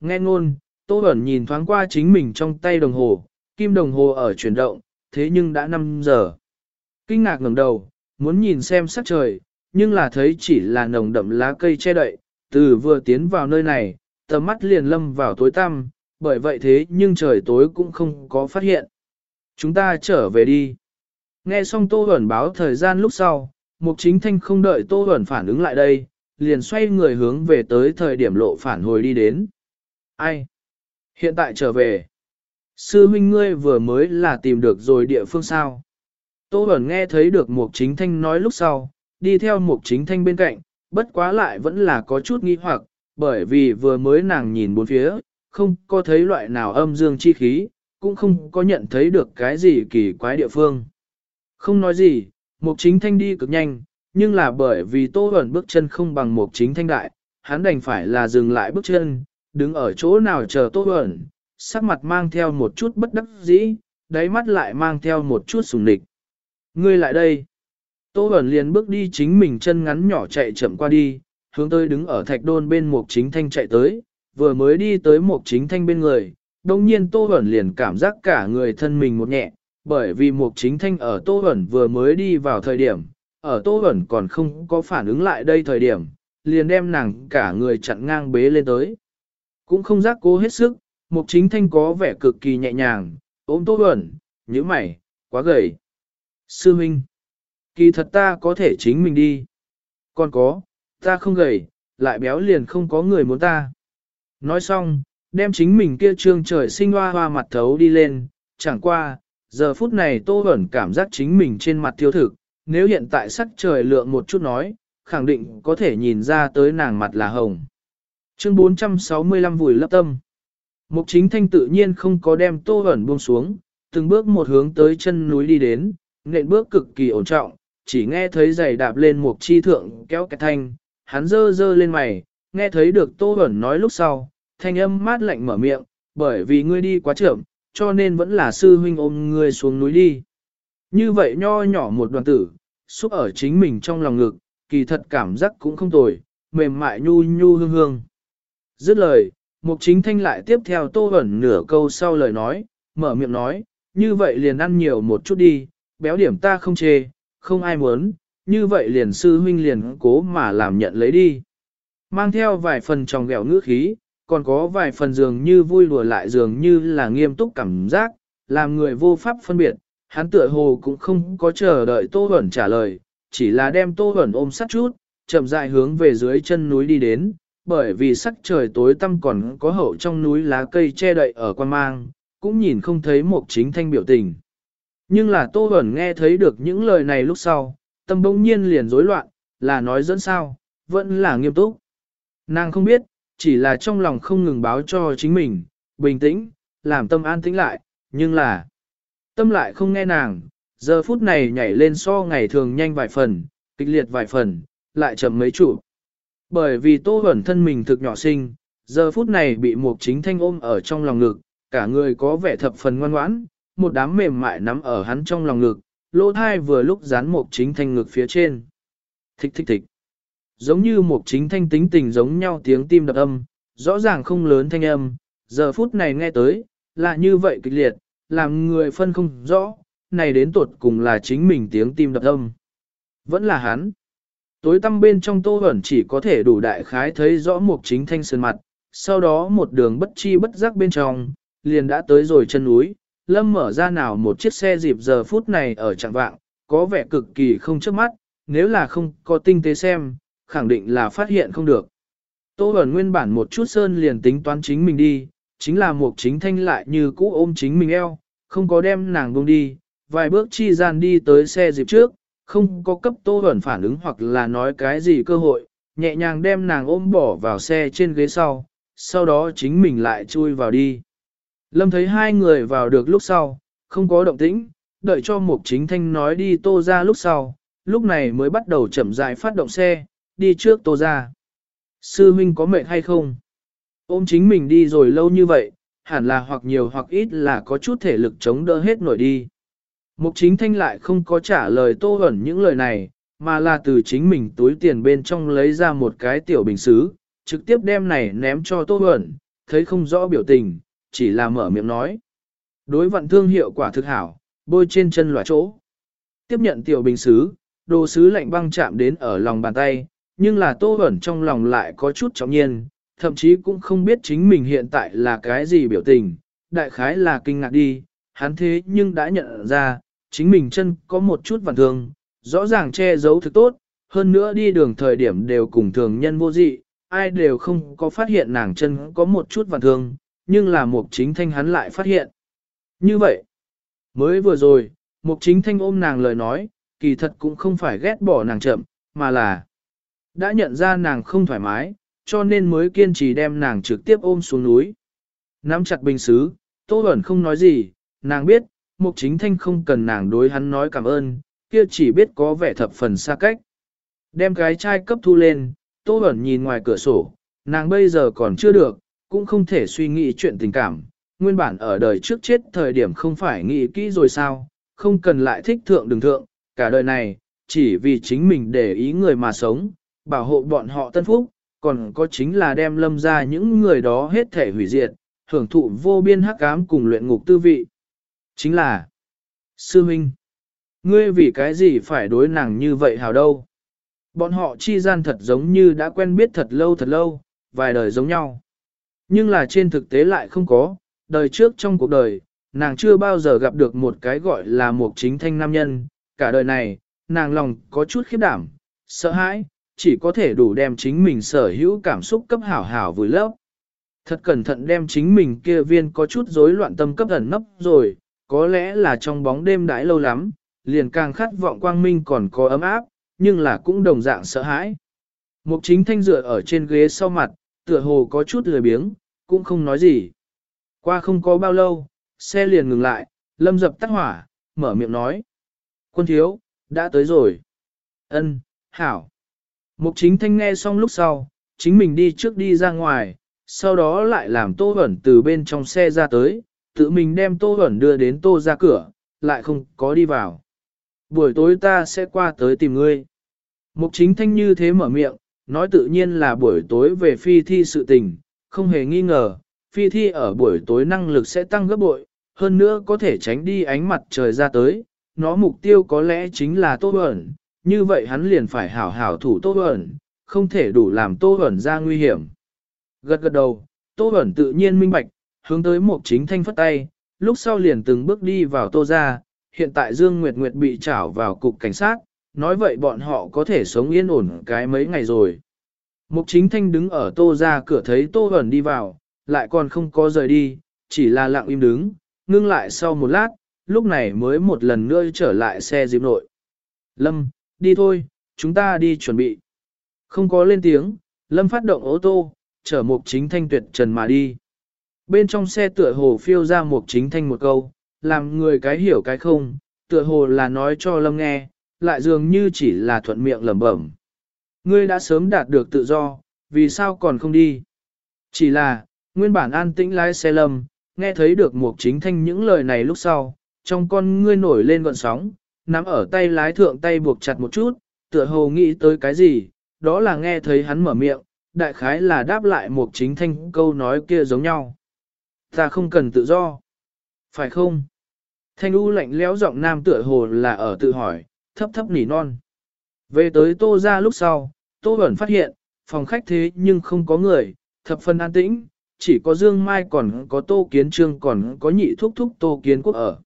Nghe ngôn, Tô Bẩn nhìn thoáng qua chính mình trong tay đồng hồ, kim đồng hồ ở chuyển động, thế nhưng đã 5 giờ. Kinh ngạc ngẩng đầu, muốn nhìn xem sắc trời, nhưng là thấy chỉ là nồng đậm lá cây che đậy, từ vừa tiến vào nơi này, tầm mắt liền lâm vào tối tăm, bởi vậy thế nhưng trời tối cũng không có phát hiện. Chúng ta trở về đi. Nghe xong Tô Bẩn báo thời gian lúc sau, Mục Chính Thanh không đợi Tô Bẩn phản ứng lại đây, liền xoay người hướng về tới thời điểm lộ phản hồi đi đến. Ai? Hiện tại trở về. Sư huynh ngươi vừa mới là tìm được rồi địa phương sao. Tô Bẩn nghe thấy được Mục Chính Thanh nói lúc sau, đi theo Mục Chính Thanh bên cạnh, bất quá lại vẫn là có chút nghi hoặc, bởi vì vừa mới nàng nhìn bốn phía, không có thấy loại nào âm dương chi khí, cũng không có nhận thấy được cái gì kỳ quái địa phương. Không nói gì, Mục Chính Thanh đi cực nhanh, nhưng là bởi vì Tô Bẩn bước chân không bằng Mục Chính Thanh đại, hắn đành phải là dừng lại bước chân, đứng ở chỗ nào chờ Tô Huẩn, sắc mặt mang theo một chút bất đắc dĩ, đáy mắt lại mang theo một chút sùng địch. Ngươi lại đây. Tô Huẩn liền bước đi chính mình chân ngắn nhỏ chạy chậm qua đi, hướng tới đứng ở thạch đôn bên Mục Chính Thanh chạy tới, vừa mới đi tới Mục Chính Thanh bên người, đồng nhiên Tô Huẩn liền cảm giác cả người thân mình một nhẹ, bởi vì Mục Chính Thanh ở Tô Huẩn vừa mới đi vào thời điểm, ở Tô Huẩn còn không có phản ứng lại đây thời điểm, liền đem nàng cả người chặn ngang bế lên tới. Cũng không giác cố hết sức, Mục Chính Thanh có vẻ cực kỳ nhẹ nhàng, ôm Tô ẩn, nhíu mày, quá gầy. Sư Minh, kỳ thật ta có thể chính mình đi. Còn có, ta không gầy, lại béo liền không có người muốn ta. Nói xong, đem chính mình kia trương trời sinh hoa hoa mặt thấu đi lên, chẳng qua, giờ phút này Tô ẩn cảm giác chính mình trên mặt thiếu thực, nếu hiện tại sắc trời lượng một chút nói, khẳng định có thể nhìn ra tới nàng mặt là hồng. Chương 465 vùi lấp tâm. Mục chính thanh tự nhiên không có đem Tô ẩn buông xuống, từng bước một hướng tới chân núi đi đến, nện bước cực kỳ ổn trọng, chỉ nghe thấy giày đạp lên một chi thượng kéo cái thanh, hắn dơ dơ lên mày, nghe thấy được Tô ẩn nói lúc sau, thanh âm mát lạnh mở miệng, bởi vì ngươi đi quá chậm, cho nên vẫn là sư huynh ôm ngươi xuống núi đi. Như vậy nho nhỏ một đoàn tử, xúc ở chính mình trong lòng ngực, kỳ thật cảm giác cũng không tồi, mềm mại nhu nhu hương hương. Dứt lời, mục chính thanh lại tiếp theo tô ẩn nửa câu sau lời nói, mở miệng nói, như vậy liền ăn nhiều một chút đi, béo điểm ta không chê, không ai muốn, như vậy liền sư huynh liền cố mà làm nhận lấy đi. Mang theo vài phần tròng ghẹo ngữ khí, còn có vài phần dường như vui đùa lại dường như là nghiêm túc cảm giác, làm người vô pháp phân biệt, hắn tựa hồ cũng không có chờ đợi Tô Huẩn trả lời, chỉ là đem Tô Huẩn ôm sát chút, chậm rãi hướng về dưới chân núi đi đến, bởi vì sắc trời tối tăm còn có hậu trong núi lá cây che đậy ở quan mang, cũng nhìn không thấy một chính thanh biểu tình. Nhưng là Tô Huẩn nghe thấy được những lời này lúc sau, tâm bỗng nhiên liền rối loạn, là nói dẫn sao, vẫn là nghiêm túc. Nàng không biết, chỉ là trong lòng không ngừng báo cho chính mình, bình tĩnh, làm tâm an tĩnh lại, nhưng là tâm lại không nghe nàng, giờ phút này nhảy lên so ngày thường nhanh vài phần, kịch liệt vài phần, lại chậm mấy chủ. Bởi vì tô Huẩn thân mình thực nhỏ sinh, giờ phút này bị một chính thanh ôm ở trong lòng ngực, cả người có vẻ thập phần ngoan ngoãn, một đám mềm mại nắm ở hắn trong lòng ngực, lỗ thai vừa lúc dán một chính thanh ngực phía trên. Thích thích thích giống như một chính thanh tính tình giống nhau tiếng tim đập âm, rõ ràng không lớn thanh âm, giờ phút này nghe tới, là như vậy kịch liệt, làm người phân không rõ, này đến tuột cùng là chính mình tiếng tim đập âm. Vẫn là hắn. Tối tăm bên trong tô ẩn chỉ có thể đủ đại khái thấy rõ một chính thanh sơn mặt, sau đó một đường bất chi bất giác bên trong, liền đã tới rồi chân núi, lâm mở ra nào một chiếc xe dịp giờ phút này ở trạng vạng, có vẻ cực kỳ không trước mắt, nếu là không có tinh tế xem, khẳng định là phát hiện không được. Tô ẩn nguyên bản một chút sơn liền tính toán chính mình đi, chính là một chính thanh lại như cũ ôm chính mình eo, không có đem nàng buông đi, vài bước chi gian đi tới xe dịp trước, không có cấp Tô Huẩn phản ứng hoặc là nói cái gì cơ hội, nhẹ nhàng đem nàng ôm bỏ vào xe trên ghế sau, sau đó chính mình lại chui vào đi. Lâm thấy hai người vào được lúc sau, không có động tĩnh, đợi cho mục chính thanh nói đi tô ra lúc sau, lúc này mới bắt đầu chậm rãi phát động xe, đi trước tô ra. Sư huynh có mệt hay không? Ôm chính mình đi rồi lâu như vậy, hẳn là hoặc nhiều hoặc ít là có chút thể lực chống đỡ hết nổi đi. Mục chính thanh lại không có trả lời tô ẩn những lời này, mà là từ chính mình túi tiền bên trong lấy ra một cái tiểu bình xứ, trực tiếp đem này ném cho tô ẩn, thấy không rõ biểu tình, chỉ là mở miệng nói. Đối vận thương hiệu quả thực hảo, bôi trên chân loại chỗ. Tiếp nhận tiểu bình xứ, đồ sứ lạnh băng chạm đến ở lòng bàn tay, nhưng là tô ẩn trong lòng lại có chút trọng nhiên, thậm chí cũng không biết chính mình hiện tại là cái gì biểu tình, đại khái là kinh ngạc đi, hắn thế nhưng đã nhận ra, chính mình chân có một chút vằn thương, rõ ràng che giấu thực tốt, hơn nữa đi đường thời điểm đều cùng thường nhân vô dị, ai đều không có phát hiện nàng chân có một chút vằn thương, nhưng là mục chính thanh hắn lại phát hiện. Như vậy, mới vừa rồi, mục chính thanh ôm nàng lời nói, kỳ thật cũng không phải ghét bỏ nàng chậm, mà là đã nhận ra nàng không thoải mái, cho nên mới kiên trì đem nàng trực tiếp ôm xuống núi. Nắm chặt bình xứ, Tô Bẩn không nói gì, nàng biết, Mục Chính Thanh không cần nàng đối hắn nói cảm ơn, kia chỉ biết có vẻ thập phần xa cách. Đem cái chai cấp thu lên, Tô Bẩn nhìn ngoài cửa sổ, nàng bây giờ còn chưa được, cũng không thể suy nghĩ chuyện tình cảm. Nguyên bản ở đời trước chết thời điểm không phải nghĩ kỹ rồi sao, không cần lại thích thượng đừng thượng, cả đời này, chỉ vì chính mình để ý người mà sống, bảo hộ bọn họ tân phúc, còn có chính là đem lâm ra những người đó hết thể hủy diệt, hưởng thụ vô biên hắc ám cùng luyện ngục tư vị. Chính là, Sư Minh, ngươi vì cái gì phải đối nàng như vậy hào đâu? Bọn họ chi gian thật giống như đã quen biết thật lâu thật lâu, vài đời giống nhau. Nhưng là trên thực tế lại không có, đời trước trong cuộc đời, nàng chưa bao giờ gặp được một cái gọi là một chính thanh nam nhân, cả đời này, nàng lòng có chút khiếp đảm, sợ hãi, chỉ có thể đủ đem chính mình sở hữu cảm xúc cấp hảo hảo vùi lấp. Thật cẩn thận đem chính mình kia viên có chút rối loạn tâm cấp ẩn nấp rồi, có lẽ là trong bóng đêm đãi lâu lắm, liền càng khát vọng quang minh còn có ấm áp, nhưng là cũng đồng dạng sợ hãi. Mục chính thanh dựa ở trên ghế sau mặt, tựa hồ có chút lười biếng, cũng không nói gì. Qua không có bao lâu, xe liền ngừng lại, lâm dập tắt hỏa, mở miệng nói. Quân thiếu, đã tới rồi. Ân, hảo. Mục chính thanh nghe xong lúc sau, chính mình đi trước đi ra ngoài, sau đó lại làm tô ẩn từ bên trong xe ra tới, tự mình đem tô Huẩn đưa đến tô ra cửa, lại không có đi vào. Buổi tối ta sẽ qua tới tìm ngươi. Mục chính thanh như thế mở miệng, nói tự nhiên là buổi tối về phi thi sự tình, không hề nghi ngờ, phi thi ở buổi tối năng lực sẽ tăng gấp bội, hơn nữa có thể tránh đi ánh mặt trời ra tới, nó mục tiêu có lẽ chính là tô Huẩn, như vậy hắn liền phải hảo hảo thủ tô Huẩn, không thể đủ làm tô Huẩn ra nguy hiểm. Gật gật đầu, tô Huẩn tự nhiên minh bạch, hướng tới một chính thanh phất tay, lúc sau liền từng bước đi vào tô ra, hiện tại Dương Nguyệt Nguyệt bị trảo vào cục cảnh sát, nói vậy bọn họ có thể sống yên ổn cái mấy ngày rồi. Mục chính thanh đứng ở tô ra cửa thấy tô ẩn đi vào, lại còn không có rời đi, chỉ là lặng im đứng, ngưng lại sau một lát, lúc này mới một lần nữa trở lại xe dịp nội. Lâm, đi thôi, chúng ta đi chuẩn bị. Không có lên tiếng, Lâm phát động ô tô, chở mục chính thanh tuyệt trần mà đi. Bên trong xe tựa hồ phiêu ra một chính thanh một câu, làm người cái hiểu cái không, tựa hồ là nói cho Lâm nghe, lại dường như chỉ là thuận miệng lẩm bẩm. Ngươi đã sớm đạt được tự do, vì sao còn không đi? Chỉ là, nguyên bản an tĩnh lái xe Lâm, nghe thấy được một chính thanh những lời này lúc sau, trong con ngươi nổi lên gọn sóng, nắm ở tay lái thượng tay buộc chặt một chút, tựa hồ nghĩ tới cái gì, đó là nghe thấy hắn mở miệng, đại khái là đáp lại một chính thanh câu nói kia giống nhau. Ta không cần tự do. Phải không? Thanh u lạnh lẽo giọng nam tựa hồ là ở tự hỏi, thấp thấp nỉ non. Về tới tô ra lúc sau, tô ẩn phát hiện, phòng khách thế nhưng không có người, thập phần an tĩnh, chỉ có Dương Mai còn có tô kiến trương còn có nhị thúc thúc tô kiến quốc ở.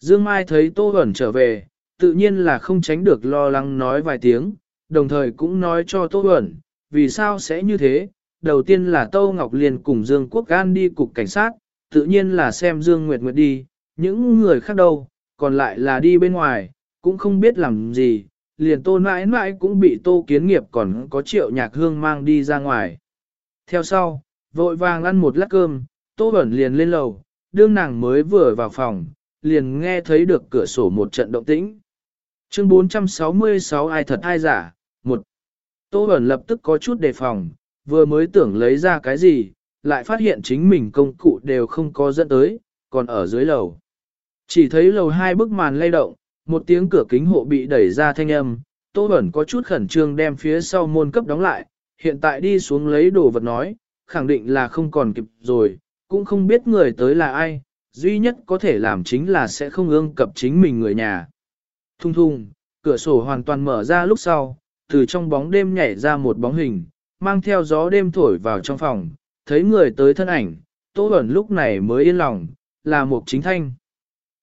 Dương Mai thấy Tô Huẩn trở về, tự nhiên là không tránh được lo lắng nói vài tiếng, đồng thời cũng nói cho Tô Huẩn, vì sao sẽ như thế. Đầu tiên là Tô Ngọc Liên cùng Dương Quốc Gan đi cục cảnh sát, tự nhiên là xem Dương Nguyệt Nguyệt đi, những người khác đâu, còn lại là đi bên ngoài, cũng không biết làm gì, liền Tô mãi mãi cũng bị Tô Kiến Nghiệp còn có triệu nhạc hương mang đi ra ngoài. Theo sau, vội vàng ăn một lát cơm, Tô Bẩn liền lên lầu, đương nàng mới vừa vào phòng, liền nghe thấy được cửa sổ một trận động tĩnh. Chương 466 ai thật ai giả, một Tô Bẩn lập tức có chút đề phòng, vừa mới tưởng lấy ra cái gì, lại phát hiện chính mình công cụ đều không có dẫn tới, còn ở dưới lầu. Chỉ thấy lầu hai bức màn lay động, một tiếng cửa kính hộ bị đẩy ra thanh âm, Tô Bẩn có chút khẩn trương đem phía sau môn cấp đóng lại, hiện tại đi xuống lấy đồ vật nói, khẳng định là không còn kịp rồi, cũng không biết người tới là ai, duy nhất có thể làm chính là sẽ không ương cập chính mình người nhà. Thung thung, cửa sổ hoàn toàn mở ra lúc sau, từ trong bóng đêm nhảy ra một bóng hình, mang theo gió đêm thổi vào trong phòng, thấy người tới thân ảnh, Tô Bẩn lúc này mới yên lòng, là một chính thanh.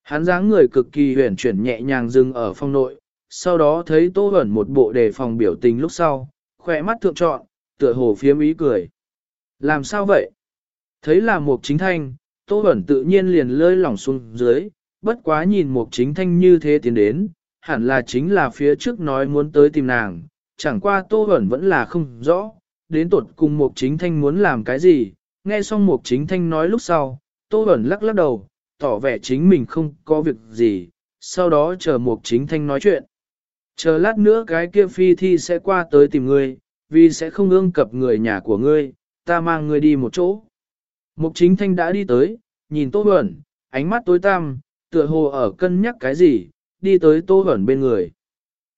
Hắn dáng người cực kỳ huyền chuyển nhẹ nhàng dừng ở phòng nội, sau đó thấy Tô Bẩn một bộ đề phòng biểu tình lúc sau, khỏe mắt thượng trọn, tựa hồ phiếm ý cười. Làm sao vậy? Thấy là một chính thanh, Tô Bẩn tự nhiên liền lơi lỏng xuống dưới, bất quá nhìn một chính thanh như thế tiến đến, hẳn là chính là phía trước nói muốn tới tìm nàng, chẳng qua Tô Bẩn vẫn là không rõ, đến tuột cùng mục chính thanh muốn làm cái gì, nghe xong mục chính thanh nói lúc sau, Tô Bẩn lắc lắc đầu, tỏ vẻ chính mình không có việc gì, sau đó chờ mục chính thanh nói chuyện. Chờ lát nữa cái kia phi thi sẽ qua tới tìm ngươi, vì sẽ không ương cập người nhà của ngươi, ta mang ngươi đi một chỗ. Mục chính thanh đã đi tới, nhìn Tô Bẩn, ánh mắt tối tăm, tựa hồ ở cân nhắc cái gì, đi tới Tô Bẩn bên người.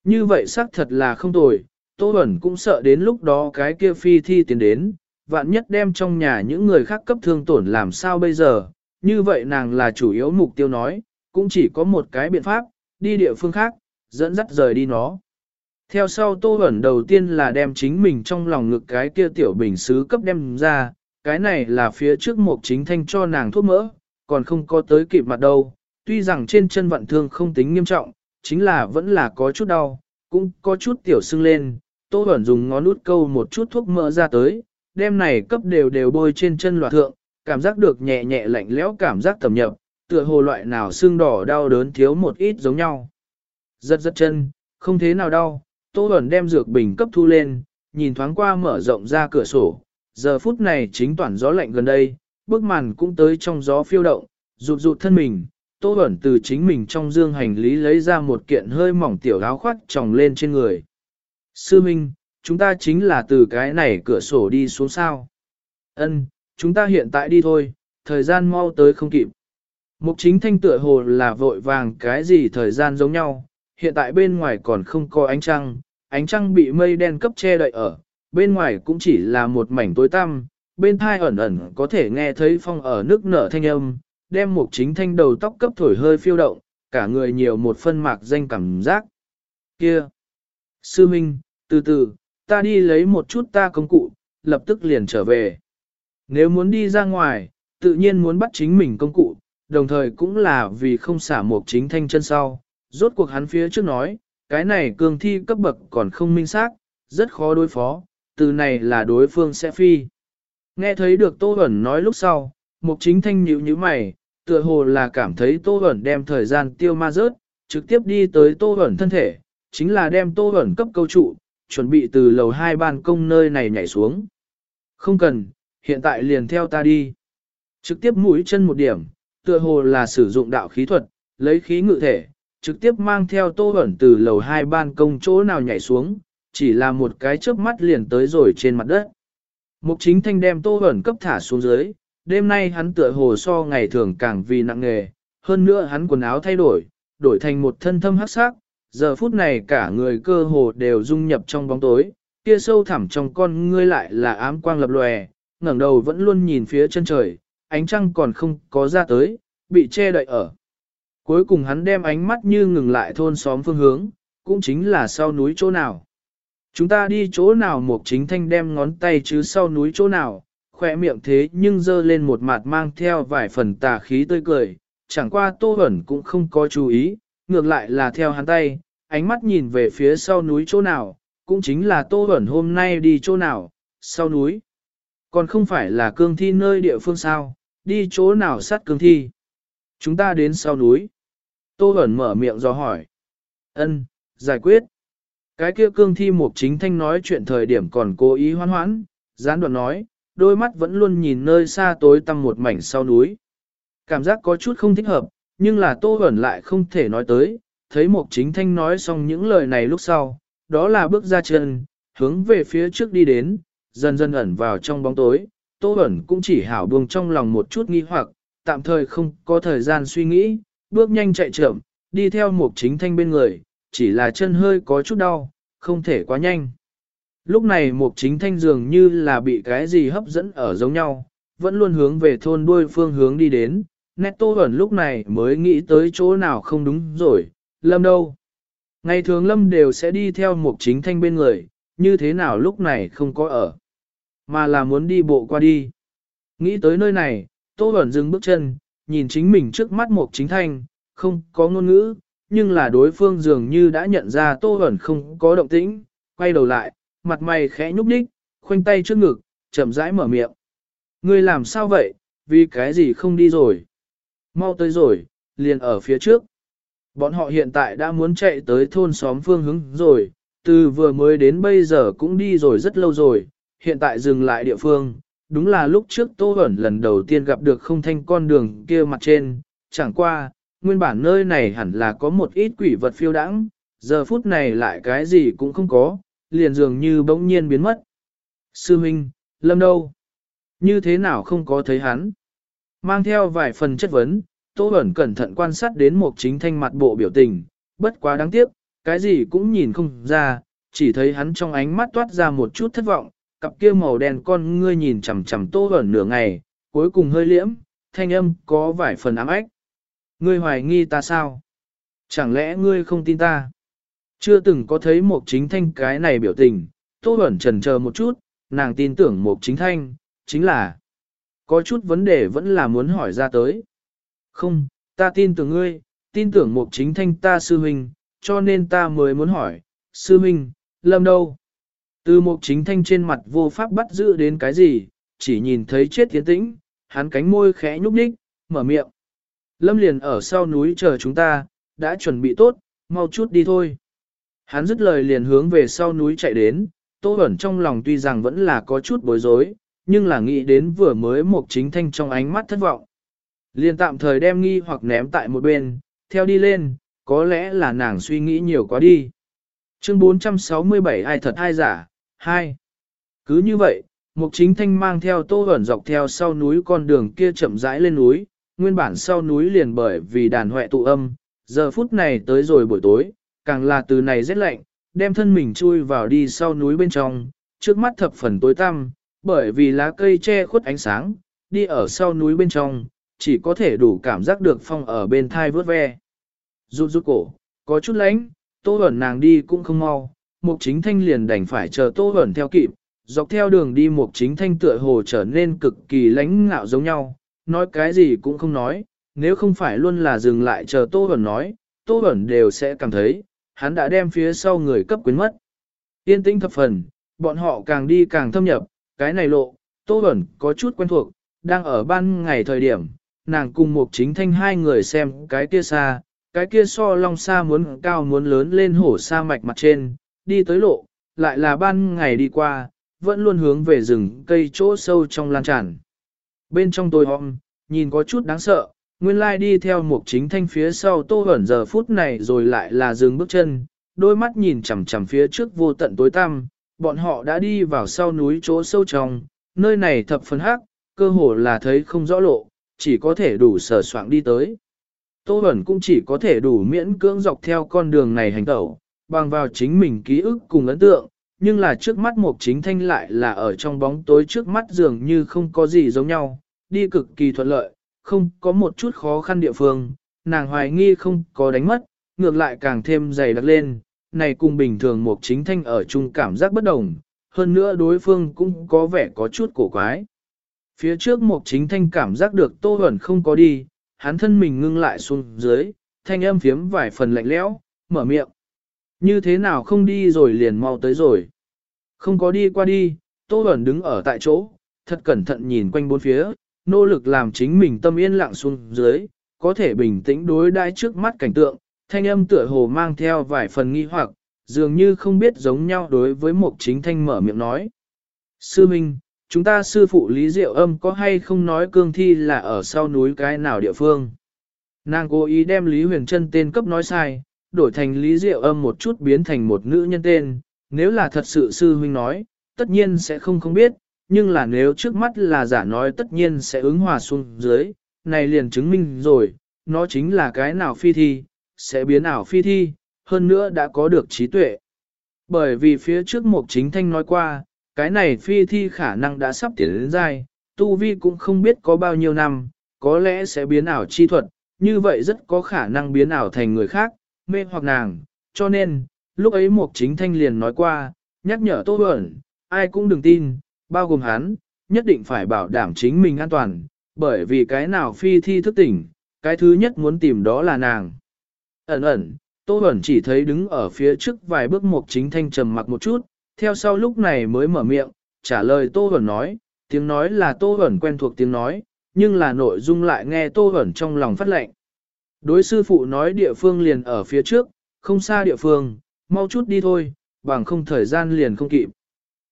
Như vậy xác thật là không tồi, Tô Bẩn cũng sợ đến lúc đó cái kia phi thi tiến đến, vạn nhất đem trong nhà những người khác cấp thương tổn làm sao bây giờ, như vậy nàng là chủ yếu mục tiêu nói, cũng chỉ có một cái biện pháp, đi địa phương khác, dẫn dắt rời đi nó. Theo sau Tô Bẩn đầu tiên là đem chính mình trong lòng ngực cái kia tiểu bình xứ cấp đem ra, cái này là phía trước một chính thanh cho nàng thuốc mỡ, còn không có tới kịp mặt đâu, tuy rằng trên chân vận thương không tính nghiêm trọng, chính là vẫn là có chút đau, cũng có chút tiểu sưng lên, Tô Bẩn dùng ngón út câu một chút thuốc mỡ ra tới, đem này cấp đều đều bôi trên chân loạt thượng, cảm giác được nhẹ nhẹ lạnh lẽo cảm giác thẩm nhập, tựa hồ loại nào xương đỏ đau đớn thiếu một ít giống nhau. Giật giật chân, không thế nào đau, Tô Bẩn đem dược bình cấp thu lên, nhìn thoáng qua mở rộng ra cửa sổ, giờ phút này chính toàn gió lạnh gần đây, bức màn cũng tới trong gió phiêu động, rụt rụt thân mình, Tô Bẩn từ chính mình trong dương hành lý lấy ra một kiện hơi mỏng tiểu áo khoác tròng lên trên người. Sư Minh, chúng ta chính là từ cái này cửa sổ đi xuống sao. Ân, chúng ta hiện tại đi thôi, thời gian mau tới không kịp. Mục chính thanh tựa hồ là vội vàng cái gì thời gian giống nhau, hiện tại bên ngoài còn không có ánh trăng, ánh trăng bị mây đen cấp che đậy ở, bên ngoài cũng chỉ là một mảnh tối tăm, bên thai ẩn ẩn có thể nghe thấy phong ở nước nở thanh âm, đem Mục chính thanh đầu tóc cấp thổi hơi phiêu động, cả người nhiều một phân mạc danh cảm giác. Kia! Sư Minh, từ từ, ta đi lấy một chút ta công cụ, lập tức liền trở về. Nếu muốn đi ra ngoài, tự nhiên muốn bắt chính mình công cụ, đồng thời cũng là vì không xả một chính thanh chân sau. Rốt cuộc hắn phía trước nói, cái này cường thi cấp bậc còn không minh xác, rất khó đối phó, từ này là đối phương sẽ phi. Nghe thấy được Tô Bẩn nói lúc sau, Mục Chính Thanh nhíu như mày, tựa hồ là cảm thấy Tô Bẩn đem thời gian tiêu ma rớt, trực tiếp đi tới Tô Bẩn thân thể, chính là đem Tô Bẩn cấp câu trụ, chuẩn bị từ lầu hai ban công nơi này nhảy xuống. Không cần, hiện tại liền theo ta đi. Trực tiếp mũi chân một điểm, tựa hồ là sử dụng đạo khí thuật, lấy khí ngự thể, trực tiếp mang theo Tô ẩn từ lầu hai ban công chỗ nào nhảy xuống, chỉ là một cái chớp mắt liền tới rồi trên mặt đất. Mục chính thanh đem tô ẩn cấp thả xuống dưới, đêm nay hắn tựa hồ so ngày thường càng vì nặng nghề, hơn nữa hắn quần áo thay đổi, đổi thành một thân thâm hắc sắc, giờ phút này cả người cơ hồ đều dung nhập trong bóng tối, kia sâu thẳm trong con ngươi lại là ám quang lập lòe, ngẩng đầu vẫn luôn nhìn phía chân trời, ánh trăng còn không có ra tới, bị che đậy ở. Cuối cùng hắn đem ánh mắt như ngừng lại thôn xóm phương hướng, cũng chính là sau núi chỗ nào. Chúng ta đi chỗ nào một chính thanh đem ngón tay chứ sau núi chỗ nào, khỏe miệng thế nhưng dơ lên một mặt mang theo vài phần tà khí tươi cười, chẳng qua tô ẩn cũng không có chú ý, ngược lại là theo hắn tay, ánh mắt nhìn về phía sau núi chỗ nào, cũng chính là tô ẩn hôm nay đi chỗ nào, sau núi. Còn không phải là cương thi nơi địa phương sao, đi chỗ nào sát cương thi. Chúng ta đến sau núi. Tô ẩn mở miệng do hỏi. Ân, giải quyết. Cái kia cương thi mục chính thanh nói chuyện thời điểm còn cố ý hoan hoãn, gián đoạn nói, đôi mắt vẫn luôn nhìn nơi xa tối tăm một mảnh sau núi. Cảm giác có chút không thích hợp, nhưng là tô Huẩn lại không thể nói tới, thấy mục chính thanh nói xong những lời này lúc sau, đó là bước ra chân, hướng về phía trước đi đến, dần dần ẩn vào trong bóng tối, tô Huẩn cũng chỉ hảo buông trong lòng một chút nghi hoặc, tạm thời không có thời gian suy nghĩ, bước nhanh chạy chậm, đi theo mục chính thanh bên người, chỉ là chân hơi có chút đau, không thể quá nhanh. Lúc này Mục Chính Thanh dường như là bị cái gì hấp dẫn ở giống nhau, vẫn luôn hướng về thôn đuôi phương hướng đi đến. Nét Tô Bẩn lúc này mới nghĩ tới chỗ nào không đúng rồi, Lâm đâu? Ngày thường Lâm đều sẽ đi theo Mục Chính Thanh bên người, như thế nào lúc này không có ở, mà là muốn đi bộ qua đi. Nghĩ tới nơi này, Tô ẩn dừng bước chân, nhìn chính mình trước mắt Mục Chính Thanh, không có ngôn ngữ, nhưng là đối phương dường như đã nhận ra Tô ẩn không có động tĩnh, quay đầu lại, mặt mày khẽ nhúc nhích, khoanh tay trước ngực, chậm rãi mở miệng. Ngươi làm sao vậy, vì cái gì không đi rồi? Mau tới rồi, liền ở phía trước. Bọn họ hiện tại đã muốn chạy tới thôn xóm phương hướng rồi, từ vừa mới đến bây giờ cũng đi rồi rất lâu rồi, hiện tại dừng lại địa phương. Đúng là lúc trước Tô Bẩn lần đầu tiên gặp được không thanh con đường kia mặt trên, chẳng qua, nguyên bản nơi này hẳn là có một ít quỷ vật phiêu đãng, giờ phút này lại cái gì cũng không có, liền dường như bỗng nhiên biến mất. Sư Minh, Lâm đâu? Như thế nào không có thấy hắn? Mang theo vài phần chất vấn, Tô Bẩn cẩn thận quan sát đến một chính thanh mặt bộ biểu tình, bất quá đáng tiếc, cái gì cũng nhìn không ra, chỉ thấy hắn trong ánh mắt toát ra một chút thất vọng, cặp kia màu đen con ngươi nhìn chằm chằm Tô Bẩn nửa ngày, cuối cùng hơi liễm, thanh âm có vài phần ám ách. Ngươi hoài nghi ta sao? Chẳng lẽ ngươi không tin ta? Chưa từng có thấy một chính thanh cái này biểu tình, Tô Bẩn trần chờ một chút, nàng tin tưởng một chính thanh, chính là có chút vấn đề vẫn là muốn hỏi ra tới. Không, ta tin tưởng ngươi, tin tưởng mục chính thanh ta sư huynh, cho nên ta mới muốn hỏi, sư huynh, lâm đâu? Từ mục chính thanh trên mặt vô pháp bắt giữ đến cái gì, chỉ nhìn thấy chết tiến tĩnh, hắn cánh môi khẽ nhúc nhích, mở miệng. Lâm liền ở sau núi chờ chúng ta, đã chuẩn bị tốt, mau chút đi thôi. Hắn dứt lời liền hướng về sau núi chạy đến, Tô ẩn trong lòng tuy rằng vẫn là có chút bối rối, nhưng là nghĩ đến vừa mới một chính thanh trong ánh mắt thất vọng. Liền tạm thời đem nghi hoặc ném tại một bên, theo đi lên, có lẽ là nàng suy nghĩ nhiều quá đi. Chương 467 ai thật ai giả, 2. Cứ như vậy, Mục Chính Thanh mang theo Tô Bẩn dọc theo sau núi con đường kia chậm rãi lên núi, nguyên bản sau núi liền bởi vì đàn hoẹ tụ âm, giờ phút này tới rồi buổi tối, càng là từ này rất lạnh, đem thân mình chui vào đi sau núi bên trong, trước mắt thập phần tối tăm, bởi vì lá cây che khuất ánh sáng, đi ở sau núi bên trong, chỉ có thể đủ cảm giác được phong ở bên thai vớt ve. Rút rút cổ, có chút lánh, tô ẩn nàng đi cũng không mau, mục chính thanh liền đành phải chờ tô ẩn theo kịp, dọc theo đường đi mục chính thanh tựa hồ trở nên cực kỳ lánh ngạo giống nhau, nói cái gì cũng không nói, nếu không phải luôn là dừng lại chờ tô ẩn nói, tô ẩn đều sẽ cảm thấy, hắn đã đem phía sau người cấp quyến mất. Yên tĩnh thập phần, bọn họ càng đi càng thâm nhập, cái này lộ, Tô Bẩn có chút quen thuộc, đang ở ban ngày thời điểm, nàng cùng một chính thanh hai người xem cái kia xa, cái kia so long xa muốn cao muốn lớn lên hổ sa mạch mặt trên, đi tới lộ, lại là ban ngày đi qua, vẫn luôn hướng về rừng cây chỗ sâu trong lan tràn. Bên trong tôi hôm, nhìn có chút đáng sợ, nguyên lai đi theo một chính thanh phía sau tô hẩn giờ phút này rồi lại là dừng bước chân, đôi mắt nhìn chằm chằm phía trước vô tận tối tăm, bọn họ đã đi vào sau núi chỗ sâu trong, nơi này thập phần hắc, cơ hồ là thấy không rõ lộ, chỉ có thể đủ sờ soạng đi tới. Tô Bẩn cũng chỉ có thể đủ miễn cưỡng dọc theo con đường này hành tẩu, bằng vào chính mình ký ức cùng ấn tượng, nhưng là trước mắt một chính thanh lại là ở trong bóng tối trước mắt dường như không có gì giống nhau, đi cực kỳ thuận lợi, không có một chút khó khăn địa phương, nàng hoài nghi không có đánh mất, ngược lại càng thêm dày đặc lên, này cùng bình thường một chính thanh ở chung cảm giác bất đồng, hơn nữa đối phương cũng có vẻ có chút cổ quái. Phía trước một chính thanh cảm giác được tô ẩn không có đi, hắn thân mình ngưng lại xuống dưới, thanh âm phiếm vài phần lạnh lẽo, mở miệng. Như thế nào không đi rồi liền mau tới rồi. Không có đi qua đi, tô ẩn đứng ở tại chỗ, thật cẩn thận nhìn quanh bốn phía, nỗ lực làm chính mình tâm yên lặng xuống dưới, có thể bình tĩnh đối đãi trước mắt cảnh tượng, thanh âm tựa hồ mang theo vài phần nghi hoặc, dường như không biết giống nhau đối với một chính thanh mở miệng nói. Sư Minh, chúng ta sư phụ Lý Diệu Âm có hay không nói cương thi là ở sau núi cái nào địa phương? Nàng cố ý đem Lý Huyền Trân tên cấp nói sai, đổi thành Lý Diệu Âm một chút biến thành một nữ nhân tên, nếu là thật sự sư huynh nói, tất nhiên sẽ không không biết, nhưng là nếu trước mắt là giả nói tất nhiên sẽ ứng hòa xuống dưới, này liền chứng minh rồi, nó chính là cái nào phi thi, sẽ biến ảo phi thi, hơn nữa đã có được trí tuệ. Bởi vì phía trước Mục Chính Thanh nói qua, cái này phi thi khả năng đã sắp tiến đến dai, tu vi cũng không biết có bao nhiêu năm, có lẽ sẽ biến ảo chi thuật, như vậy rất có khả năng biến ảo thành người khác, mê hoặc nàng, cho nên, lúc ấy Mục Chính Thanh liền nói qua, nhắc nhở Tô Bẩn, ai cũng đừng tin, bao gồm hắn, nhất định phải bảo đảm chính mình an toàn, bởi vì cái nào phi thi thức tỉnh, cái thứ nhất muốn tìm đó là nàng. Ẩn ẩn, Tô Bẩn chỉ thấy đứng ở phía trước vài bước Mục Chính Thanh trầm mặc một chút, theo sau lúc này mới mở miệng, trả lời Tô Bẩn nói, tiếng nói là Tô Bẩn quen thuộc tiếng nói, nhưng là nội dung lại nghe Tô Bẩn trong lòng phát lệnh. Đối sư phụ nói địa phương liền ở phía trước, không xa địa phương, mau chút đi thôi, bằng không thời gian liền không kịp.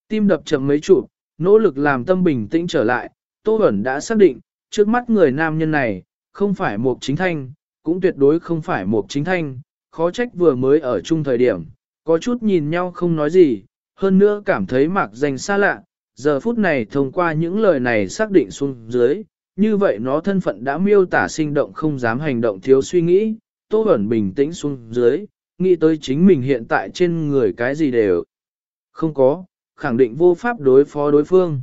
Tim đập chậm mấy chụp, nỗ lực làm tâm bình tĩnh trở lại, Tô Bẩn đã xác định, trước mắt người nam nhân này, không phải một chính thanh, cũng tuyệt đối không phải một chính thanh, khó trách vừa mới ở chung thời điểm, có chút nhìn nhau không nói gì, hơn nữa cảm thấy mạc danh xa lạ, giờ phút này thông qua những lời này xác định xuống dưới, như vậy nó thân phận đã miêu tả sinh động không dám hành động thiếu suy nghĩ, Tô ẩn bình tĩnh xuống dưới, nghĩ tới chính mình hiện tại trên người cái gì đều không có, khẳng định vô pháp đối phó đối phương.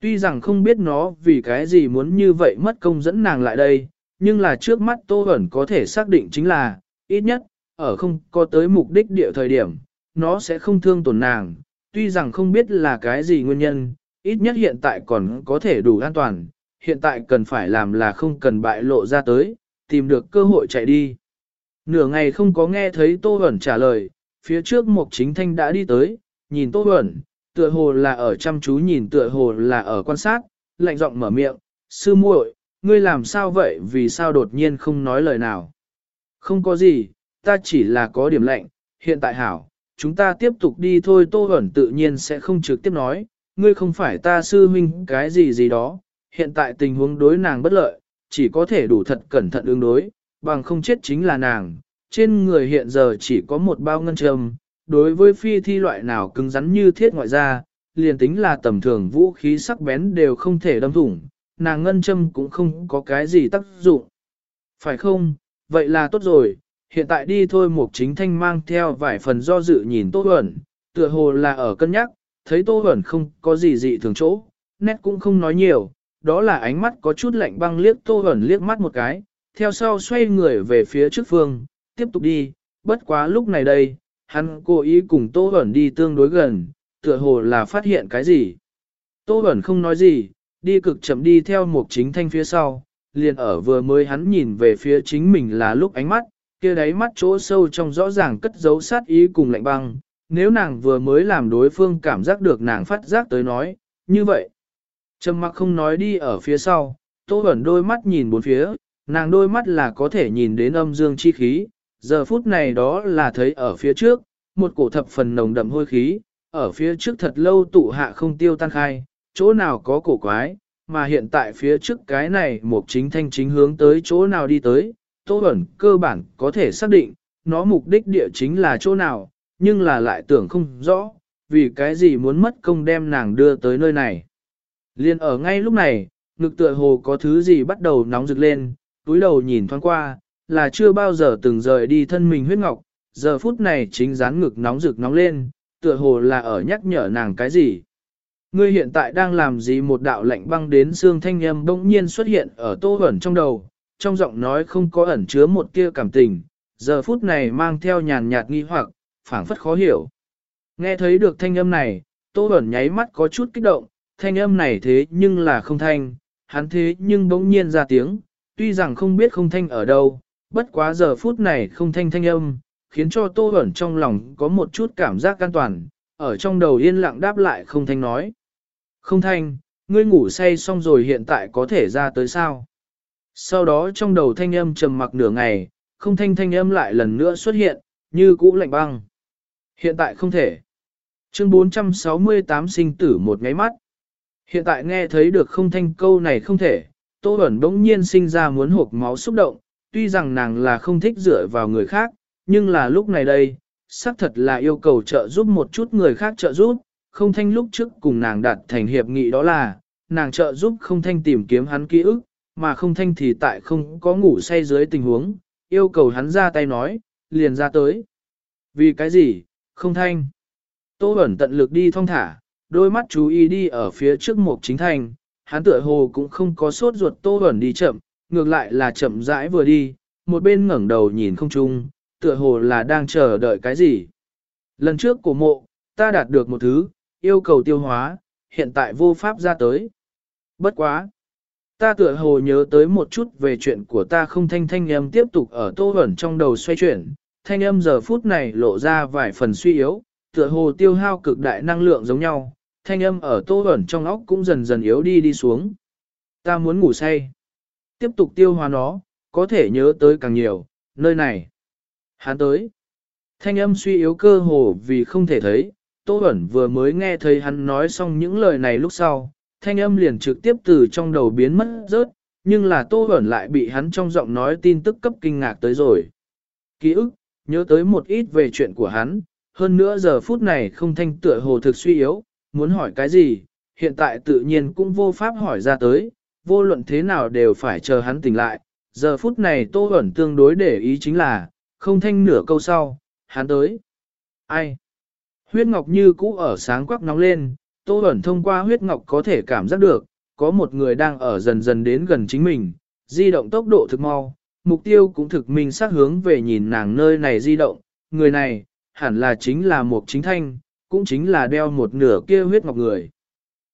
Tuy rằng không biết nó vì cái gì muốn như vậy mất công dẫn nàng lại đây, nhưng là trước mắt Tô Bẩn có thể xác định chính là, ít nhất, ở không có tới mục đích địa thời điểm, nó sẽ không thương tổn nàng, tuy rằng không biết là cái gì nguyên nhân, ít nhất hiện tại còn có thể đủ an toàn, hiện tại cần phải làm là không cần bại lộ ra tới, tìm được cơ hội chạy đi. Nửa ngày không có nghe thấy Tô hẩn trả lời, phía trước mục chính thanh đã đi tới, nhìn Tô hẩn tựa hồ là ở chăm chú nhìn tựa hồ là ở quan sát, lạnh giọng mở miệng, sư muội, ngươi làm sao vậy vì sao đột nhiên không nói lời nào. Không có gì, ta chỉ là có điểm lạnh, hiện tại hảo, chúng ta tiếp tục đi thôi Tô Hẩn tự nhiên sẽ không trực tiếp nói, ngươi không phải ta sư huynh cái gì gì đó, hiện tại tình huống đối nàng bất lợi, chỉ có thể đủ thật cẩn thận ứng đối, bằng không chết chính là nàng, trên người hiện giờ chỉ có một bao ngân trầm, đối với phi thi loại nào cứng rắn như thiết ngoại ra, liền tính là tầm thường vũ khí sắc bén đều không thể đâm thủng, nàng ngân châm cũng không có cái gì tác dụng. Phải không? Vậy là tốt rồi, hiện tại đi thôi Mục Chính Thanh mang theo vài phần do dự nhìn Tô Huẩn, tựa hồ là ở cân nhắc, thấy Tô Huẩn không có gì dị thường chỗ, nét cũng không nói nhiều, đó là ánh mắt có chút lạnh băng liếc Tô Huẩn liếc mắt một cái, theo sau xoay người về phía trước phương, tiếp tục đi, bất quá lúc này đây, hắn cố ý cùng Tô Huẩn đi tương đối gần, tựa hồ là phát hiện cái gì. Tô Huẩn không nói gì, đi cực chậm đi theo một Chính Thanh phía sau, liền ở vừa mới hắn nhìn về phía chính mình là lúc ánh mắt, kia đáy mắt chỗ sâu trong rõ ràng cất giấu sát ý cùng lạnh băng, nếu nàng vừa mới làm đối phương cảm giác được nàng phát giác tới nói, như vậy. Trầm mặc không nói đi ở phía sau, tô ẩn đôi mắt nhìn bốn phía, nàng đôi mắt là có thể nhìn đến âm dương chi khí, giờ phút này đó là thấy ở phía trước, một cổ thập phần nồng đậm hôi khí, ở phía trước thật lâu tụ hạ không tiêu tan khai, chỗ nào có cổ quái, mà hiện tại phía trước cái này một chính thanh chính hướng tới chỗ nào đi tới, Tô Bẩn cơ bản có thể xác định, nó mục đích địa chính là chỗ nào, nhưng là lại tưởng không rõ, vì cái gì muốn mất công đem nàng đưa tới nơi này. Liên ở ngay lúc này, ngực tựa hồ có thứ gì bắt đầu nóng rực lên, túi đầu nhìn thoáng qua, là chưa bao giờ từng rời đi thân mình huyết ngọc, giờ phút này chính dán ngực nóng rực nóng lên, tựa hồ là ở nhắc nhở nàng cái gì. Ngươi hiện tại đang làm gì? Một đạo lạnh băng đến xương thanh âm bỗng nhiên xuất hiện ở tô ẩn trong đầu, trong giọng nói không có ẩn chứa một tia cảm tình, giờ phút này mang theo nhàn nhạt nghi hoặc, phảng phất khó hiểu. Nghe thấy được thanh âm này, Tô ẩn nháy mắt có chút kích động, thanh âm này thế nhưng là không thanh, hắn thế nhưng bỗng nhiên ra tiếng, tuy rằng không biết không thanh ở đâu, bất quá giờ phút này không thanh thanh âm, khiến cho Tô Bẩn trong lòng có một chút cảm giác an toàn, ở trong đầu yên lặng đáp lại không thanh nói. Không thanh, ngươi ngủ say xong rồi hiện tại có thể ra tới sao? Sau đó trong đầu thanh âm trầm mặc nửa ngày, không thanh thanh âm lại lần nữa xuất hiện, như cũ lạnh băng. Hiện tại không thể. Chương 468 sinh tử một ngáy mắt. Hiện tại nghe thấy được không thanh câu này không thể, Tô Bẩn bỗng nhiên sinh ra muốn hộp máu xúc động, tuy rằng nàng là không thích dựa vào người khác, nhưng là lúc này đây, xác thật là yêu cầu trợ giúp một chút người khác trợ giúp, không thanh lúc trước cùng nàng đạt thành hiệp nghị đó là, nàng trợ giúp không thanh tìm kiếm hắn ký ức, mà không thanh thì tại không có ngủ say dưới tình huống, yêu cầu hắn ra tay nói, liền ra tới. Vì cái gì, không thanh? Tô Bẩn tận lực đi thong thả, đôi mắt chú ý đi ở phía trước một chính thành, hắn tựa hồ cũng không có sốt ruột Tô Bẩn đi chậm, ngược lại là chậm rãi vừa đi, một bên ngẩng đầu nhìn không chung, tựa hồ là đang chờ đợi cái gì. Lần trước của mộ, ta đạt được một thứ, yêu cầu tiêu hóa, hiện tại vô pháp ra tới. Bất quá. Ta tựa hồ nhớ tới một chút về chuyện của ta không thanh thanh âm tiếp tục ở tô ẩn trong đầu xoay chuyển, thanh âm giờ phút này lộ ra vài phần suy yếu, tựa hồ tiêu hao cực đại năng lượng giống nhau, thanh âm ở tô ẩn trong óc cũng dần dần yếu đi đi xuống. Ta muốn ngủ say. Tiếp tục tiêu hóa nó, có thể nhớ tới càng nhiều, nơi này. Hắn tới. Thanh âm suy yếu cơ hồ vì không thể thấy, Tô Bẩn vừa mới nghe thấy hắn nói xong những lời này lúc sau, thanh âm liền trực tiếp từ trong đầu biến mất rớt, nhưng là Tô Bẩn lại bị hắn trong giọng nói tin tức cấp kinh ngạc tới rồi. Ký ức, nhớ tới một ít về chuyện của hắn, hơn nữa giờ phút này không thanh tựa hồ thực suy yếu, muốn hỏi cái gì, hiện tại tự nhiên cũng vô pháp hỏi ra tới, vô luận thế nào đều phải chờ hắn tỉnh lại. Giờ phút này Tô Bẩn tương đối để ý chính là, không thanh nửa câu sau, hắn tới. Ai? Huyết ngọc như cũ ở sáng quắc nóng lên, Tô Bẩn thông qua huyết ngọc có thể cảm giác được, có một người đang ở dần dần đến gần chính mình, di động tốc độ thực mau, mục tiêu cũng thực minh sát hướng về nhìn nàng nơi này di động, người này, hẳn là chính là một chính thanh, cũng chính là đeo một nửa kia huyết ngọc người.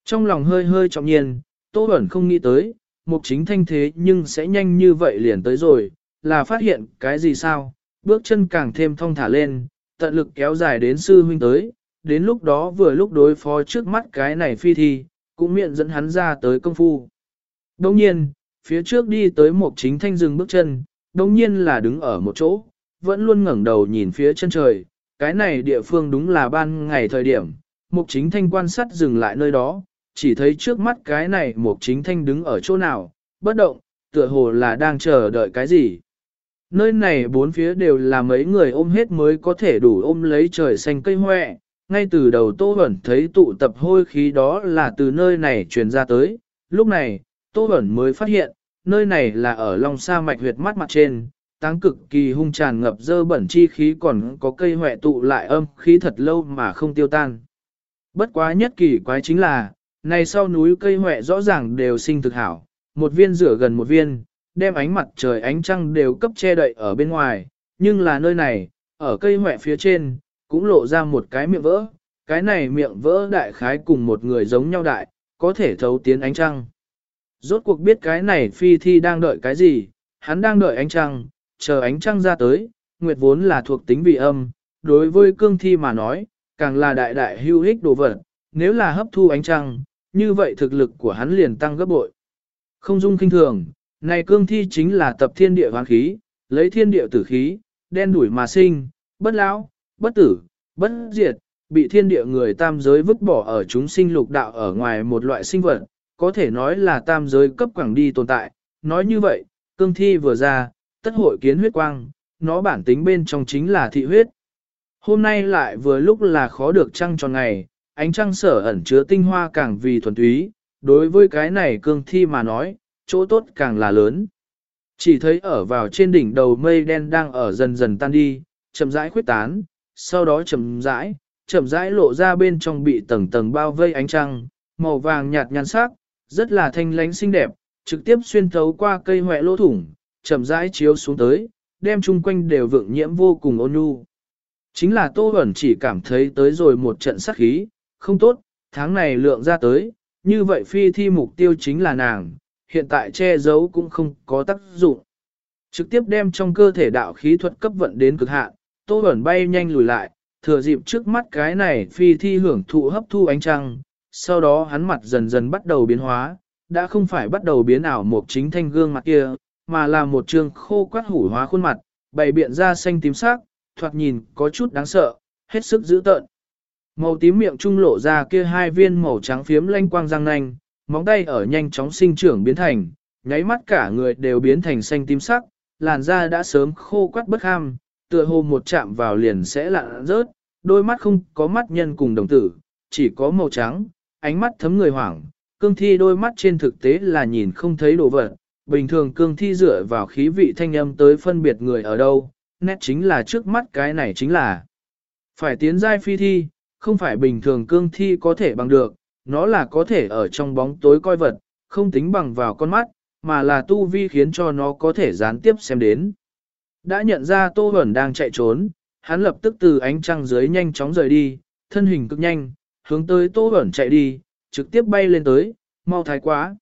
Trong lòng hơi hơi trọng nhiên, Tô Bẩn không nghĩ tới, một chính thanh thế nhưng sẽ nhanh như vậy liền tới rồi, là phát hiện cái gì sao, bước chân càng thêm thong thả lên, tận lực kéo dài đến sư huynh tới, đến lúc đó vừa lúc đối phó trước mắt cái này phi thi, cũng miệng dẫn hắn ra tới công phu. Đồng nhiên, phía trước đi tới một chính thanh dừng bước chân, đồng nhiên là đứng ở một chỗ, vẫn luôn ngẩng đầu nhìn phía chân trời, cái này địa phương đúng là ban ngày thời điểm, một chính thanh quan sát dừng lại nơi đó, chỉ thấy trước mắt cái này một chính thanh đứng ở chỗ nào, bất động, tựa hồ là đang chờ đợi cái gì. Nơi này bốn phía đều là mấy người ôm hết mới có thể đủ ôm lấy trời xanh cây hoẹ, ngay từ đầu Tô Bẩn thấy tụ tập hôi khí đó là từ nơi này truyền ra tới, lúc này, Tô Bẩn mới phát hiện, nơi này là ở Long Sa Mạch huyệt mắt mặt trên, táng cực kỳ hung tràn ngập dơ bẩn chi khí còn có cây hoẹ tụ lại âm khí thật lâu mà không tiêu tan. Bất quá nhất kỳ quái chính là, này sau núi cây hoẹ rõ ràng đều sinh thực hảo, một viên rửa gần một viên, đem ánh mặt trời ánh trăng đều cấp che đậy ở bên ngoài, nhưng là nơi này, ở cây hoẹ phía trên, cũng lộ ra một cái miệng vỡ, cái này miệng vỡ đại khái cùng một người giống nhau đại, có thể thấu tiến ánh trăng. Rốt cuộc biết cái này phi thi đang đợi cái gì, hắn đang đợi ánh trăng, chờ ánh trăng ra tới, nguyệt vốn là thuộc tính vị âm, đối với cương thi mà nói, càng là đại đại hưu hích đồ vật, nếu là hấp thu ánh trăng, như vậy thực lực của hắn liền tăng gấp bội. Không dung kinh thường, này cương thi chính là tập thiên địa hoán khí, lấy thiên địa tử khí, đen đuổi mà sinh, bất lão, bất tử, bất diệt, bị thiên địa người tam giới vứt bỏ ở chúng sinh lục đạo ở ngoài một loại sinh vật, có thể nói là tam giới cấp quảng đi tồn tại. Nói như vậy, cương thi vừa ra, tất hội kiến huyết quang, nó bản tính bên trong chính là thị huyết. Hôm nay lại vừa lúc là khó được trăng tròn ngày, ánh trăng sở ẩn chứa tinh hoa càng vì thuần túy, đối với cái này cương thi mà nói, chỗ tốt càng là lớn. Chỉ thấy ở vào trên đỉnh đầu mây đen đang ở dần dần tan đi, chậm rãi khuyết tán, sau đó chậm rãi, chậm rãi lộ ra bên trong bị tầng tầng bao vây ánh trăng, màu vàng nhạt nhan sắc, rất là thanh lánh xinh đẹp, trực tiếp xuyên thấu qua cây hoẹ lỗ thủng, chậm rãi chiếu xuống tới, đem chung quanh đều vượng nhiễm vô cùng ôn nhu. Chính là Tô Bẩn chỉ cảm thấy tới rồi một trận sắc khí, không tốt, tháng này lượng ra tới, như vậy phi thi mục tiêu chính là nàng, hiện tại che giấu cũng không có tác dụng. Trực tiếp đem trong cơ thể đạo khí thuật cấp vận đến cực hạn, Tô Bẩn bay nhanh lùi lại, thừa dịp trước mắt cái này phi thi hưởng thụ hấp thu ánh trăng, sau đó hắn mặt dần dần bắt đầu biến hóa, đã không phải bắt đầu biến ảo một chính thanh gương mặt kia, mà là một trường khô quát hủ hóa khuôn mặt, bày biện ra xanh tím sắc, thoạt nhìn có chút đáng sợ, hết sức dữ tợn. Màu tím miệng trung lộ ra kia hai viên màu trắng phiếm lanh quang răng nanh, móng tay ở nhanh chóng sinh trưởng biến thành, nháy mắt cả người đều biến thành xanh tím sắc, làn da đã sớm khô quắt bất ham, tựa hồ một chạm vào liền sẽ lạ rớt, đôi mắt không có mắt nhân cùng đồng tử, chỉ có màu trắng, ánh mắt thấm người hoảng, cương thi đôi mắt trên thực tế là nhìn không thấy đồ vật, bình thường cương thi dựa vào khí vị thanh âm tới phân biệt người ở đâu, nét chính là trước mắt cái này chính là. Phải tiến giai phi thi, không phải bình thường cương thi có thể bằng được, nó là có thể ở trong bóng tối coi vật, không tính bằng vào con mắt, mà là tu vi khiến cho nó có thể gián tiếp xem đến. Đã nhận ra Tô Huẩn đang chạy trốn, hắn lập tức từ ánh trăng dưới nhanh chóng rời đi, thân hình cực nhanh, hướng tới Tô Huẩn chạy đi, trực tiếp bay lên tới, mau thái quá.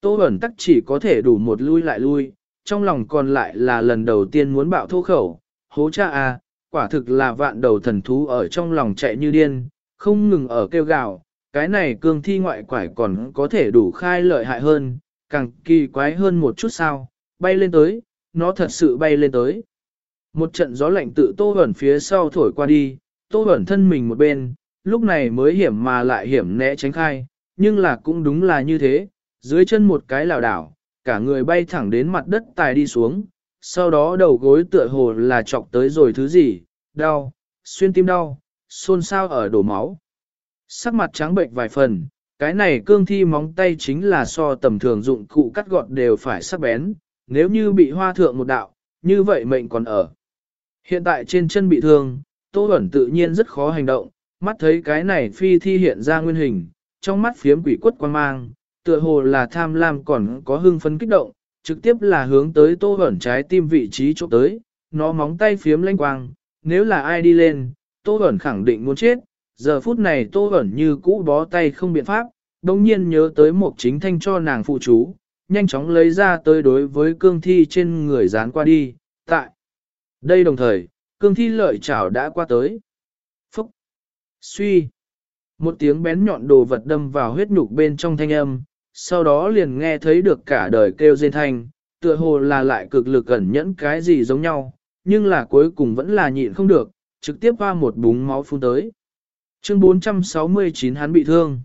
Tô Huẩn tắc chỉ có thể đủ một lui lại lui, trong lòng còn lại là lần đầu tiên muốn bạo thô khẩu, hố cha à, quả thực là vạn đầu thần thú ở trong lòng chạy như điên, không ngừng ở kêu gào, cái này cương thi ngoại quải còn có thể đủ khai lợi hại hơn, càng kỳ quái hơn một chút sao, bay lên tới, nó thật sự bay lên tới. Một trận gió lạnh tự tô ẩn phía sau thổi qua đi, tô ẩn thân mình một bên, lúc này mới hiểm mà lại hiểm né tránh khai, nhưng là cũng đúng là như thế, dưới chân một cái lảo đảo, cả người bay thẳng đến mặt đất tài đi xuống, sau đó đầu gối tựa hồ là chọc tới rồi thứ gì, đau, xuyên tim đau, xôn xao ở đổ máu. Sắc mặt trắng bệnh vài phần, cái này cương thi móng tay chính là so tầm thường dụng cụ cắt gọt đều phải sắc bén, nếu như bị hoa thượng một đạo, như vậy mệnh còn ở. Hiện tại trên chân bị thương, Tô Bẩn tự nhiên rất khó hành động, mắt thấy cái này phi thi hiện ra nguyên hình, trong mắt phiếm quỷ quất quan mang, tựa hồ là tham lam còn có hưng phấn kích động, trực tiếp là hướng tới Tô Bẩn trái tim vị trí chỗ tới, nó móng tay phiếm lanh quang, nếu là ai đi lên, Tô Bẩn khẳng định muốn chết, giờ phút này Tô ẩn như cũ bó tay không biện pháp, đồng nhiên nhớ tới một chính thanh cho nàng phụ chú, nhanh chóng lấy ra tới đối với cương thi trên người dán qua đi, tại. Đây đồng thời, cương thi lợi chảo đã qua tới. Phúc! Suy! Một tiếng bén nhọn đồ vật đâm vào huyết nhục bên trong thanh âm, sau đó liền nghe thấy được cả đời kêu rên thanh, tựa hồ là lại cực lực ẩn nhẫn cái gì giống nhau, nhưng là cuối cùng vẫn là nhịn không được, trực tiếp qua một búng máu phun tới. Chương 469 hắn bị thương.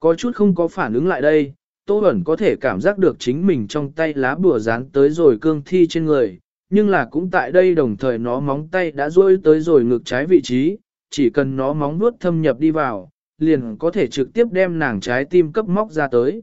Có chút không có phản ứng lại đây, Tô Bẩn có thể cảm giác được chính mình trong tay lá bùa dán tới rồi cương thi trên người, nhưng là cũng tại đây đồng thời nó móng tay đã rôi tới rồi ngực trái vị trí, chỉ cần nó móng vuốt thâm nhập đi vào, liền có thể trực tiếp đem nàng trái tim cấp móc ra tới.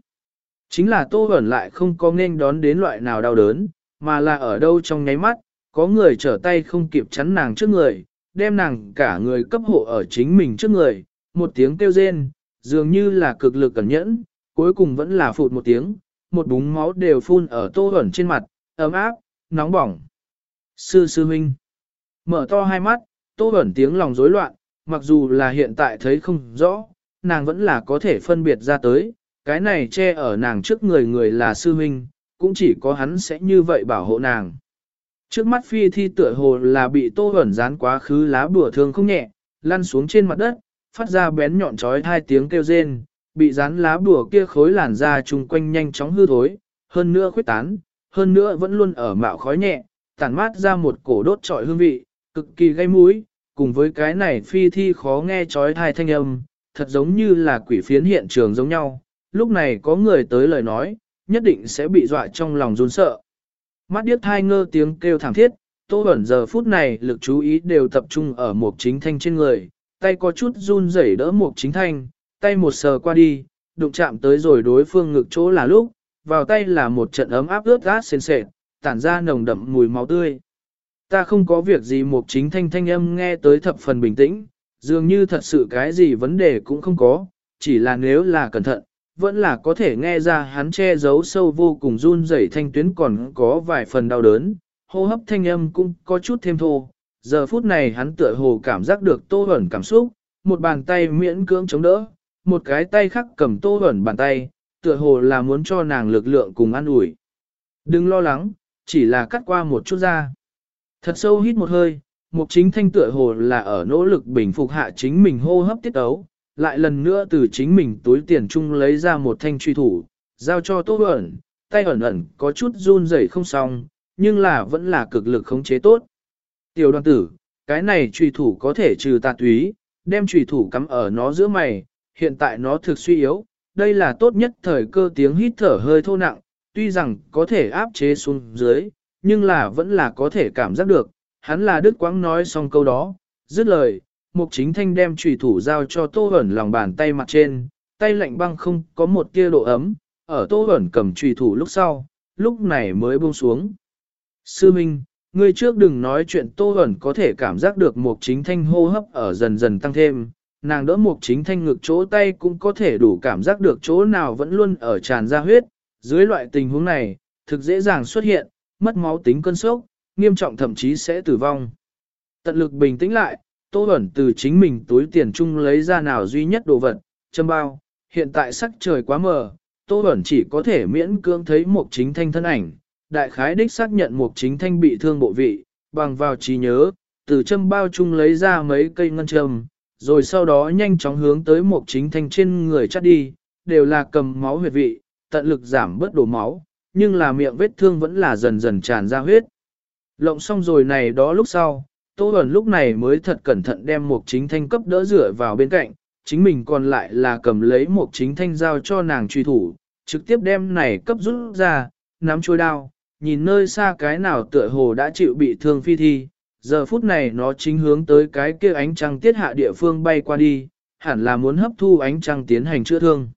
Chính là Tô Bẩn lại không có nên đón đến loại nào đau đớn, mà là ở đâu trong nháy mắt, có người trở tay không kịp chắn nàng trước người, đem nàng cả người cấp hộ ở chính mình trước người, một tiếng kêu rên, dường như là cực lực cẩn nhẫn, cuối cùng vẫn là phụt một tiếng, một búng máu đều phun ở tô ẩn trên mặt, ấm áp, nóng bỏng. Sư sư huynh, mở to hai mắt, tô ẩn tiếng lòng rối loạn, mặc dù là hiện tại thấy không rõ, nàng vẫn là có thể phân biệt ra tới, cái này che ở nàng trước người người là sư huynh, cũng chỉ có hắn sẽ như vậy bảo hộ nàng. Trước mắt phi thi tựa hồ là bị tô ẩn dán quá khứ lá bùa thương không nhẹ, lăn xuống trên mặt đất, phát ra bén nhọn trói hai tiếng kêu rên, bị dán lá bùa kia khối làn da chung quanh nhanh chóng hư thối, hơn nữa khuyết tán, hơn nữa vẫn luôn ở mạo khói nhẹ, tản mát ra một cổ đốt trọi hương vị, cực kỳ gây mũi, cùng với cái này phi thi khó nghe trói thai thanh âm, thật giống như là quỷ phiến hiện trường giống nhau, lúc này có người tới lời nói, nhất định sẽ bị dọa trong lòng run sợ. Mắt điếc thai ngơ tiếng kêu thảm thiết, Tô Bẩn giờ phút này lực chú ý đều tập trung ở Mục chính thanh trên người, tay có chút run rẩy đỡ Mục chính thanh, tay một sờ qua đi, đụng chạm tới rồi đối phương ngực chỗ là lúc, vào tay là một trận ấm áp ướt át sền sệt, tản ra nồng đậm mùi máu tươi. Ta không có việc gì Mục chính thanh thanh âm nghe tới thập phần bình tĩnh, dường như thật sự cái gì vấn đề cũng không có, chỉ là nếu là cẩn thận, vẫn là có thể nghe ra hắn che giấu sâu vô cùng run rẩy thanh tuyến còn có vài phần đau đớn, hô hấp thanh âm cũng có chút thêm thô. Giờ phút này hắn tựa hồ cảm giác được tô ẩn cảm xúc, một bàn tay miễn cưỡng chống đỡ, một cái tay khác cầm tô ẩn bàn tay, tựa hồ là muốn cho nàng lực lượng cùng an ủi. Đừng lo lắng, chỉ là cắt qua một chút ra. Thật sâu hít một hơi, mục chính thanh tựa hồ là ở nỗ lực bình phục hạ chính mình hô hấp tiết ấu, lại lần nữa từ chính mình túi tiền chung lấy ra một thanh truy thủ, giao cho Tô ẩn, tay ẩn ẩn có chút run rẩy không xong, nhưng là vẫn là cực lực khống chế tốt. Tiểu đoàn tử, cái này truy thủ có thể trừ tà túy, đem truy thủ cắm ở nó giữa mày, hiện tại nó thực suy yếu, đây là tốt nhất thời cơ tiếng hít thở hơi thô nặng, tuy rằng có thể áp chế xuống dưới, nhưng là vẫn là có thể cảm giác được, hắn là Đức Quang nói xong câu đó, dứt lời, Mục Chính Thanh đem trùy thủ giao cho Tô Hẩn lòng bàn tay mặt trên, tay lạnh băng không có một tia độ ấm, ở Tô Hẩn cầm trùy thủ lúc sau, lúc này mới buông xuống. Sư Minh, ngươi trước đừng nói chuyện Tô Hẩn có thể cảm giác được Mục Chính Thanh hô hấp ở dần dần tăng thêm, nàng đỡ mục chính thanh ngực chỗ tay cũng có thể đủ cảm giác được chỗ nào vẫn luôn ở tràn ra huyết. Dưới loại tình huống này, thực dễ dàng xuất hiện, mất máu tính cơn sốc, nghiêm trọng thậm chí sẽ tử vong. Tận lực bình tĩnh lại, Tô Bẩn từ chính mình túi tiền chung lấy ra nào duy nhất đồ vật, châm bao, hiện tại sắc trời quá mờ, Tô Bẩn chỉ có thể miễn cưỡng thấy một chính thanh thân ảnh, đại khái đích xác nhận một chính thanh bị thương bộ vị, bằng vào trí nhớ, từ châm bao chung lấy ra mấy cây ngân châm, rồi sau đó nhanh chóng hướng tới một chính thanh trên người chắt đi, đều là cầm máu huyệt vị, tận lực giảm bớt đổ máu, nhưng là miệng vết thương vẫn là dần dần tràn ra huyết. Lộng xong rồi này đó lúc sau, Tô Bẩn lúc này mới thật cẩn thận đem một chính thanh cấp đỡ rửa vào bên cạnh, chính mình còn lại là cầm lấy một chính thanh giao cho nàng truy thủ, trực tiếp đem này cấp rút ra, nắm chui đao, nhìn nơi xa cái nào tựa hồ đã chịu bị thương phi thi, giờ phút này nó chính hướng tới cái kia ánh trăng tiết hạ địa phương bay qua đi, hẳn là muốn hấp thu ánh trăng tiến hành chữa thương.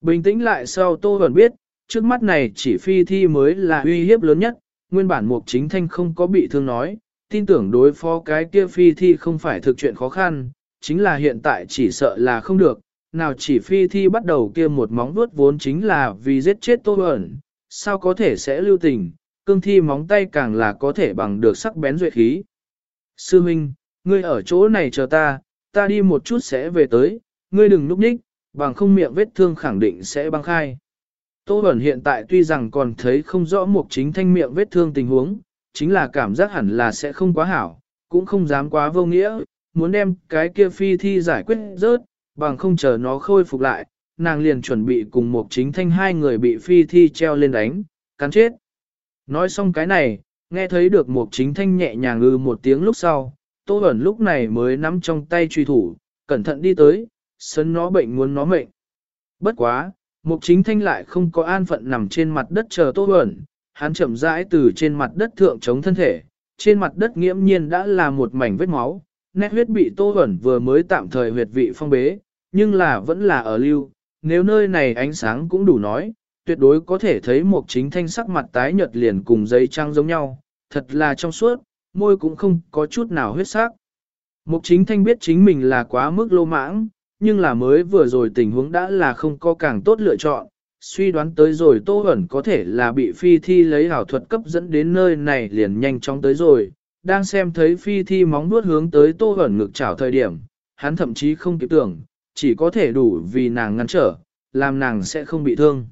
Bình tĩnh lại sau Tô Bẩn biết, trước mắt này chỉ phi thi mới là uy hiếp lớn nhất, nguyên bản mục chính thanh không có bị thương nói, tin tưởng đối phó cái kia phi thi không phải thực chuyện khó khăn, chính là hiện tại chỉ sợ là không được, nào chỉ phi thi bắt đầu kia một móng vuốt vốn chính là vì giết chết tô ẩn, sao có thể sẽ lưu tình, cương thi móng tay càng là có thể bằng được sắc bén duệ khí. Sư Minh, ngươi ở chỗ này chờ ta, ta đi một chút sẽ về tới, ngươi đừng núp nhích, bằng không miệng vết thương khẳng định sẽ băng khai. Tô Bẩn hiện tại tuy rằng còn thấy không rõ mục chính thanh miệng vết thương tình huống, chính là cảm giác hẳn là sẽ không quá hảo, cũng không dám quá vô nghĩa, muốn đem cái kia phi thi giải quyết rớt, bằng không chờ nó khôi phục lại, nàng liền chuẩn bị cùng mục chính thanh hai người bị phi thi treo lên đánh, cắn chết. Nói xong cái này, nghe thấy được mục chính thanh nhẹ nhàng ư một tiếng lúc sau, Tô Bẩn lúc này mới nắm trong tay truy thủ, cẩn thận đi tới, sấn nó bệnh muốn nó mệnh. Bất quá, Mục chính thanh lại không có an phận nằm trên mặt đất chờ tô Bẩn, hắn chậm rãi từ trên mặt đất thượng chống thân thể, trên mặt đất nghiễm nhiên đã là một mảnh vết máu, nét huyết bị tô ẩn vừa mới tạm thời huyệt vị phong bế, nhưng là vẫn là ở lưu, nếu nơi này ánh sáng cũng đủ nói, tuyệt đối có thể thấy mục chính thanh sắc mặt tái nhợt liền cùng giấy trăng giống nhau, thật là trong suốt, môi cũng không có chút nào huyết sắc. Mục chính thanh biết chính mình là quá mức lô mãng, nhưng là mới vừa rồi tình huống đã là không có càng tốt lựa chọn, suy đoán tới rồi Tô Hẩn có thể là bị phi thi lấy hảo thuật cấp dẫn đến nơi này liền nhanh chóng tới rồi, đang xem thấy phi thi móng nuốt hướng tới Tô Hẩn ngực chảo thời điểm, hắn thậm chí không kịp tưởng, chỉ có thể đủ vì nàng ngăn trở, làm nàng sẽ không bị thương.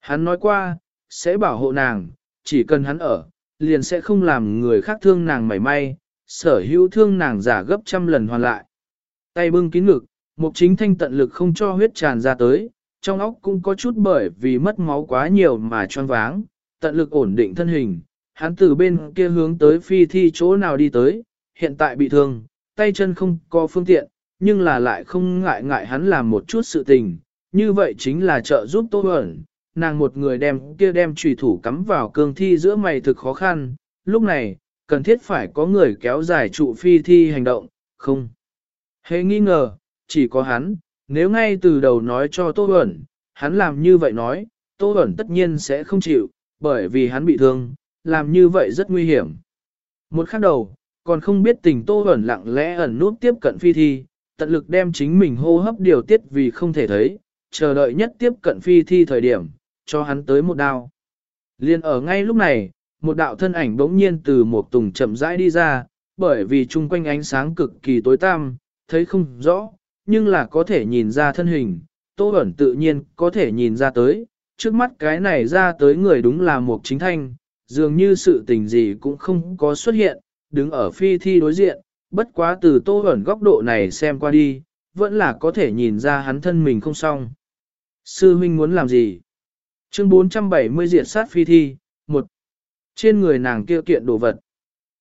Hắn nói qua, sẽ bảo hộ nàng, chỉ cần hắn ở, liền sẽ không làm người khác thương nàng mảy may, sở hữu thương nàng giả gấp trăm lần hoàn lại. Tay bưng kín ngực, Mục chính thanh tận lực không cho huyết tràn ra tới, trong óc cũng có chút bởi vì mất máu quá nhiều mà choáng váng, tận lực ổn định thân hình, hắn từ bên kia hướng tới phi thi chỗ nào đi tới, hiện tại bị thương, tay chân không có phương tiện, nhưng là lại không ngại ngại hắn làm một chút sự tình, như vậy chính là trợ giúp Tô Bẩn, nàng một người đem kia đem trùy thủ cắm vào cương thi giữa mày thực khó khăn, lúc này, cần thiết phải có người kéo dài trụ phi thi hành động, không. Hề nghi ngờ, chỉ có hắn, nếu ngay từ đầu nói cho Tô Bẩn, hắn làm như vậy nói, Tô Bẩn tất nhiên sẽ không chịu, bởi vì hắn bị thương, làm như vậy rất nguy hiểm. Một khắc đầu, còn không biết tình Tô Bẩn lặng lẽ ẩn nút tiếp cận phi thi, tận lực đem chính mình hô hấp điều tiết vì không thể thấy, chờ đợi nhất tiếp cận phi thi thời điểm, cho hắn tới một đao. Liên ở ngay lúc này, một đạo thân ảnh bỗng nhiên từ một tùng chậm rãi đi ra, bởi vì chung quanh ánh sáng cực kỳ tối tăm, thấy không rõ, nhưng là có thể nhìn ra thân hình, Tô Bẩn tự nhiên có thể nhìn ra tới, trước mắt cái này ra tới người đúng là một chính thanh, dường như sự tình gì cũng không có xuất hiện, đứng ở phi thi đối diện, bất quá từ Tô Bẩn góc độ này xem qua đi, vẫn là có thể nhìn ra hắn thân mình không xong. Sư huynh muốn làm gì? Chương 470 diệt sát phi thi, một Trên người nàng kia kiện đồ vật.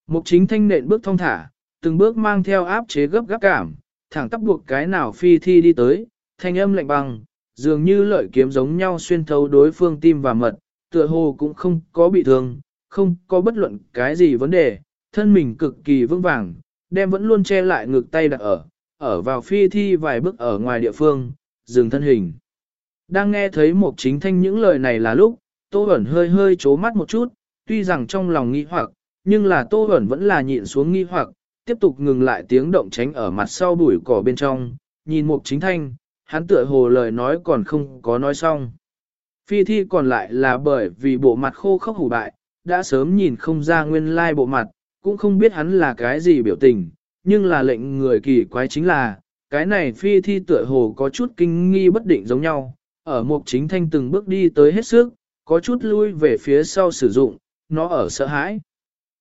Mục chính thanh nện bước thong thả, từng bước mang theo áp chế gấp gáp cảm, thẳng tắp buộc cái nào phi thi đi tới, thanh âm lạnh băng, dường như lợi kiếm giống nhau xuyên thấu đối phương tim và mật, tựa hồ cũng không có bị thương, không có bất luận cái gì vấn đề, thân mình cực kỳ vững vàng, đem vẫn luôn che lại ngực tay đặt ở, ở vào phi thi vài bước ở ngoài địa phương, dừng thân hình. Đang nghe thấy một chính thanh những lời này là lúc, Tô Bẩn hơi hơi chố mắt một chút, tuy rằng trong lòng nghi hoặc, nhưng là Tô Bẩn vẫn là nhịn xuống nghi hoặc, tiếp tục ngừng lại tiếng động tránh ở mặt sau bụi cỏ bên trong, nhìn mục chính thanh, hắn tựa hồ lời nói còn không có nói xong. Phi thi còn lại là bởi vì bộ mặt khô khốc hủ bại, đã sớm nhìn không ra nguyên lai bộ mặt, cũng không biết hắn là cái gì biểu tình, nhưng là lệnh người kỳ quái chính là, cái này phi thi tựa hồ có chút kinh nghi bất định giống nhau, ở mục chính thanh từng bước đi tới hết sức, có chút lui về phía sau sử dụng, nó ở sợ hãi.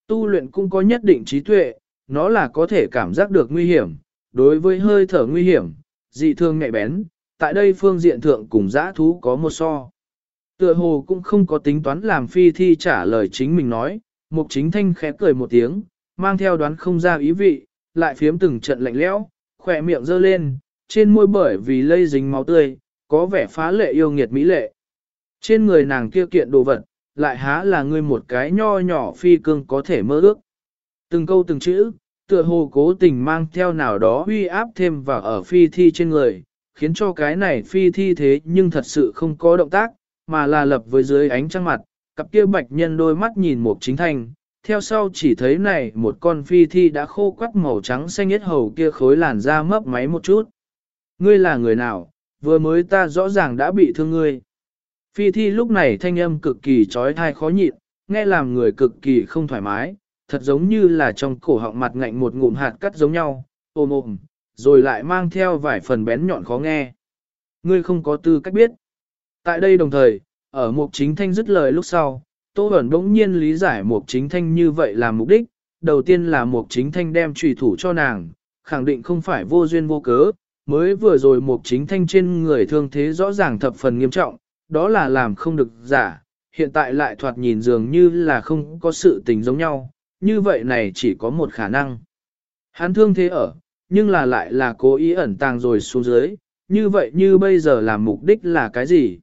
Tu luyện cũng có nhất định trí tuệ, nó là có thể cảm giác được nguy hiểm, đối với hơi thở nguy hiểm, dị thương nhạy bén, tại đây phương diện thượng cùng dã thú có một so. Tựa hồ cũng không có tính toán làm phi thi trả lời chính mình nói, mục chính thanh khẽ cười một tiếng, mang theo đoán không ra ý vị, lại phiếm từng trận lạnh lẽo, khỏe miệng dơ lên, trên môi bởi vì lây dính máu tươi, có vẻ phá lệ yêu nghiệt mỹ lệ. Trên người nàng kia kiện đồ vật, lại há là ngươi một cái nho nhỏ phi cương có thể mơ ước. Từng câu từng chữ, tựa hồ cố tình mang theo nào đó uy áp thêm vào ở phi thi trên người, khiến cho cái này phi thi thế nhưng thật sự không có động tác, mà là lập với dưới ánh trăng mặt, cặp kia bạch nhân đôi mắt nhìn một chính thành, theo sau chỉ thấy này một con phi thi đã khô quắt màu trắng xanh nhất hầu kia khối làn da mấp máy một chút. Ngươi là người nào, vừa mới ta rõ ràng đã bị thương ngươi. Phi thi lúc này thanh âm cực kỳ trói thai khó nhịn, nghe làm người cực kỳ không thoải mái, thật giống như là trong cổ họng mặt ngạnh một ngụm hạt cắt giống nhau, ôm ôm, rồi lại mang theo vài phần bén nhọn khó nghe. Ngươi không có tư cách biết. Tại đây đồng thời, ở mục chính thanh dứt lời lúc sau, Tô Bẩn đống nhiên lý giải mục chính thanh như vậy là mục đích, đầu tiên là mục chính thanh đem trùy thủ cho nàng, khẳng định không phải vô duyên vô cớ, mới vừa rồi mục chính thanh trên người thương thế rõ ràng thập phần nghiêm trọng, đó là làm không được giả, hiện tại lại thoạt nhìn dường như là không có sự tình giống nhau, như vậy này chỉ có một khả năng. Hắn thương thế ở, nhưng là lại là cố ý ẩn tàng rồi xuống dưới, như vậy như bây giờ làm mục đích là cái gì?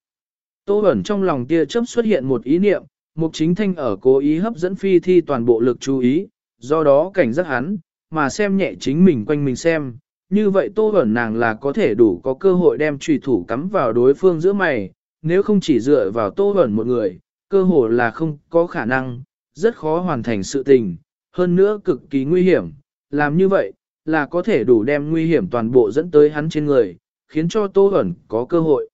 Tô ẩn trong lòng tia chớp xuất hiện một ý niệm, mục chính thanh ở cố ý hấp dẫn phi thi toàn bộ lực chú ý, do đó cảnh giác hắn, mà xem nhẹ chính mình quanh mình xem. Như vậy tô ẩn nàng là có thể đủ có cơ hội đem trùy thủ cắm vào đối phương giữa mày, nếu không chỉ dựa vào tô ẩn một người, cơ hội là không có khả năng, rất khó hoàn thành sự tình, hơn nữa cực kỳ nguy hiểm, làm như vậy, là có thể đủ đem nguy hiểm toàn bộ dẫn tới hắn trên người, khiến cho Tô Bẩn có cơ hội.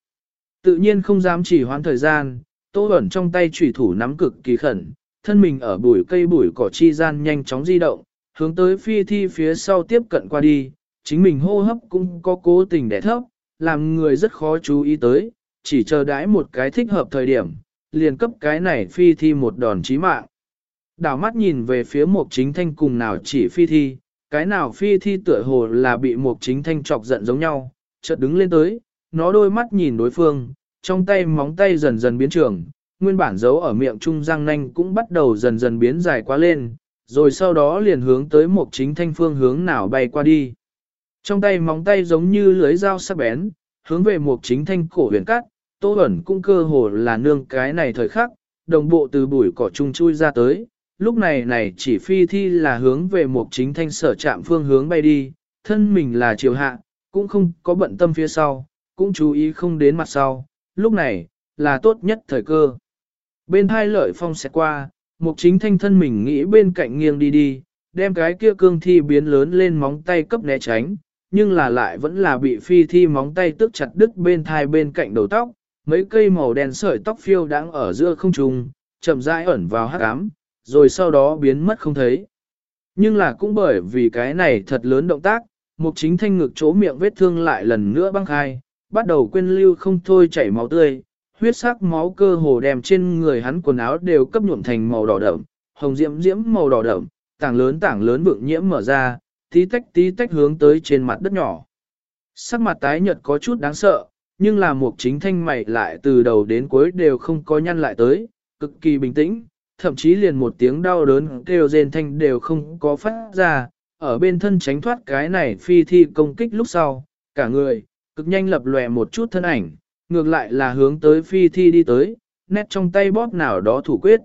Tự nhiên không dám chỉ hoãn thời gian, Tô Bẩn trong tay chủy thủ nắm cực kỳ khẩn, thân mình ở bụi cây bụi cỏ chi gian nhanh chóng di động, hướng tới phi thi phía sau tiếp cận qua đi, chính mình hô hấp cũng có cố tình đẻ thấp, làm người rất khó chú ý tới, chỉ chờ đãi một cái thích hợp thời điểm, liền cấp cái này phi thi một đòn chí mạng. Đảo mắt nhìn về phía mục chính thanh cùng nào chỉ phi thi, cái nào phi thi tựa hồ là bị mục chính thanh chọc giận giống nhau, chợt đứng lên tới, nó đôi mắt nhìn đối phương, trong tay móng tay dần dần biến trường, nguyên bản giấu ở miệng trung răng nanh cũng bắt đầu dần dần biến dài quá lên, rồi sau đó liền hướng tới mục chính thanh phương hướng nào bay qua đi. Trong tay móng tay giống như lưới dao sắc bén, hướng về mục chính thanh cổ huyền cắt, tô ẩn cũng cơ hồ là nương cái này thời khắc, đồng bộ từ bụi cỏ trung chui ra tới, lúc này này chỉ phi thi là hướng về một chính thanh sở chạm phương hướng bay đi, thân mình là chiều hạ, cũng không có bận tâm phía sau, cũng chú ý không đến mặt sau, lúc này, là tốt nhất thời cơ. Bên hai lợi phong sẽ qua, một chính thanh thân mình nghĩ bên cạnh nghiêng đi đi, đem cái kia cương thi biến lớn lên móng tay cấp né tránh, nhưng là lại vẫn là bị phi thi móng tay tức chặt đứt bên thai bên cạnh đầu tóc, mấy cây màu đen sợi tóc phiêu đang ở giữa không trung, chậm rãi ẩn vào hắc ám, rồi sau đó biến mất không thấy. Nhưng là cũng bởi vì cái này thật lớn động tác, mục chính thanh ngực chỗ miệng vết thương lại lần nữa băng khai, bắt đầu quên lưu không thôi chảy máu tươi, huyết sắc máu cơ hồ đem trên người hắn quần áo đều cấp nhuộm thành màu đỏ đậm, hồng diễm diễm màu đỏ đậm, tảng lớn tảng lớn vượng nhiễm mở ra, tí tách tí tách hướng tới trên mặt đất nhỏ. Sắc mặt tái nhợt có chút đáng sợ, nhưng là mục chính thanh mày lại từ đầu đến cuối đều không có nhăn lại tới, cực kỳ bình tĩnh, thậm chí liền một tiếng đau đớn kêu rên thanh đều không có phát ra, ở bên thân tránh thoát cái này phi thi công kích lúc sau, cả người, cực nhanh lập lòe một chút thân ảnh, ngược lại là hướng tới phi thi đi tới, nét trong tay bóp nào đó thủ quyết.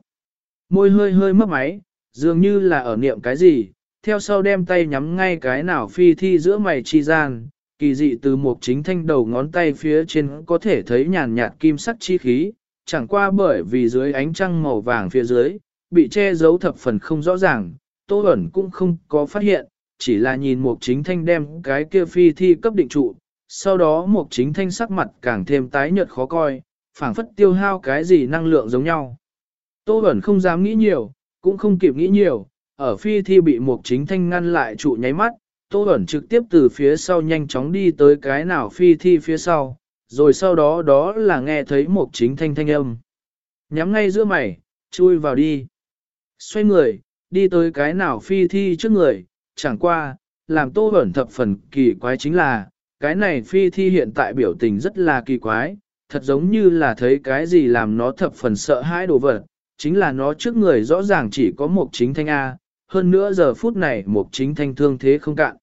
Môi hơi hơi mấp máy, dường như là ở niệm cái gì, theo sau đem tay nhắm ngay cái nào phi thi giữa mày chi gian, kỳ dị từ một chính thanh đầu ngón tay phía trên có thể thấy nhàn nhạt kim sắc chi khí, chẳng qua bởi vì dưới ánh trăng màu vàng phía dưới, bị che giấu thập phần không rõ ràng, Tô Bẩn cũng không có phát hiện, chỉ là nhìn một chính thanh đem cái kia phi thi cấp định trụ, sau đó một chính thanh sắc mặt càng thêm tái nhợt khó coi, phảng phất tiêu hao cái gì năng lượng giống nhau. Tô Bẩn không dám nghĩ nhiều, cũng không kịp nghĩ nhiều, ở phi thi bị một chính thanh ngăn lại trụ nháy mắt, Tô Bẩn trực tiếp từ phía sau nhanh chóng đi tới cái nào phi thi phía sau, rồi sau đó đó là nghe thấy một chính thanh thanh âm. Nhắm ngay giữa mày, chui vào đi. Xoay người, đi tới cái nào phi thi trước người, chẳng qua, làm Tô ẩn thập phần kỳ quái chính là, cái này phi thi hiện tại biểu tình rất là kỳ quái, thật giống như là thấy cái gì làm nó thập phần sợ hãi đồ vật, chính là nó trước người rõ ràng chỉ có một chính thanh A, hơn nữa giờ phút này một chính thanh thương thế không cạn.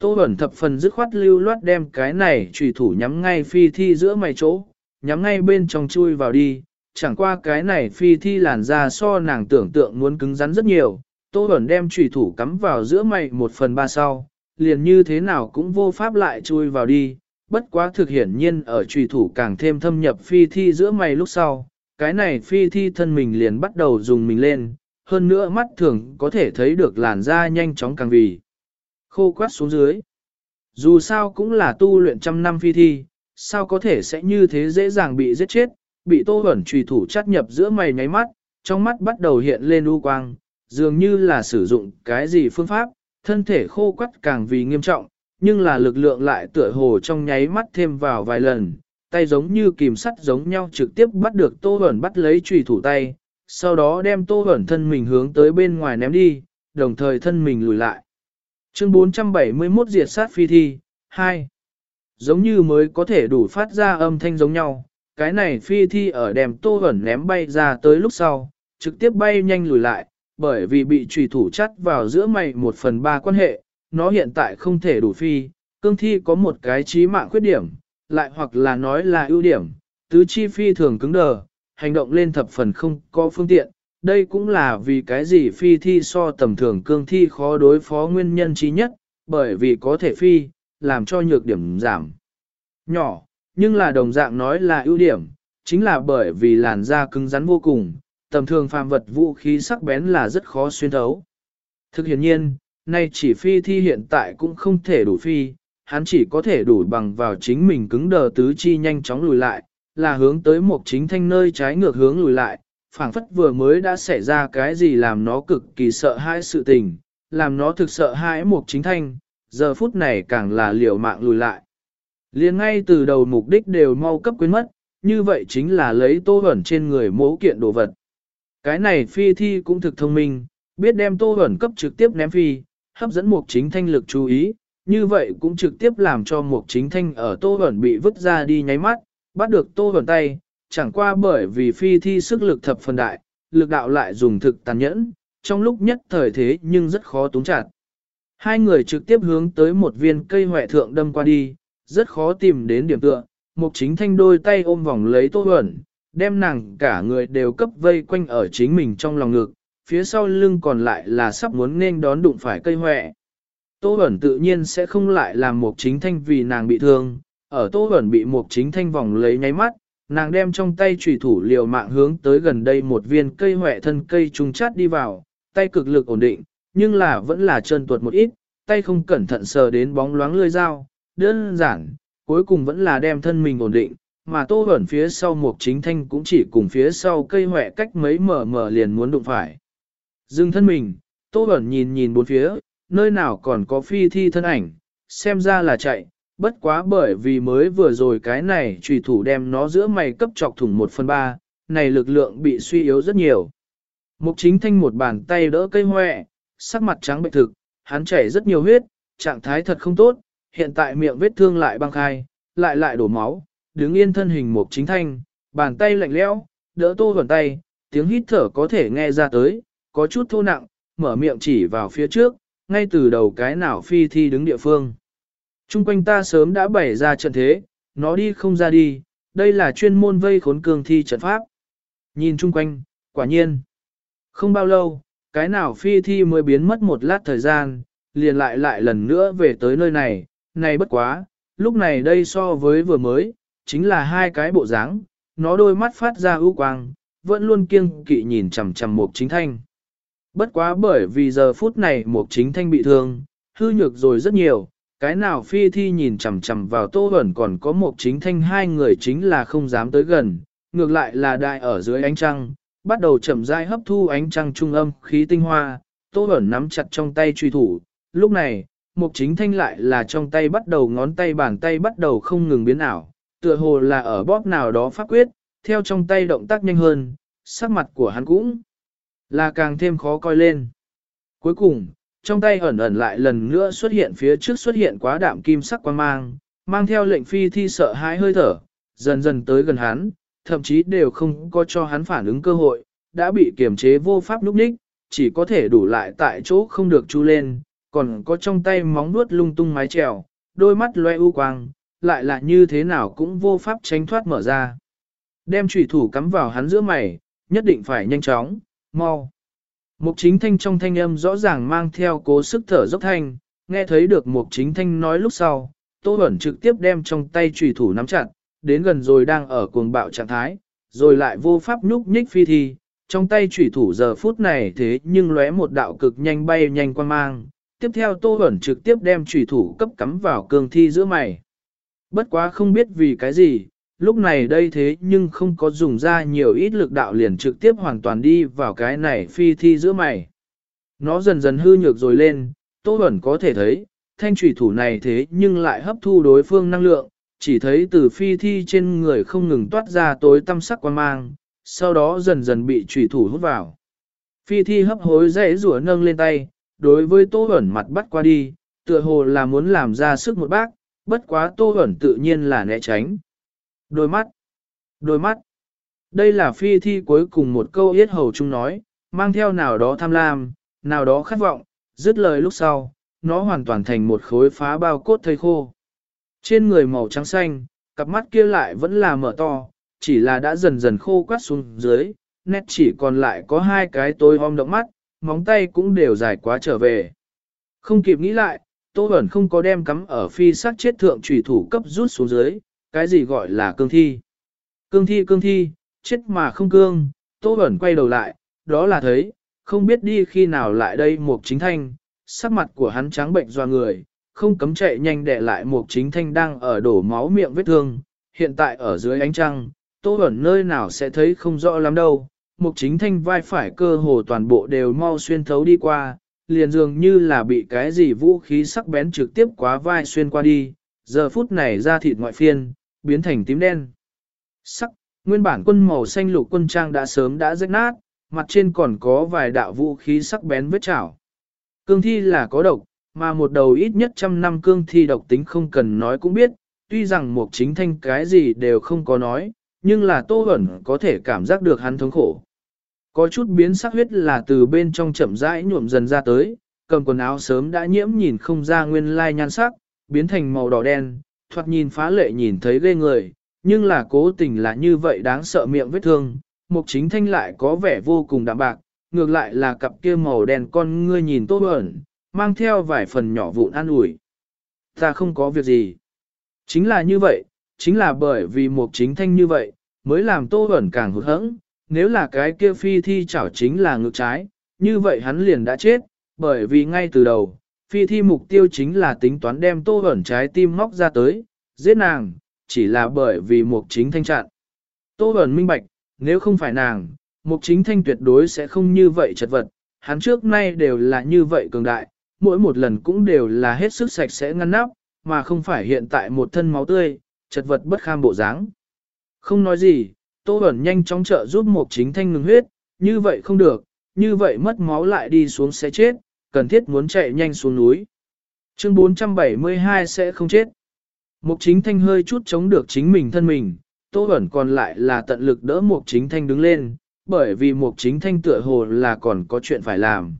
Tô Bẩn thập phần dứt khoát lưu loát đem cái này trùy thủ nhắm ngay phi thi giữa mày chỗ, nhắm ngay bên trong chui vào đi, chẳng qua cái này phi thi làn da so nàng tưởng tượng muốn cứng rắn rất nhiều. Tô Bẩn đem trùy thủ cắm vào giữa mày một phần ba sau, liền như thế nào cũng vô pháp lại chui vào đi, bất quá thực hiển nhiên ở trùy thủ càng thêm thâm nhập phi thi giữa mày lúc sau, cái này phi thi thân mình liền bắt đầu dùng mình lên, hơn nữa mắt thường có thể thấy được làn da nhanh chóng càng vì khô quát xuống dưới. Dù sao cũng là tu luyện trăm năm phi thi, sao có thể sẽ như thế dễ dàng bị giết chết, bị tô ẩn trùy thủ chắt nhập giữa mày nháy mắt, trong mắt bắt đầu hiện lên u quang, dường như là sử dụng cái gì phương pháp, thân thể khô quắt càng vì nghiêm trọng, nhưng là lực lượng lại tựa hồ trong nháy mắt thêm vào vài lần, tay giống như kìm sắt giống nhau trực tiếp bắt được Tô hẩn bắt lấy trùy thủ tay, sau đó đem Tô hẩn thân mình hướng tới bên ngoài ném đi, đồng thời thân mình lùi lại. Chương 471 Diệt sát phi thi, 2. Giống như mới có thể đủ phát ra âm thanh giống nhau, cái này phi thi ở đèm Tô ẩn ném bay ra tới lúc sau, trực tiếp bay nhanh lùi lại, bởi vì bị trùy thủ chắt vào giữa mày một phần ba quan hệ, nó hiện tại không thể đủ phi, cương thi có một cái trí mạng khuyết điểm, lại hoặc là nói là ưu điểm, tứ chi phi thường cứng đờ, hành động lên thập phần không có phương tiện, đây cũng là vì cái gì phi thi so tầm thường cương thi khó đối phó nguyên nhân trí nhất, bởi vì có thể phi, làm cho nhược điểm giảm nhỏ, nhưng là đồng dạng nói là ưu điểm, chính là bởi vì làn da cứng rắn vô cùng, tầm thường phàm vật vũ khí sắc bén là rất khó xuyên thấu. Thực hiện nhiên, nay chỉ phi thi hiện tại cũng không thể đủ phi, hắn chỉ có thể đủ bằng vào chính mình cứng đờ tứ chi nhanh chóng lùi lại, là hướng tới một chính thanh nơi trái ngược hướng lùi lại, phảng phất vừa mới đã xảy ra cái gì làm nó cực kỳ sợ hãi sự tình, làm nó thực sợ hãi mục chính thanh, giờ phút này càng là liều mạng lùi lại. liền ngay từ đầu mục đích đều mau cấp quên mất, như vậy chính là lấy tô ẩn trên người mẫu kiện đồ vật. Cái này phi thi cũng thực thông minh, biết đem tô ẩn cấp trực tiếp ném phi, hấp dẫn mục chính thanh lực chú ý, như vậy cũng trực tiếp làm cho mục chính thanh ở tô ẩn bị vứt ra đi nháy mắt, bắt được tô ẩn tay, chẳng qua bởi vì phi thi sức lực thập phần đại, lực đạo lại dùng thực tàn nhẫn, trong lúc nhất thời thế nhưng rất khó túng chặt. Hai người trực tiếp hướng tới một viên cây hoại thượng đâm qua đi, rất khó tìm đến điểm tựa, mục chính thanh đôi tay ôm vòng lấy tô huẩn, đem nàng cả người đều cấp vây quanh ở chính mình trong lòng ngực, phía sau lưng còn lại là sắp muốn nên đón đụng phải cây hoẹ. Tô Bẩn tự nhiên sẽ không lại làm mục chính thanh vì nàng bị thương, ở Tô Bẩn bị mục chính thanh vòng lấy nháy mắt, nàng đem trong tay trùy thủ liều mạng hướng tới gần đây một viên cây hỏe thân cây trùng chát đi vào, tay cực lực ổn định, nhưng là vẫn là chân tuột một ít, tay không cẩn thận sờ đến bóng loáng lưỡi dao, đơn giản, cuối cùng vẫn là đem thân mình ổn định, mà Tô ẩn phía sau một chính thanh cũng chỉ cùng phía sau cây hỏe cách mấy mở mở liền muốn đụng phải. Dừng thân mình, Tô ẩn nhìn nhìn bốn phía, nơi nào còn có phi thi thân ảnh, xem ra là chạy, bất quá bởi vì mới vừa rồi cái này trùy thủ đem nó giữa mày cấp chọc thủng một phần ba, này lực lượng bị suy yếu rất nhiều. Mục chính thanh một bàn tay đỡ cây hoẹ, sắc mặt trắng bệnh thực, hắn chảy rất nhiều huyết, trạng thái thật không tốt, hiện tại miệng vết thương lại băng khai, lại lại đổ máu, đứng yên thân hình mục chính thanh, bàn tay lạnh lẽo, đỡ tô vẩn tay, tiếng hít thở có thể nghe ra tới, có chút thô nặng, mở miệng chỉ vào phía trước, ngay từ đầu cái nào phi thi đứng địa phương. Trung quanh ta sớm đã bày ra trận thế, nó đi không ra đi, đây là chuyên môn vây khốn cường thi trận pháp. Nhìn chung quanh, quả nhiên. Không bao lâu, cái nào phi thi mới biến mất một lát thời gian, liền lại lại lần nữa về tới nơi này, này bất quá, lúc này đây so với vừa mới, chính là hai cái bộ dáng, nó đôi mắt phát ra ưu quang, vẫn luôn kiêng kỵ nhìn chằm chằm một chính thanh. Bất quá bởi vì giờ phút này một chính thanh bị thương, hư nhược rồi rất nhiều, cái nào phi thi nhìn chằm chằm vào tô ẩn còn có một chính thanh hai người chính là không dám tới gần, ngược lại là đại ở dưới ánh trăng, bắt đầu chậm rãi hấp thu ánh trăng trung âm khí tinh hoa, tô ẩn nắm chặt trong tay truy thủ, lúc này, một chính thanh lại là trong tay bắt đầu ngón tay bàn tay bắt đầu không ngừng biến ảo, tựa hồ là ở bóp nào đó phát quyết, theo trong tay động tác nhanh hơn, sắc mặt của hắn cũng là càng thêm khó coi lên. Cuối cùng, trong tay ẩn ẩn lại lần nữa xuất hiện phía trước xuất hiện quá đạm kim sắc quang mang, mang theo lệnh phi thi sợ hãi hơi thở, dần dần tới gần hắn, thậm chí đều không có cho hắn phản ứng cơ hội, đã bị kiềm chế vô pháp lúc ních, chỉ có thể đủ lại tại chỗ không được chu lên, còn có trong tay móng nuốt lung tung mái trèo, đôi mắt loe u quang, lại là như thế nào cũng vô pháp tránh thoát mở ra. Đem trùy thủ cắm vào hắn giữa mày, nhất định phải nhanh chóng, mau. Mục chính thanh trong thanh âm rõ ràng mang theo cố sức thở dốc thanh, nghe thấy được mục chính thanh nói lúc sau, Tô Bẩn trực tiếp đem trong tay trùy thủ nắm chặt, đến gần rồi đang ở cuồng bạo trạng thái, rồi lại vô pháp nhúc nhích phi thi, trong tay trùy thủ giờ phút này thế nhưng lóe một đạo cực nhanh bay nhanh quan mang, tiếp theo Tô Bẩn trực tiếp đem trùy thủ cấp cắm vào cương thi giữa mày. Bất quá không biết vì cái gì, lúc này đây thế nhưng không có dùng ra nhiều ít lực đạo liền trực tiếp hoàn toàn đi vào cái này phi thi giữa mày. Nó dần dần hư nhược rồi lên, Tô Bẩn có thể thấy, thanh trùy thủ này thế nhưng lại hấp thu đối phương năng lượng, chỉ thấy từ phi thi trên người không ngừng toát ra tối tăm sắc quan mang, sau đó dần dần bị trùy thủ hút vào. Phi thi hấp hối dễ rủa nâng lên tay, đối với Tô Bẩn mặt bắt qua đi, tựa hồ là muốn làm ra sức một bác, bất quá Tô Bẩn tự nhiên là né tránh. Đôi mắt, đôi mắt. Đây là phi thi cuối cùng một câu yết hầu chung nói, mang theo nào đó tham lam, nào đó khát vọng, dứt lời lúc sau, nó hoàn toàn thành một khối phá bao cốt thây khô. Trên người màu trắng xanh, cặp mắt kia lại vẫn là mở to, chỉ là đã dần dần khô quát xuống dưới, nét chỉ còn lại có hai cái tối om động mắt, móng tay cũng đều dài quá trở về. Không kịp nghĩ lại, Tô Bẩn không có đem cắm ở phi sắc chết thượng trùy thủ cấp rút xuống dưới, cái gì gọi là cương thi. Cương thi cương thi, chết mà không cương, Tô Bẩn quay đầu lại, đó là thấy, không biết đi khi nào lại đây một chính thanh, sắc mặt của hắn trắng bệnh doa người, không cấm chạy nhanh để lại một chính thanh đang ở đổ máu miệng vết thương, hiện tại ở dưới ánh trăng, Tô Bẩn nơi nào sẽ thấy không rõ lắm đâu. Mục chính thanh vai phải cơ hồ toàn bộ đều mau xuyên thấu đi qua, liền dường như là bị cái gì vũ khí sắc bén trực tiếp quá vai xuyên qua đi, giờ phút này ra thịt ngoại phiên, biến thành tím đen. Sắc, nguyên bản quân màu xanh lục quân trang đã sớm đã rách nát, mặt trên còn có vài đạo vũ khí sắc bén vết chảo. Cương thi là có độc, mà một đầu ít nhất trăm năm cương thi độc tính không cần nói cũng biết, tuy rằng một chính thanh cái gì đều không có nói, nhưng là tô ẩn có thể cảm giác được hắn thống khổ. Có chút biến sắc huyết là từ bên trong chậm rãi nhuộm dần ra tới, cầm quần áo sớm đã nhiễm nhìn không ra nguyên lai nhan sắc, biến thành màu đỏ đen, thoạt nhìn phá lệ nhìn thấy ghê người, nhưng là cố tình là như vậy đáng sợ miệng vết thương, mục chính thanh lại có vẻ vô cùng đạm bạc, ngược lại là cặp kia màu đen con ngươi nhìn tốt ẩn, mang theo vài phần nhỏ vụn an ủi. Ta không có việc gì. Chính là như vậy, chính là bởi vì mục chính thanh như vậy, mới làm tô ẩn càng hụt hẫng. nếu là cái kia phi thi chảo chính là ngược trái, như vậy hắn liền đã chết, bởi vì ngay từ đầu, phi thi mục tiêu chính là tính toán đem tô ẩn trái tim móc ra tới, giết nàng, chỉ là bởi vì mục chính thanh chặn. Tô ẩn minh bạch, nếu không phải nàng, mục chính thanh tuyệt đối sẽ không như vậy chật vật, hắn trước nay đều là như vậy cường đại, mỗi một lần cũng đều là hết sức sạch sẽ ngăn nắp, mà không phải hiện tại một thân máu tươi, chật vật bất kham bộ dáng. Không nói gì, Tô Bẩn nhanh chóng trợ giúp Mục Chính Thanh ngừng huyết, như vậy không được, như vậy mất máu lại đi xuống sẽ chết, cần thiết muốn chạy nhanh xuống núi. Chương 472 sẽ không chết. Mục chính thanh hơi chút chống được chính mình thân mình, Tô ẩn còn lại là tận lực đỡ mục chính thanh đứng lên, bởi vì mục chính thanh tựa hồ là còn có chuyện phải làm.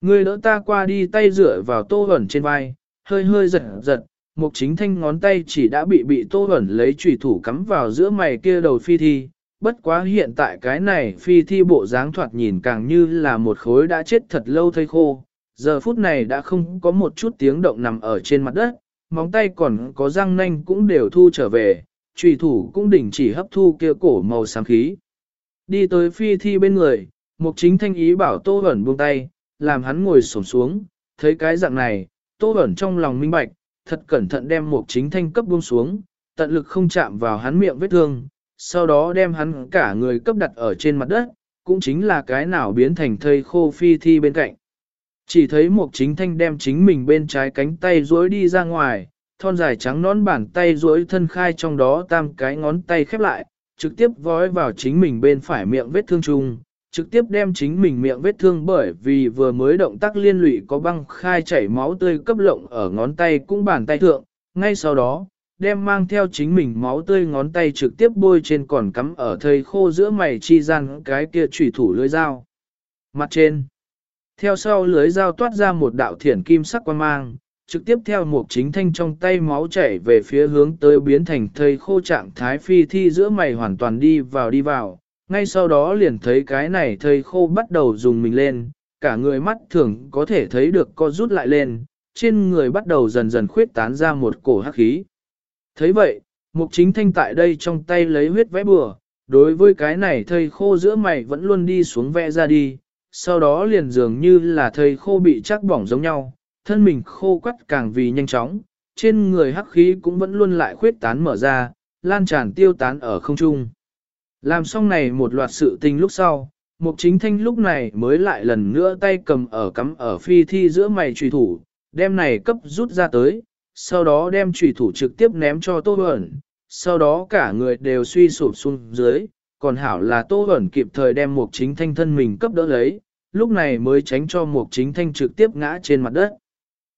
Người đỡ ta qua đi tay rửa vào Tô ẩn trên vai, hơi hơi giật giật, mục chính thanh ngón tay chỉ đã bị bị Tô ẩn lấy chủy thủ cắm vào giữa mày kia đầu phi thi. Bất quá hiện tại cái này phi thi bộ dáng thoạt nhìn càng như là một khối đã chết thật lâu thây khô, giờ phút này đã không có một chút tiếng động nằm ở trên mặt đất, móng tay còn có răng nanh cũng đều thu trở về, trùy thủ cũng đỉnh chỉ hấp thu kia cổ màu xám khí. Đi tới phi thi bên người, mục chính thanh ý bảo tô ẩn buông tay, làm hắn ngồi xổm xuống, thấy cái dạng này, tô ẩn trong lòng minh bạch, thật cẩn thận đem mục chính thanh cấp buông xuống, tận lực không chạm vào hắn miệng vết thương, sau đó đem hắn cả người cấp đặt ở trên mặt đất, cũng chính là cái nào biến thành thây khô phi thi bên cạnh. Chỉ thấy một chính thanh đem chính mình bên trái cánh tay duỗi đi ra ngoài, thon dài trắng nón bàn tay duỗi thân khai trong đó tam cái ngón tay khép lại, trực tiếp vói vào chính mình bên phải miệng vết thương chung, trực tiếp đem chính mình miệng vết thương bởi vì vừa mới động tác liên lụy có băng khai chảy máu tươi cấp lộng ở ngón tay cũng bàn tay thượng, ngay sau đó, đem mang theo chính mình máu tươi ngón tay trực tiếp bôi trên còn cắm ở thây khô giữa mày chi gian cái kia chủy thủ lưới dao. Mặt trên, theo sau lưới dao toát ra một đạo thiển kim sắc quan mang, trực tiếp theo một chính thanh trong tay máu chảy về phía hướng tới biến thành thây khô trạng thái phi thi giữa mày hoàn toàn đi vào đi vào, ngay sau đó liền thấy cái này thây khô bắt đầu dùng mình lên, cả người mắt thường có thể thấy được co rút lại lên, trên người bắt đầu dần dần khuyết tán ra một cổ hắc khí. thấy vậy, mục chính thanh tại đây trong tay lấy huyết vẽ bừa, đối với cái này thây khô giữa mày vẫn luôn đi xuống vẽ ra đi, sau đó liền dường như là thầy khô bị chắc bỏng giống nhau, thân mình khô quắt càng vì nhanh chóng, trên người hắc khí cũng vẫn luôn lại khuyết tán mở ra, lan tràn tiêu tán ở không trung. Làm xong này một loạt sự tình lúc sau, Mục Chính Thanh lúc này mới lại lần nữa tay cầm ở cắm ở phi thi giữa mày trùy thủ, đem này cấp rút ra tới, sau đó đem trùy thủ trực tiếp ném cho Tô Bẩn, sau đó cả người đều suy sụp xuống dưới, còn hảo là Tô Bẩn kịp thời đem Mục Chính Thanh thân mình cấp đỡ lấy, lúc này mới tránh cho Mục Chính Thanh trực tiếp ngã trên mặt đất.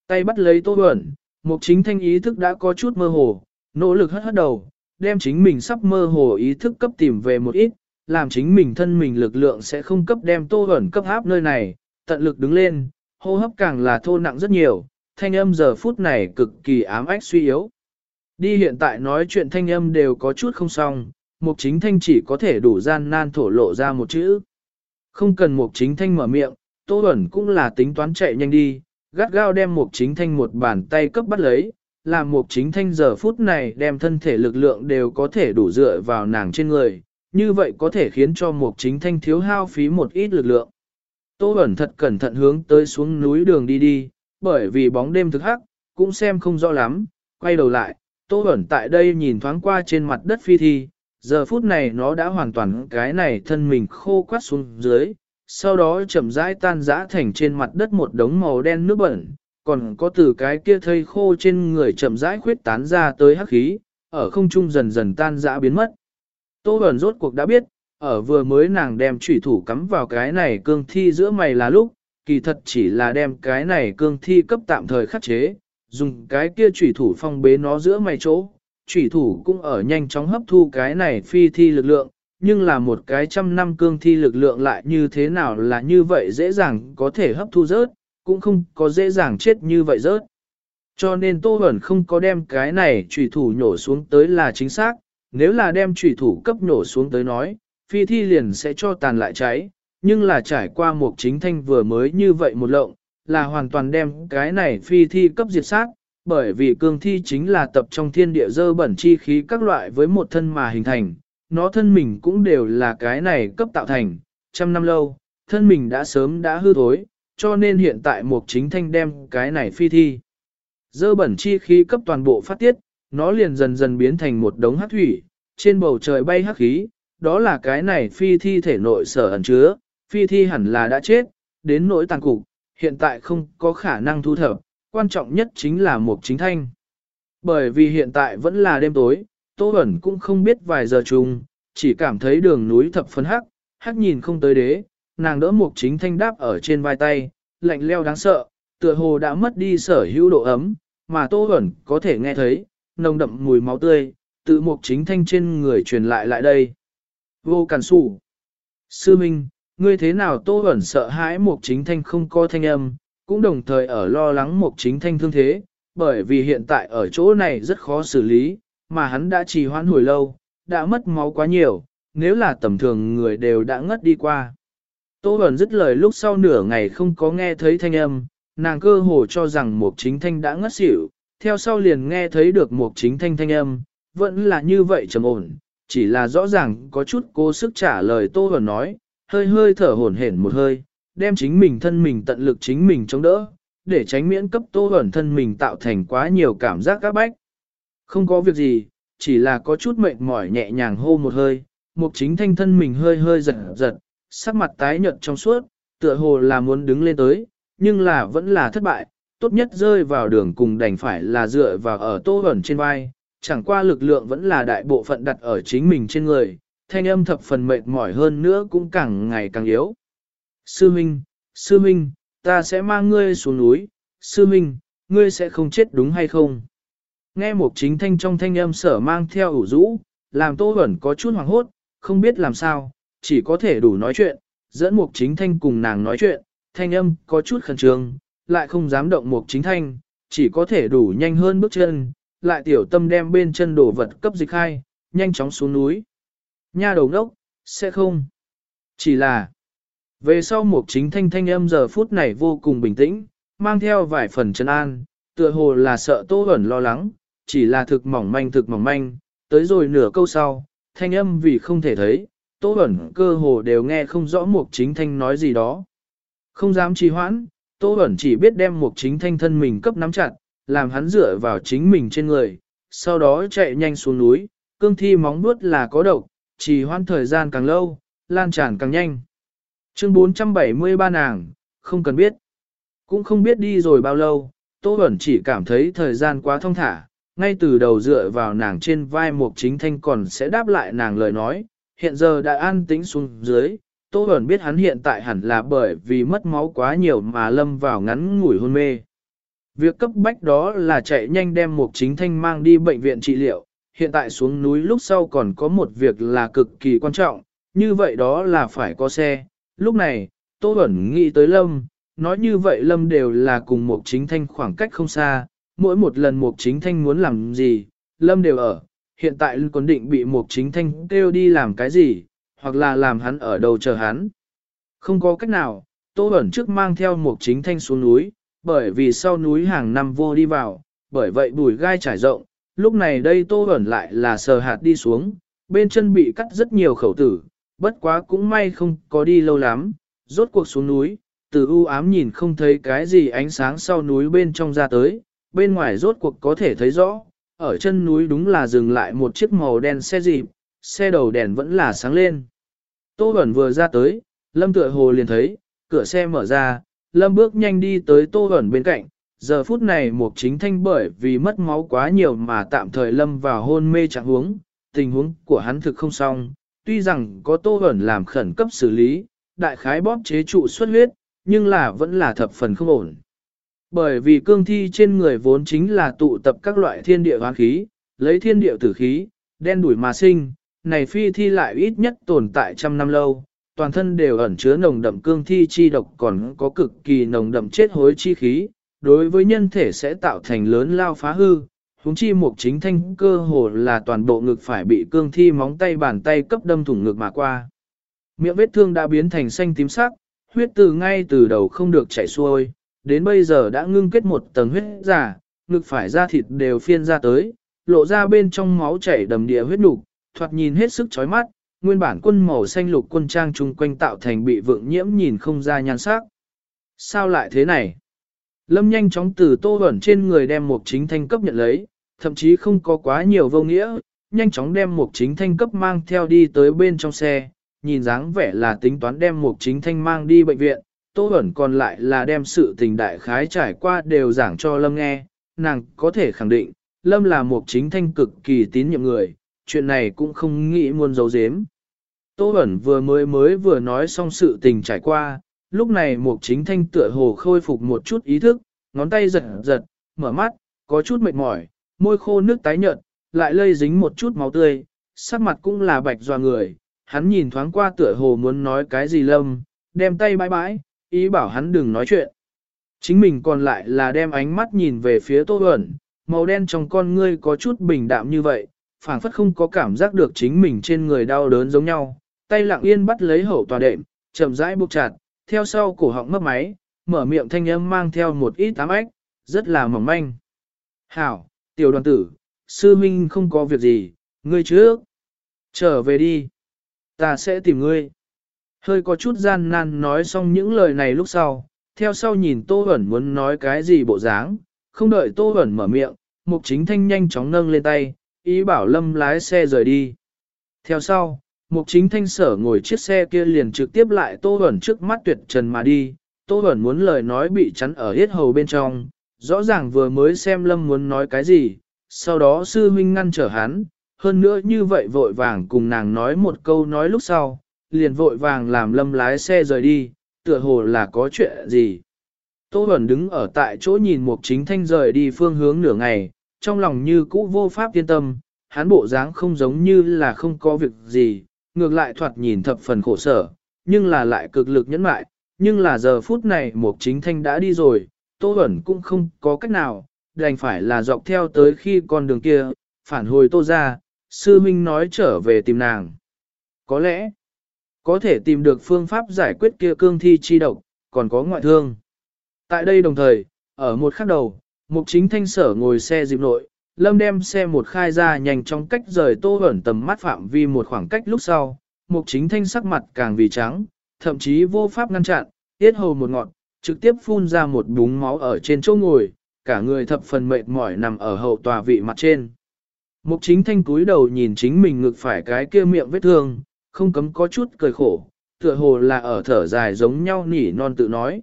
Tay bắt lấy Tô Bẩn, Mục Chính Thanh ý thức đã có chút mơ hồ, nỗ lực hất hất đầu, đem chính mình sắp mơ hồ ý thức cấp tìm về một ít, làm chính mình thân mình lực lượng sẽ không cấp đem tô ẩn cấp áp nơi này, tận lực đứng lên, hô hấp càng là thô nặng rất nhiều, thanh âm giờ phút này cực kỳ ám ách suy yếu. Đi hiện tại nói chuyện thanh âm đều có chút không xong, mục chính thanh chỉ có thể đủ gian nan thổ lộ ra một chữ. Không cần mục chính thanh mở miệng, tô ẩn cũng là tính toán chạy nhanh đi, gắt gao đem mục chính thanh một bàn tay cấp bắt lấy, làm mục chính thanh giờ phút này đem thân thể lực lượng đều có thể đủ dựa vào nàng trên người, như vậy có thể khiến cho mục chính thanh thiếu hao phí một ít lực lượng. Tô Bẩn thật cẩn thận hướng tới xuống núi đường đi đi, bởi vì bóng đêm thực hắc, cũng xem không rõ lắm, quay đầu lại, Tô Bẩn tại đây nhìn thoáng qua trên mặt đất phi thi, giờ phút này nó đã hoàn toàn cái này thân mình khô quát xuống dưới, sau đó chậm rãi tan rã thành trên mặt đất một đống màu đen nước bẩn, còn có từ cái kia thây khô trên người chậm rãi khuyết tán ra tới hắc khí, ở không trung dần dần tan rã biến mất. Tô Bẩn rốt cuộc đã biết, ở vừa mới nàng đem chủy thủ cắm vào cái này cương thi giữa mày là lúc, kỳ thật chỉ là đem cái này cương thi cấp tạm thời khắc chế, dùng cái kia chủy thủ phong bế nó giữa mày chỗ. Chủy thủ cũng ở nhanh chóng hấp thu cái này phi thi lực lượng, nhưng là một cái trăm năm cương thi lực lượng lại như thế nào là như vậy dễ dàng có thể hấp thu rớt, cũng không có dễ dàng chết như vậy rớt. Cho nên Tô Bẩn không có đem cái này trùy thủ nhổ xuống tới là chính xác, nếu là đem trùy thủ cấp nhổ xuống tới nói, phi thi liền sẽ cho tàn lại cháy, nhưng là trải qua một chính thanh vừa mới như vậy một lộng, là hoàn toàn đem cái này phi thi cấp diệt sát, bởi vì cương thi chính là tập trong thiên địa dơ bẩn chi khí các loại với một thân mà hình thành, nó thân mình cũng đều là cái này cấp tạo thành, trăm năm lâu, thân mình đã sớm đã hư thối, cho nên hiện tại Mục Chính Thanh đem cái này phi thi. Dơ bẩn chi khí cấp toàn bộ phát tiết, nó liền dần dần biến thành một đống hắc thủy, trên bầu trời bay hắc khí, đó là cái này phi thi thể nội sở ẩn chứa, phi thi hẳn là đã chết, đến nỗi tàn cục, hiện tại không có khả năng thu thập, quan trọng nhất chính là Mục Chính Thanh. Bởi vì hiện tại vẫn là đêm tối, Tô Bẩn cũng không biết vài giờ chung, chỉ cảm thấy đường núi thập phân hắc, hắc nhìn không tới đế, nàng đỡ mục chính thanh đáp ở trên vai tay, lạnh leo đáng sợ, tựa hồ đã mất đi sở hữu độ ấm, mà tô Bẩn có thể nghe thấy, nồng đậm mùi máu tươi, tự mục chính thanh trên người truyền lại lại đây. Vô cản sủ. Sư Minh, ngươi thế nào tô Bẩn sợ hãi mục chính thanh không có thanh âm, cũng đồng thời ở lo lắng mục chính thanh thương thế, bởi vì hiện tại ở chỗ này rất khó xử lý, mà hắn đã trì hoãn hồi lâu, đã mất máu quá nhiều, nếu là tầm thường người đều đã ngất đi qua. Tô Bẩn dứt lời lúc sau nửa ngày không có nghe thấy thanh âm, nàng cơ hồ cho rằng Mục Chính Thanh đã ngất xỉu, theo sau liền nghe thấy được Mục Chính Thanh thanh âm, vẫn là như vậy trầm ổn, chỉ là rõ ràng có chút cố sức trả lời Tô Bẩn nói, hơi hơi thở hổn hển một hơi, đem chính mình thân mình tận lực chính mình chống đỡ, để tránh miễn cấp tô ẩn thân mình tạo thành quá nhiều cảm giác các bách. Không có việc gì, chỉ là có chút mệt mỏi nhẹ nhàng hô một hơi, mục chính thanh thân mình hơi hơi giật giật, sắc mặt tái nhợt trong suốt, tựa hồ là muốn đứng lên tới, nhưng là vẫn là thất bại, tốt nhất rơi vào đường cùng đành phải là dựa vào ở tô ẩn trên vai, chẳng qua lực lượng vẫn là đại bộ phận đặt ở chính mình trên người, thanh âm thập phần mệt mỏi hơn nữa cũng càng ngày càng yếu. Sư Minh, Sư Minh, ta sẽ mang ngươi xuống núi, Sư Minh, ngươi sẽ không chết đúng hay không? Nghe một chính thanh trong thanh âm sở mang theo ủ rũ, làm Tô Bẩn có chút hoảng hốt, không biết làm sao, chỉ có thể đủ nói chuyện, dẫn một chính thanh cùng nàng nói chuyện, thanh âm có chút khẩn trương, lại không dám động một chính thanh, chỉ có thể đủ nhanh hơn bước chân, lại tiểu tâm đem bên chân đổ vật cấp dịch hai, nhanh chóng xuống núi. Nha đầu đốc, sẽ không. Chỉ là, về sau một chính thanh thanh âm giờ phút này vô cùng bình tĩnh, mang theo vài phần chân an, tựa hồ là sợ Tô Bẩn lo lắng, chỉ là thực mỏng manh thực mỏng manh, tới rồi nửa câu sau, thanh âm vì không thể thấy, Tô Bẩn cơ hồ đều nghe không rõ một chính thanh nói gì đó. Không dám trì hoãn, Tô Bẩn chỉ biết đem một chính thanh thân mình cấp nắm chặt, làm hắn dựa vào chính mình trên người, sau đó chạy nhanh xuống núi, cương thi móng vuốt là có độc, trì hoãn thời gian càng lâu, lan tràn càng nhanh. Chương 473 nàng, không cần biết. Cũng không biết đi rồi bao lâu, Tô Bẩn chỉ cảm thấy thời gian quá thông thả, ngay từ đầu dựa vào nàng trên vai Mục Chính Thanh còn sẽ đáp lại nàng lời nói, hiện giờ đã an tĩnh xuống dưới, Tô Bẩn biết hắn hiện tại hẳn là bởi vì mất máu quá nhiều mà lâm vào ngắn ngủi hôn mê. Việc cấp bách đó là chạy nhanh đem Mục Chính Thanh mang đi bệnh viện trị liệu, hiện tại xuống núi lúc sau còn có một việc là cực kỳ quan trọng, như vậy đó là phải có xe. Lúc này, Tô Bẩn nghĩ tới Lâm, nói như vậy Lâm đều là cùng Mục Chính Thanh khoảng cách không xa, mỗi một lần Mục Chính Thanh muốn làm gì, Lâm đều ở, hiện tại Lâm còn định bị Mục Chính Thanh kêu đi làm cái gì, hoặc là làm hắn ở đâu chờ hắn. Không có cách nào, Tô Bẩn trước mang theo Mục Chính Thanh xuống núi, bởi vì sau núi hàng năm vô đi vào, bởi vậy bùi gai trải rộng, lúc này đây Tô Bẩn lại là sờ hạt đi xuống, bên chân bị cắt rất nhiều khẩu tử, bất quá cũng may không có đi lâu lắm, rốt cuộc xuống núi, từ u ám nhìn không thấy cái gì ánh sáng sau núi bên trong ra tới, bên ngoài rốt cuộc có thể thấy rõ, ở chân núi đúng là dừng lại một chiếc màu đen xe dịp, xe đầu đèn vẫn là sáng lên. Tô Bẩn vừa ra tới, Lâm tựa hồ liền thấy, cửa xe mở ra, Lâm bước nhanh đi tới Tô Bẩn bên cạnh, giờ phút này một chính thanh bởi vì mất máu quá nhiều mà tạm thời Lâm vào hôn mê trạng huống, tình huống của hắn thực không xong, tuy rằng có Tô ẩn làm khẩn cấp xử lý, đại khái bóp chế trụ xuất huyết, nhưng là vẫn là thập phần không ổn. Bởi vì cương thi trên người vốn chính là tụ tập các loại thiên địa hoán khí, lấy thiên địa tử khí, đen đuổi mà sinh, này phi thi lại ít nhất tồn tại trăm năm lâu, toàn thân đều ẩn chứa nồng đậm cương thi chi độc còn có cực kỳ nồng đậm chết hối chi khí, đối với nhân thể sẽ tạo thành lớn lao phá hư. Húng chi mục chính thanh cơ hồ là toàn bộ ngực phải bị cương thi móng tay bàn tay cấp đâm thủng ngực mà qua. Miệng vết thương đã biến thành xanh tím sắc, huyết từ ngay từ đầu không được chảy xuôi, đến bây giờ đã ngưng kết một tầng huyết giả, ngực phải da thịt đều phiên ra tới, lộ ra bên trong máu chảy đầm địa huyết nục, thoạt nhìn hết sức chói mắt, nguyên bản quân màu xanh lục quân trang chung quanh tạo thành bị vượng nhiễm nhìn không ra nhan sắc. Sao lại thế này? Lâm nhanh chóng từ tô ẩn trên người đem một chính thanh cấp nhận lấy, thậm chí không có quá nhiều vô nghĩa, nhanh chóng đem mục chính thanh cấp mang theo đi tới bên trong xe, nhìn dáng vẻ là tính toán đem mục chính thanh mang đi bệnh viện, Tô Bẩn còn lại là đem sự tình đại khái trải qua đều giảng cho Lâm nghe, nàng có thể khẳng định, Lâm là một chính thanh cực kỳ tín nhiệm người, chuyện này cũng không nghĩ muốn giấu giếm. Tô Bẩn vừa mới mới vừa nói xong sự tình trải qua, lúc này một chính thanh tựa hồ khôi phục một chút ý thức, ngón tay giật giật, mở mắt, có chút mệt mỏi, môi khô nước tái nhợt, lại lây dính một chút máu tươi, sắc mặt cũng là bạch doa người, hắn nhìn thoáng qua tựa hồ muốn nói cái gì lâm, đem tay bãi bãi, ý bảo hắn đừng nói chuyện. Chính mình còn lại là đem ánh mắt nhìn về phía Tô Huẩn, màu đen trong con ngươi có chút bình đạm như vậy, phảng phất không có cảm giác được chính mình trên người đau đớn giống nhau, tay lặng yên bắt lấy hậu tòa đệm, chậm rãi buộc chặt, theo sau cổ họng mấp máy, mở miệng thanh âm mang theo một ít tám ếch, rất là mỏng manh. Hảo, tiểu đoàn tử, sư minh không có việc gì, ngươi trước. Trở về đi. Ta sẽ tìm ngươi. Hơi có chút gian nan nói xong những lời này lúc sau, theo sau nhìn Tô Huẩn muốn nói cái gì bộ dáng, không đợi Tô Huẩn mở miệng, Mục Chính Thanh nhanh chóng nâng lên tay, ý bảo Lâm lái xe rời đi. Theo sau, Mục Chính Thanh sở ngồi chiếc xe kia liền trực tiếp lại Tô Huẩn trước mắt tuyệt trần mà đi, Tô Huẩn muốn lời nói bị chắn ở hết hầu bên trong, rõ ràng vừa mới xem Lâm muốn nói cái gì, sau đó sư huynh ngăn trở hắn, hơn nữa như vậy vội vàng cùng nàng nói một câu nói lúc sau, liền vội vàng làm Lâm lái xe rời đi, tựa hồ là có chuyện gì. Tô Bẩn đứng ở tại chỗ nhìn Mục Chính Thanh rời đi phương hướng nửa ngày, trong lòng như cũ vô pháp yên tâm, hắn bộ dáng không giống như là không có việc gì, ngược lại thoạt nhìn thập phần khổ sở, nhưng là lại cực lực nhẫn mại, nhưng là giờ phút này Mục Chính Thanh đã đi rồi, Tô Bẩn cũng không có cách nào, đành phải là dọc theo tới khi con đường kia, phản hồi Tô ra, sư minh nói trở về tìm nàng. Có lẽ, có thể tìm được phương pháp giải quyết kia cương thi chi độc, còn có ngoại thương. Tại đây đồng thời, ở một khắc đầu, mục chính thanh sở ngồi xe dịp nội, lâm đem xe một khai ra nhanh trong cách rời tô ẩn tầm mắt phạm vi một khoảng cách lúc sau, mục chính thanh sắc mặt càng vì trắng, thậm chí vô pháp ngăn chặn, tiết hầu một ngọn, trực tiếp phun ra một búng máu ở trên chỗ ngồi, cả người thập phần mệt mỏi nằm ở hậu tòa vị mặt trên. Mục chính thanh cúi đầu nhìn chính mình ngực phải cái kia miệng vết thương, không cấm có chút cười khổ, tựa hồ là ở thở dài giống nhau nỉ non tự nói.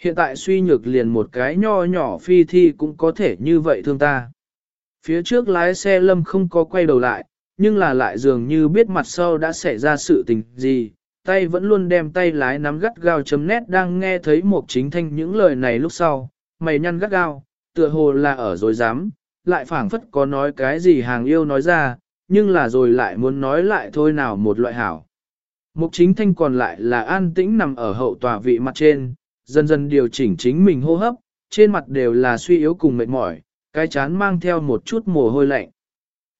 Hiện tại suy nhược liền một cái nho nhỏ phi thi cũng có thể như vậy thương ta. Phía trước lái xe lâm không có quay đầu lại, nhưng là lại dường như biết mặt sau đã xảy ra sự tình gì, tay vẫn luôn đem tay lái nắm gắt gao chấm nét đang nghe thấy một chính thanh những lời này lúc sau, mày nhăn gắt gao, tựa hồ là ở dối dám, lại phảng phất có nói cái gì hàng yêu nói ra, nhưng là rồi lại muốn nói lại thôi nào một loại hảo. Mục chính thanh còn lại là an tĩnh nằm ở hậu tòa vị mặt trên, dần dần điều chỉnh chính mình hô hấp, trên mặt đều là suy yếu cùng mệt mỏi, cái chán mang theo một chút mồ hôi lạnh.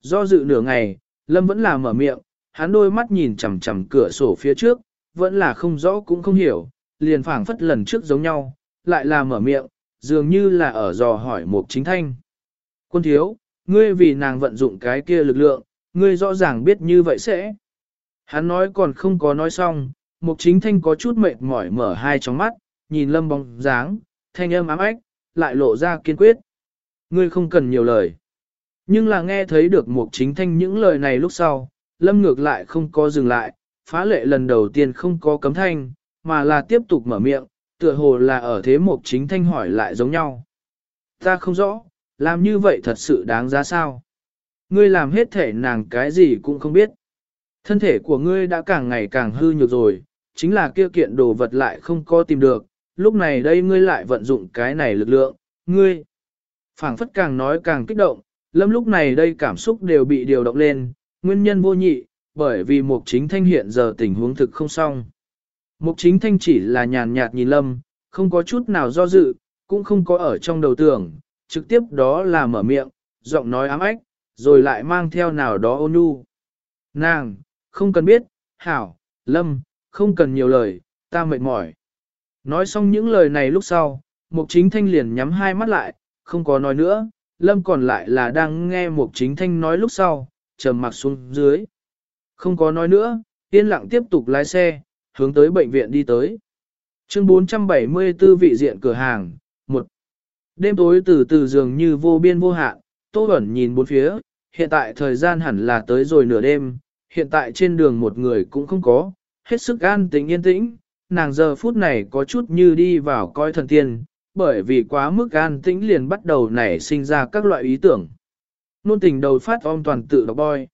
Do dự nửa ngày, Lâm vẫn là mở miệng, hắn đôi mắt nhìn chằm chằm cửa sổ phía trước, vẫn là không rõ cũng không hiểu, liền phảng phất lần trước giống nhau, lại là mở miệng, dường như là ở dò hỏi Mục Chính Thanh. Quân thiếu, ngươi vì nàng vận dụng cái kia lực lượng, ngươi rõ ràng biết như vậy sẽ. Hắn nói còn không có nói xong, Mục Chính Thanh có chút mệt mỏi mở hai tròng mắt, nhìn lâm bóng dáng, thanh âm ám ách, lại lộ ra kiên quyết. Ngươi không cần nhiều lời. Nhưng là nghe thấy được Mục Chính Thanh những lời này lúc sau, lâm ngược lại không có dừng lại, phá lệ lần đầu tiên không có cấm thanh, mà là tiếp tục mở miệng, tựa hồ là ở thế Mục Chính Thanh hỏi lại giống nhau. Ta không rõ, làm như vậy thật sự đáng giá sao? Ngươi làm hết thể nàng cái gì cũng không biết. Thân thể của ngươi đã càng ngày càng hư nhược rồi, chính là kia kiện đồ vật lại không có tìm được, lúc này đây ngươi lại vận dụng cái này lực lượng, ngươi. phảng phất càng nói càng kích động, lâm lúc này đây cảm xúc đều bị điều động lên, nguyên nhân vô nhị, bởi vì mục chính thanh hiện giờ tình huống thực không xong. Mục chính thanh chỉ là nhàn nhạt nhìn lâm, không có chút nào do dự, cũng không có ở trong đầu tưởng, trực tiếp đó là mở miệng, giọng nói ám ách, rồi lại mang theo nào đó ôn nhu. Nàng, không cần biết, hảo, lâm, không cần nhiều lời, ta mệt mỏi. Nói xong những lời này lúc sau, Mục Chính Thanh liền nhắm hai mắt lại, không có nói nữa, lâm còn lại là đang nghe Mục Chính Thanh nói lúc sau, trầm mặc xuống dưới. Không có nói nữa, yên lặng tiếp tục lái xe, hướng tới bệnh viện đi tới. Chương 474 vị diện cửa hàng, 1. Đêm tối từ từ dường như vô biên vô hạn, Tô Bẩn nhìn bốn phía, hiện tại thời gian hẳn là tới rồi nửa đêm, hiện tại trên đường một người cũng không có, hết sức an tĩnh yên tĩnh, nàng giờ phút này có chút như đi vào coi thần tiên, bởi vì quá mức an tĩnh liền bắt đầu nảy sinh ra các loại ý tưởng. Nôn tình đầu phát om toàn tự đọc boy.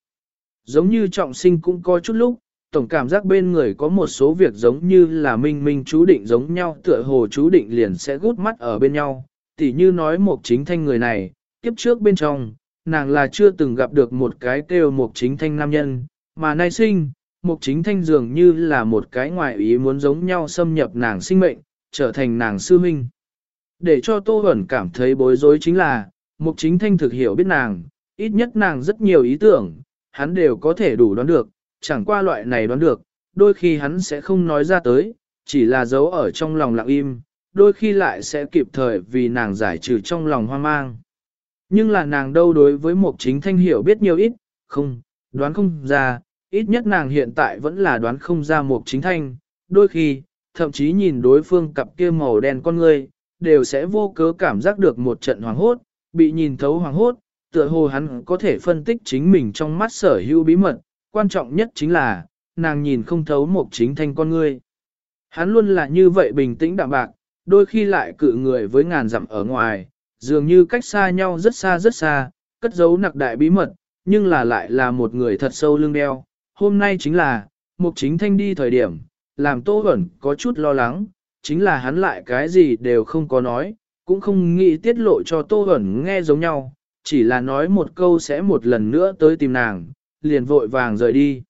Giống như trọng sinh cũng có chút lúc, tổng cảm giác bên người có một số việc giống như là minh minh chú định giống nhau tựa hồ chú định liền sẽ gút mắt ở bên nhau, tỉ như nói một chính thanh người này, kiếp trước bên trong, nàng là chưa từng gặp được một cái kêu một chính thanh nam nhân, mà nay sinh, một chính thanh dường như là một cái ngoại ý muốn giống nhau xâm nhập nàng sinh mệnh, trở thành nàng sư minh. Để cho Tô Huẩn cảm thấy bối rối chính là, một chính thanh thực hiểu biết nàng, ít nhất nàng rất nhiều ý tưởng, hắn đều có thể đủ đoán được, chẳng qua loại này đoán được, đôi khi hắn sẽ không nói ra tới, chỉ là giấu ở trong lòng lặng im, đôi khi lại sẽ kịp thời vì nàng giải trừ trong lòng hoang mang. Nhưng là nàng đâu đối với một chính thanh hiểu biết nhiều ít, không, đoán không ra, ít nhất nàng hiện tại vẫn là đoán không ra một chính thanh, đôi khi, thậm chí nhìn đối phương cặp kia màu đen con người, đều sẽ vô cớ cảm giác được một trận hoàng hốt, bị nhìn thấu hoàng hốt, tựa hồ hắn có thể phân tích chính mình trong mắt sở hữu bí mật, quan trọng nhất chính là, nàng nhìn không thấu một chính thanh con ngươi. Hắn luôn là như vậy bình tĩnh đạm bạc, đôi khi lại cự người với ngàn dặm ở ngoài, dường như cách xa nhau rất xa rất xa, cất giấu nặc đại bí mật, nhưng là lại là một người thật sâu lưng đeo. Hôm nay chính là, một chính thanh đi thời điểm, làm Tô ẩn có chút lo lắng, chính là hắn lại cái gì đều không có nói, cũng không nghĩ tiết lộ cho Tô ẩn nghe giống nhau, chỉ là nói một câu sẽ một lần nữa tới tìm nàng, liền vội vàng rời đi.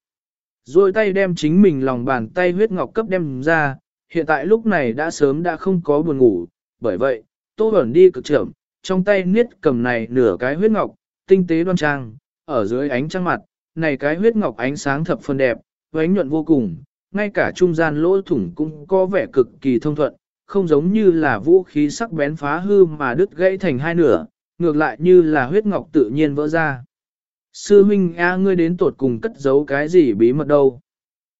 Rồi tay đem chính mình lòng bàn tay huyết ngọc cấp đem ra, hiện tại lúc này đã sớm đã không có buồn ngủ, bởi vậy, Tô Bẩn đi cực chậm, trong tay niết cầm này nửa cái huyết ngọc, tinh tế đoan trang, ở dưới ánh trăng mặt, này cái huyết ngọc ánh sáng thập phần đẹp, ánh nhuận vô cùng, ngay cả trung gian lỗ thủng cũng có vẻ cực kỳ thông thuận, không giống như là vũ khí sắc bén phá hư mà đứt gãy thành hai nửa, ngược lại như là huyết ngọc tự nhiên vỡ ra. Sư huynh A ngươi đến tột cùng cất giấu cái gì bí mật đâu.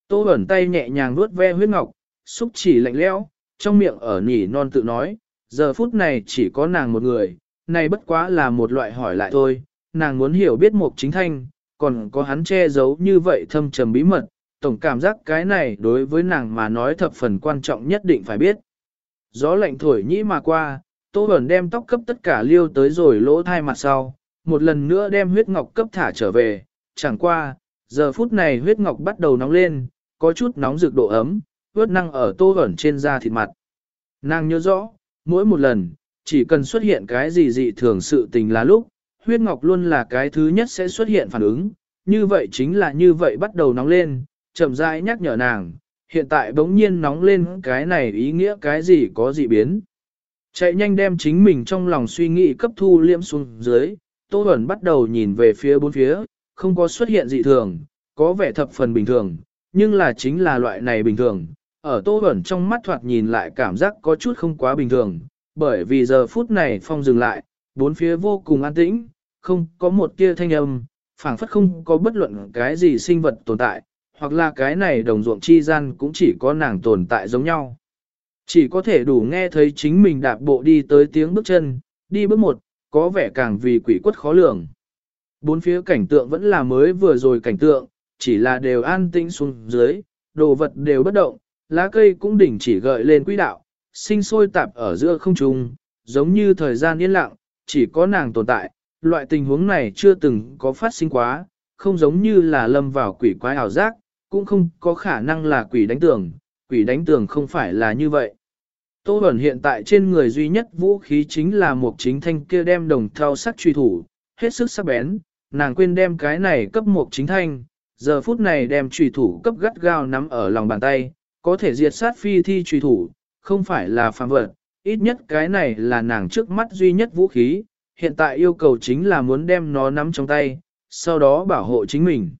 Tô ẩn tay nhẹ nhàng vuốt ve huyết ngọc, xúc chỉ lạnh lẽo, trong miệng ở nhỉ non tự nói, giờ phút này chỉ có nàng một người, này bất quá là một loại hỏi lại thôi, nàng muốn hiểu biết một chính thanh, còn có hắn che giấu như vậy thâm trầm bí mật, tổng cảm giác cái này đối với nàng mà nói thập phần quan trọng nhất định phải biết. Gió lạnh thổi nhĩ mà qua, Tô Bẩn đem tóc cấp tất cả liêu tới rồi lỗ thai mặt sau, một lần nữa đem huyết ngọc cấp thả trở về, chẳng qua, giờ phút này huyết ngọc bắt đầu nóng lên, có chút nóng rực độ ấm, ướt năng ở Tô Bẩn trên da thịt mặt. Nàng nhớ rõ, mỗi một lần, chỉ cần xuất hiện cái gì dị thường sự tình là lúc, huyết ngọc luôn là cái thứ nhất sẽ xuất hiện phản ứng, như vậy chính là như vậy bắt đầu nóng lên, chậm rãi nhắc nhở nàng, hiện tại bỗng nhiên nóng lên cái này ý nghĩa cái gì có dị biến. Chạy nhanh đem chính mình trong lòng suy nghĩ cấp thu liễm xuống dưới, Tô Bẩn bắt đầu nhìn về phía bốn phía, không có xuất hiện dị thường, có vẻ thập phần bình thường, nhưng là chính là loại này bình thường. Ở Tô Bẩn trong mắt thoạt nhìn lại cảm giác có chút không quá bình thường, bởi vì giờ phút này phong dừng lại, bốn phía vô cùng an tĩnh, không có một tia thanh âm, phảng phất không có bất luận cái gì sinh vật tồn tại, hoặc là cái này đồng ruộng chi gian cũng chỉ có nàng tồn tại giống nhau. Chỉ có thể đủ nghe thấy chính mình đạp bộ đi tới tiếng bước chân, đi bước một, có vẻ càng vì quỷ quất khó lường. Bốn phía cảnh tượng vẫn là mới vừa rồi cảnh tượng, chỉ là đều an tĩnh xuống dưới, đồ vật đều bất động, lá cây cũng đỉnh chỉ gợi lên quỹ đạo, sinh sôi tạp ở giữa không trung, giống như thời gian yên lặng, chỉ có nàng tồn tại, loại tình huống này chưa từng có phát sinh quá, không giống như là lâm vào quỷ quái ảo giác, cũng không có khả năng là quỷ đánh tường, quỷ đánh tường không phải là như vậy. Tô Bẩn hiện tại trên người duy nhất vũ khí chính là một chính thanh kia đem đồng thao sắc truy thủ, hết sức sắc bén, nàng quên đem cái này cấp một chính thanh, giờ phút này đem truy thủ cấp gắt gao nắm ở lòng bàn tay, có thể diệt sát phi thi truy thủ, không phải là phàm vật, ít nhất cái này là nàng trước mắt duy nhất vũ khí, hiện tại yêu cầu chính là muốn đem nó nắm trong tay, sau đó bảo hộ chính mình.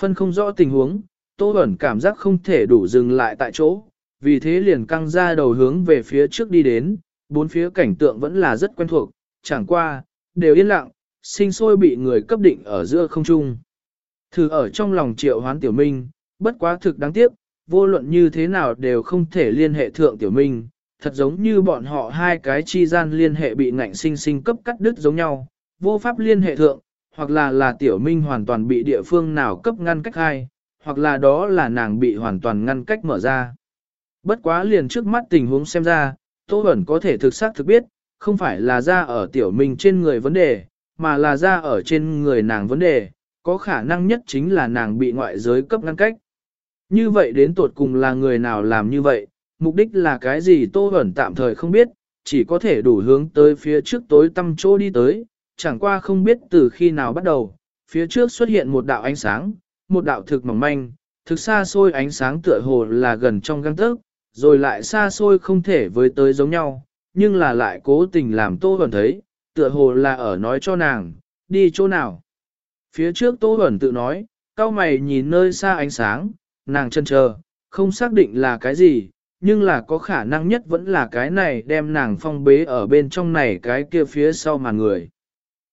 Phân không rõ tình huống, Tô Bẩn cảm giác không thể đủ dừng lại tại chỗ, vì thế liền căng ra đầu hướng về phía trước đi đến, bốn phía cảnh tượng vẫn là rất quen thuộc, chẳng qua, đều yên lặng, sinh sôi bị người cấp định ở giữa không trung. Thử ở trong lòng triệu hoán tiểu minh, bất quá thực đáng tiếc, vô luận như thế nào đều không thể liên hệ thượng tiểu minh, thật giống như bọn họ hai cái chi gian liên hệ bị ngạnh sinh sinh cấp cắt đứt giống nhau, vô pháp liên hệ thượng, hoặc là là tiểu minh hoàn toàn bị địa phương nào cấp ngăn cách hai, hoặc là đó là nàng bị hoàn toàn ngăn cách mở ra. Bất quá liền trước mắt tình huống xem ra, Tô Bẩn có thể thực xác thực biết, không phải là ra ở tiểu mình trên người vấn đề, mà là ra ở trên người nàng vấn đề, có khả năng nhất chính là nàng bị ngoại giới cấp ngăn cách. Như vậy đến tột cùng là người nào làm như vậy, mục đích là cái gì Tô Bẩn tạm thời không biết, chỉ có thể đủ hướng tới phía trước tối tăm chỗ đi tới, chẳng qua không biết từ khi nào bắt đầu, phía trước xuất hiện một đạo ánh sáng, một đạo thực mỏng manh, thực xa xôi ánh sáng tựa hồ là gần trong găng tấc, rồi lại xa xôi không thể với tới giống nhau, nhưng là lại cố tình làm Tô Bẩn thấy, tựa hồ là ở nói cho nàng, đi chỗ nào. Phía trước Tô Bẩn tự nói, cao mày nhìn nơi xa ánh sáng, nàng chân chờ, không xác định là cái gì, nhưng là có khả năng nhất vẫn là cái này đem nàng phong bế ở bên trong này cái kia phía sau mà người.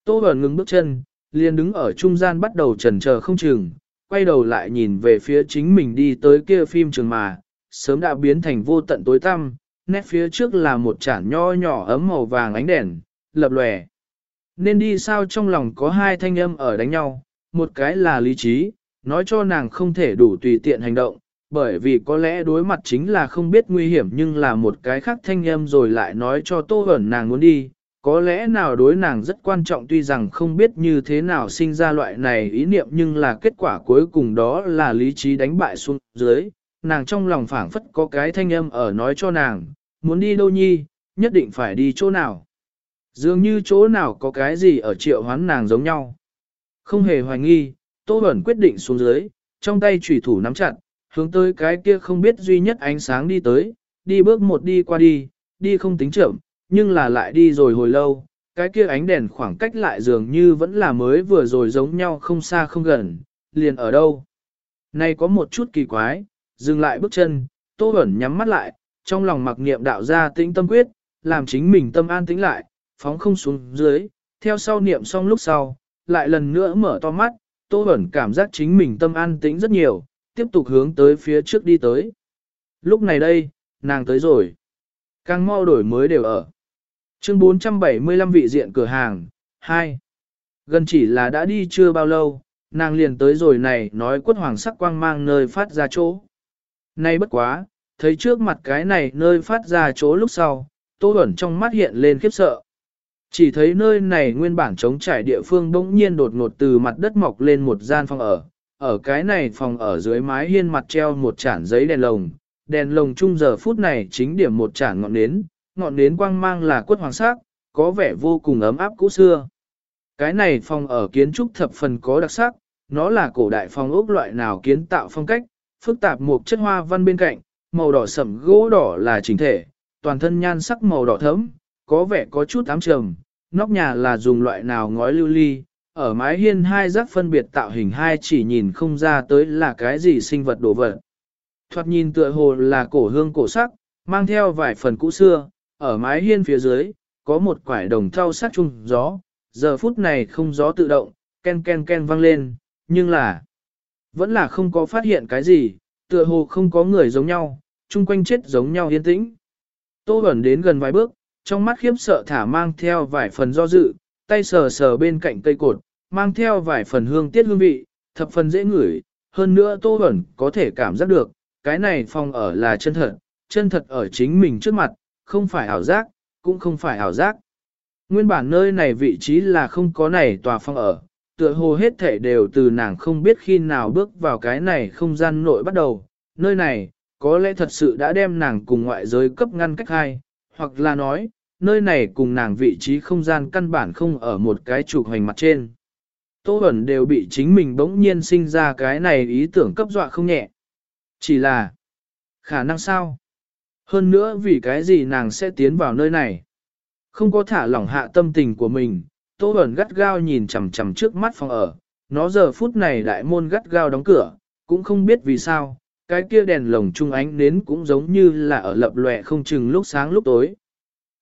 Tô Bẩn ngừng bước chân, liền đứng ở trung gian bắt đầu trần chờ không chừng, quay đầu lại nhìn về phía chính mình đi tới kia phim trường mà, sớm đã biến thành vô tận tối tăm, nét phía trước là một chản nho nhỏ ấm màu vàng ánh đèn, lập lòe. Nên đi sao trong lòng có hai thanh âm ở đánh nhau, một cái là lý trí, nói cho nàng không thể đủ tùy tiện hành động, bởi vì có lẽ đối mặt chính là không biết nguy hiểm nhưng là một cái khác thanh âm rồi lại nói cho tô ẩn nàng muốn đi, có lẽ nào đối nàng rất quan trọng tuy rằng không biết như thế nào sinh ra loại này ý niệm nhưng là kết quả cuối cùng đó là lý trí đánh bại xuống dưới, nàng trong lòng phảng phất có cái thanh âm ở nói cho nàng, muốn đi đâu nhi, nhất định phải đi chỗ nào. Dường như chỗ nào có cái gì ở triệu hoán nàng giống nhau. Không hề hoài nghi, Tô Bẩn quyết định xuống dưới, trong tay chủy thủ nắm chặt, hướng tới cái kia không biết duy nhất ánh sáng đi tới, đi bước một đi qua đi, đi không tính chậm, nhưng là lại đi rồi hồi lâu, cái kia ánh đèn khoảng cách lại dường như vẫn là mới vừa rồi giống nhau không xa không gần, liền ở đâu. Này có một chút kỳ quái, dừng lại bước chân, Tô Bẩn nhắm mắt lại, trong lòng mặc niệm đạo ra tĩnh tâm quyết, làm chính mình tâm an tĩnh lại, phóng không xuống dưới, theo sau niệm xong lúc sau, lại lần nữa mở to mắt, Tô Bẩn cảm giác chính mình tâm an tĩnh rất nhiều, tiếp tục hướng tới phía trước đi tới. Lúc này đây, nàng tới rồi. Càng mau đổi mới đều ở. Chương 475 vị diện cửa hàng, 2. Gần chỉ là đã đi chưa bao lâu, nàng liền tới rồi này nói quất hoàng sắc quang mang nơi phát ra chỗ. Nay bất quá, thấy trước mặt cái này nơi phát ra chỗ lúc sau, tô ẩn trong mắt hiện lên khiếp sợ. Chỉ thấy nơi này nguyên bản trống trải địa phương bỗng nhiên đột ngột từ mặt đất mọc lên một gian phòng ở. Ở cái này phòng ở dưới mái hiên mặt treo một chản giấy đèn lồng, đèn lồng chung giờ phút này chính điểm một chản ngọn nến, ngọn nến quang mang là quất hoàng sắc, có vẻ vô cùng ấm áp cũ xưa. Cái này phòng ở kiến trúc thập phần có đặc sắc, nó là cổ đại phòng ốc loại nào kiến tạo phong cách, phức tạp một chất hoa văn bên cạnh, màu đỏ sẫm gỗ đỏ là chỉnh thể, toàn thân nhan sắc màu đỏ thẫm, có vẻ có chút ám trầm, nóc nhà là dùng loại nào ngói lưu ly, ở mái hiên hai giác phân biệt tạo hình hai chỉ nhìn không ra tới là cái gì sinh vật đồ vật. Thoạt nhìn tựa hồ là cổ hương cổ sắc, mang theo vài phần cũ xưa, ở mái hiên phía dưới, có một quải đồng thau sát chung gió, giờ phút này không gió tự động, ken ken ken vang lên, nhưng là, vẫn là không có phát hiện cái gì, tựa hồ không có người giống nhau, chung quanh chết giống nhau yên tĩnh. Tô ẩn đến gần vài bước, trong mắt khiếp sợ thả mang theo vài phần do dự, tay sờ sờ bên cạnh cây cột, mang theo vài phần hương tiết hương vị, thập phần dễ ngửi, hơn nữa Tô ẩn có thể cảm giác được, cái này phòng ở là chân thật, chân thật ở chính mình trước mặt, không phải ảo giác, cũng không phải ảo giác. Nguyên bản nơi này vị trí là không có này tòa phong ở, tựa hồ hết thể đều từ nàng không biết khi nào bước vào cái này không gian nội bắt đầu, nơi này, có lẽ thật sự đã đem nàng cùng ngoại giới cấp ngăn cách hai, hoặc là nói, nơi này cùng nàng vị trí không gian căn bản không ở một cái trục hoành mặt trên. Tô Bẩn đều bị chính mình bỗng nhiên sinh ra cái này ý tưởng cấp dọa không nhẹ. Chỉ là, khả năng sao? Hơn nữa vì cái gì nàng sẽ tiến vào nơi này? Không có thả lỏng hạ tâm tình của mình, Tô Bẩn gắt gao nhìn chằm chằm trước mắt phòng ở, nó giờ phút này đại môn gắt gao đóng cửa, cũng không biết vì sao, cái kia đèn lồng trung ánh nến cũng giống như là ở lập lòe không chừng lúc sáng lúc tối.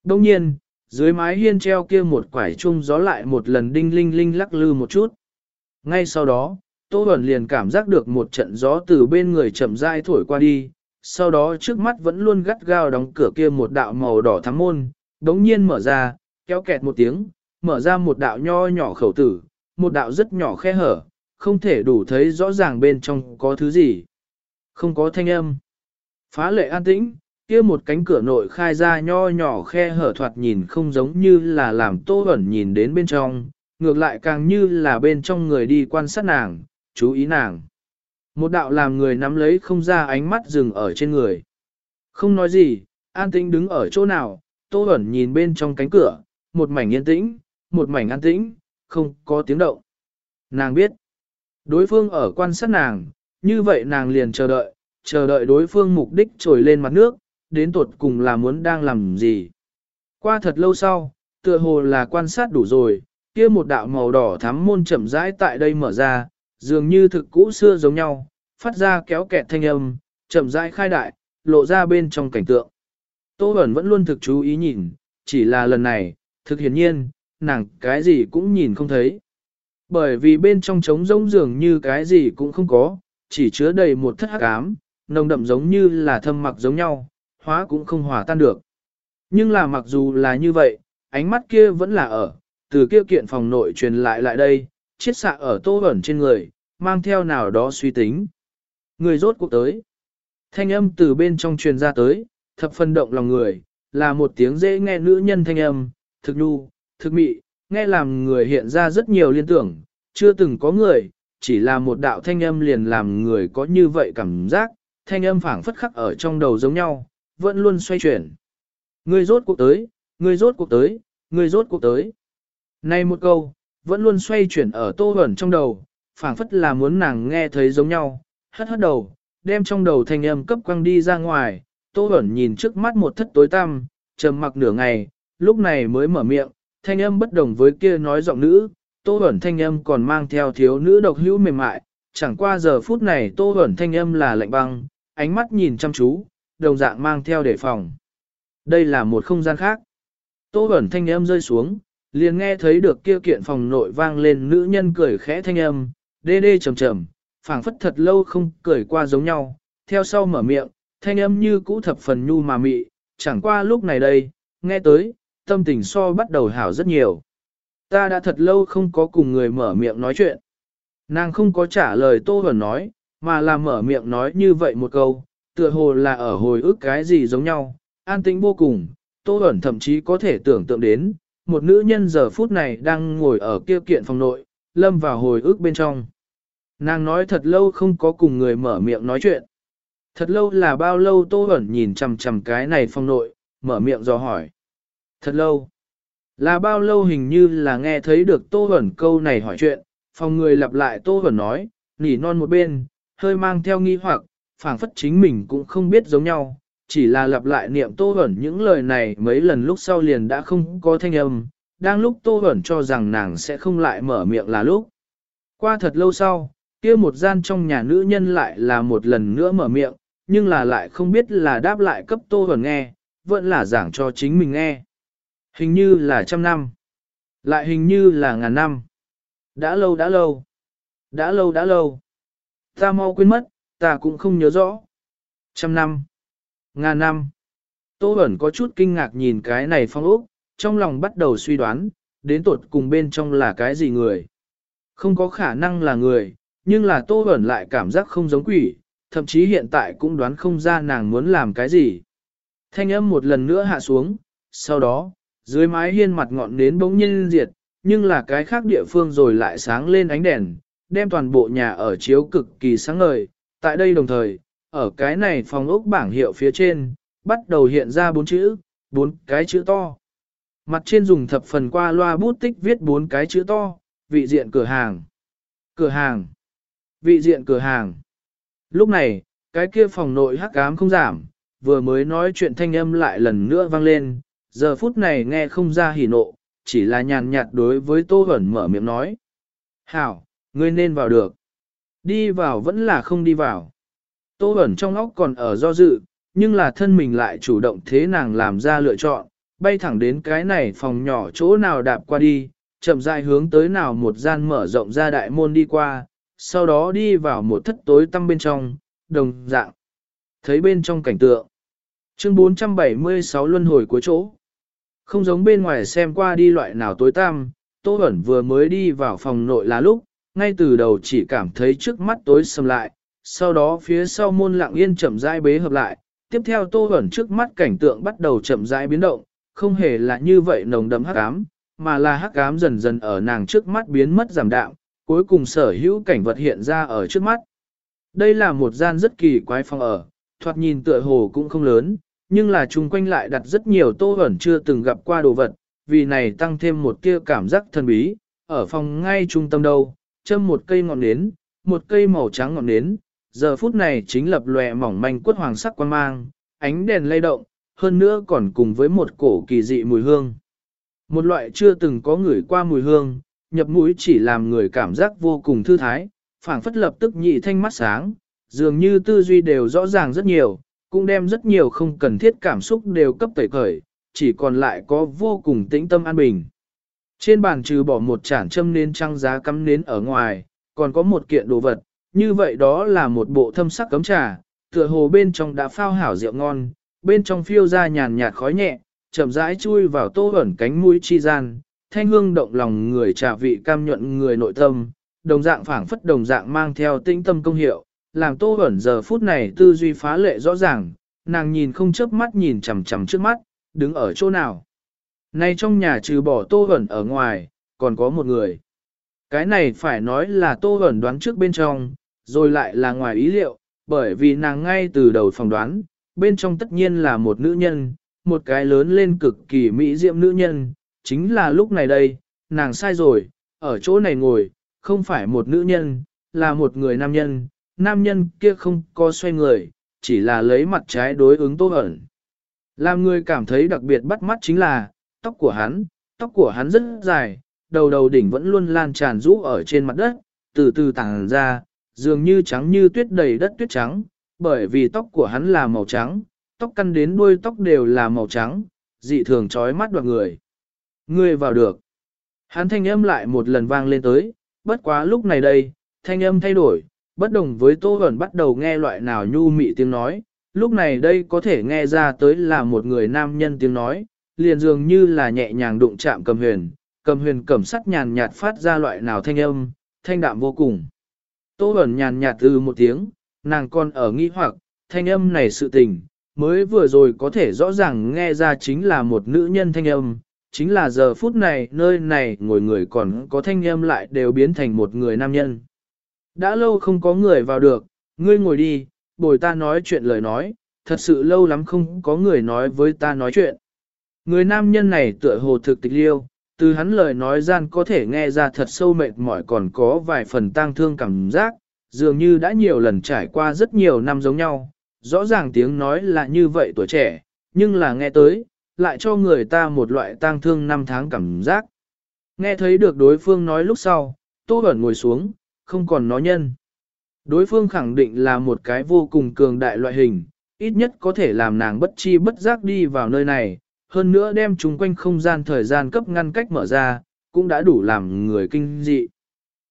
Đông nhiên, dưới mái hiên treo kia một quải chung gió lại một lần đinh linh linh lắc lư một chút. Ngay sau đó, Tô Bẩn liền cảm giác được một trận gió từ bên người chậm rãi thổi qua đi, sau đó trước mắt vẫn luôn gắt gao đóng cửa kia một đạo màu đỏ thắm môn, đống nhiên mở ra, kéo kẹt một tiếng, mở ra một đạo nho nhỏ khẩu tử, một đạo rất nhỏ khe hở, không thể đủ thấy rõ ràng bên trong có thứ gì. Không có thanh âm. Phá lệ an tĩnh, kia một cánh cửa nội khai ra nho nhỏ khe hở thoạt nhìn không giống như là làm tô ẩn nhìn đến bên trong, ngược lại càng như là bên trong người đi quan sát nàng, chú ý nàng. Một đạo làm người nắm lấy không ra ánh mắt dừng ở trên người. Không nói gì, an tĩnh đứng ở chỗ nào, tô ẩn nhìn bên trong cánh cửa, một mảnh yên tĩnh, một mảnh an tĩnh, không có tiếng động. Nàng biết, đối phương ở quan sát nàng, như vậy nàng liền chờ đợi, chờ đợi đối phương mục đích trồi lên mặt nước, đến tột cùng là muốn đang làm gì. Qua thật lâu sau, tựa hồ là quan sát đủ rồi, kia một đạo màu đỏ thắm môn chậm rãi tại đây mở ra, dường như thực cũ xưa giống nhau, phát ra kéo kẹt thanh âm, chậm rãi khai đại, lộ ra bên trong cảnh tượng. Tô Bẩn vẫn luôn thực chú ý nhìn, chỉ là lần này, thực hiển nhiên, nàng cái gì cũng nhìn không thấy. Bởi vì bên trong trống rỗng dường như cái gì cũng không có, chỉ chứa đầy một thất hắc ám, nồng đậm giống như là thâm mặc giống nhau, hóa cũng không hòa tan được. Nhưng là mặc dù là như vậy, ánh mắt kia vẫn là ở, từ kia kiện phòng nội truyền lại lại đây, chiết xạ ở tô ẩn trên người, mang theo nào đó suy tính. Người rốt cuộc tới. Thanh âm từ bên trong truyền ra tới, thập phân động lòng người, là một tiếng dễ nghe nữ nhân thanh âm, thực nhu, thực mị, nghe làm người hiện ra rất nhiều liên tưởng, chưa từng có người, chỉ là một đạo thanh âm liền làm người có như vậy cảm giác, thanh âm phảng phất khắc ở trong đầu giống nhau, vẫn luôn xoay chuyển. Người rốt cuộc tới, người rốt cuộc tới, người rốt cuộc tới. Này một câu, vẫn luôn xoay chuyển ở tô ẩn trong đầu, phảng phất là muốn nàng nghe thấy giống nhau, hất hất đầu, đem trong đầu thanh âm cấp quăng đi ra ngoài, tô ẩn nhìn trước mắt một thất tối tăm, trầm mặc nửa ngày, lúc này mới mở miệng, thanh âm bất đồng với kia nói giọng nữ, tô ẩn thanh âm còn mang theo thiếu nữ độc hữu mềm mại, chẳng qua giờ phút này tô ẩn thanh âm là lạnh băng, ánh mắt nhìn chăm chú, đồng dạng mang theo đề phòng. Đây là một không gian khác. Tô ẩn thanh âm rơi xuống, liền nghe thấy được kia kiện phòng nội vang lên nữ nhân cười khẽ thanh âm, đê đê trầm trầm, phảng phất thật lâu không cười qua giống nhau, theo sau mở miệng, thanh âm như cũ thập phần nhu mà mị, chẳng qua lúc này đây, nghe tới, tâm tình so bắt đầu hảo rất nhiều. Ta đã thật lâu không có cùng người mở miệng nói chuyện. Nàng không có trả lời Tô Huẩn nói, mà là mở miệng nói như vậy một câu, tựa hồ là ở hồi ức cái gì giống nhau, an tĩnh vô cùng, Tô Huẩn thậm chí có thể tưởng tượng đến, một nữ nhân giờ phút này đang ngồi ở kia kiện phòng nội, lâm vào hồi ức bên trong. Nàng nói thật lâu không có cùng người mở miệng nói chuyện. Thật lâu là bao lâu Tô Huẩn nhìn chằm chằm cái này phòng nội, mở miệng dò hỏi. Thật lâu. Là bao lâu hình như là nghe thấy được Tô Huẩn câu này hỏi chuyện, phòng người lặp lại Tô Huẩn nói, nỉ non một bên, hơi mang theo nghi hoặc, phảng phất chính mình cũng không biết giống nhau, chỉ là lặp lại niệm Tô hẩn những lời này mấy lần lúc sau liền đã không có thanh âm, đang lúc Tô hẩn cho rằng nàng sẽ không lại mở miệng là lúc. Qua thật lâu sau, kia một gian trong nhà nữ nhân lại là một lần nữa mở miệng, nhưng là lại không biết là đáp lại cấp Tô hẩn nghe, vẫn là giảng cho chính mình nghe. Hình như là trăm năm, lại hình như là ngàn năm. Đã lâu đã lâu, đã lâu đã lâu. Ta mau quên mất, ta cũng không nhớ rõ. Trăm năm, Nga năm. Tô Bẩn có chút kinh ngạc nhìn cái này phong ốc, trong lòng bắt đầu suy đoán, đến tột cùng bên trong là cái gì người. Không có khả năng là người, nhưng là Tô Bẩn lại cảm giác không giống quỷ, thậm chí hiện tại cũng đoán không ra nàng muốn làm cái gì. Thanh âm một lần nữa hạ xuống, sau đó, dưới mái hiên mặt ngọn nến bỗng nhiên diệt, nhưng là cái khác địa phương rồi lại sáng lên ánh đèn, đem toàn bộ nhà ở chiếu cực kỳ sáng ngời. Tại đây đồng thời, ở cái này phòng ốc bảng hiệu phía trên, bắt đầu hiện ra bốn chữ, bốn cái chữ to. Mặt trên dùng thập phần qua loa bút tích viết bốn cái chữ to, vị diện cửa hàng. Cửa hàng. Vị diện cửa hàng. Lúc này, cái kia phòng nội hắc ám không giảm, vừa mới nói chuyện thanh âm lại lần nữa vang lên, giờ phút này nghe không ra hỉ nộ, chỉ là nhàn nhạt đối với Tô Huẩn mở miệng nói. Hảo, ngươi nên vào được. Đi vào vẫn là không đi vào. Tô Huẩn trong óc còn ở do dự, nhưng là thân mình lại chủ động thế nàng làm ra lựa chọn, bay thẳng đến cái này phòng nhỏ chỗ nào đạp qua đi, chậm rãi hướng tới nào một gian mở rộng ra đại môn đi qua, sau đó đi vào một thất tối tăm bên trong, đồng dạng. Thấy bên trong cảnh tượng. Chương 476 luân hồi cuối chỗ. Không giống bên ngoài xem qua đi loại nào tối tăm, Tô Bẩn vừa mới đi vào phòng nội là lúc, ngay từ đầu chỉ cảm thấy trước mắt tối sầm lại, sau đó phía sau môn lặng yên chậm rãi bế hợp lại, tiếp theo Tô ẩn trước mắt cảnh tượng bắt đầu chậm rãi biến động, không hề là như vậy nồng đậm hắc ám, mà là hắc ám dần dần ở nàng trước mắt biến mất giảm đạm, cuối cùng sở hữu cảnh vật hiện ra ở trước mắt. Đây là một gian rất kỳ quái phòng ở, thoạt nhìn tựa hồ cũng không lớn, nhưng là chung quanh lại đặt rất nhiều tô ẩn chưa từng gặp qua đồ vật, vì này tăng thêm một tia cảm giác thần bí, ở phòng ngay trung tâm đâu, châm một cây ngọn nến, một cây màu trắng ngọn nến, giờ phút này chính lập lòe mỏng manh quất hoàng sắc quan mang, ánh đèn lay động, hơn nữa còn cùng với một cổ kỳ dị mùi hương. Một loại chưa từng có người qua mùi hương, nhập mũi chỉ làm người cảm giác vô cùng thư thái, phảng phất lập tức nhị thanh mắt sáng, dường như tư duy đều rõ ràng rất nhiều, cũng đem rất nhiều không cần thiết cảm xúc đều cấp tẩy khởi, chỉ còn lại có vô cùng tĩnh tâm an bình. Trên bàn trừ bỏ một chản châm nến trăng giá cắm nến ở ngoài, còn có một kiện đồ vật, như vậy đó là một bộ thâm sắc cấm trà, tựa hồ bên trong đã phao hảo rượu ngon, bên trong phiêu ra nhàn nhạt khói nhẹ, chậm rãi chui vào tô ẩn cánh mũi chi gian, thanh hương động lòng người trà vị cam nhuận người nội tâm, đồng dạng phảng phất đồng dạng mang theo tĩnh tâm công hiệu, làm tô ẩn giờ phút này tư duy phá lệ rõ ràng, nàng nhìn không chớp mắt nhìn chằm chằm trước mắt, đứng ở chỗ nào. Nay trong nhà trừ bỏ tô ẩn ở ngoài, còn có một người. Cái này phải nói là tô ẩn đoán trước bên trong, rồi lại là ngoài ý liệu, bởi vì nàng ngay từ đầu phỏng đoán, bên trong tất nhiên là một nữ nhân, một cái lớn lên cực kỳ mỹ diệm nữ nhân, chính là lúc này đây, nàng sai rồi, ở chỗ này ngồi, không phải một nữ nhân, là một người nam nhân, nam nhân kia không có xoay người, chỉ là lấy mặt trái đối ứng tô ẩn. Làm người cảm thấy đặc biệt bắt mắt chính là, tóc của hắn, tóc của hắn rất dài, đầu đầu đỉnh vẫn luôn lan tràn rũ ở trên mặt đất, từ từ tàng ra, dường như trắng như tuyết đầy đất tuyết trắng, bởi vì tóc của hắn là màu trắng, tóc căn đến đuôi tóc đều là màu trắng, dị thường trói mắt đoạt người. Ngươi vào được. Hắn thanh âm lại một lần vang lên tới, bất quá lúc này đây, thanh âm thay đổi, bất đồng với Tô Hẩn bắt đầu nghe loại nào nhu mị tiếng nói, lúc này đây có thể nghe ra tới là một người nam nhân tiếng nói, liền dường như là nhẹ nhàng đụng chạm cầm huyền, cầm huyền cầm sắt nhàn nhạt phát ra loại nào thanh âm, thanh đạm vô cùng. Tô Bẩn nhàn nhạt từ một tiếng, nàng còn ở nghi hoặc, thanh âm này sự tình, mới vừa rồi có thể rõ ràng nghe ra chính là một nữ nhân thanh âm, chính là giờ phút này nơi này ngồi người còn có thanh âm lại đều biến thành một người nam nhân. Đã lâu không có người vào được, ngươi ngồi đi, bồi ta nói chuyện lời nói, thật sự lâu lắm không có người nói với ta nói chuyện. Người nam nhân này tựa hồ thực tịch liêu, từ hắn lời nói gian có thể nghe ra thật sâu mệt mỏi còn có vài phần tang thương cảm giác, dường như đã nhiều lần trải qua rất nhiều năm giống nhau, rõ ràng tiếng nói là như vậy tuổi trẻ, nhưng là nghe tới, lại cho người ta một loại tang thương năm tháng cảm giác. Nghe thấy được đối phương nói lúc sau, Tô Bẩn ngồi xuống, không còn nói nhân. Đối phương khẳng định là một cái vô cùng cường đại loại hình, ít nhất có thể làm nàng bất chi bất giác đi vào nơi này, hơn nữa đem chúng quanh không gian thời gian cấp ngăn cách mở ra, cũng đã đủ làm người kinh dị.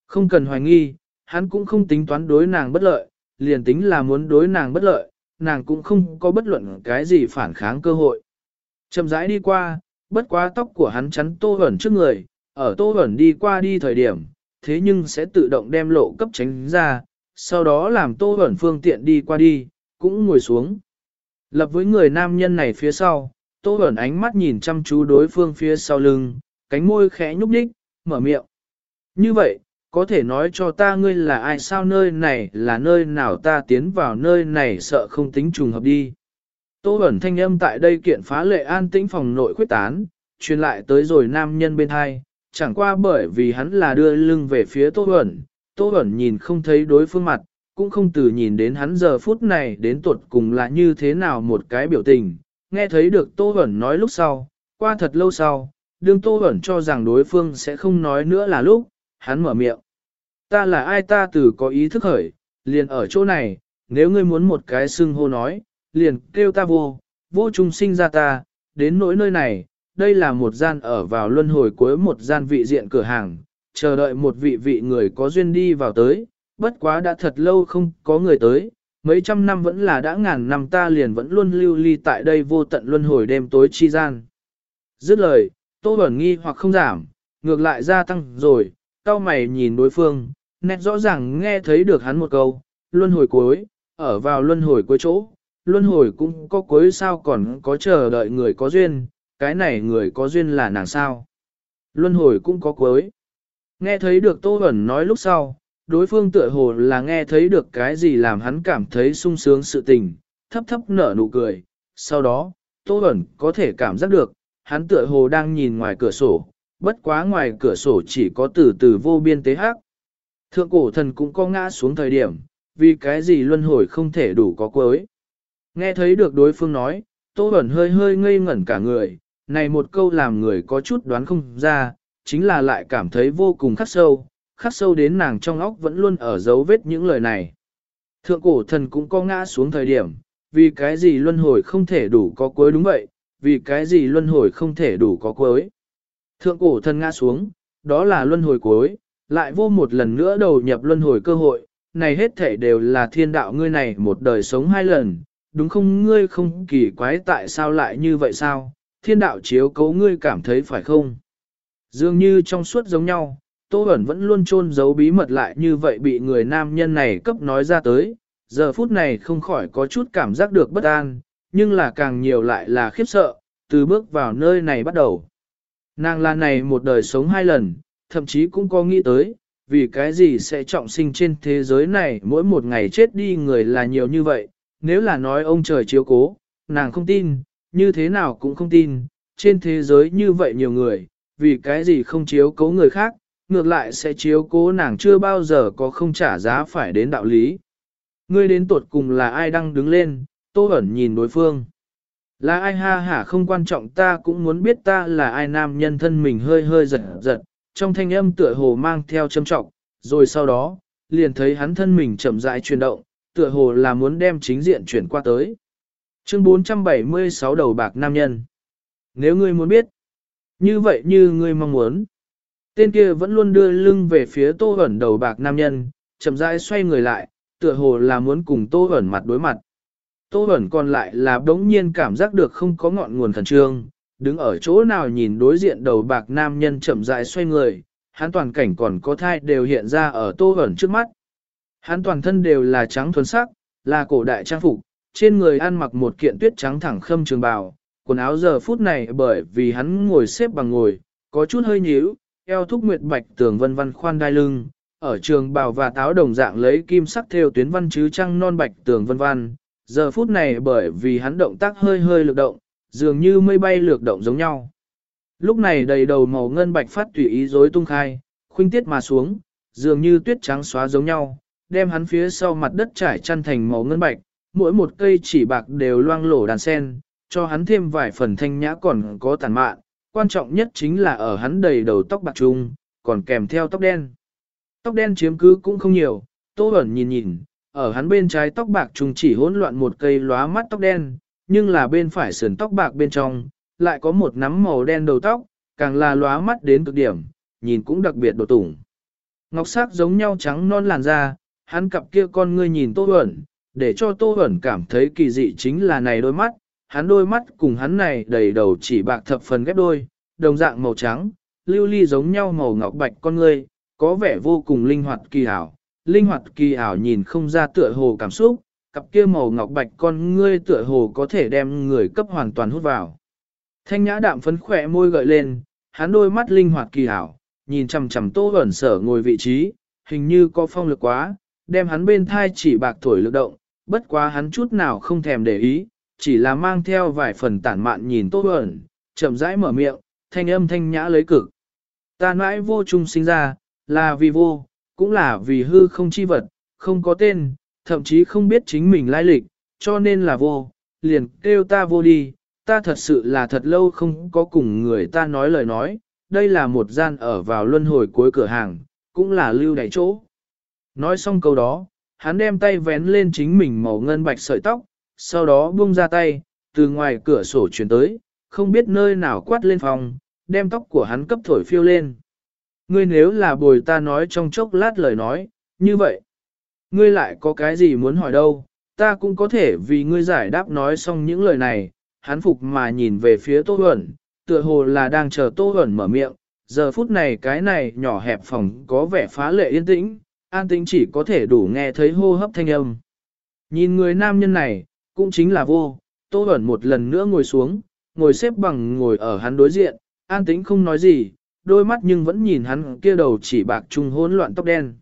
Không cần hoài nghi, hắn cũng không tính toán đối nàng bất lợi, liền tính là muốn đối nàng bất lợi, nàng cũng không có bất luận cái gì phản kháng cơ hội. Chậm rãi đi qua, bất quá tóc của hắn chắn tô ẩn trước người, ở tô ẩn đi qua đi thời điểm, thế nhưng sẽ tự động đem lộ cấp tránh ra, sau đó làm tô ẩn phương tiện đi qua đi, cũng ngồi xuống. Lập với người nam nhân này phía sau, tô Bẩn ánh mắt nhìn chăm chú đối phương phía sau lưng, cánh môi khẽ nhúc nhích, mở miệng. Như vậy, có thể nói cho ta ngươi là ai sao nơi này là nơi nào ta tiến vào nơi này sợ không tính trùng hợp đi. Tô Bẩn thanh âm tại đây kiện phá lệ an tĩnh phòng nội khuyết tán, truyền lại tới rồi nam nhân bên hai, chẳng qua bởi vì hắn là đưa lưng về phía Tô Bẩn, Tô Bẩn nhìn không thấy đối phương mặt, cũng không từ nhìn đến hắn giờ phút này đến tuột cùng là như thế nào một cái biểu tình, nghe thấy được Tô ẩn nói lúc sau, qua thật lâu sau, đương Tô ẩn cho rằng đối phương sẽ không nói nữa là lúc, hắn mở miệng. Ta là ai ta từ có ý thức khởi, liền ở chỗ này, nếu ngươi muốn một cái xưng hô nói, liền kêu ta vô, vô trung sinh ra ta, đến nỗi nơi này, đây là một gian ở vào luân hồi cuối một gian vị diện cửa hàng, chờ đợi một vị vị người có duyên đi vào tới, bất quá đã thật lâu không có người tới, mấy trăm năm vẫn là đã ngàn năm ta liền vẫn luôn lưu ly tại đây vô tận luân hồi đêm tối chi gian. Dứt lời, Tô Bẩn nghi hoặc không giảm, ngược lại gia tăng rồi, cao mày nhìn đối phương, nét rõ ràng nghe thấy được hắn một câu, luân hồi cuối, ở vào luân hồi cuối chỗ, luân hồi cũng có cuối sao còn có chờ đợi người có duyên, cái này người có duyên là nàng sao. Luân hồi cũng có cuối. Nghe thấy được Tô Bẩn nói lúc sau, đối phương tựa hồ là nghe thấy được cái gì làm hắn cảm thấy sung sướng sự tình, thấp thấp nở nụ cười. Sau đó, Tô Bẩn có thể cảm giác được, hắn tựa hồ đang nhìn ngoài cửa sổ, bất quá ngoài cửa sổ chỉ có từ từ vô biên tế hắc. Thượng cổ thần cũng có ngã xuống thời điểm, vì cái gì luân hồi không thể đủ có cuối. Nghe thấy được đối phương nói, Tô Bẩn hơi hơi ngây ngẩn cả người, này một câu làm người có chút đoán không ra, chính là lại cảm thấy vô cùng khắc sâu, khắc sâu đến nàng trong óc vẫn luôn ở dấu vết những lời này. Thượng cổ thần cũng có ngã xuống thời điểm, vì cái gì luân hồi không thể đủ có cuối đúng vậy, vì cái gì luân hồi không thể đủ có cuối. Thượng cổ thần ngã xuống, đó là luân hồi cuối, lại vô một lần nữa đầu nhập luân hồi cơ hội, này hết thể đều là thiên đạo ngươi này một đời sống hai lần, đúng không ngươi không kỳ quái tại sao lại như vậy sao, thiên đạo chiếu cấu ngươi cảm thấy phải không? Dường như trong suốt giống nhau, Tô Bẩn vẫn luôn chôn giấu bí mật lại như vậy bị người nam nhân này cấp nói ra tới, giờ phút này không khỏi có chút cảm giác được bất an, nhưng là càng nhiều lại là khiếp sợ, từ bước vào nơi này bắt đầu. Nàng là này một đời sống hai lần, thậm chí cũng có nghĩ tới, vì cái gì sẽ trọng sinh trên thế giới này mỗi một ngày chết đi người là nhiều như vậy, nếu là nói ông trời chiếu cố, nàng không tin, như thế nào cũng không tin, trên thế giới như vậy nhiều người, vì cái gì không chiếu cố người khác, ngược lại sẽ chiếu cố nàng chưa bao giờ có không trả giá phải đến đạo lý. Ngươi đến tuột cùng là ai đang đứng lên, tô ẩn nhìn đối phương. Là ai ha hả không quan trọng ta cũng muốn biết ta là ai nam nhân thân mình hơi hơi giật giật, trong thanh âm tựa hồ mang theo châm trọng, rồi sau đó, liền thấy hắn thân mình chậm rãi chuyển động, tựa hồ là muốn đem chính diện chuyển qua tới. Chương 476 đầu bạc nam nhân. Nếu ngươi muốn biết, như vậy như ngươi mong muốn. Tên kia vẫn luôn đưa lưng về phía tô ẩn đầu bạc nam nhân, chậm rãi xoay người lại, tựa hồ là muốn cùng tô ẩn mặt đối mặt. Tô ẩn còn lại là đống nhiên cảm giác được không có ngọn nguồn khẩn trương, đứng ở chỗ nào nhìn đối diện đầu bạc nam nhân chậm rãi xoay người, hắn toàn cảnh còn có thai đều hiện ra ở tô ẩn trước mắt. Hắn toàn thân đều là trắng thuần sắc, là cổ đại trang phục, trên người ăn mặc một kiện tuyết trắng thẳng khâm trường bào, quần áo giờ phút này bởi vì hắn ngồi xếp bằng ngồi, có chút hơi nhíu, eo thúc nguyệt bạch tường vân văn khoan đai lưng, ở trường bào và táo đồng dạng lấy kim sắc theo tuyến văn chứ trăng non bạch tường vân văn, giờ phút này bởi vì hắn động tác hơi hơi lực động, dường như mây bay lược động giống nhau. Lúc này đầy đầu màu ngân bạch phát tùy ý rối tung khai, khuynh tiết mà xuống, dường như tuyết trắng xóa giống nhau, đem hắn phía sau mặt đất trải chăn thành màu ngân bạch, mỗi một cây chỉ bạc đều loang lổ đàn sen, cho hắn thêm vài phần thanh nhã còn có tàn mạn, quan trọng nhất chính là ở hắn đầy đầu tóc bạc trung, còn kèm theo tóc đen. Tóc đen chiếm cứ cũng không nhiều, Tô Bẩn nhìn nhìn, ở hắn bên trái tóc bạc trung chỉ hỗn loạn một cây lóa mắt tóc đen, nhưng là bên phải sườn tóc bạc bên trong, lại có một nắm màu đen đầu tóc, càng là lóa mắt đến cực điểm, nhìn cũng đặc biệt đột tủng. Ngọc sắc giống nhau trắng non làn da, hắn cặp kia con ngươi nhìn Tô Bẩn, để cho Tô Bẩn cảm thấy kỳ dị chính là này đôi mắt, hắn đôi mắt cùng hắn này đầy đầu chỉ bạc thập phần ghép đôi, đồng dạng màu trắng, lưu ly giống nhau màu ngọc bạch con ngươi, có vẻ vô cùng linh hoạt kỳ ảo. Linh hoạt kỳ ảo nhìn không ra tựa hồ cảm xúc, cặp kia màu ngọc bạch con ngươi tựa hồ có thể đem người cấp hoàn toàn hút vào. Thanh nhã đạm phấn khỏe môi gợi lên, hắn đôi mắt linh hoạt kỳ ảo, nhìn chằm chằm tô ẩn sở ngồi vị trí, hình như có phong lực quá, đem hắn bên thai chỉ bạc thổi lực động, bất quá hắn chút nào không thèm để ý, chỉ là mang theo vài phần tản mạn nhìn tô ẩn, chậm rãi mở miệng, thanh âm thanh nhã lấy cực. Ta mãi vô trung sinh ra, là vì vô, cũng là vì hư không chi vật, không có tên, thậm chí không biết chính mình lai lịch, cho nên là vô, liền kêu ta vô đi, ta thật sự là thật lâu không có cùng người ta nói lời nói, đây là một gian ở vào luân hồi cuối cửa hàng, cũng là lưu đại chỗ. Nói xong câu đó, hắn đem tay vén lên chính mình màu ngân bạch sợi tóc, sau đó buông ra tay, từ ngoài cửa sổ chuyển tới, không biết nơi nào quát lên phòng, đem tóc của hắn cấp thổi phiêu lên. Ngươi nếu là bồi ta nói trong chốc lát lời nói, như vậy, ngươi lại có cái gì muốn hỏi đâu, ta cũng có thể vì ngươi giải đáp nói xong những lời này, hắn phục mà nhìn về phía Tô Huẩn, tựa hồ là đang chờ Tô Huẩn mở miệng, giờ phút này cái này nhỏ hẹp phòng có vẻ phá lệ yên tĩnh, an tĩnh chỉ có thể đủ nghe thấy hô hấp thanh âm. Nhìn người nam nhân này, cũng chính là vô, Tô Bẩn một lần nữa ngồi xuống, ngồi xếp bằng ngồi ở hắn đối diện, an tĩnh không nói gì, đôi mắt nhưng vẫn nhìn hắn kia đầu chỉ bạc trung hỗn loạn tóc đen.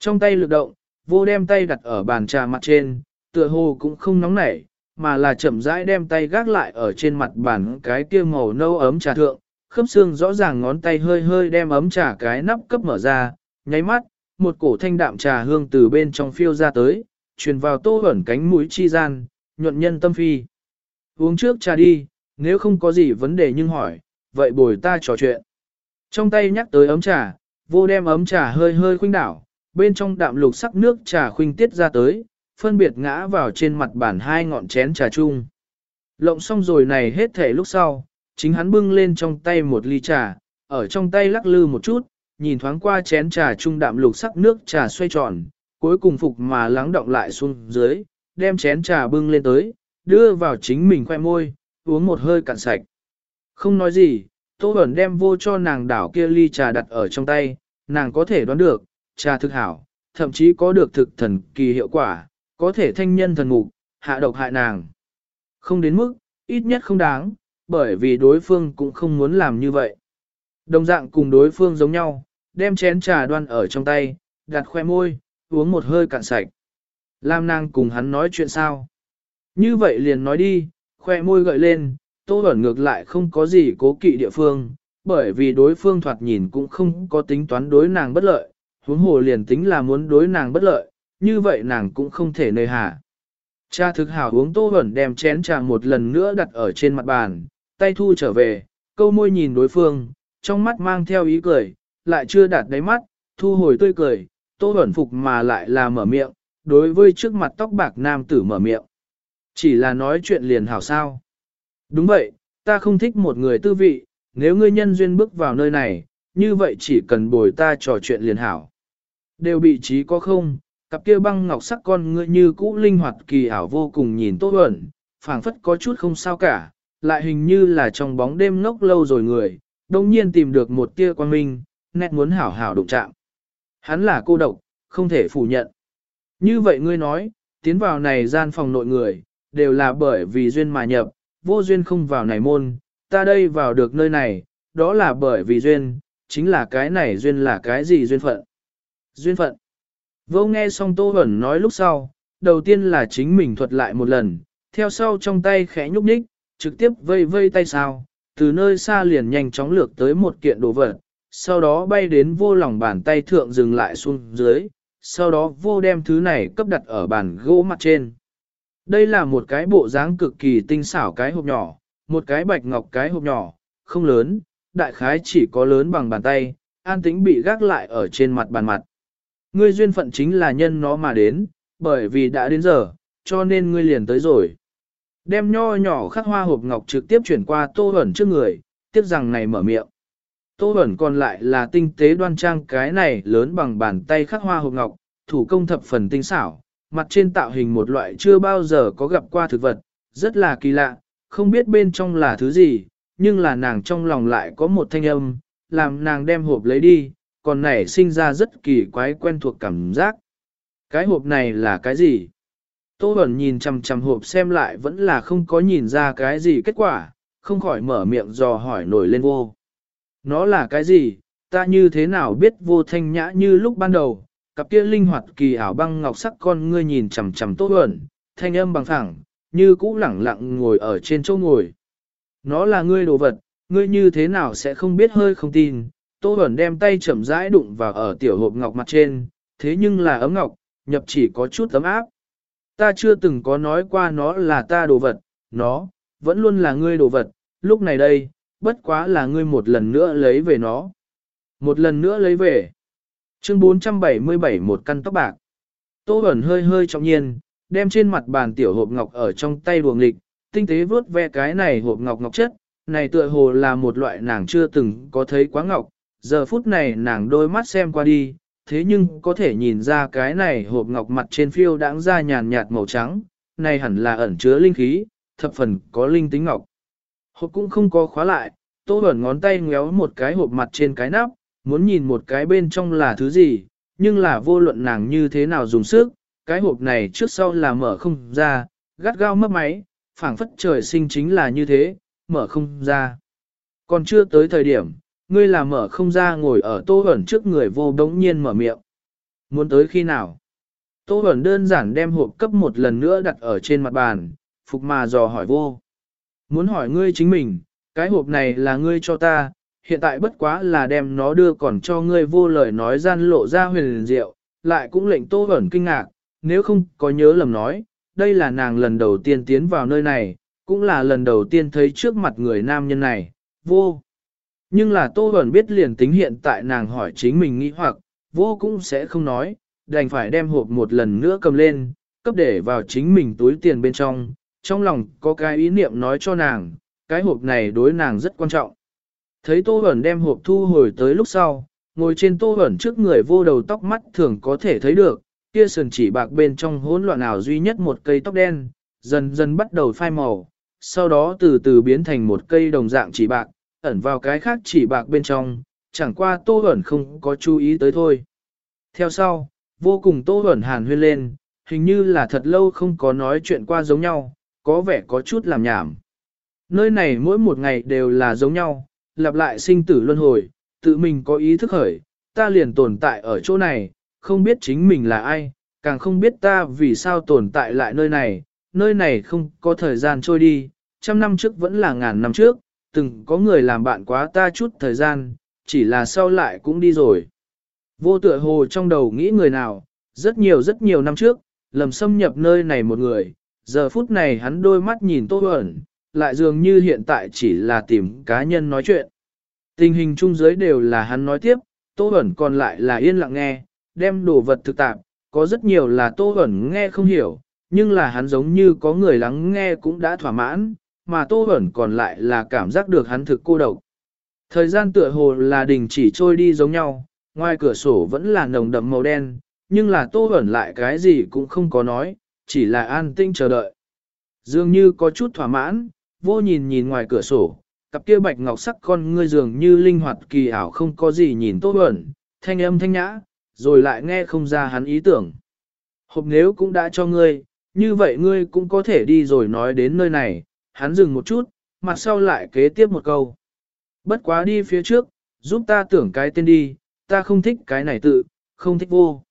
Trong tay lực động, vô đem tay đặt ở bàn trà mặt trên, tựa hồ cũng không nóng nảy, mà là chậm rãi đem tay gác lại ở trên mặt bàn cái kia màu nâu ấm trà thượng, khớp xương rõ ràng ngón tay hơi hơi đem ấm trà cái nắp cấp mở ra, nháy mắt, một cổ thanh đạm trà hương từ bên trong phiêu ra tới, truyền vào tô ẩn cánh mũi chi gian, nhuận nhân tâm phi. Uống trước trà đi, nếu không có gì vấn đề nhưng hỏi, vậy bồi ta trò chuyện. Trong tay nhắc tới ấm trà, vô đem ấm trà hơi hơi khuynh đảo, bên trong đạm lục sắc nước trà khuynh tiết ra tới, phân biệt ngã vào trên mặt bàn hai ngọn chén trà chung. Lộng xong rồi này hết thể lúc sau, chính hắn bưng lên trong tay một ly trà, ở trong tay lắc lư một chút, nhìn thoáng qua chén trà trung đạm lục sắc nước trà xoay tròn, cuối cùng phục mà lắng động lại xuống dưới, đem chén trà bưng lên tới, đưa vào chính mình khoe môi, uống một hơi cạn sạch. Không nói gì, Tô Bẩn đem vô cho nàng đảo kia ly trà đặt ở trong tay, nàng có thể đoán được, trà thực hảo, thậm chí có được thực thần kỳ hiệu quả, có thể thanh nhân thần ngục, hạ độc hại nàng. Không đến mức, ít nhất không đáng, bởi vì đối phương cũng không muốn làm như vậy. Đồng dạng cùng đối phương giống nhau, đem chén trà đoan ở trong tay, đặt khoe môi, uống một hơi cạn sạch. Lam nàng cùng hắn nói chuyện sao? Như vậy liền nói đi, khoe môi gợi lên, tô ẩn ngược lại không có gì cố kỵ địa phương, bởi vì đối phương thoạt nhìn cũng không có tính toán đối nàng bất lợi, huống hồ liền tính là muốn đối nàng bất lợi, như vậy nàng cũng không thể nơi hạ. Cha thực hảo uống tô ẩn đem chén trà một lần nữa đặt ở trên mặt bàn, tay thu trở về, câu môi nhìn đối phương, trong mắt mang theo ý cười, lại chưa đạt đáy mắt, thu hồi tươi cười, tô ẩn phục mà lại là mở miệng, đối với trước mặt tóc bạc nam tử mở miệng. Chỉ là nói chuyện liền hảo sao. Đúng vậy, ta không thích một người tư vị, nếu ngươi nhân duyên bước vào nơi này, như vậy chỉ cần bồi ta trò chuyện liền hảo. Đều bị trí có không, cặp kia băng ngọc sắc con ngươi như cũ linh hoạt kỳ ảo vô cùng nhìn tốt ẩn, phảng phất có chút không sao cả, lại hình như là trong bóng đêm ngốc lâu rồi người, đồng nhiên tìm được một tia quan minh, nét muốn hảo hảo đụng chạm. Hắn là cô độc, không thể phủ nhận. Như vậy ngươi nói, tiến vào này gian phòng nội người, đều là bởi vì duyên mà nhập, vô duyên không vào này môn, ta đây vào được nơi này, đó là bởi vì duyên, chính là cái này duyên là cái gì duyên phận. Duyên phận. Vô nghe xong Tô hẩn nói lúc sau, đầu tiên là chính mình thuật lại một lần, theo sau trong tay khẽ nhúc nhích, trực tiếp vây vây tay sao, từ nơi xa liền nhanh chóng lược tới một kiện đồ vật, sau đó bay đến vô lòng bàn tay thượng dừng lại xuống dưới, sau đó vô đem thứ này cấp đặt ở bàn gỗ mặt trên. Đây là một cái bộ dáng cực kỳ tinh xảo cái hộp nhỏ, một cái bạch ngọc cái hộp nhỏ, không lớn, đại khái chỉ có lớn bằng bàn tay, an tĩnh bị gác lại ở trên mặt bàn mặt. Ngươi duyên phận chính là nhân nó mà đến, bởi vì đã đến giờ, cho nên ngươi liền tới rồi. Đem nho nhỏ khắc hoa hộp ngọc trực tiếp chuyển qua tô ẩn trước người, tiếp rằng này mở miệng. Tô Bẩn còn lại là tinh tế đoan trang cái này lớn bằng bàn tay khắc hoa hộp ngọc, thủ công thập phần tinh xảo, mặt trên tạo hình một loại chưa bao giờ có gặp qua thực vật, rất là kỳ lạ, không biết bên trong là thứ gì, nhưng là nàng trong lòng lại có một thanh âm, làm nàng đem hộp lấy đi, còn nảy sinh ra rất kỳ quái quen thuộc cảm giác. Cái hộp này là cái gì? Tô Bẩn nhìn chằm chằm hộp xem lại vẫn là không có nhìn ra cái gì kết quả, không khỏi mở miệng dò hỏi nổi lên vô. Nó là cái gì? Ta như thế nào biết vô thanh nhã như lúc ban đầu, cặp kia linh hoạt kỳ ảo băng ngọc sắc con ngươi nhìn chằm chằm tốt ẩn, thanh âm bằng thẳng, như cũ lẳng lặng ngồi ở trên chỗ ngồi. Nó là ngươi đồ vật, ngươi như thế nào sẽ không biết hơi không tin, Tô Bẩn đem tay chậm rãi đụng vào ở tiểu hộp ngọc mặt trên, thế nhưng là ấm ngọc, nhập chỉ có chút ấm áp. Ta chưa từng có nói qua nó là ta đồ vật, nó, vẫn luôn là ngươi đồ vật, lúc này đây, bất quá là ngươi một lần nữa lấy về nó. Một lần nữa lấy về. Chương 477 một căn tóc bạc. Tô ẩn hơi hơi trọng nhiên, đem trên mặt bàn tiểu hộp ngọc ở trong tay buồng lịch, tinh tế vớt ve cái này hộp ngọc ngọc chất, này tựa hồ là một loại nàng chưa từng có thấy quá ngọc, giờ phút này nàng đôi mắt xem qua đi, thế nhưng có thể nhìn ra cái này hộp ngọc mặt trên phiêu đãng ra nhàn nhạt màu trắng, này hẳn là ẩn chứa linh khí, thập phần có linh tính ngọc. Hộp cũng không có khóa lại, tô Bẩn ngón tay ngéo một cái hộp mặt trên cái nắp, muốn nhìn một cái bên trong là thứ gì, nhưng là vô luận nàng như thế nào dùng sức, cái hộp này trước sau là mở không ra, gắt gao mất máy, phảng phất trời sinh chính là như thế, mở không ra. Còn chưa tới thời điểm, ngươi là mở không ra ngồi ở tô Bẩn trước người vô đống nhiên mở miệng. Muốn tới khi nào? Tô Bẩn đơn giản đem hộp cấp một lần nữa đặt ở trên mặt bàn, phục mà dò hỏi vô. Muốn hỏi ngươi chính mình, cái hộp này là ngươi cho ta, hiện tại bất quá là đem nó đưa còn cho ngươi vô lời nói gian lộ ra huyền diệu, lại cũng lệnh tô ẩn kinh ngạc, nếu không có nhớ lầm nói, đây là nàng lần đầu tiên tiến vào nơi này, cũng là lần đầu tiên thấy trước mặt người nam nhân này, vô. Nhưng là Tô ẩn biết liền tính hiện tại nàng hỏi chính mình nghĩ hoặc, vô cũng sẽ không nói, đành phải đem hộp một lần nữa cầm lên, cấp để vào chính mình túi tiền bên trong, trong lòng có cái ý niệm nói cho nàng, cái hộp này đối nàng rất quan trọng. Thấy Tô Bẩn đem hộp thu hồi tới lúc sau, ngồi trên Tô Bẩn trước người vô đầu tóc mắt thường có thể thấy được, kia sườn chỉ bạc bên trong hỗn loạn ảo duy nhất một cây tóc đen, dần dần bắt đầu phai màu, sau đó từ từ biến thành một cây đồng dạng chỉ bạc, ẩn vào cái khác chỉ bạc bên trong, chẳng qua tô ẩn không có chú ý tới thôi. Theo sau, vô cùng tô ẩn hàn huyên lên, hình như là thật lâu không có nói chuyện qua giống nhau, có vẻ có chút làm nhảm. Nơi này mỗi một ngày đều là giống nhau, lặp lại sinh tử luân hồi, tự mình có ý thức khởi, ta liền tồn tại ở chỗ này, không biết chính mình là ai, càng không biết ta vì sao tồn tại lại nơi này, nơi này không có thời gian trôi đi, trăm năm trước vẫn là ngàn năm trước, từng có người làm bạn quá ta chút thời gian, chỉ là sau lại cũng đi rồi. Vô tựa hồ trong đầu nghĩ người nào, rất nhiều rất nhiều năm trước, lầm xâm nhập nơi này một người, giờ phút này hắn đôi mắt nhìn Tô Huẩn, lại dường như hiện tại chỉ là tìm cá nhân nói chuyện. Tình hình chung giới đều là hắn nói tiếp, Tô Huẩn còn lại là yên lặng nghe, đem đồ vật thực tạp, có rất nhiều là Tô Huẩn nghe không hiểu, nhưng là hắn giống như có người lắng nghe cũng đã thỏa mãn, mà Tô Huẩn còn lại là cảm giác được hắn thực cô độc. Thời gian tựa hồ là đình chỉ trôi đi giống nhau, ngoài cửa sổ vẫn là nồng đậm màu đen, nhưng là Tô Huẩn lại cái gì cũng không có nói, chỉ là an tinh chờ đợi. Dường như có chút thỏa mãn, vô nhìn nhìn ngoài cửa sổ, cặp kia bạch ngọc sắc con ngươi dường như linh hoạt kỳ ảo không có gì nhìn tốt ẩn, thanh âm thanh nhã, rồi lại nghe không ra hắn ý tưởng. Hộp nếu cũng đã cho ngươi, như vậy ngươi cũng có thể đi rồi nói đến nơi này, hắn dừng một chút, mặt sau lại kế tiếp một câu. Bất quá đi phía trước, giúp ta tưởng cái tên đi, ta không thích cái này tự, không thích vô.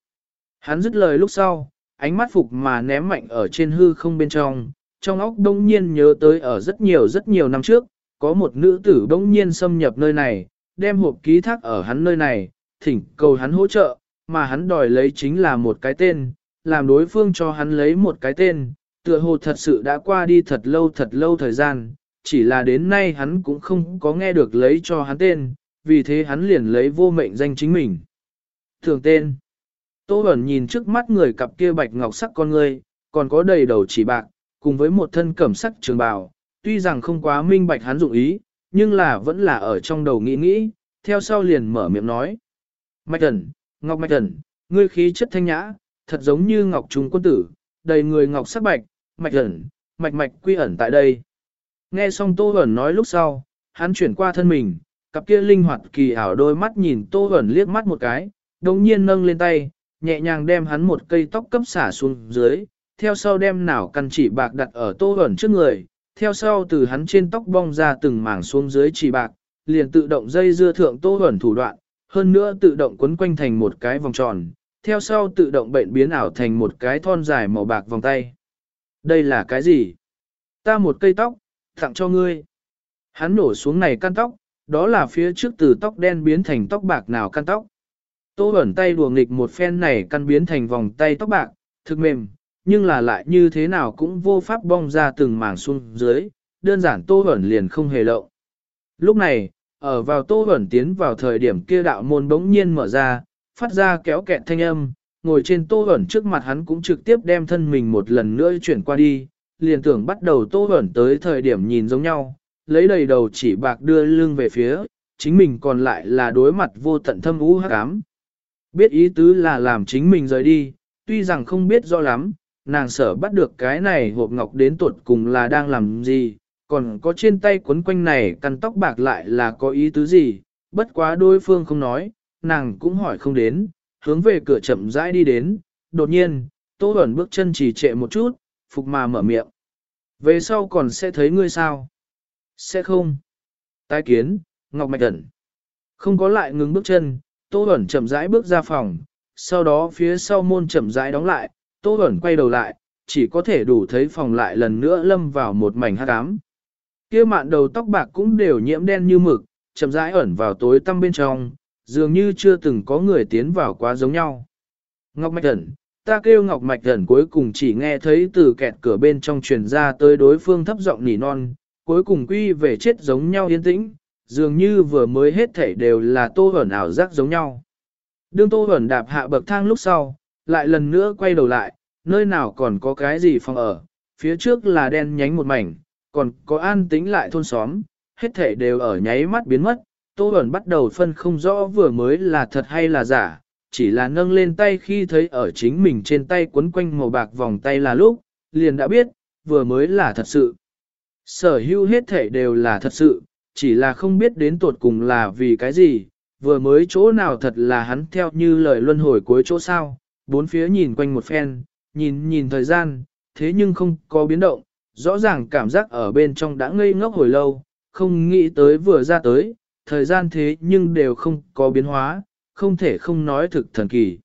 Hắn dứt lời lúc sau, ánh mắt phục mà ném mạnh ở trên hư không bên trong, trong óc đông nhiên nhớ tới ở rất nhiều rất nhiều năm trước, có một nữ tử đông nhiên xâm nhập nơi này, đem hộp ký thác ở hắn nơi này, thỉnh cầu hắn hỗ trợ, mà hắn đòi lấy chính là một cái tên, làm đối phương cho hắn lấy một cái tên, tựa hồ thật sự đã qua đi thật lâu thật lâu thời gian, chỉ là đến nay hắn cũng không có nghe được lấy cho hắn tên, vì thế hắn liền lấy vô mệnh danh chính mình. Thường tên. Tô Bẩn nhìn trước mắt người cặp kia bạch ngọc sắc con ngươi, còn có đầy đầu chỉ bạc, cùng với một thân cẩm sắc trường bào, tuy rằng không quá minh bạch hắn dụng ý, nhưng là vẫn là ở trong đầu nghĩ nghĩ, theo sau liền mở miệng nói. Mạch Thần, Ngọc Mạch Thần, ngươi khí chất thanh nhã, thật giống như Ngọc Trung quân tử, đầy người ngọc sắc bạch, Mạch Thần, Mạch Mạch quy ẩn tại đây. Nghe xong Tô Bẩn nói lúc sau, hắn chuyển qua thân mình, cặp kia linh hoạt kỳ ảo đôi mắt nhìn Tô Bẩn liếc mắt một cái, đồng nhiên nâng lên tay, nhẹ nhàng đem hắn một cây tóc cấp xả xuống dưới, theo sau đem nào căn chỉ bạc đặt ở Tô ẩn trước người, theo sau từ hắn trên tóc bong ra từng mảng xuống dưới chỉ bạc, liền tự động dây dưa thượng Tô ẩn thủ đoạn, hơn nữa tự động quấn quanh thành một cái vòng tròn, theo sau tự động bệnh biến ảo thành một cái thon dài màu bạc vòng tay. Đây là cái gì? Ta một cây tóc, tặng cho ngươi. Hắn nổ xuống này căn tóc, đó là phía trước từ tóc đen biến thành tóc bạc nào căn tóc. Tô ẩn tay đùa nghịch một phen này căn biến thành vòng tay tóc bạc, thực mềm, nhưng là lại như thế nào cũng vô pháp bong ra từng mảng xuống dưới, đơn giản tô ẩn liền không hề lậu. Lúc này, ở vào tô ẩn tiến vào thời điểm kia đạo môn bỗng nhiên mở ra, phát ra kéo kẹt thanh âm, ngồi trên tô ẩn trước mặt hắn cũng trực tiếp đem thân mình một lần nữa chuyển qua đi, liền tưởng bắt đầu tô ẩn tới thời điểm nhìn giống nhau, lấy đầy đầu chỉ bạc đưa lưng về phía, chính mình còn lại là đối mặt vô tận thâm u hắc ám. Biết ý tứ là làm chính mình rời đi, tuy rằng không biết rõ lắm, nàng sở bắt được cái này hộp ngọc đến tuột cùng là đang làm gì, còn có trên tay quấn quanh này căn tóc bạc lại là có ý tứ gì, bất quá đối phương không nói, nàng cũng hỏi không đến, hướng về cửa chậm rãi đi đến, đột nhiên, Tô Bẩn bước chân chỉ trệ một chút, phục mà mở miệng. Về sau còn sẽ thấy ngươi sao? Sẽ không. Tái kiến, Ngọc Mạch Ẩn. Không có lại ngừng bước chân, Tô Bẩn chậm rãi bước ra phòng, sau đó phía sau môn chậm rãi đóng lại, Tô Bẩn quay đầu lại, chỉ có thể đủ thấy phòng lại lần nữa lâm vào một mảnh hắc ám. Kia mạn đầu tóc bạc cũng đều nhiễm đen như mực, chậm rãi ẩn vào tối tăm bên trong, dường như chưa từng có người tiến vào quá giống nhau. Ngọc Mạch Thần, ta kêu Ngọc Mạch Thần cuối cùng chỉ nghe thấy từ kẹt cửa bên trong truyền ra tới đối phương thấp giọng nỉ non, cuối cùng quy về chết giống nhau yên tĩnh, dường như vừa mới hết thảy đều là tô ẩn ảo giác giống nhau. Đương tô ẩn đạp hạ bậc thang lúc sau, lại lần nữa quay đầu lại, nơi nào còn có cái gì phòng ở, phía trước là đen nhánh một mảnh, còn có an tĩnh lại thôn xóm, hết thảy đều ở nháy mắt biến mất, tô ẩn bắt đầu phân không rõ vừa mới là thật hay là giả, chỉ là nâng lên tay khi thấy ở chính mình trên tay quấn quanh màu bạc vòng tay là lúc, liền đã biết, vừa mới là thật sự. Sở hữu hết thể đều là thật sự, chỉ là không biết đến tột cùng là vì cái gì, vừa mới chỗ nào thật là hắn theo như lời luân hồi cuối chỗ sao, bốn phía nhìn quanh một phen, nhìn nhìn thời gian, thế nhưng không có biến động, rõ ràng cảm giác ở bên trong đã ngây ngốc hồi lâu, không nghĩ tới vừa ra tới, thời gian thế nhưng đều không có biến hóa, không thể không nói thực thần kỳ.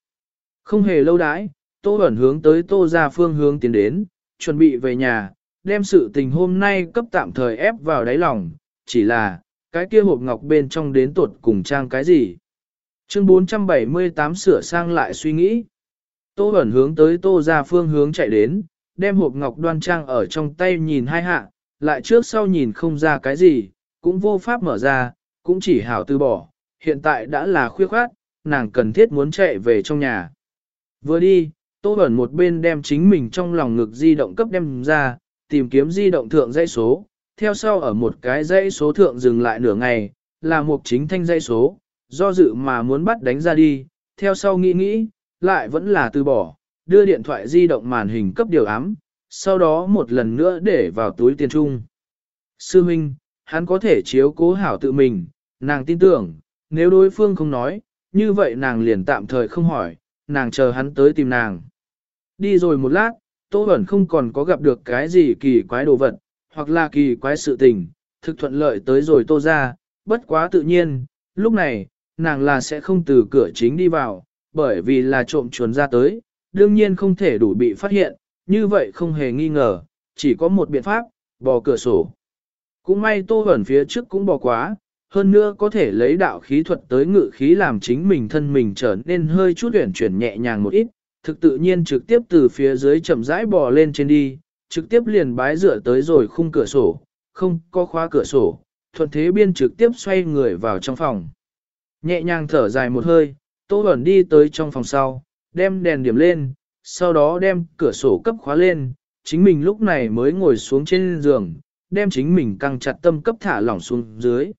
Không hề lâu đãi, Tô Bẩn hướng tới Tô ra phương hướng tiến đến, chuẩn bị về nhà, đem sự tình hôm nay cấp tạm thời ép vào đáy lòng, chỉ là, cái kia hộp ngọc bên trong đến tột cùng trang cái gì. Chương 478 sửa sang lại suy nghĩ. Tô ẩn hướng tới Tô ra phương hướng chạy đến, đem hộp ngọc đoan trang ở trong tay nhìn hai hạ, lại trước sau nhìn không ra cái gì, cũng vô pháp mở ra, cũng chỉ hảo từ bỏ, hiện tại đã là khuya khoát, nàng cần thiết muốn chạy về trong nhà. Vừa đi, Tô Bẩn một bên đem chính mình trong lòng ngực di động cấp đem ra, tìm kiếm di động thượng dãy số, theo sau ở một cái dãy số thượng dừng lại nửa ngày, là một chính thanh dãy số, do dự mà muốn bắt đánh ra đi, theo sau nghĩ nghĩ, lại vẫn là từ bỏ, đưa điện thoại di động màn hình cấp điều ám, sau đó một lần nữa để vào túi tiền trung. Sư Minh, hắn có thể chiếu cố hảo tự mình, nàng tin tưởng, nếu đối phương không nói, như vậy nàng liền tạm thời không hỏi, nàng chờ hắn tới tìm nàng. Đi rồi một lát, Tô Bẩn không còn có gặp được cái gì kỳ quái đồ vật, hoặc là kỳ quái sự tình, thực thuận lợi tới rồi Tô ra, bất quá tự nhiên, lúc này, nàng là sẽ không từ cửa chính đi vào, bởi vì là trộm chuồn ra tới, đương nhiên không thể đủ bị phát hiện, như vậy không hề nghi ngờ, chỉ có một biện pháp, bò cửa sổ. Cũng may Tô ẩn phía trước cũng bò quá, hơn nữa có thể lấy đạo khí thuật tới ngự khí làm chính mình thân mình trở nên hơi chút uyển chuyển nhẹ nhàng một ít, thực tự nhiên trực tiếp từ phía dưới chậm rãi bò lên trên đi, trực tiếp liền bái dựa tới rồi khung cửa sổ, không có khóa cửa sổ, thuận thế biên trực tiếp xoay người vào trong phòng. Nhẹ nhàng thở dài một hơi, Tô Bẩn đi tới trong phòng sau, đem đèn điểm lên, sau đó đem cửa sổ cấp khóa lên, chính mình lúc này mới ngồi xuống trên giường, đem chính mình căng chặt tâm cấp thả lỏng xuống dưới.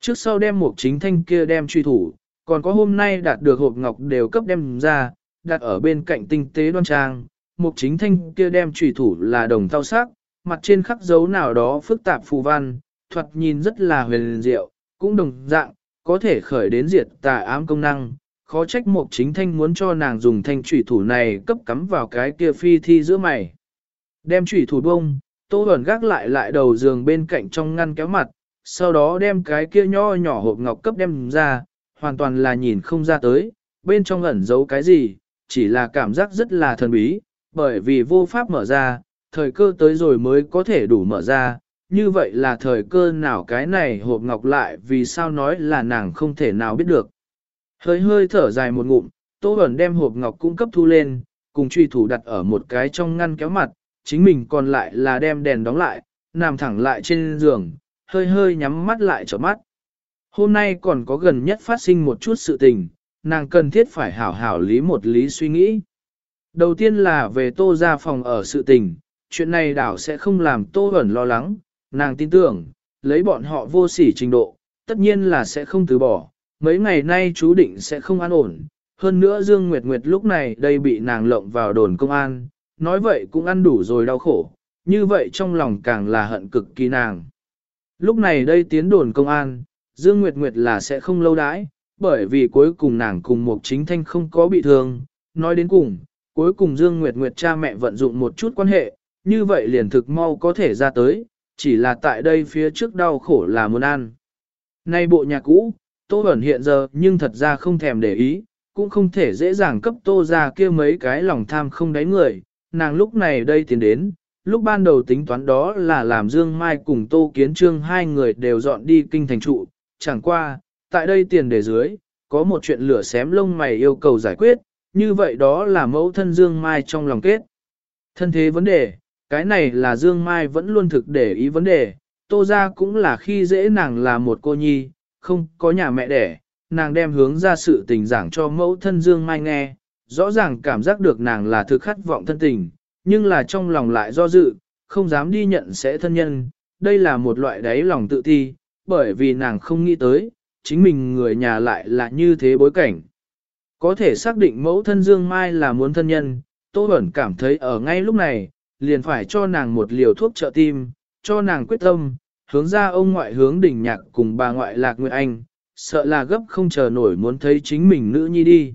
Trước sau đem một chính thanh kia đem truy thủ, còn có hôm nay đạt được hộp ngọc đều cấp đem ra, đặt ở bên cạnh tinh tế đoan trang, Mục chính thanh kia đem trùy thủ là đồng tao sắc, mặt trên khắc dấu nào đó phức tạp phù văn, thuật nhìn rất là huyền diệu, cũng đồng dạng, có thể khởi đến diệt tà ám công năng, khó trách mục chính thanh muốn cho nàng dùng thanh trùy thủ này cấp cắm vào cái kia phi thi giữa mày. Đem trùy thủ bông, tô ẩn gác lại lại đầu giường bên cạnh trong ngăn kéo mặt, sau đó đem cái kia nho nhỏ hộp ngọc cấp đem ra, hoàn toàn là nhìn không ra tới, bên trong ẩn giấu cái gì, chỉ là cảm giác rất là thần bí, bởi vì vô pháp mở ra, thời cơ tới rồi mới có thể đủ mở ra, như vậy là thời cơ nào cái này hộp ngọc lại vì sao nói là nàng không thể nào biết được. Hơi hơi thở dài một ngụm, Tô Bẩn đem hộp ngọc cung cấp thu lên, cùng truy thủ đặt ở một cái trong ngăn kéo mặt, chính mình còn lại là đem đèn đóng lại, nằm thẳng lại trên giường, hơi hơi nhắm mắt lại trở mắt. Hôm nay còn có gần nhất phát sinh một chút sự tình, nàng cần thiết phải hảo hảo lý một lý suy nghĩ. Đầu tiên là về tô ra phòng ở sự tình, chuyện này đảo sẽ không làm tô ẩn lo lắng, nàng tin tưởng, lấy bọn họ vô sỉ trình độ, tất nhiên là sẽ không từ bỏ, mấy ngày nay chú định sẽ không an ổn. Hơn nữa Dương Nguyệt Nguyệt lúc này đây bị nàng lộng vào đồn công an, nói vậy cũng ăn đủ rồi đau khổ, như vậy trong lòng càng là hận cực kỳ nàng. Lúc này đây tiến đồn công an, Dương Nguyệt Nguyệt là sẽ không lâu đãi, bởi vì cuối cùng nàng cùng một chính thanh không có bị thương, nói đến cùng, cuối cùng Dương Nguyệt Nguyệt cha mẹ vận dụng một chút quan hệ, như vậy liền thực mau có thể ra tới, chỉ là tại đây phía trước đau khổ là muốn ăn. Nay bộ nhà cũ, Tô Bẩn hiện giờ nhưng thật ra không thèm để ý, cũng không thể dễ dàng cấp Tô ra kia mấy cái lòng tham không đáy người, nàng lúc này đây tiến đến, lúc ban đầu tính toán đó là làm Dương Mai cùng Tô Kiến Trương hai người đều dọn đi kinh thành trụ, chẳng qua, tại đây tiền để dưới, có một chuyện lửa xém lông mày yêu cầu giải quyết, như vậy đó là mẫu thân Dương Mai trong lòng kết. Thân thế vấn đề, cái này là Dương Mai vẫn luôn thực để ý vấn đề, Tô ra cũng là khi dễ nàng là một cô nhi, không có nhà mẹ đẻ, nàng đem hướng ra sự tình giảng cho mẫu thân Dương Mai nghe, rõ ràng cảm giác được nàng là thực khát vọng thân tình, nhưng là trong lòng lại do dự, không dám đi nhận sẽ thân nhân, đây là một loại đáy lòng tự ti, bởi vì nàng không nghĩ tới, chính mình người nhà lại là như thế bối cảnh. Có thể xác định mẫu thân Dương Mai là muốn thân nhân, Tô Bẩn cảm thấy ở ngay lúc này, liền phải cho nàng một liều thuốc trợ tim, cho nàng quyết tâm, hướng ra ông ngoại hướng đỉnh nhạc cùng bà ngoại Lạc Nguyệt Anh, sợ là gấp không chờ nổi muốn thấy chính mình nữ nhi đi.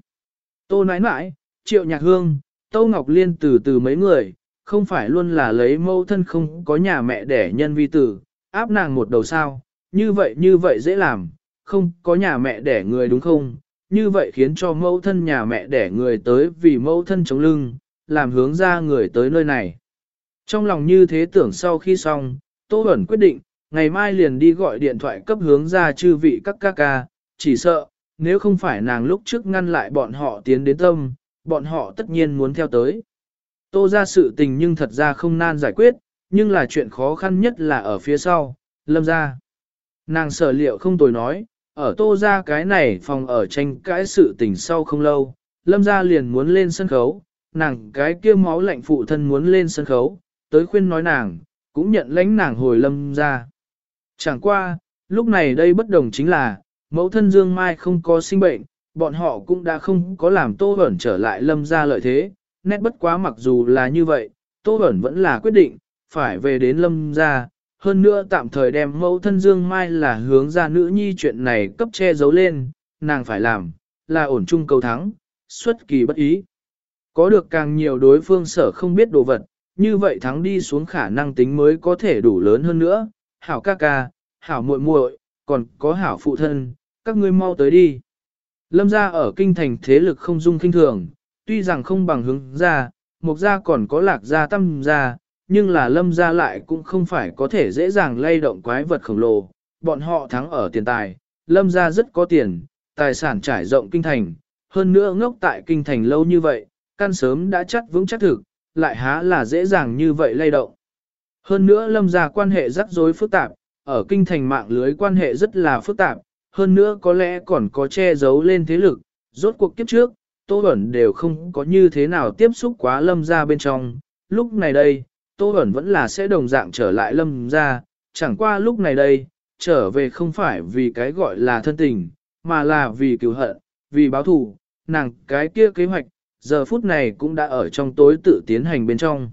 Tô nãi nãi, triệu nhạc hương, Tô Ngọc Liên từ từ mấy người, không phải luôn là lấy mẫu thân không có nhà mẹ đẻ nhân vi tử, áp nàng một đầu sao, như vậy như vậy dễ làm, không có nhà mẹ đẻ người đúng không, như vậy khiến cho mẫu thân nhà mẹ đẻ người tới vì mẫu thân chống lưng, làm hướng ra người tới nơi này. Trong lòng như thế tưởng sau khi xong, Tô Bẩn quyết định, ngày mai liền đi gọi điện thoại cấp hướng ra chư vị các ca ca, chỉ sợ, nếu không phải nàng lúc trước ngăn lại bọn họ tiến đến tâm, bọn họ tất nhiên muốn theo tới. Tô ra sự tình nhưng thật ra không nan giải quyết, nhưng là chuyện khó khăn nhất là ở phía sau, lâm ra. Nàng sở liệu không tồi nói, ở tô ra cái này phòng ở tranh cãi sự tình sau không lâu, lâm ra liền muốn lên sân khấu, nàng cái kia máu lạnh phụ thân muốn lên sân khấu, tới khuyên nói nàng, cũng nhận lãnh nàng hồi lâm ra. Chẳng qua, lúc này đây bất đồng chính là, mẫu thân Dương Mai không có sinh bệnh, bọn họ cũng đã không có làm Tô ẩn trở lại lâm ra lợi thế, nét bất quá mặc dù là như vậy, Tô ẩn vẫn là quyết định, phải về đến lâm ra, hơn nữa tạm thời đem mẫu thân Dương Mai là hướng ra nữ nhi chuyện này cấp che giấu lên, nàng phải làm, là ổn chung cầu thắng, xuất kỳ bất ý. Có được càng nhiều đối phương sở không biết đồ vật, như vậy thắng đi xuống khả năng tính mới có thể đủ lớn hơn nữa. Hảo ca ca, hảo muội muội, còn có hảo phụ thân, các ngươi mau tới đi. Lâm gia ở kinh thành thế lực không dung kinh thường, tuy rằng không bằng hướng gia mục gia còn có lạc gia tâm gia, nhưng là lâm gia lại cũng không phải có thể dễ dàng lay động quái vật khổng lồ. Bọn họ thắng ở tiền tài, lâm gia rất có tiền, tài sản trải rộng kinh thành, hơn nữa ngốc tại kinh thành lâu như vậy, căn sớm đã chắc vững chắc thực, lại há là dễ dàng như vậy lay động. Hơn nữa lâm gia quan hệ rắc rối phức tạp, ở kinh thành mạng lưới quan hệ rất là phức tạp, hơn nữa có lẽ còn có che giấu lên thế lực, rốt cuộc kiếp trước, Tô Bẩn đều không có như thế nào tiếp xúc quá lâm gia bên trong. Lúc này đây, Tô Bẩn vẫn là sẽ đồng dạng trở lại lâm ra, chẳng qua lúc này đây, trở về không phải vì cái gọi là thân tình, mà là vì cứu hận, vì báo thù, nàng cái kia kế hoạch, giờ phút này cũng đã ở trong tối tự tiến hành bên trong.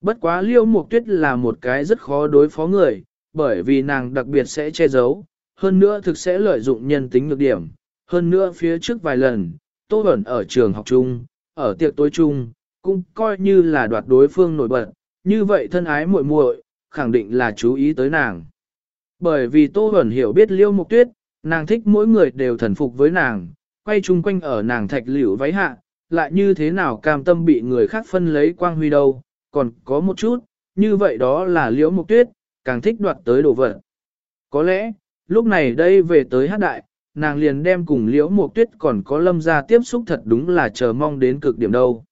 Bất quá liêu mục tuyết là một cái rất khó đối phó người, bởi vì nàng đặc biệt sẽ che giấu, hơn nữa thực sẽ lợi dụng nhân tính nhược điểm, hơn nữa phía trước vài lần, Tô Bẩn ở trường học chung, ở tiệc tối chung, cũng coi như là đoạt đối phương nổi bật, như vậy thân ái muội muội khẳng định là chú ý tới nàng. Bởi vì Tô Huẩn hiểu biết liêu mục tuyết, nàng thích mỗi người đều thần phục với nàng, quay chung quanh ở nàng thạch liễu váy hạ, lại như thế nào cam tâm bị người khác phân lấy quang huy đâu, còn có một chút, như vậy đó là liễu mục tuyết, càng thích đoạt tới đồ vật. Có lẽ, lúc này đây về tới hát đại, nàng liền đem cùng liễu mục tuyết còn có lâm ra tiếp xúc thật đúng là chờ mong đến cực điểm đâu.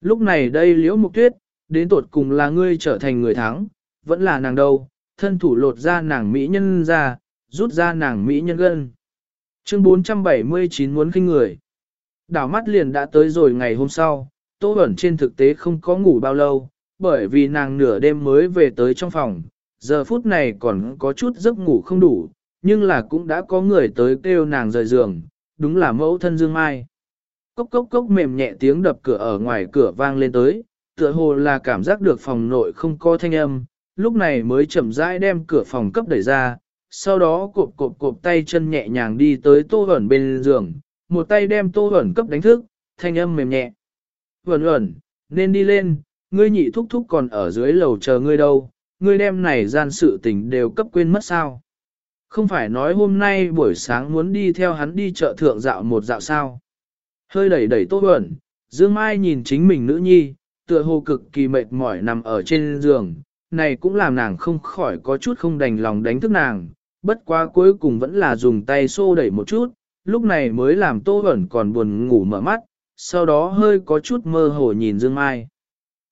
Lúc này đây liễu mục tuyết, đến tột cùng là ngươi trở thành người thắng, vẫn là nàng đâu, thân thủ lột ra nàng mỹ nhân ra, rút ra nàng mỹ nhân gân. Chương 479 muốn khinh người. Đảo mắt liền đã tới rồi ngày hôm sau, Tô Bẩn trên thực tế không có ngủ bao lâu, bởi vì nàng nửa đêm mới về tới trong phòng, giờ phút này còn có chút giấc ngủ không đủ, nhưng là cũng đã có người tới kêu nàng rời giường, đúng là mẫu thân Dương Mai. Cốc cốc cốc mềm nhẹ tiếng đập cửa ở ngoài cửa vang lên tới, tựa hồ là cảm giác được phòng nội không có thanh âm, lúc này mới chậm rãi đem cửa phòng cấp đẩy ra, sau đó cộp cộp cộp tay chân nhẹ nhàng đi tới Tô ẩn bên giường, một tay đem tô ẩn cấp đánh thức, thanh âm mềm nhẹ. Vẩn ẩn, nên đi lên, ngươi nhị thúc thúc còn ở dưới lầu chờ ngươi đâu, ngươi đem này gian sự tình đều cấp quên mất sao. Không phải nói hôm nay buổi sáng muốn đi theo hắn đi chợ thượng dạo một dạo sao. Hơi đẩy đẩy tô ẩn, Dương Mai nhìn chính mình nữ nhi, tựa hồ cực kỳ mệt mỏi nằm ở trên giường, này cũng làm nàng không khỏi có chút không đành lòng đánh thức nàng, bất quá cuối cùng vẫn là dùng tay xô đẩy một chút, lúc này mới làm Tô Bẩn còn buồn ngủ mở mắt, sau đó hơi có chút mơ hồ nhìn Dương Mai.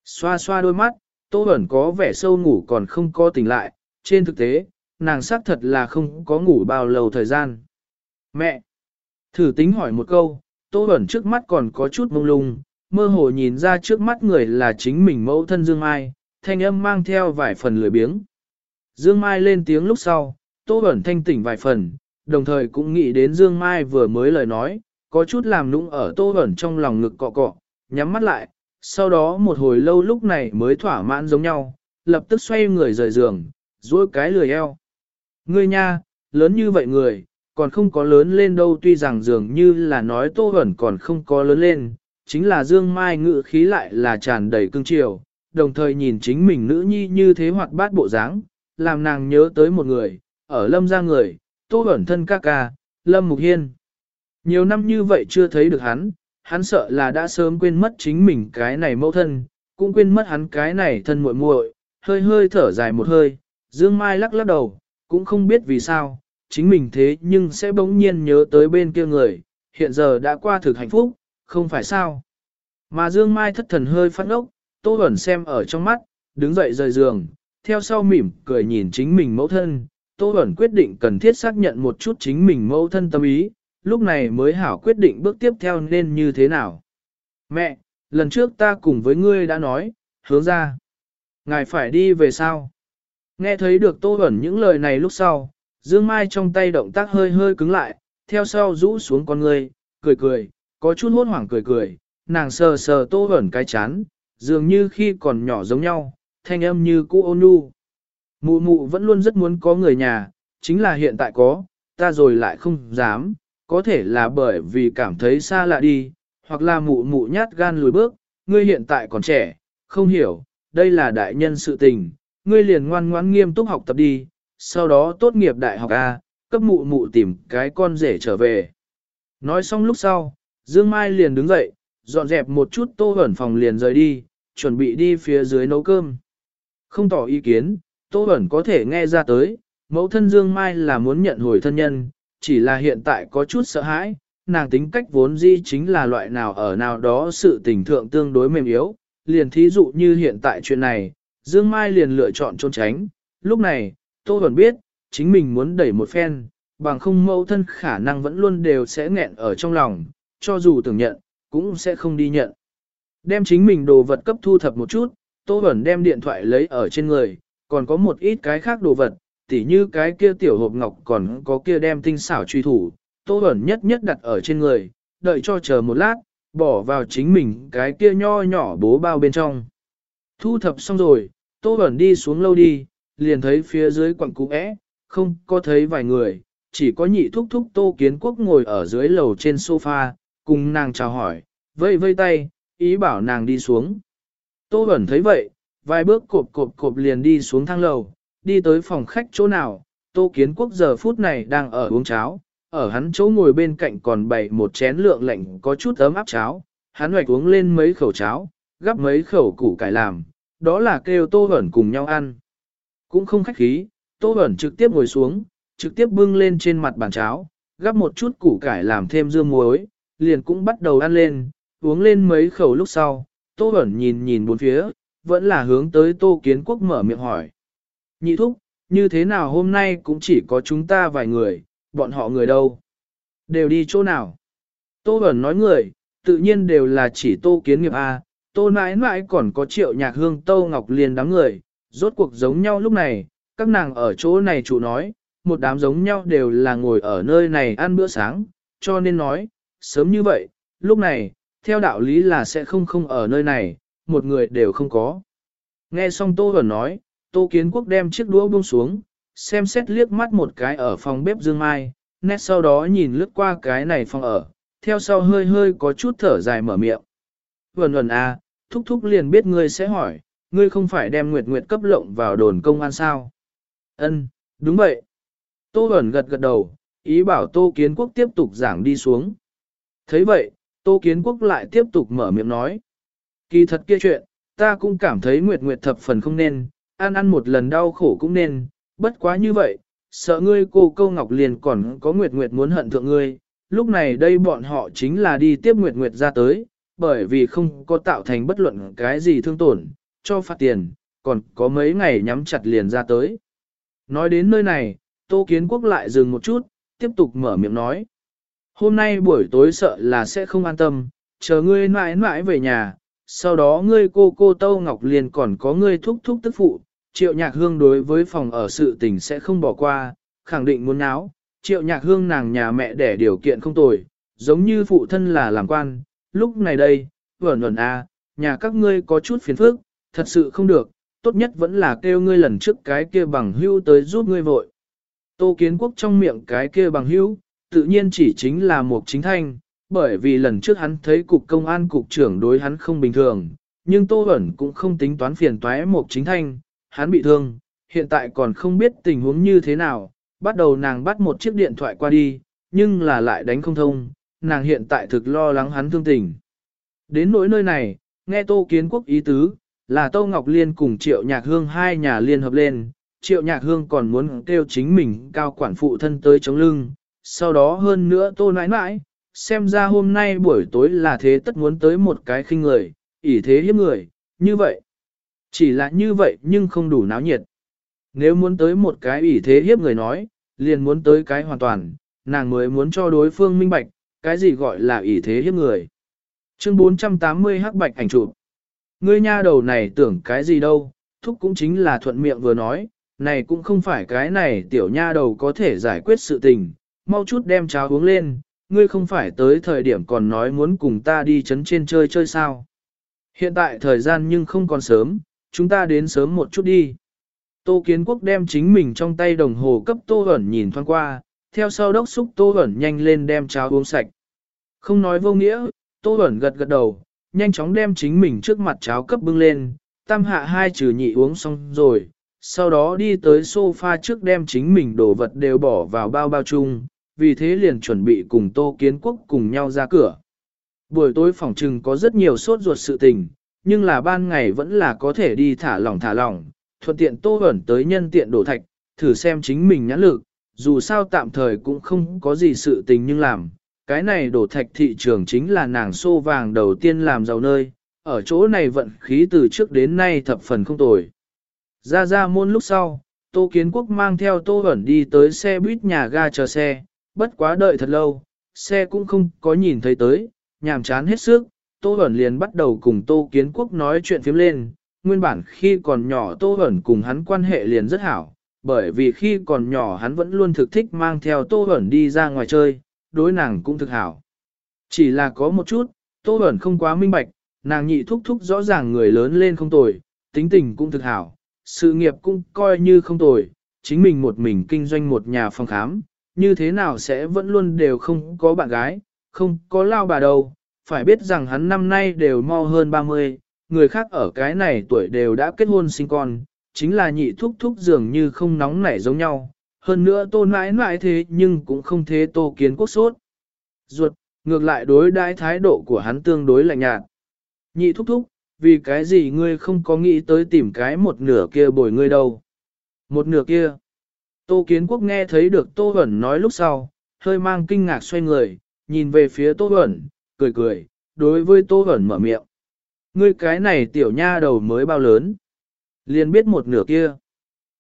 Xoa xoa đôi mắt, Tô Bẩn có vẻ sâu ngủ còn không có tỉnh lại, trên thực tế, nàng xác thật là không có ngủ bao lâu thời gian. Mẹ! Thử tính hỏi một câu, Tô Bẩn trước mắt còn có chút mông lung, mơ hồ nhìn ra trước mắt người là chính mình mẫu thân Dương Mai, thanh âm mang theo vài phần lười biếng. Dương Mai lên tiếng lúc sau, Tô Bẩn thanh tỉnh vài phần, đồng thời cũng nghĩ đến Dương Mai vừa mới lời nói, có chút làm nũng ở tô Bẩn trong lòng ngực cọ cọ, nhắm mắt lại, sau đó một hồi lâu lúc này mới thỏa mãn giống nhau, lập tức xoay người rời giường, duỗi cái lười eo. Ngươi nha, lớn như vậy người, còn không có lớn lên đâu tuy rằng dường như là nói tô Bẩn còn không có lớn lên, chính là dương mai ngự khí lại là tràn đầy cương triều, đồng thời nhìn chính mình nữ nhi như thế hoạt bát bộ dáng, làm nàng nhớ tới một người, ở lâm ra người, tô bẩn thân ca ca, lâm mục hiên. Nhiều năm như vậy chưa thấy được hắn, hắn sợ là đã sớm quên mất chính mình cái này mẫu thân, cũng quên mất hắn cái này thân muội muội, hơi hơi thở dài một hơi, Dương Mai lắc lắc đầu, cũng không biết vì sao, chính mình thế nhưng sẽ bỗng nhiên nhớ tới bên kia người, hiện giờ đã qua thực hạnh phúc, không phải sao. Mà Dương Mai thất thần hơi phát ốc, Tô Bẩn xem ở trong mắt, đứng dậy rời giường, theo sau mỉm cười nhìn chính mình mẫu thân, Tô Bẩn quyết định cần thiết xác nhận một chút chính mình mẫu thân tâm ý, lúc này mới hảo quyết định bước tiếp theo nên như thế nào. Mẹ, lần trước ta cùng với ngươi đã nói, hướng ra. Ngài phải đi về sao? Nghe thấy được Tô Bẩn những lời này lúc sau, Dương Mai trong tay động tác hơi hơi cứng lại, theo sau rũ xuống con ngươi, cười cười, có chút hốt hoảng cười cười, nàng sờ sờ Tô Bẩn cái chán, dường như khi còn nhỏ giống nhau, thanh âm như cũ ôn nhu. Mụ mụ vẫn luôn rất muốn có người nhà, chính là hiện tại có, ta rồi lại không dám, có thể là bởi vì cảm thấy xa lạ đi, hoặc là mụ mụ nhát gan lùi bước, ngươi hiện tại còn trẻ, không hiểu, đây là đại nhân sự tình, ngươi liền ngoan ngoãn nghiêm túc học tập đi, sau đó tốt nghiệp đại học A, cấp mụ mụ tìm cái con rể trở về. Nói xong lúc sau, Dương Mai liền đứng dậy, dọn dẹp một chút tô ẩn phòng liền rời đi, chuẩn bị đi phía dưới nấu cơm. Không tỏ ý kiến, tô ẩn có thể nghe ra tới, mẫu thân Dương Mai là muốn nhận hồi thân nhân, chỉ là hiện tại có chút sợ hãi, nàng tính cách vốn di chính là loại nào ở nào đó sự tình thượng tương đối mềm yếu, liền thí dụ như hiện tại chuyện này, Dương Mai liền lựa chọn trốn tránh, lúc này, Tô ẩn biết, chính mình muốn đẩy một phen, bằng không mẫu thân khả năng vẫn luôn đều sẽ nghẹn ở trong lòng, cho dù tưởng nhận, cũng sẽ không đi nhận. Đem chính mình đồ vật cấp thu thập một chút, Tô Bẩn đem điện thoại lấy ở trên người, còn có một ít cái khác đồ vật, tỉ như cái kia tiểu hộp ngọc còn có kia đem tinh xảo truy thủ, Tô Bẩn nhất nhất đặt ở trên người, đợi cho chờ một lát, bỏ vào chính mình cái kia nho nhỏ bố bao bên trong. Thu thập xong rồi, Tô Bẩn đi xuống lâu đi, liền thấy phía dưới quặng cũ é, không có thấy vài người, chỉ có nhị thúc thúc Tô Kiến Quốc ngồi ở dưới lầu trên sofa, cùng nàng chào hỏi, vây vây tay, ý bảo nàng đi xuống. Tô Bẩn thấy vậy, vài bước cộp cộp cộp liền đi xuống thang lầu, đi tới phòng khách chỗ nào, Tô Kiến Quốc giờ phút này đang ở uống cháo, ở hắn chỗ ngồi bên cạnh còn bày một chén lượng lạnh có chút ấm áp cháo, hắn hoạch uống lên mấy khẩu cháo, gắp mấy khẩu củ cải làm, đó là kêu Tô Bẩn cùng nhau ăn. Cũng không khách khí, Tô Bẩn trực tiếp ngồi xuống, trực tiếp bưng lên trên mặt bàn cháo, gắp một chút củ cải làm thêm dưa muối, liền cũng bắt đầu ăn lên, uống lên mấy khẩu lúc sau, Tô Bẩn nhìn nhìn bốn phía, vẫn là hướng tới Tô Kiến Quốc mở miệng hỏi. Nhị thúc, như thế nào hôm nay cũng chỉ có chúng ta vài người, bọn họ người đâu? Đều đi chỗ nào? Tô Bẩn nói người, tự nhiên đều là chỉ Tô Kiến Nghiệp A, Tô mãi mãi còn có triệu nhạc hương Tô Ngọc Liên đám người, rốt cuộc giống nhau lúc này, các nàng ở chỗ này chủ nói, một đám giống nhau đều là ngồi ở nơi này ăn bữa sáng, cho nên nói, sớm như vậy, lúc này, theo đạo lý là sẽ không không ở nơi này, một người đều không có. Nghe xong Tô Bẩn nói, Tô Kiến Quốc đem chiếc đũa buông xuống, xem xét liếc mắt một cái ở phòng bếp Dương Mai, nét sau đó nhìn lướt qua cái này phòng ở, theo sau hơi hơi có chút thở dài mở miệng. Vẩn vẩn à, thúc thúc liền biết ngươi sẽ hỏi, ngươi không phải đem Nguyệt Nguyệt cấp lộng vào đồn công an sao? Ân, đúng vậy. Tô Bẩn gật gật đầu, ý bảo Tô Kiến Quốc tiếp tục giảng đi xuống thấy vậy, Tô Kiến Quốc lại tiếp tục mở miệng nói. Kỳ thật kia chuyện, ta cũng cảm thấy Nguyệt Nguyệt thập phần không nên, ăn ăn một lần đau khổ cũng nên, bất quá như vậy, sợ ngươi cô câu Ngọc liền còn có Nguyệt Nguyệt muốn hận thượng ngươi, lúc này đây bọn họ chính là đi tiếp Nguyệt Nguyệt ra tới, bởi vì không có tạo thành bất luận cái gì thương tổn, cho phạt tiền, còn có mấy ngày nhắm chặt liền ra tới. Nói đến nơi này, Tô Kiến Quốc lại dừng một chút, tiếp tục mở miệng nói. Hôm nay buổi tối sợ là sẽ không an tâm, chờ ngươi mãi mãi về nhà, sau đó ngươi cô cô Tâu Ngọc liền còn có ngươi thúc thúc tức phụ, triệu nhạc hương đối với phòng ở sự tình sẽ không bỏ qua, khẳng định muốn náo, triệu nhạc hương nàng nhà mẹ để điều kiện không tồi, giống như phụ thân là làm quan, lúc này đây, vẩn vẩn à, nhà các ngươi có chút phiền phức, thật sự không được, tốt nhất vẫn là kêu ngươi lần trước cái kia bằng hưu tới giúp ngươi vội. Tô kiến quốc trong miệng cái kia bằng hưu, tự nhiên chỉ chính là một chính thanh, bởi vì lần trước hắn thấy cục công an cục trưởng đối hắn không bình thường, nhưng Tô Bẩn cũng không tính toán phiền toái một chính thanh, hắn bị thương, hiện tại còn không biết tình huống như thế nào, bắt đầu nàng bắt một chiếc điện thoại qua đi, nhưng là lại đánh không thông, nàng hiện tại thực lo lắng hắn thương tình. Đến nỗi nơi này, nghe Tô Kiến Quốc ý tứ, là Tô Ngọc Liên cùng Triệu Nhạc Hương hai nhà liên hợp lên, Triệu Nhạc Hương còn muốn kêu chính mình cao quản phụ thân tới chống lưng, sau đó hơn nữa Tô nãi nãi, xem ra hôm nay buổi tối là thế tất muốn tới một cái khinh người, ỷ thế hiếp người, như vậy. Chỉ là như vậy nhưng không đủ náo nhiệt. Nếu muốn tới một cái ỷ thế hiếp người nói, liền muốn tới cái hoàn toàn, nàng mới muốn cho đối phương minh bạch, cái gì gọi là ỷ thế hiếp người. Chương 480 hắc bạch ảnh chụp. Ngươi nha đầu này tưởng cái gì đâu, thúc cũng chính là thuận miệng vừa nói, này cũng không phải cái này tiểu nha đầu có thể giải quyết sự tình, mau chút đem cháo uống lên, ngươi không phải tới thời điểm còn nói muốn cùng ta đi chấn trên chơi chơi sao. Hiện tại thời gian nhưng không còn sớm, chúng ta đến sớm một chút đi. Tô Kiến Quốc đem chính mình trong tay đồng hồ cấp Tô Hẩn nhìn thoáng qua, theo sau đốc xúc Tô Hẩn nhanh lên đem cháo uống sạch. Không nói vô nghĩa, Tô Hẩn gật gật đầu, nhanh chóng đem chính mình trước mặt cháo cấp bưng lên, tam hạ hai trừ nhị uống xong rồi, sau đó đi tới sofa trước đem chính mình đồ vật đều bỏ vào bao bao chung, vì thế liền chuẩn bị cùng Tô Kiến Quốc cùng nhau ra cửa. Buổi tối phòng trừng có rất nhiều sốt ruột sự tình, nhưng là ban ngày vẫn là có thể đi thả lỏng thả lỏng, thuận tiện Tô hẩn tới nhân tiện đổ thạch, thử xem chính mình nhãn lực, dù sao tạm thời cũng không có gì sự tình nhưng làm. Cái này đổ thạch thị trường chính là nàng xô vàng đầu tiên làm giàu nơi, ở chỗ này vận khí từ trước đến nay thập phần không tồi. Ra ra môn lúc sau, Tô Kiến Quốc mang theo Tô hẩn đi tới xe buýt nhà ga chờ xe, bất quá đợi thật lâu, xe cũng không có nhìn thấy tới, nhàm chán hết sức, Tô hẩn liền bắt đầu cùng Tô Kiến Quốc nói chuyện phiếm lên, nguyên bản khi còn nhỏ Tô hẩn cùng hắn quan hệ liền rất hảo, bởi vì khi còn nhỏ hắn vẫn luôn thực thích mang theo Tô hẩn đi ra ngoài chơi, đối nàng cũng thực hảo. Chỉ là có một chút, Tô hẩn không quá minh bạch, nàng nhị thúc thúc rõ ràng người lớn lên không tồi, tính tình cũng thực hảo, sự nghiệp cũng coi như không tồi, chính mình một mình kinh doanh một nhà phòng khám, như thế nào sẽ vẫn luôn đều không có bạn gái, không có lao bà đâu, phải biết rằng hắn năm nay đều mau hơn 30, người khác ở cái này tuổi đều đã kết hôn sinh con, chính là nhị thúc thúc dường như không nóng nảy giống nhau. Hơn nữa tô nãi nãi thế nhưng cũng không thế tô kiến quốc sốt. Ruột, ngược lại đối đãi thái độ của hắn tương đối lạnh nhạt. Nhị thúc thúc, vì cái gì ngươi không có nghĩ tới tìm cái một nửa kia bồi ngươi đâu. Một nửa kia. Tô kiến quốc nghe thấy được tô Huẩn nói lúc sau, hơi mang kinh ngạc xoay người, nhìn về phía tô Huẩn, cười cười, đối với Tô Huẩn mở miệng. Ngươi cái này tiểu nha đầu mới bao lớn. liền biết một nửa kia.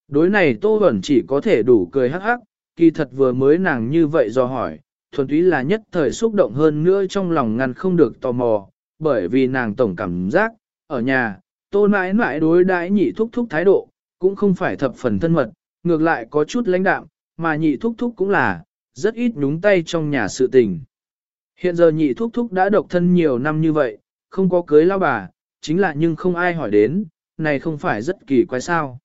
Đối này Tô Huẩn chỉ có thể đủ cười hắc hắc, kỳ thật vừa mới nàng như vậy do hỏi, thuần túy là nhất thời xúc động hơn nữa trong lòng ngăn không được tò mò, bởi vì nàng tổng cảm giác, ở nhà, Tô mãi mãi đối đãi nhị thúc thúc thái độ, cũng không phải thập phần thân mật, ngược lại có chút lãnh đạm, mà nhị thúc thúc cũng là, rất ít nhúng tay trong nhà sự tình. Hiện giờ nhị thúc thúc đã độc thân nhiều năm như vậy, không có cưới lao bà, chính là nhưng không ai hỏi đến, này không phải rất kỳ quái sao.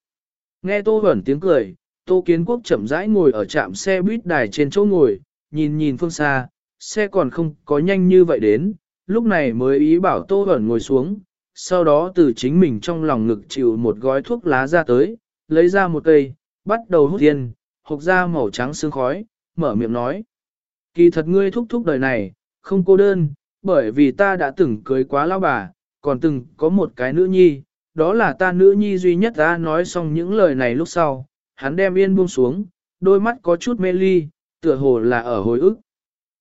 Nghe tô hẩn tiếng cười, tô kiến quốc chậm rãi ngồi ở trạm xe buýt đài trên chỗ ngồi, nhìn nhìn phương xa, xe còn không có nhanh như vậy đến, lúc này mới ý bảo tô hẩn ngồi xuống, sau đó từ chính mình trong lòng ngực chịu một gói thuốc lá ra tới, lấy ra một cây, bắt đầu hút yên, hộc ra màu trắng sương khói, mở miệng nói. Kỳ thật ngươi thúc thúc đời này, không cô đơn, bởi vì ta đã từng cưới quá lao bà, còn từng có một cái nữ nhi, đó là ta nữ nhi duy nhất ta nói xong những lời này lúc sau, hắn đem yên buông xuống, đôi mắt có chút mê ly, tựa hồ là ở hồi ức.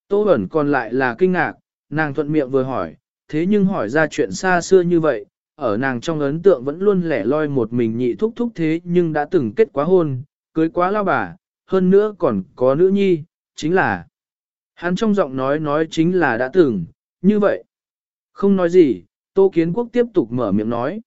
Tô ẩn còn lại là kinh ngạc, nàng thuận miệng vừa hỏi, thế nhưng hỏi ra chuyện xa xưa như vậy, ở nàng trong ấn tượng vẫn luôn lẻ loi một mình nhị thúc thúc thế nhưng đã từng kết quá hôn, cưới quá lao bà, hơn nữa còn có nữ nhi, chính là Hắn trong giọng nói nói chính là đã từng, như vậy. Không nói gì, Tô Kiến Quốc tiếp tục mở miệng nói.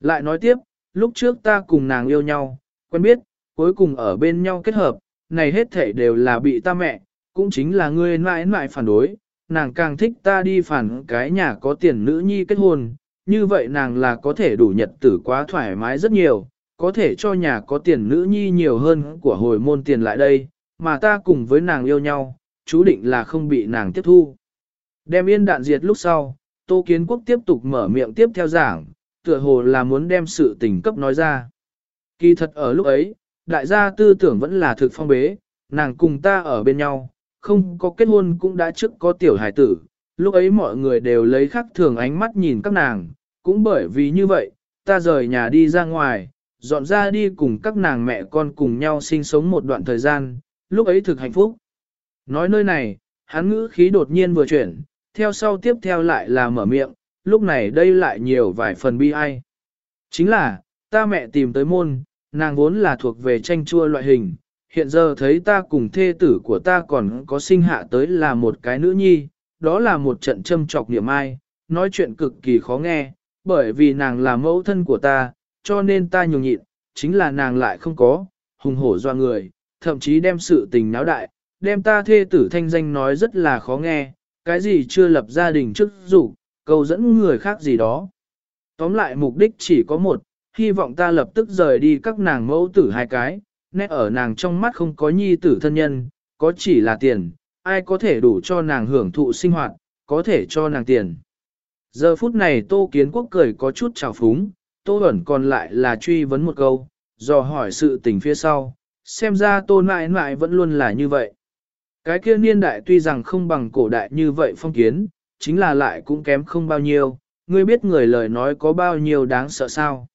Lại nói tiếp, lúc trước ta cùng nàng yêu nhau, quen biết, cuối cùng ở bên nhau kết hợp, này hết thể đều là bị ta mẹ, cũng chính là ngươi mãi mãi phản đối, nàng càng thích ta đi phản cái nhà có tiền nữ nhi kết hôn, như vậy nàng là có thể đủ nhật tử quá thoải mái rất nhiều, có thể cho nhà có tiền nữ nhi nhiều hơn của hồi môn tiền lại đây, mà ta cùng với nàng yêu nhau, chú định là không bị nàng tiếp thu. Đem yên đạn diệt lúc sau, Tô Kiến Quốc tiếp tục mở miệng tiếp theo giảng, tựa hồ là muốn đem sự tình cấp nói ra. Kỳ thật ở lúc ấy, đại gia tư tưởng vẫn là thực phong bế, nàng cùng ta ở bên nhau, không có kết hôn cũng đã trước có tiểu hải tử, lúc ấy mọi người đều lấy khắc thường ánh mắt nhìn các nàng, cũng bởi vì như vậy, ta rời nhà đi ra ngoài, dọn ra đi cùng các nàng mẹ con cùng nhau sinh sống một đoạn thời gian, lúc ấy thực hạnh phúc. Nói nơi này, hắn ngữ khí đột nhiên vừa chuyển, theo sau tiếp theo lại là mở miệng, lúc này đây lại nhiều vài phần bi ai. Chính là, ta mẹ tìm tới môn, nàng vốn là thuộc về tranh chua loại hình, hiện giờ thấy ta cùng thê tử của ta còn có sinh hạ tới là một cái nữ nhi, đó là một trận châm trọc niệm ai, nói chuyện cực kỳ khó nghe, bởi vì nàng là mẫu thân của ta, cho nên ta nhường nhịn, chính là nàng lại không có, hùng hổ doa người, thậm chí đem sự tình náo đại, đem ta thê tử thanh danh nói rất là khó nghe, cái gì chưa lập gia đình trước dục câu dẫn người khác gì đó. Tóm lại mục đích chỉ có một, hy vọng ta lập tức rời đi các nàng mẫu tử hai cái, nét ở nàng trong mắt không có nhi tử thân nhân, có chỉ là tiền, ai có thể đủ cho nàng hưởng thụ sinh hoạt, có thể cho nàng tiền. Giờ phút này Tô Kiến Quốc cười có chút trào phúng, Tô Huẩn còn lại là truy vấn một câu, dò hỏi sự tình phía sau, xem ra Tô nại nại vẫn luôn là như vậy. Cái kia niên đại tuy rằng không bằng cổ đại như vậy phong kiến, chính là lại cũng kém không bao nhiêu, ngươi biết người lời nói có bao nhiêu đáng sợ sao.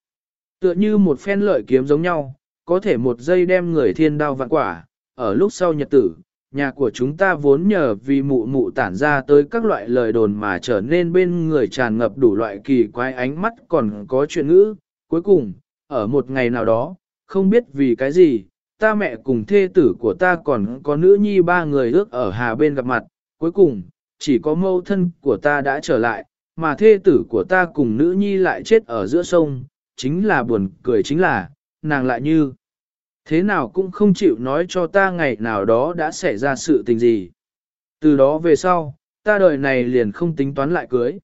Tựa như một phen lợi kiếm giống nhau, có thể một giây đem người thiên đao vạn quả, ở lúc sau nhật tử, nhà của chúng ta vốn nhờ vì mụ mụ tản ra tới các loại lời đồn mà trở nên bên người tràn ngập đủ loại kỳ quái ánh mắt còn có chuyện ngữ. Cuối cùng, ở một ngày nào đó, không biết vì cái gì, ta mẹ cùng thê tử của ta còn có nữ nhi ba người ước ở hà bên gặp mặt. Cuối cùng, chỉ có mâu thân của ta đã trở lại, mà thê tử của ta cùng nữ nhi lại chết ở giữa sông, chính là buồn cười chính là, nàng lại như. Thế nào cũng không chịu nói cho ta ngày nào đó đã xảy ra sự tình gì. Từ đó về sau, ta đời này liền không tính toán lại cưới.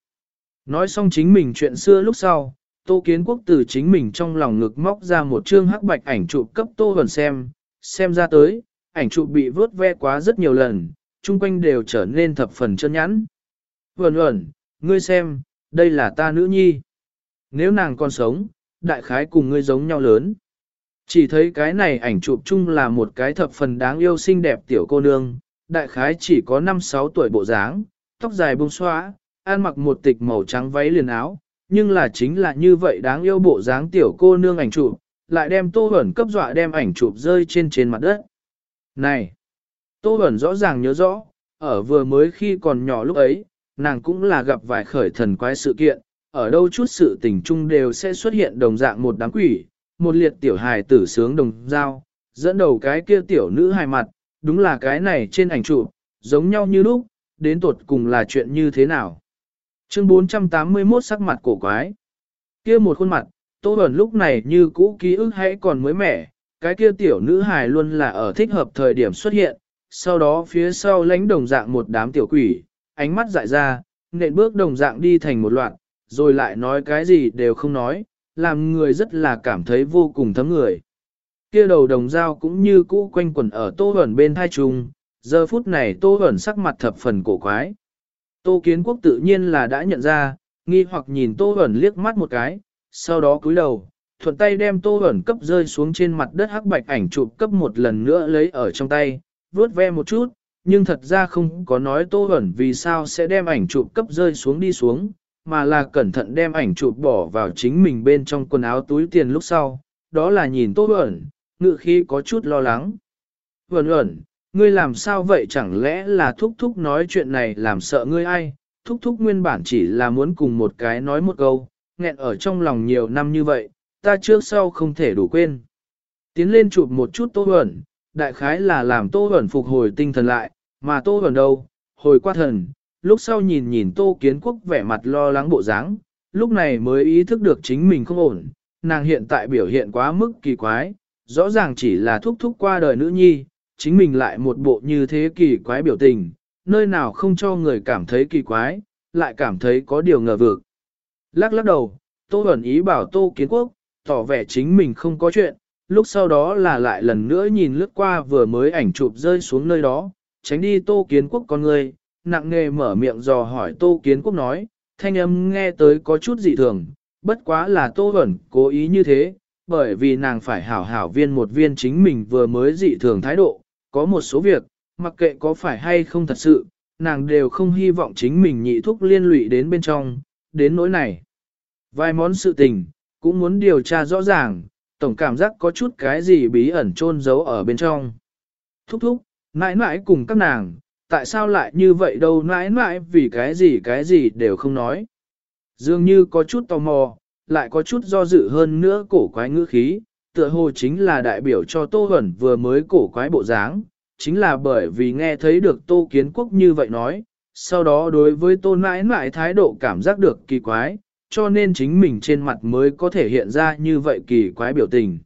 Nói xong chính mình chuyện xưa lúc sau, Tô Kiến Quốc từ chính mình trong lòng ngực móc ra một chương hắc bạch ảnh chụp cấp Tô Vẩn xem, xem ra tới, ảnh chụp bị vớt ve quá rất nhiều lần, chung quanh đều trở nên thập phần chân nhẵn. Vẩn vẩn, ngươi xem, đây là ta nữ nhi. Nếu nàng còn sống, đại khái cùng ngươi giống nhau lớn. Chỉ thấy cái này ảnh chụp chung là một cái thập phần đáng yêu xinh đẹp tiểu cô nương, đại khái chỉ có 5-6 tuổi bộ dáng, tóc dài bông xóa, ăn mặc một tịch màu trắng váy liền áo, nhưng là chính là như vậy đáng yêu bộ dáng tiểu cô nương ảnh chụp, lại đem Tô hẩn cấp dọa đem ảnh chụp rơi trên trên mặt đất. Này! Tô hẩn rõ ràng nhớ rõ, ở vừa mới khi còn nhỏ lúc ấy, nàng cũng là gặp vài khởi thần quái sự kiện, ở đâu chút sự tình chung đều sẽ xuất hiện đồng dạng một đám quỷ, một liệt tiểu hài tử sướng đồng dao, dẫn đầu cái kia tiểu nữ hài mặt, đúng là cái này trên ảnh chụp, giống nhau như lúc, đến tuột cùng là chuyện như thế nào. Chương 481 sắc mặt cổ quái. Kia một khuôn mặt, Tô Bẩn lúc này như cũ ký ức hãy còn mới mẻ, cái kia tiểu nữ hài luôn là ở thích hợp thời điểm xuất hiện, sau đó phía sau lánh đồng dạng một đám tiểu quỷ, ánh mắt dại ra, nện bước đồng dạng đi thành một loạt, rồi lại nói cái gì đều không nói, làm người rất là cảm thấy vô cùng thấm người. Kia đầu đồng dao cũng như cũ quanh quẩn ở tô ẩn bên thai trùng, giờ phút này tô ẩn sắc mặt thập phần cổ quái. Tô kiến quốc tự nhiên là đã nhận ra, nghi hoặc nhìn tô ẩn liếc mắt một cái, sau đó cúi đầu, thuận tay đem tô ẩn cấp rơi xuống trên mặt đất hắc bạch ảnh chụp cấp một lần nữa lấy ở trong tay, vuốt ve một chút, nhưng thật ra không có nói tô ẩn vì sao sẽ đem ảnh chụp cấp rơi xuống đi xuống, mà là cẩn thận đem ảnh chụp bỏ vào chính mình bên trong quần áo túi tiền lúc sau, đó là nhìn Tô Bẩn, ngự khi có chút lo lắng. Bẩn ẩn, ngươi làm sao vậy chẳng lẽ là thúc thúc nói chuyện này làm sợ ngươi ai, thúc thúc nguyên bản chỉ là muốn cùng một cái nói một câu, nghẹn ở trong lòng nhiều năm như vậy, ta trước sau không thể đủ quên. Tiến lên chụp một chút Tô Bẩn, đại khái là làm Tô Bẩn phục hồi tinh thần lại, mà Tô Bẩn đâu, hồi qua thần, lúc sau nhìn nhìn Tô Kiến Quốc vẻ mặt lo lắng bộ dáng, lúc này mới ý thức được chính mình không ổn, nàng hiện tại biểu hiện quá mức kỳ quái, rõ ràng chỉ là thúc thúc qua đời nữ nhi, chính mình lại một bộ như thế kỳ quái biểu tình, nơi nào không cho người cảm thấy kỳ quái, lại cảm thấy có điều ngờ vực. Lắc lắc đầu, Tô Bẩn ý bảo Tô Kiến Quốc, tỏ vẻ chính mình không có chuyện, lúc sau đó là lại lần nữa nhìn lướt qua vừa mới ảnh chụp rơi xuống nơi đó, tránh đi Tô Kiến Quốc con người, nặng nghề mở miệng dò hỏi Tô Kiến Quốc nói, thanh âm nghe tới có chút dị thường, bất quá là Tô Vẩn cố ý như thế, bởi vì nàng phải hảo hảo viên một viên chính mình vừa mới dị thường thái độ, có một số việc, mặc kệ có phải hay không thật sự, nàng đều không hy vọng chính mình nhị thúc liên lụy đến bên trong, đến nỗi này. Vài món sự tình, cũng muốn điều tra rõ ràng, tổng cảm giác có chút cái gì bí ẩn chôn giấu ở bên trong. Thúc thúc, mãi mãi cùng các nàng, tại sao lại như vậy đâu mãi mãi vì cái gì cái gì đều không nói. Dường như có chút tò mò, lại có chút do dự hơn nữa cổ quái ngữ khí, tựa hồ chính là đại biểu cho Tô Huẩn vừa mới cổ quái bộ dáng, chính là bởi vì nghe thấy được Tô Kiến Quốc như vậy nói, sau đó đối với Tô mãi mãi thái độ cảm giác được kỳ quái, cho nên chính mình trên mặt mới có thể hiện ra như vậy kỳ quái biểu tình.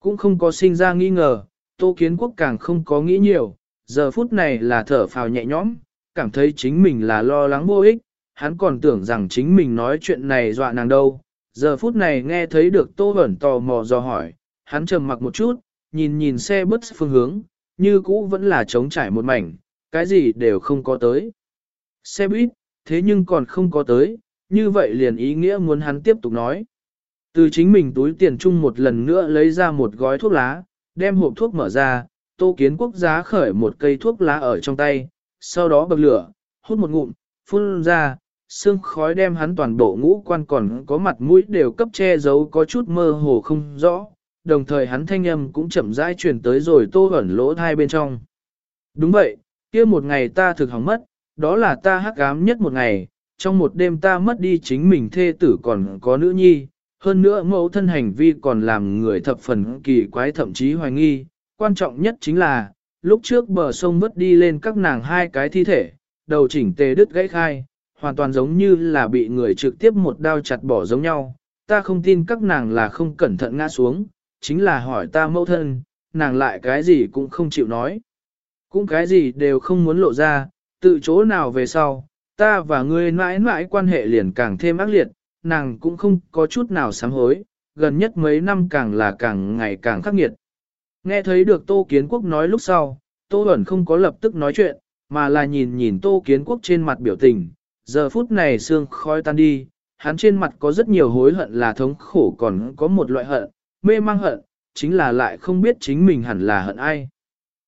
Cũng không có sinh ra nghi ngờ, Tô Kiến Quốc càng không có nghĩ nhiều, giờ phút này là thở phào nhẹ nhõm, cảm thấy chính mình là lo lắng vô ích, hắn còn tưởng rằng chính mình nói chuyện này dọa nàng đâu. Giờ phút này nghe thấy được Tô Bẩn tò mò do hỏi, hắn trầm mặc một chút, nhìn nhìn xe bus phương hướng, như cũ vẫn là trống trải một mảnh, cái gì đều không có tới. Xe buýt, thế nhưng còn không có tới, như vậy liền ý nghĩa muốn hắn tiếp tục nói. Từ chính mình túi tiền chung một lần nữa lấy ra một gói thuốc lá, đem hộp thuốc mở ra, tô kiến quốc giá khởi một cây thuốc lá ở trong tay, sau đó bật lửa, hút một ngụm, phun ra, sương khói đem hắn toàn bộ ngũ quan còn có mặt mũi đều cấp che giấu có chút mơ hồ không rõ, đồng thời hắn thanh âm cũng chậm rãi truyền tới rồi tô ẩn lỗ hai bên trong. Đúng vậy, kia một ngày ta thực hỏng mất, đó là ta hắc ám nhất một ngày, trong một đêm ta mất đi chính mình thê tử còn có nữ nhi, hơn nữa mẫu thân hành vi còn làm người thập phần kỳ quái thậm chí hoài nghi, quan trọng nhất chính là, lúc trước bờ sông vớt đi lên các nàng hai cái thi thể, đầu chỉnh tề đứt gãy khai, hoàn toàn giống như là bị người trực tiếp một đao chặt bỏ giống nhau, ta không tin các nàng là không cẩn thận ngã xuống, chính là hỏi ta mẫu thân, nàng lại cái gì cũng không chịu nói. Cũng cái gì đều không muốn lộ ra, tự chỗ nào về sau, ta và ngươi mãi mãi quan hệ liền càng thêm ác liệt, nàng cũng không có chút nào sám hối, gần nhất mấy năm càng là càng ngày càng khắc nghiệt. Nghe thấy được Tô Kiến Quốc nói lúc sau, Tô Bẩn không có lập tức nói chuyện, mà là nhìn nhìn Tô Kiến Quốc trên mặt biểu tình, giờ phút này xương khói tan đi, hắn trên mặt có rất nhiều hối hận là thống khổ còn có một loại hận, mê mang hận, chính là lại không biết chính mình hẳn là hận ai.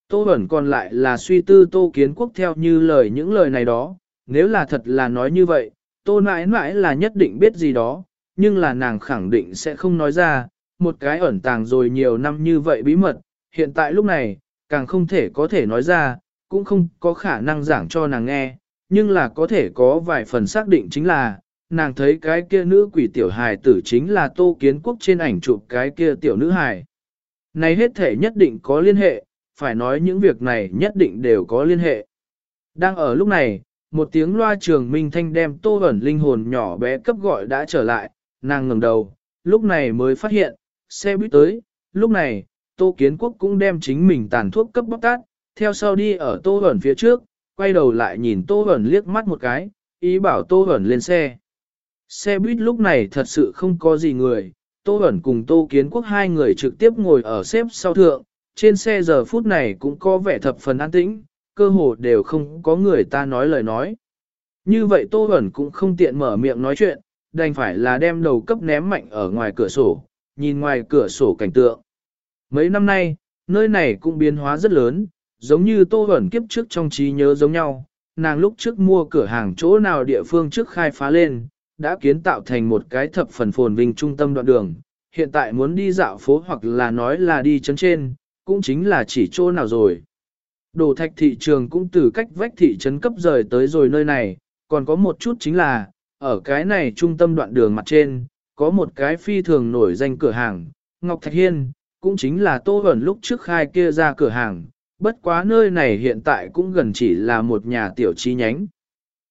Tô Bẩn còn lại là suy tư Tô Kiến Quốc theo như lời những lời này đó, nếu là thật là nói như vậy, Tô nãi nãi là nhất định biết gì đó, nhưng là nàng khẳng định sẽ không nói ra, một cái ẩn tàng rồi nhiều năm như vậy bí mật, hiện tại lúc này, càng không thể có thể nói ra, cũng không có khả năng giảng cho nàng nghe, nhưng là có thể có vài phần xác định chính là, nàng thấy cái kia nữ quỷ tiểu hài tử chính là tô kiến quốc trên ảnh chụp cái kia tiểu nữ hài. Này hết thể nhất định có liên hệ, phải nói những việc này nhất định đều có liên hệ. Đang ở lúc này, một tiếng loa trường minh thanh đem tô ẩn linh hồn nhỏ bé cấp gọi đã trở lại, nàng ngẩng đầu, lúc này mới phát hiện, xe buýt tới, lúc này, tô kiến quốc cũng đem chính mình tàn thuốc cấp bóc tát, theo sau đi ở tô hẩn phía trước, quay đầu lại nhìn tô hẩn liếc mắt một cái, ý bảo tô hẩn lên xe. Xe buýt lúc này thật sự không có gì người, tô hẩn cùng tô kiến quốc hai người trực tiếp ngồi ở xếp sau thượng, trên xe giờ phút này cũng có vẻ thập phần an tĩnh, cơ hồ đều không có người ta nói lời nói. Như vậy Tô hẩn cũng không tiện mở miệng nói chuyện, đành phải là đem đầu cấp ném mạnh ở ngoài cửa sổ, nhìn ngoài cửa sổ cảnh tượng. Mấy năm nay, nơi này cũng biến hóa rất lớn, giống như Tô Bẩn kiếp trước trong trí nhớ giống nhau, nàng lúc trước mua cửa hàng chỗ nào địa phương trước khai phá lên, đã kiến tạo thành một cái thập phần phồn vinh trung tâm đoạn đường, hiện tại muốn đi dạo phố hoặc là nói là đi chấn trên, cũng chính là chỉ chỗ nào rồi. Đồ thạch thị trường cũng từ cách vách thị trấn cấp rời tới rồi nơi này, còn có một chút chính là, ở cái này trung tâm đoạn đường mặt trên, có một cái phi thường nổi danh cửa hàng, Ngọc Thạch Hiên, cũng chính là Tô Hẩn lúc trước khai kia ra cửa hàng, bất quá nơi này hiện tại cũng gần chỉ là một nhà tiểu chi nhánh.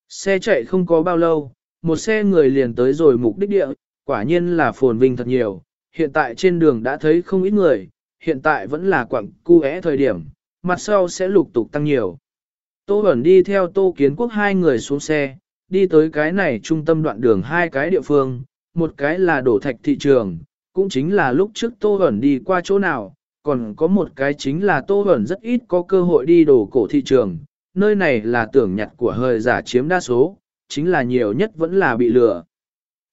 Xe chạy không có bao lâu, một xe người liền tới rồi mục đích địa, quả nhiên là phồn vinh thật nhiều, hiện tại trên đường đã thấy không ít người, hiện tại vẫn là quặng cu thời điểm, mặt sau sẽ lục tục tăng nhiều. Tô Bẩn đi theo Tô Kiến Quốc hai người xuống xe, đi tới cái này trung tâm đoạn đường hai cái địa phương, một cái là đổ thạch thị trường, cũng chính là lúc trước Tô hẩn đi qua chỗ nào, còn có một cái chính là Tô hẩn rất ít có cơ hội đi đổ cổ thị trường, nơi này là tưởng nhặt của hơi giả chiếm đa số, chính là nhiều nhất vẫn là bị lừa.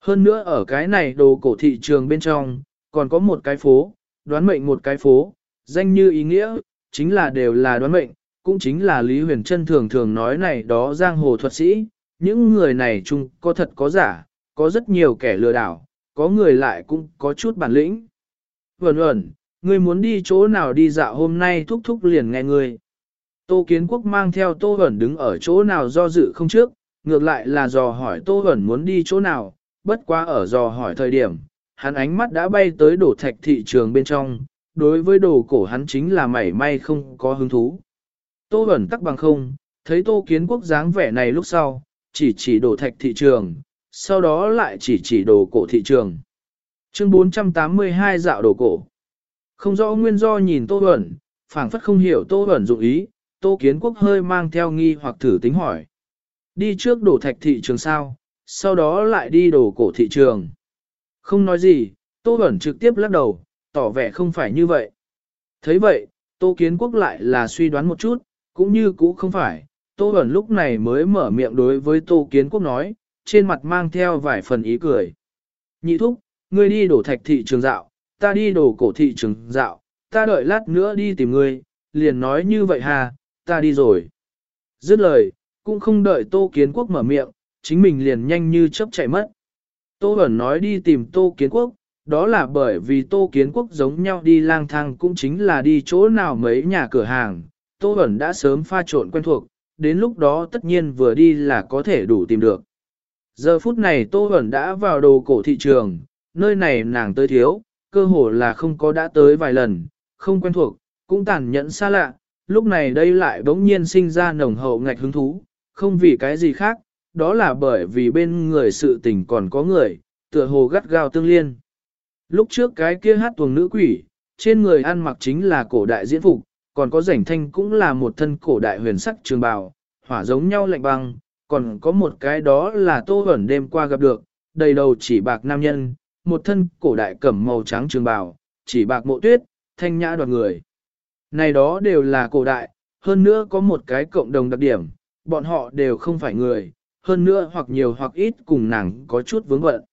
Hơn nữa ở cái này đồ cổ thị trường bên trong, còn có một cái phố, đoán mệnh một cái phố, danh như ý nghĩa, chính là đều là đoán mệnh, cũng chính là Lý Huyền Trân thường thường nói này đó giang hồ thuật sĩ, những người này chung có thật có giả, có rất nhiều kẻ lừa đảo, có người lại cũng có chút bản lĩnh. Vẩn ẩn, ngươi muốn đi chỗ nào đi dạo hôm nay thúc thúc liền nghe ngươi. Tô Kiến Quốc mang theo Tô Vẩn đứng ở chỗ nào do dự không trước, ngược lại là dò hỏi Tô Vẩn muốn đi chỗ nào, bất quá ở dò hỏi thời điểm, hắn ánh mắt đã bay tới đổ thạch thị trường bên trong, đối với đồ cổ hắn chính là mảy may không có hứng thú. Tô Vẩn tắc bằng không, thấy Tô Kiến Quốc dáng vẻ này lúc sau, chỉ chỉ đổ thạch thị trường, sau đó lại chỉ chỉ đồ cổ thị trường. Chương 482 dạo đồ cổ. Không rõ nguyên do nhìn Tô Huẩn, phảng phất không hiểu Tô Huẩn dụng ý, Tô Kiến Quốc hơi mang theo nghi hoặc thử tính hỏi. Đi trước đổ thạch thị trường sao, sau đó lại đi đồ cổ thị trường. Không nói gì, Tô Huẩn trực tiếp lắc đầu, tỏ vẻ không phải như vậy. thấy vậy, Tô Kiến Quốc lại là suy đoán một chút, cũng như cũ không phải. Tô Vẩn lúc này mới mở miệng đối với Tô Kiến Quốc nói, trên mặt mang theo vài phần ý cười. Nhị thúc, ngươi đi đổ thạch thị trường dạo, ta đi đổ cổ thị trường dạo, ta đợi lát nữa đi tìm ngươi, liền nói như vậy hà, ta đi rồi. Dứt lời, cũng không đợi Tô Kiến Quốc mở miệng, chính mình liền nhanh như chớp chạy mất. Tô Bẩn nói đi tìm Tô Kiến Quốc, đó là bởi vì Tô Kiến Quốc giống nhau đi lang thang cũng chính là đi chỗ nào mấy nhà cửa hàng. Tô Bẩn đã sớm pha trộn quen thuộc, đến lúc đó tất nhiên vừa đi là có thể đủ tìm được. Giờ phút này Tô Bẩn đã vào đồ cổ thị trường, nơi này nàng tới thiếu, cơ hồ là không có đã tới vài lần, không quen thuộc, cũng tàn nhẫn xa lạ, lúc này đây lại bỗng nhiên sinh ra nồng hậu ngạch hứng thú, không vì cái gì khác, đó là bởi vì bên người sự tình còn có người, tựa hồ gắt gao tương liên. Lúc trước cái kia hát tuồng nữ quỷ, trên người ăn mặc chính là cổ đại diễn phục, còn có rảnh thanh cũng là một thân cổ đại huyền sắc trường bào, hỏa giống nhau lạnh băng, còn có một cái đó là tô ẩn đêm qua gặp được, đầy đầu chỉ bạc nam nhân, một thân cổ đại cẩm màu trắng trường bào, chỉ bạc mộ tuyết, thanh nhã đoàn người. Này đó đều là cổ đại, hơn nữa có một cái cộng đồng đặc điểm, bọn họ đều không phải người, hơn nữa hoặc nhiều hoặc ít cùng nàng có chút vướng bận.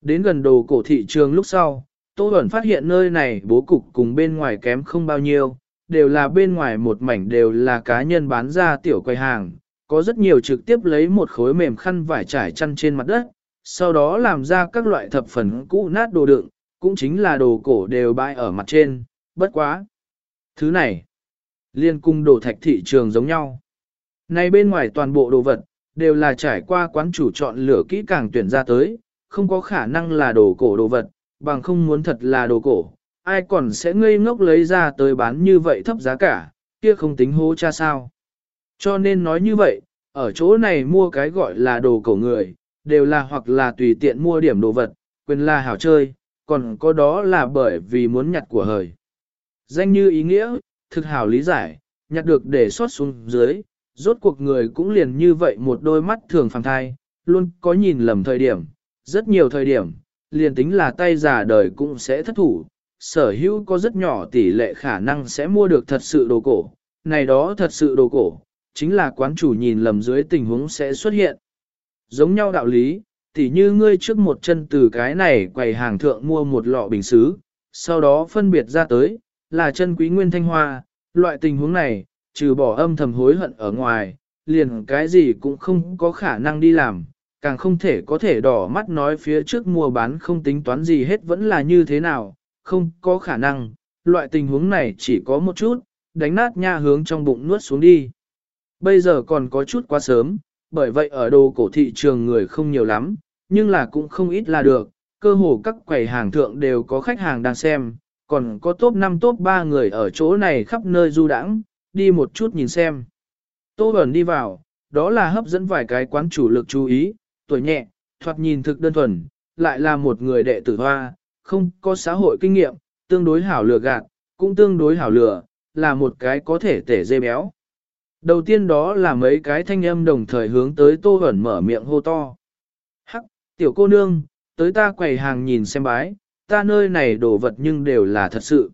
Đến gần đồ cổ thị trường lúc sau, Tô Bẩn phát hiện nơi này bố cục cùng bên ngoài kém không bao nhiêu, đều là bên ngoài một mảnh đều là cá nhân bán ra tiểu quầy hàng, có rất nhiều trực tiếp lấy một khối mềm khăn vải trải chăn trên mặt đất, sau đó làm ra các loại thập phần cũ nát đồ đựng, cũng chính là đồ cổ đều bãi ở mặt trên, bất quá. Thứ này, liên cung đồ thạch thị trường giống nhau. Này bên ngoài toàn bộ đồ vật, đều là trải qua quán chủ chọn lựa kỹ càng tuyển ra tới, không có khả năng là đồ cổ đồ vật, bằng không muốn thật là đồ cổ, ai còn sẽ ngây ngốc lấy ra tới bán như vậy thấp giá cả, kia không tính hố cha sao. Cho nên nói như vậy, ở chỗ này mua cái gọi là đồ cổ người, đều là hoặc là tùy tiện mua điểm đồ vật, quyền là hảo chơi, còn có đó là bởi vì muốn nhặt của hời. Danh như ý nghĩa, thực hảo lý giải, nhặt được để xót xuống dưới, rốt cuộc người cũng liền như vậy một đôi mắt thường phàng thai, luôn có nhìn lầm thời điểm, rất nhiều thời điểm, liền tính là tay giả đời cũng sẽ thất thủ, sở hữu có rất nhỏ tỷ lệ khả năng sẽ mua được thật sự đồ cổ, này đó thật sự đồ cổ, chính là quán chủ nhìn lầm dưới tình huống sẽ xuất hiện. Giống nhau đạo lý, tỉ như ngươi trước một chân từ cái này quầy hàng thượng mua một lọ bình xứ, sau đó phân biệt ra tới, là chân quý nguyên thanh hoa, loại tình huống này, trừ bỏ âm thầm hối hận ở ngoài, liền cái gì cũng không có khả năng đi làm, càng không thể có thể đỏ mắt nói phía trước mua bán không tính toán gì hết vẫn là như thế nào, không có khả năng, loại tình huống này chỉ có một chút, đánh nát nha hướng trong bụng nuốt xuống đi. Bây giờ còn có chút quá sớm, bởi vậy ở đồ cổ thị trường người không nhiều lắm, nhưng là cũng không ít là được, cơ hồ các quầy hàng thượng đều có khách hàng đang xem, còn có top 5 top 3 người ở chỗ này khắp nơi du đãng, đi một chút nhìn xem. Tô Bẩn đi vào, đó là hấp dẫn vài cái quán chủ lực chú ý, tuổi nhẹ, thoạt nhìn thực đơn thuần, lại là một người đệ tử hoa, không có xã hội kinh nghiệm, tương đối hảo lừa gạt, cũng tương đối hảo lừa, là một cái có thể tể dê béo. Đầu tiên đó là mấy cái thanh âm đồng thời hướng tới Tô Huẩn mở miệng hô to. Hắc, tiểu cô nương, tới ta quầy hàng nhìn xem bái, ta nơi này đồ vật nhưng đều là thật sự.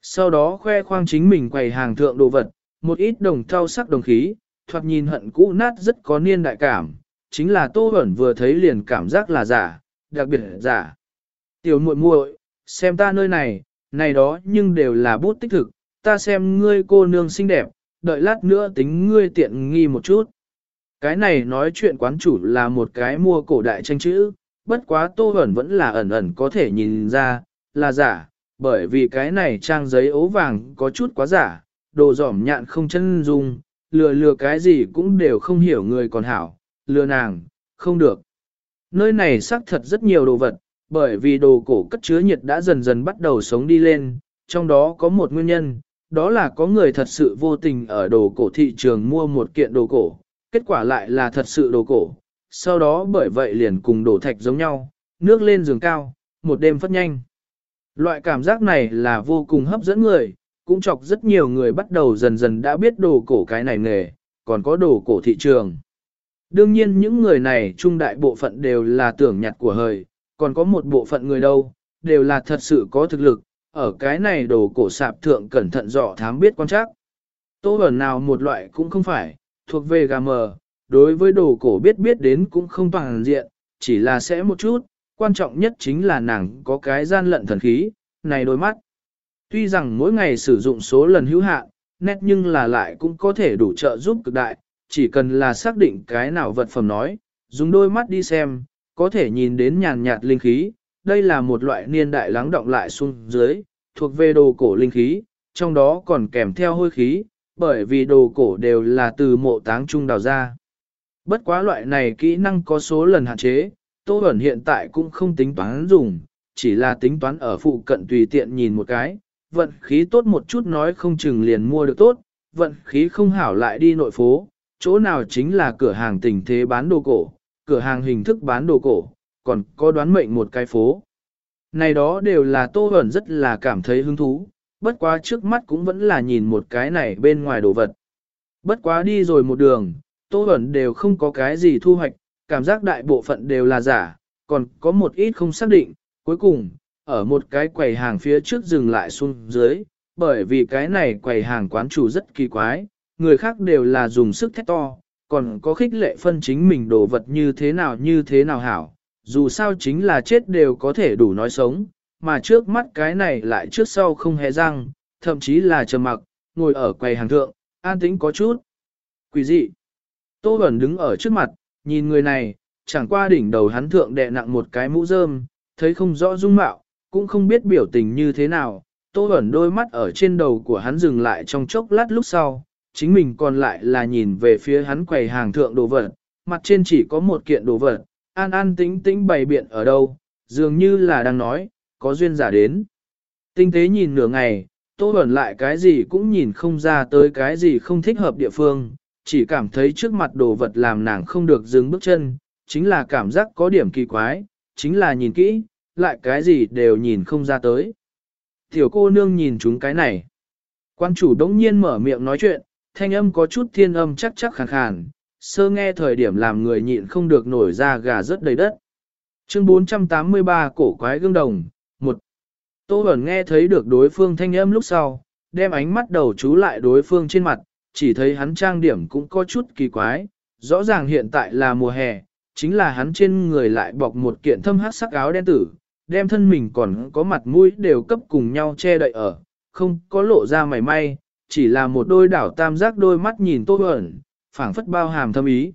Sau đó khoe khoang chính mình quầy hàng thượng đồ vật, một ít đồng thau sắc đồng khí, thoạt nhìn hận cũ nát rất có niên đại cảm, chính là Tô Huẩn vừa thấy liền cảm giác là giả, đặc biệt giả. Tiểu muội muội, xem ta nơi này, này đó nhưng đều là bút tích thực, ta xem ngươi cô nương xinh đẹp, đợi lát nữa tính ngươi tiện nghi một chút. Cái này nói chuyện quán chủ là một cái mua cổ đại tranh chữ, bất quá Tô ẩn vẫn là ẩn ẩn có thể nhìn ra, là giả, bởi vì cái này trang giấy ố vàng có chút quá giả, đồ giỏm nhạn không chân dung, lừa lừa cái gì cũng đều không hiểu người còn hảo, lừa nàng, không được. Nơi này xác thật rất nhiều đồ vật, bởi vì đồ cổ cất chứa nhiệt đã dần dần bắt đầu sống đi lên, trong đó có một nguyên nhân, đó là có người thật sự vô tình ở đồ cổ thị trường mua một kiện đồ cổ, kết quả lại là thật sự đồ cổ, sau đó bởi vậy liền cùng đổ thạch giống nhau, nước lên giường cao, một đêm phát nhanh. Loại cảm giác này là vô cùng hấp dẫn người, cũng chọc rất nhiều người bắt đầu dần dần đã biết đồ cổ cái này nghề, còn có đồ cổ thị trường. Đương nhiên những người này trung đại bộ phận đều là tưởng nhặt của hời, còn có một bộ phận người đâu, đều là thật sự có thực lực, ở cái này đồ cổ sạp thượng cẩn thận dọ thám biết quan trắc. Tô ẩn nào một loại cũng không phải, thuộc về gà mờ, đối với đồ cổ biết biết đến cũng không toàn diện, chỉ là sẽ một chút, quan trọng nhất chính là nàng có cái gian lận thần khí, này đôi mắt. Tuy rằng mỗi ngày sử dụng số lần hữu hạn, nét nhưng là lại cũng có thể đủ trợ giúp cực đại, chỉ cần là xác định cái nào vật phẩm nói, dùng đôi mắt đi xem, có thể nhìn đến nhàn nhạt linh khí, đây là một loại niên đại lắng động lại xuống dưới, thuộc về đồ cổ linh khí, trong đó còn kèm theo hôi khí, bởi vì đồ cổ đều là từ mộ táng trung đào ra. Bất quá loại này kỹ năng có số lần hạn chế, Tô Bẩn hiện tại cũng không tính toán dùng, chỉ là tính toán ở phụ cận tùy tiện nhìn một cái, vận khí tốt một chút nói không chừng liền mua được tốt, vận khí không hảo lại đi nội phố, chỗ nào chính là cửa hàng tình thế bán đồ cổ, cửa hàng hình thức bán đồ cổ, còn có đoán mệnh một cái phố. Này đó đều là Tô Huẩn rất là cảm thấy hứng thú, bất quá trước mắt cũng vẫn là nhìn một cái này bên ngoài đồ vật. Bất quá đi rồi một đường, Tô Huẩn đều không có cái gì thu hoạch, cảm giác đại bộ phận đều là giả, còn có một ít không xác định, cuối cùng, ở một cái quầy hàng phía trước dừng lại xuống dưới, bởi vì cái này quầy hàng quán chủ rất kỳ quái, người khác đều là dùng sức thét to, còn có khích lệ phân chính mình đồ vật như thế nào như thế nào hảo, dù sao chính là chết đều có thể đủ nói sống, mà trước mắt cái này lại trước sau không hề răng, thậm chí là trầm mặc, ngồi ở quầy hàng thượng, an tĩnh có chút. Quỷ dị. Tô Bẩn đứng ở trước mặt, nhìn người này, chẳng qua đỉnh đầu hắn thượng đè nặng một cái mũ rơm, thấy không rõ dung mạo, cũng không biết biểu tình như thế nào. Tô Bẩn đôi mắt ở trên đầu của hắn dừng lại trong chốc lát lúc sau, chính mình còn lại là nhìn về phía hắn quầy hàng thượng đồ vật, mặt trên chỉ có một kiện đồ vật, an an tĩnh tĩnh bày biện ở đâu, dường như là đang nói, có duyên giả đến. Tinh tế nhìn nửa ngày, Tô Bẩn lại cái gì cũng nhìn không ra tới cái gì không thích hợp địa phương, chỉ cảm thấy trước mặt đồ vật làm nàng không được dừng bước chân, chính là cảm giác có điểm kỳ quái, chính là nhìn kỹ, lại cái gì đều nhìn không ra tới. Tiểu cô nương nhìn chúng cái này. Quan chủ đống nhiên mở miệng nói chuyện, thanh âm có chút thiên âm chắc chắc khàn khàn, sơ nghe thời điểm làm người nhịn không được nổi ra gà rất đầy đất. Chương 483 cổ quái gương đồng, một Tô Bẩn nghe thấy được đối phương thanh âm lúc sau, đem ánh mắt đầu chú lại đối phương trên mặt, chỉ thấy hắn trang điểm cũng có chút kỳ quái, rõ ràng hiện tại là mùa hè, chính là hắn trên người lại bọc một kiện thâm hát sắc áo đen tử, đem thân mình còn có mặt mũi đều cấp cùng nhau che đậy ở, không có lộ ra mảy may, chỉ là một đôi đảo tam giác đôi mắt nhìn tô Bẩn, phảng phất bao hàm thâm ý.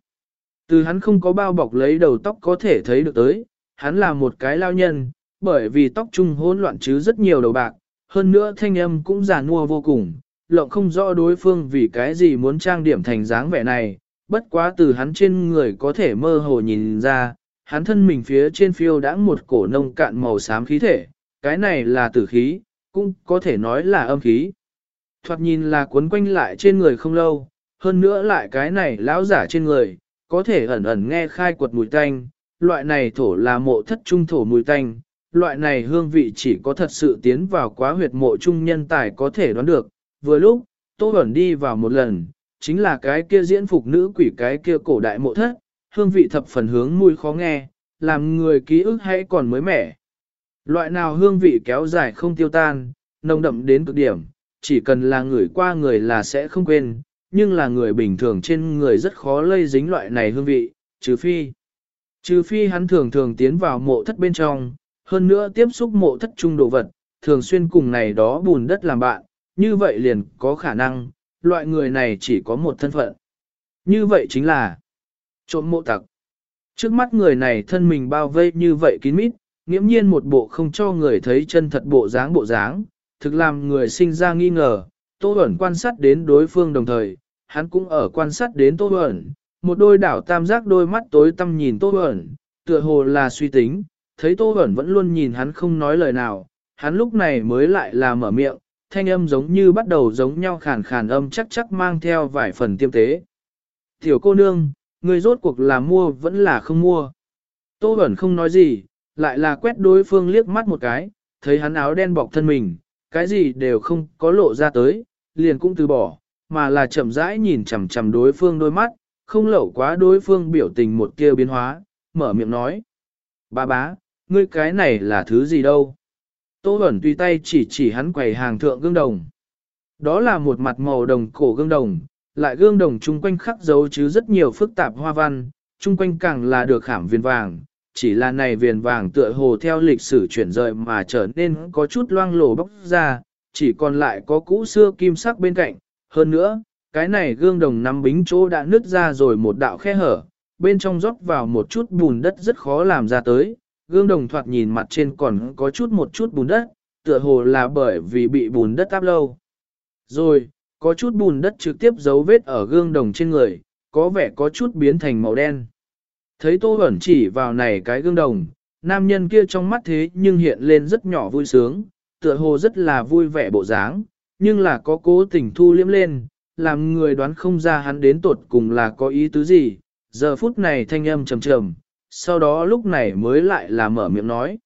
Từ hắn không có bao bọc lấy đầu tóc có thể thấy được tới, hắn là một cái lao nhân, bởi vì tóc trung hỗn loạn chứ rất nhiều đầu bạc, hơn nữa thanh âm cũng già nua vô cùng, lộng không rõ đối phương vì cái gì muốn trang điểm thành dáng vẻ này, bất quá từ hắn trên người có thể mơ hồ nhìn ra, hắn thân mình phía trên phiêu đã một cổ nông cạn màu xám khí thể, cái này là tử khí, cũng có thể nói là âm khí. Thoạt nhìn là cuốn quanh lại trên người không lâu, hơn nữa lại cái này lão giả trên người, có thể ẩn ẩn nghe khai quật mùi tanh, loại này thổ là mộ thất trung thổ mùi tanh, loại này hương vị chỉ có thật sự tiến vào quá huyệt mộ trung nhân tài có thể đoán được, vừa lúc, Tô Bẩn đi vào một lần, chính là cái kia diễn phục nữ quỷ cái kia cổ đại mộ thất, hương vị thập phần hướng mùi khó nghe, làm người ký ức hay còn mới mẻ. Loại nào hương vị kéo dài không tiêu tan, nồng đậm đến cực điểm, chỉ cần là người qua người là sẽ không quên, nhưng là người bình thường trên người rất khó lây dính loại này hương vị, trừ phi. Trừ phi hắn thường thường tiến vào mộ thất bên trong, hơn nữa tiếp xúc mộ thất trung đồ vật, thường xuyên cùng này đó bùn đất làm bạn, như vậy liền có khả năng, loại người này chỉ có một thân phận. Như vậy chính là trộm mộ tặc. Trước mắt người này thân mình bao vây như vậy kín mít, nghiễm nhiên một bộ không cho người thấy chân thật bộ dáng bộ dáng, thực làm người sinh ra nghi ngờ, Tô Huẩn quan sát đến đối phương đồng thời, hắn cũng ở quan sát đến Tô Huẩn, một đôi đảo tam giác đôi mắt tối tăm nhìn Tô Huẩn, tựa hồ là suy tính, thấy Tô Huẩn vẫn luôn nhìn hắn không nói lời nào, hắn lúc này mới lại là mở miệng, thanh âm giống như bắt đầu giống nhau khàn khàn âm chắc chắc mang theo vài phần tiêm tế. Tiểu cô nương, người rốt cuộc là mua vẫn là không mua. Tô Huẩn không nói gì, lại là quét đối phương liếc mắt một cái, thấy hắn áo đen bọc thân mình, cái gì đều không có lộ ra tới, liền cũng từ bỏ, mà là chậm rãi nhìn chằm chằm đối phương đôi mắt, không lẩu quá đối phương biểu tình một kia biến hóa, mở miệng nói. Ba bá, ngươi cái này là thứ gì đâu? Tô Bẩn tùy tay chỉ chỉ hắn quầy hàng thượng gương đồng. Đó là một mặt màu đồng cổ gương đồng, lại gương đồng chung quanh khắc dấu chứ rất nhiều phức tạp hoa văn, chung quanh càng là được khảm viên vàng, chỉ là này viền vàng tựa hồ theo lịch sử chuyển rời mà trở nên có chút loang lổ bóc ra, chỉ còn lại có cũ xưa kim sắc bên cạnh. Hơn nữa, cái này gương đồng nắm bính chỗ đã nứt ra rồi một đạo khe hở, bên trong rót vào một chút bùn đất rất khó làm ra tới. Gương đồng thoạt nhìn mặt trên còn có chút một chút bùn đất, tựa hồ là bởi vì bị bùn đất áp lâu. Rồi, có chút bùn đất trực tiếp dấu vết ở gương đồng trên người, có vẻ có chút biến thành màu đen. Thấy Tô Bẩn chỉ vào này cái gương đồng, nam nhân kia trong mắt thế nhưng hiện lên rất nhỏ vui sướng, tựa hồ rất là vui vẻ bộ dáng, nhưng là có cố tình thu liếm lên, làm người đoán không ra hắn đến tột cùng là có ý tứ gì. Giờ phút này thanh âm trầm trầm, sau đó lúc này mới lại là mở miệng nói.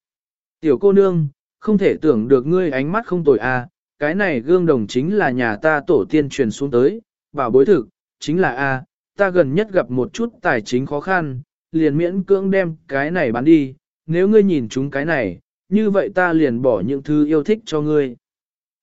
Tiểu cô nương, không thể tưởng được ngươi ánh mắt không tồi a, à, cái này gương đồng chính là nhà ta tổ tiên truyền xuống tới, bảo bối thực, chính là a, ta gần nhất gặp một chút tài chính khó khăn, liền miễn cưỡng đem cái này bán đi, nếu ngươi nhìn chúng cái này, như vậy ta liền bỏ những thứ yêu thích cho ngươi.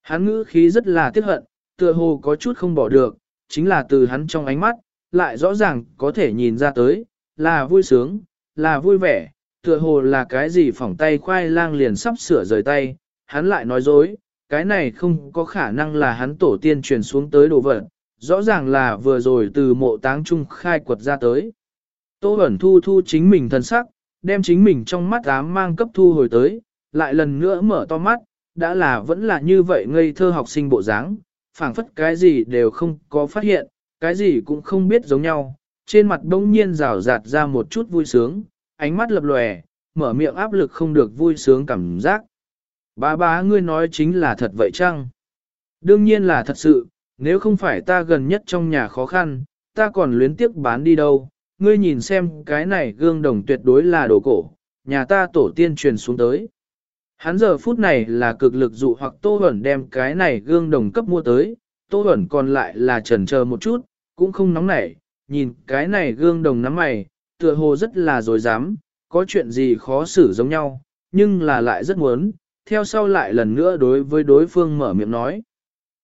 Hắn ngữ khí rất là tiếc hận, tựa hồ có chút không bỏ được, chính là từ hắn trong ánh mắt, lại rõ ràng có thể nhìn ra tới, là vui sướng, là vui vẻ, tựa hồ là cái gì phỏng tay khoai lang liền sắp sửa rời tay, hắn lại nói dối, cái này không có khả năng là hắn tổ tiên truyền xuống tới đồ vật, rõ ràng là vừa rồi từ mộ táng trung khai quật ra tới. Tô Bẩn thu thu chính mình thân sắc, đem chính mình trong mắt ám mang cấp thu hồi tới, lại lần nữa mở to mắt, đã là vẫn là như vậy ngây thơ học sinh bộ dáng, phảng phất cái gì đều không có phát hiện, cái gì cũng không biết giống nhau, trên mặt đông nhiên rào rạt ra một chút vui sướng, ánh mắt lập lòe, mở miệng áp lực không được vui sướng cảm giác. bá bá ngươi nói chính là thật vậy chăng? Đương nhiên là thật sự, nếu không phải ta gần nhất trong nhà khó khăn, ta còn luyến tiếc bán đi đâu, ngươi nhìn xem cái này gương đồng tuyệt đối là đồ cổ, nhà ta tổ tiên truyền xuống tới. Hắn giờ phút này là cực lực dụ hoặc Tô Huẩn đem cái này gương đồng cấp mua tới, Tô Huẩn còn lại là trần chờ một chút, cũng không nóng nảy, nhìn cái này gương đồng nắm mày, tựa hồ rất là dối dám, có chuyện gì khó xử giống nhau, nhưng là lại rất muốn, theo sau lại lần nữa đối với đối phương mở miệng nói.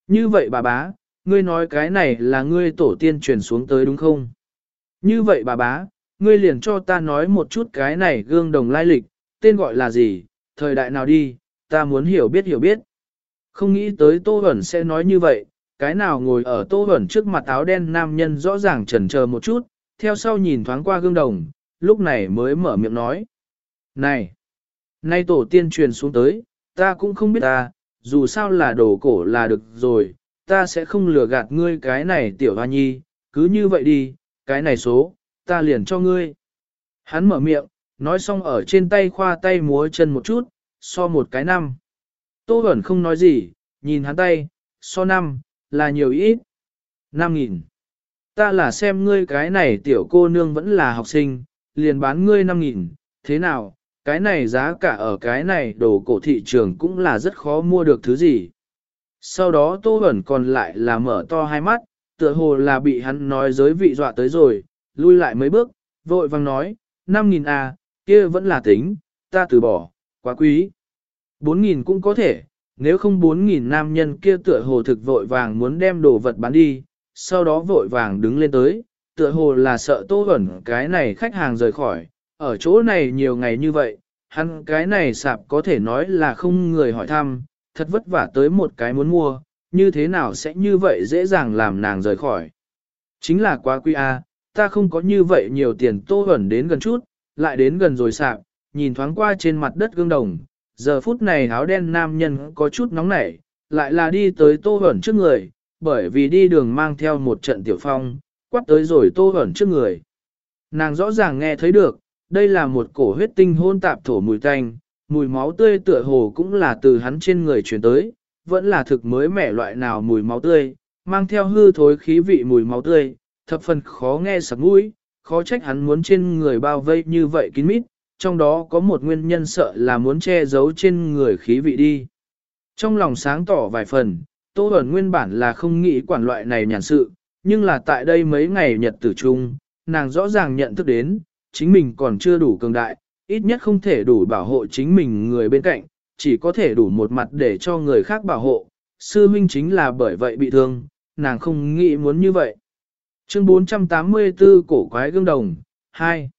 Như vậy bà bá, ngươi nói cái này là ngươi tổ tiên truyền xuống tới đúng không? Như vậy bà bá, ngươi liền cho ta nói một chút cái này gương đồng lai lịch, tên gọi là gì, thời đại nào đi, ta muốn hiểu biết hiểu biết. Không nghĩ tới Tô Bẩn sẽ nói như vậy, cái nào ngồi ở Tô Bẩn trước mặt áo đen nam nhân rõ ràng chần chờ một chút, theo sau nhìn thoáng qua gương đồng, lúc này mới mở miệng nói. Này, nay tổ tiên truyền xuống tới, ta cũng không biết ta, dù sao là đồ cổ là được rồi, ta sẽ không lừa gạt ngươi cái này tiểu hoa nhi, cứ như vậy đi, cái này số, ta liền cho ngươi. Hắn mở miệng, nói xong ở trên tay khoa tay múa chân một chút, so một cái năm. Tô Bẩn không nói gì, nhìn hắn tay, so năm, là nhiều ít. Năm nghìn. Ta là xem ngươi cái này tiểu cô nương vẫn là học sinh, liền bán ngươi năm nghìn, thế nào, cái này giá cả ở cái này đồ cổ thị trường cũng là rất khó mua được thứ gì. Sau đó Tô Bẩn còn lại là mở to hai mắt, tựa hồ là bị hắn nói giới vị dọa tới rồi, lui lại mấy bước, vội vang nói, 5.000 à, kia vẫn là tính, ta từ bỏ, quá quý. 4.000 cũng có thể, nếu không 4.000 nam nhân kia tựa hồ thực vội vàng muốn đem đồ vật bán đi, sau đó vội vàng đứng lên tới, tựa hồ là sợ tô ẩn cái này khách hàng rời khỏi, ở chỗ này nhiều ngày như vậy, hắn cái này sạp có thể nói là không người hỏi thăm, thật vất vả tới một cái muốn mua, như thế nào sẽ như vậy dễ dàng làm nàng rời khỏi. Chính là quá quý a, ta không có như vậy nhiều tiền tô ẩn đến gần chút, lại đến gần rồi sạp, nhìn thoáng qua trên mặt đất gương đồng, giờ phút này áo đen nam nhân có chút nóng nảy, lại là đi tới tô ẩn trước người, bởi vì đi đường mang theo một trận tiểu phong, quát tới rồi tô ẩn trước người. Nàng rõ ràng nghe thấy được, đây là một cổ huyết tinh hôn tạp thổ mùi tanh, mùi máu tươi tựa hồ cũng là từ hắn trên người chuyển tới, vẫn là thực mới mẻ loại nào mùi máu tươi, mang theo hư thối khí vị mùi máu tươi, thập phần khó nghe sặc mũi, khó trách hắn muốn trên người bao vây như vậy kín mít, trong đó có một nguyên nhân sợ là muốn che giấu trên người khí vị đi. Trong lòng sáng tỏ vài phần, Tô Bẩn nguyên bản là không nghĩ quản loại này nhàn sự, nhưng là tại đây mấy ngày nhật tử chung, nàng rõ ràng nhận thức đến, chính mình còn chưa đủ cường đại, ít nhất không thể đủ bảo hộ chính mình người bên cạnh, chỉ có thể đủ một mặt để cho người khác bảo hộ. Sư huynh chính là bởi vậy bị thương, nàng không nghĩ muốn như vậy. Chương 484 Cổ quái gương đồng 2.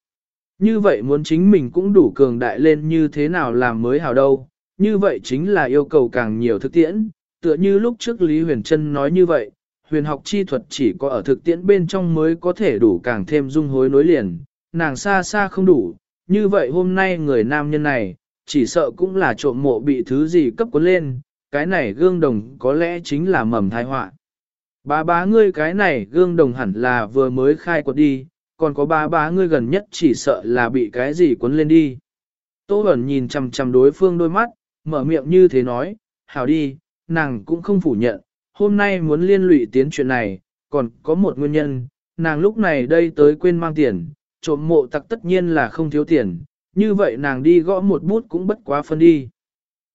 Như vậy muốn chính mình cũng đủ cường đại lên như thế nào làm mới hào đâu, như vậy chính là yêu cầu càng nhiều thực tiễn, tựa như lúc trước Lý Huyền Trân nói như vậy, huyền học chi thuật chỉ có ở thực tiễn bên trong mới có thể đủ càng thêm dung hối nối liền, nàng xa xa không đủ, như vậy hôm nay người nam nhân này, chỉ sợ cũng là trộm mộ bị thứ gì cấp cuốn lên, cái này gương đồng có lẽ chính là mầm thai họa. Bá bá ngươi cái này gương đồng hẳn là vừa mới khai quật đi, còn có bá bá ngươi gần nhất chỉ sợ là bị cái gì cuốn lên đi. Tô Bẩn nhìn chằm chằm đối phương đôi mắt, mở miệng như thế nói, hảo đi, nàng cũng không phủ nhận, hôm nay muốn liên lụy tiến chuyện này, còn có một nguyên nhân, nàng lúc này đây tới quên mang tiền, trộm mộ tặc tất nhiên là không thiếu tiền, như vậy nàng đi gõ một bút cũng bất quá phân đi.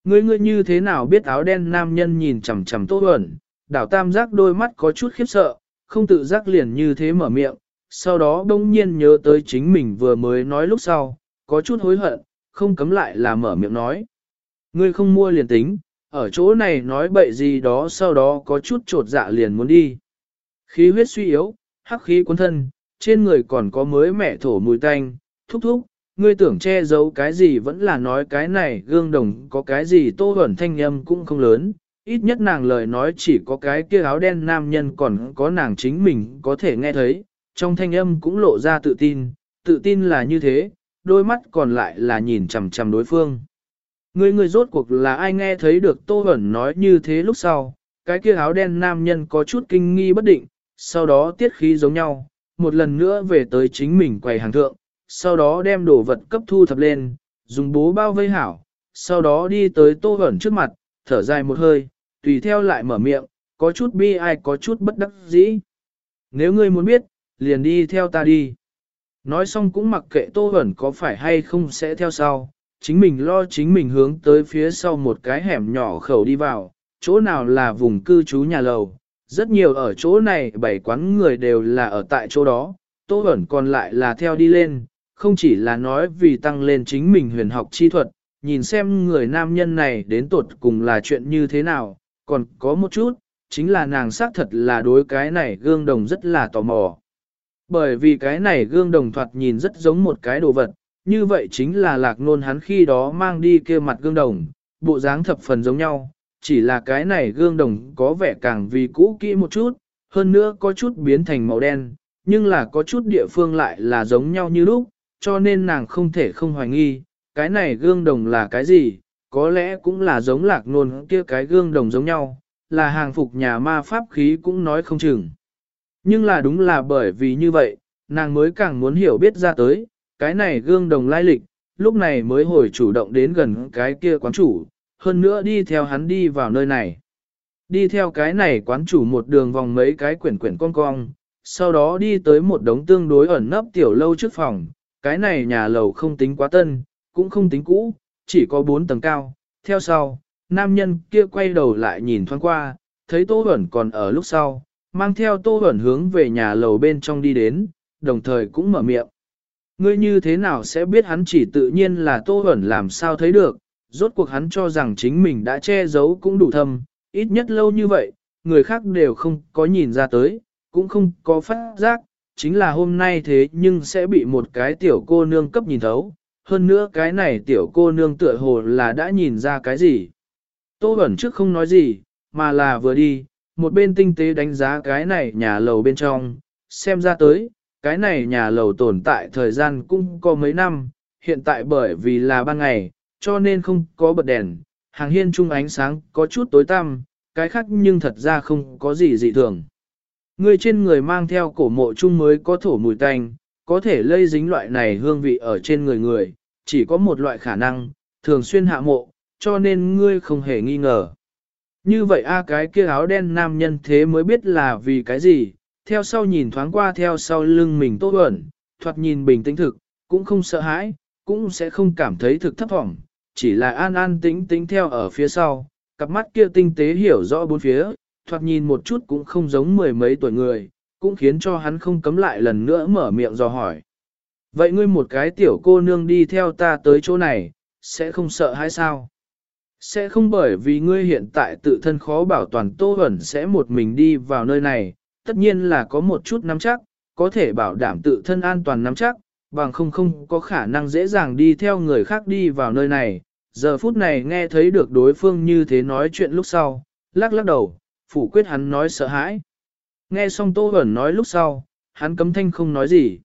Ngươi ngươi như thế nào biết áo đen nam nhân nhìn chằm chằm Tô Bẩn, đảo tam giác đôi mắt có chút khiếp sợ, không tự giác liền như thế mở miệng, sau đó đông nhiên nhớ tới chính mình vừa mới nói lúc sau, có chút hối hận, không cấm lại là mở miệng nói. Ngươi không mua liền tính, ở chỗ này nói bậy gì đó sau đó có chút trột dạ liền muốn đi. Khí huyết suy yếu, hắc khí cuốn thân, trên người còn có mới mẻ thổ mùi tanh, thúc thúc, ngươi tưởng che giấu cái gì vẫn là nói cái này gương đồng có cái gì tô huẩn thanh âm cũng không lớn, ít nhất nàng lời nói chỉ có cái kia áo đen nam nhân còn có nàng chính mình có thể nghe thấy, trong thanh âm cũng lộ ra tự tin, tự tin là như thế, đôi mắt còn lại là nhìn chằm chằm đối phương. Người người rốt cuộc là ai nghe thấy được Tô hẩn nói như thế lúc sau, cái kia áo đen nam nhân có chút kinh nghi bất định, sau đó tiết khí giống nhau, một lần nữa về tới chính mình quầy hàng thượng, sau đó đem đồ vật cấp thu thập lên, dùng bố bao vây hảo, sau đó đi tới Tô Bẩn trước mặt, thở dài một hơi, tùy theo lại mở miệng, có chút bi ai có chút bất đắc dĩ. Nếu ngươi muốn biết, liền đi theo ta đi. Nói xong cũng mặc kệ Tô Bẩn có phải hay không sẽ theo sau, chính mình lo chính mình hướng tới phía sau một cái hẻm nhỏ khẩu đi vào, chỗ nào là vùng cư trú nhà lầu. Rất nhiều ở chỗ này bảy quán người đều là ở tại chỗ đó, Tô Bẩn còn lại là theo đi lên, không chỉ là nói vì tăng lên chính mình huyền học chi thuật, nhìn xem người nam nhân này đến tột cùng là chuyện như thế nào, còn có một chút, chính là nàng xác thật là đối cái này gương đồng rất là tò mò. Bởi vì cái này gương đồng thoạt nhìn rất giống một cái đồ vật, như vậy chính là lạc nôn hắn khi đó mang đi kia mặt gương đồng, bộ dáng thập phần giống nhau, chỉ là cái này gương đồng có vẻ càng vì cũ kỹ một chút, hơn nữa có chút biến thành màu đen, nhưng là có chút địa phương lại là giống nhau như lúc, cho nên nàng không thể không hoài nghi, cái này gương đồng là cái gì, có lẽ cũng là giống lạc nôn kia cái gương đồng giống nhau, là hàng phục nhà ma pháp khí cũng nói không chừng. Nhưng là đúng là bởi vì như vậy, nàng mới càng muốn hiểu biết ra tới, cái này gương đồng lai lịch, lúc này mới hồi chủ động đến gần cái kia quán chủ, hơn nữa đi theo hắn đi vào nơi này. Đi theo cái này quán chủ một đường vòng mấy cái quyển quyển con cong, sau đó đi tới một đống tương đối ẩn nấp tiểu lâu trước phòng, cái này nhà lầu không tính quá tân, cũng không tính cũ, chỉ có bốn tầng cao. Theo sau, nam nhân kia quay đầu lại nhìn thoáng qua, thấy Tô Huẩn còn ở lúc sau, mang theo tô Huẩn hướng về nhà lầu bên trong đi đến, đồng thời cũng mở miệng. Ngươi như thế nào sẽ biết hắn chỉ tự nhiên là tô Huẩn làm sao thấy được, rốt cuộc hắn cho rằng chính mình đã che giấu cũng đủ thâm, ít nhất lâu như vậy, người khác đều không có nhìn ra tới, cũng không có phát giác, chính là hôm nay thế nhưng sẽ bị một cái tiểu cô nương cấp nhìn thấu, hơn nữa cái này tiểu cô nương tựa hồ là đã nhìn ra cái gì. Tô Bẩn trước không nói gì, mà là vừa đi, một bên tinh tế đánh giá cái này nhà lầu bên trong, xem ra tới, cái này nhà lầu tồn tại thời gian cũng có mấy năm, hiện tại bởi vì là ban ngày, cho nên không có bật đèn, hàng hiên trung ánh sáng có chút tối tăm, cái khác nhưng thật ra không có gì dị thường. Người trên người mang theo cổ mộ chung mới có thổ mùi tanh, có thể lây dính loại này hương vị ở trên người người, chỉ có một loại khả năng, thường xuyên hạ mộ, cho nên ngươi không hề nghi ngờ. Như vậy a cái kia áo đen nam nhân thế mới biết là vì cái gì, theo sau nhìn thoáng qua theo sau lưng mình tốt ẩn, thoạt nhìn bình tĩnh thực, cũng không sợ hãi, cũng sẽ không cảm thấy thực thấp hỏng, chỉ là an an tĩnh tĩnh theo ở phía sau, cặp mắt kia tinh tế hiểu rõ bốn phía, thoạt nhìn một chút cũng không giống mười mấy tuổi người, cũng khiến cho hắn không cấm lại lần nữa mở miệng dò hỏi. Vậy ngươi một cái tiểu cô nương đi theo ta tới chỗ này, sẽ không sợ hay sao? Sẽ không bởi vì ngươi hiện tại tự thân khó bảo toàn tô ẩn sẽ một mình đi vào nơi này, tất nhiên là có một chút nắm chắc, có thể bảo đảm tự thân an toàn nắm chắc, bằng không không có khả năng dễ dàng đi theo người khác đi vào nơi này. Giờ phút này nghe thấy được đối phương như thế nói chuyện lúc sau, lắc lắc đầu, phủ quyết hắn nói sợ hãi. Nghe xong Tô Bẩn nói lúc sau, hắn cấm thanh không nói gì,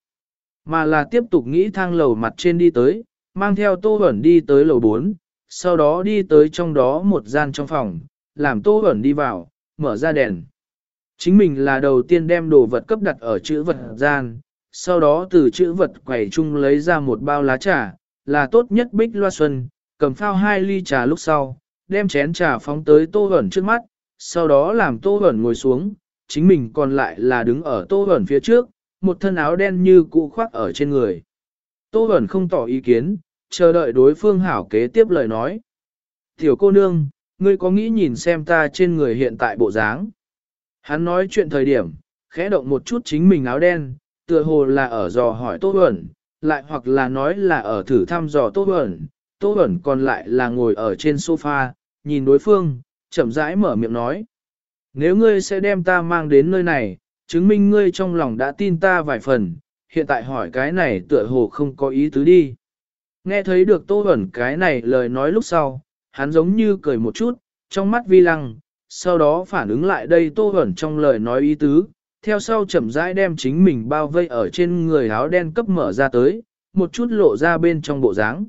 mà là tiếp tục nghĩ thang lầu mặt trên đi tới, mang theo Tô Bẩn đi tới lầu 4, sau đó đi tới trong đó một gian trong phòng, làm Tô Bẩn đi vào, mở ra đèn. Chính mình là đầu tiên đem đồ vật cấp đặt ở chữ vật gian, sau đó từ chữ vật quẩy chung lấy ra một bao lá trà, là tốt nhất bích loa xuân, cầm phao hai ly trà lúc sau, đem chén trà phóng tới Tô Bẩn trước mắt, sau đó làm Tô Bẩn ngồi xuống, chính mình còn lại là đứng ở Tô Bẩn phía trước, một thân áo đen như cũ khoác ở trên người. Tô Bẩn không tỏ ý kiến, chờ đợi đối phương hảo kế tiếp lời nói. Tiểu cô nương, ngươi có nghĩ nhìn xem ta trên người hiện tại bộ dáng? Hắn nói chuyện thời điểm, khẽ động một chút chính mình áo đen, tựa hồ là ở dò hỏi Tô Bẩn, lại hoặc là nói là ở thử thăm dò Tô Bẩn. Tô Bẩn còn lại là ngồi ở trên sofa, nhìn đối phương, chậm rãi mở miệng nói. Nếu ngươi sẽ đem ta mang đến nơi này, chứng minh ngươi trong lòng đã tin ta vài phần, hiện tại hỏi cái này tựa hồ không có ý tứ đi. Nghe thấy được Tô ẩn cái này lời nói lúc sau, hắn giống như cười một chút, trong mắt vi lăng, sau đó phản ứng lại đây Tô ẩn trong lời nói ý tứ, theo sau chậm rãi đem chính mình bao vây ở trên người áo đen cấp mở ra tới, một chút lộ ra bên trong bộ dáng.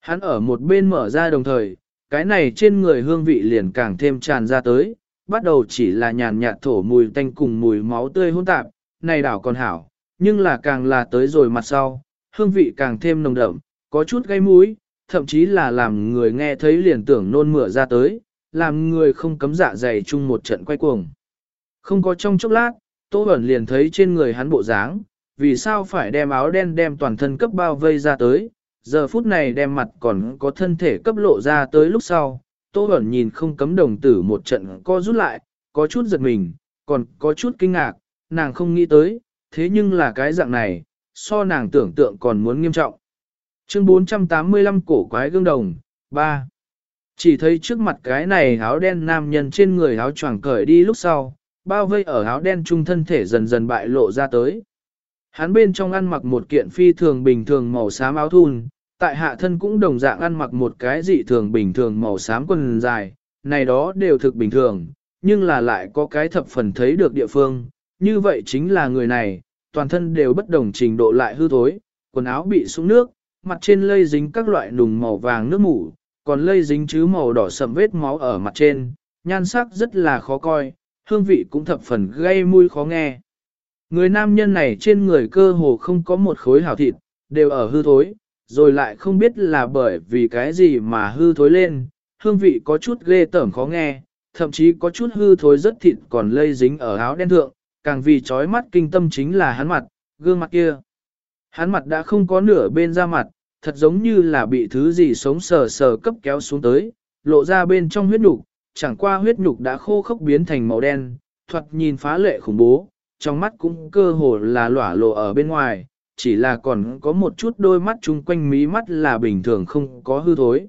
Hắn ở một bên mở ra đồng thời, cái này trên người hương vị liền càng thêm tràn ra tới, bắt đầu chỉ là nhàn nhạt thổ mùi tanh cùng mùi máu tươi hỗn tạp, này đảo còn hảo, nhưng là càng là tới rồi mặt sau, hương vị càng thêm nồng đậm, có chút gây mũi, thậm chí là làm người nghe thấy liền tưởng nôn mửa ra tới, làm người không cấm dạ dày chung một trận quay cuồng. Không có trong chốc lát, Tô Bẩn liền thấy trên người hắn bộ dáng, vì sao phải đem áo đen đem toàn thân cấp bao vây ra tới, giờ phút này đem mặt còn có thân thể cấp lộ ra tới lúc sau, Tô Bẩn nhìn không cấm đồng tử một trận co rút lại, có chút giật mình, còn có chút kinh ngạc, nàng không nghĩ tới, thế nhưng là cái dạng này, so nàng tưởng tượng còn muốn nghiêm trọng. Chương 485 cổ quái gương đồng, 3. Chỉ thấy trước mặt cái này áo đen nam nhân trên người áo choàng cởi đi lúc sau, bao vây ở áo đen trung thân thể dần dần bại lộ ra tới. Hắn bên trong ăn mặc một kiện phi thường bình thường màu xám áo thun, tại hạ thân cũng đồng dạng ăn mặc một cái dị thường bình thường màu xám quần dài, này đó đều thực bình thường, nhưng là lại có cái thập phần thấy được địa phương, như vậy chính là người này, toàn thân đều bất đồng trình độ lại hư thối, quần áo bị sũng nước, mặt trên lây dính các loại nùng màu vàng nước mủ, còn lây dính chứ màu đỏ sậm vết máu ở mặt trên, nhan sắc rất là khó coi, hương vị cũng thập phần gây mùi khó nghe. Người nam nhân này trên người cơ hồ không có một khối hảo thịt, đều ở hư thối, rồi lại không biết là bởi vì cái gì mà hư thối lên, hương vị có chút ghê tởm khó nghe, thậm chí có chút hư thối rất thịt còn lây dính ở áo đen thượng, càng vì trói mắt kinh tâm chính là hắn mặt, gương mặt kia. Hắn mặt đã không có nửa bên da mặt, thật giống như là bị thứ gì sống sờ sờ cấp kéo xuống tới, lộ ra bên trong huyết nhục, chẳng qua huyết nhục đã khô khốc biến thành màu đen, thoạt nhìn phá lệ khủng bố, trong mắt cũng cơ hồ là lỏa lộ ở bên ngoài, chỉ là còn có một chút đôi mắt chung quanh mí mắt là bình thường không có hư thối.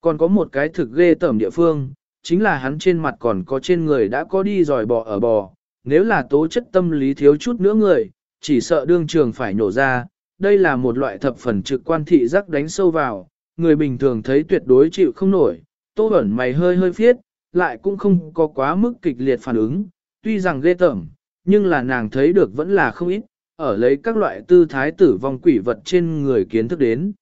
Còn có một cái thực ghê tởm địa phương, chính là hắn trên mặt còn có trên người đã có đi dòi bò ở bò, nếu là tố chất tâm lý thiếu chút nữa người, chỉ sợ đương trường phải nổ ra, đây là một loại thập phần trực quan thị giác đánh sâu vào, người bình thường thấy tuyệt đối chịu không nổi, tô ẩn mày hơi hơi phiết, lại cũng không có quá mức kịch liệt phản ứng, tuy rằng ghê tởm, nhưng là nàng thấy được vẫn là không ít, ở lấy các loại tư thái tử vong quỷ vật trên người kiến thức đến.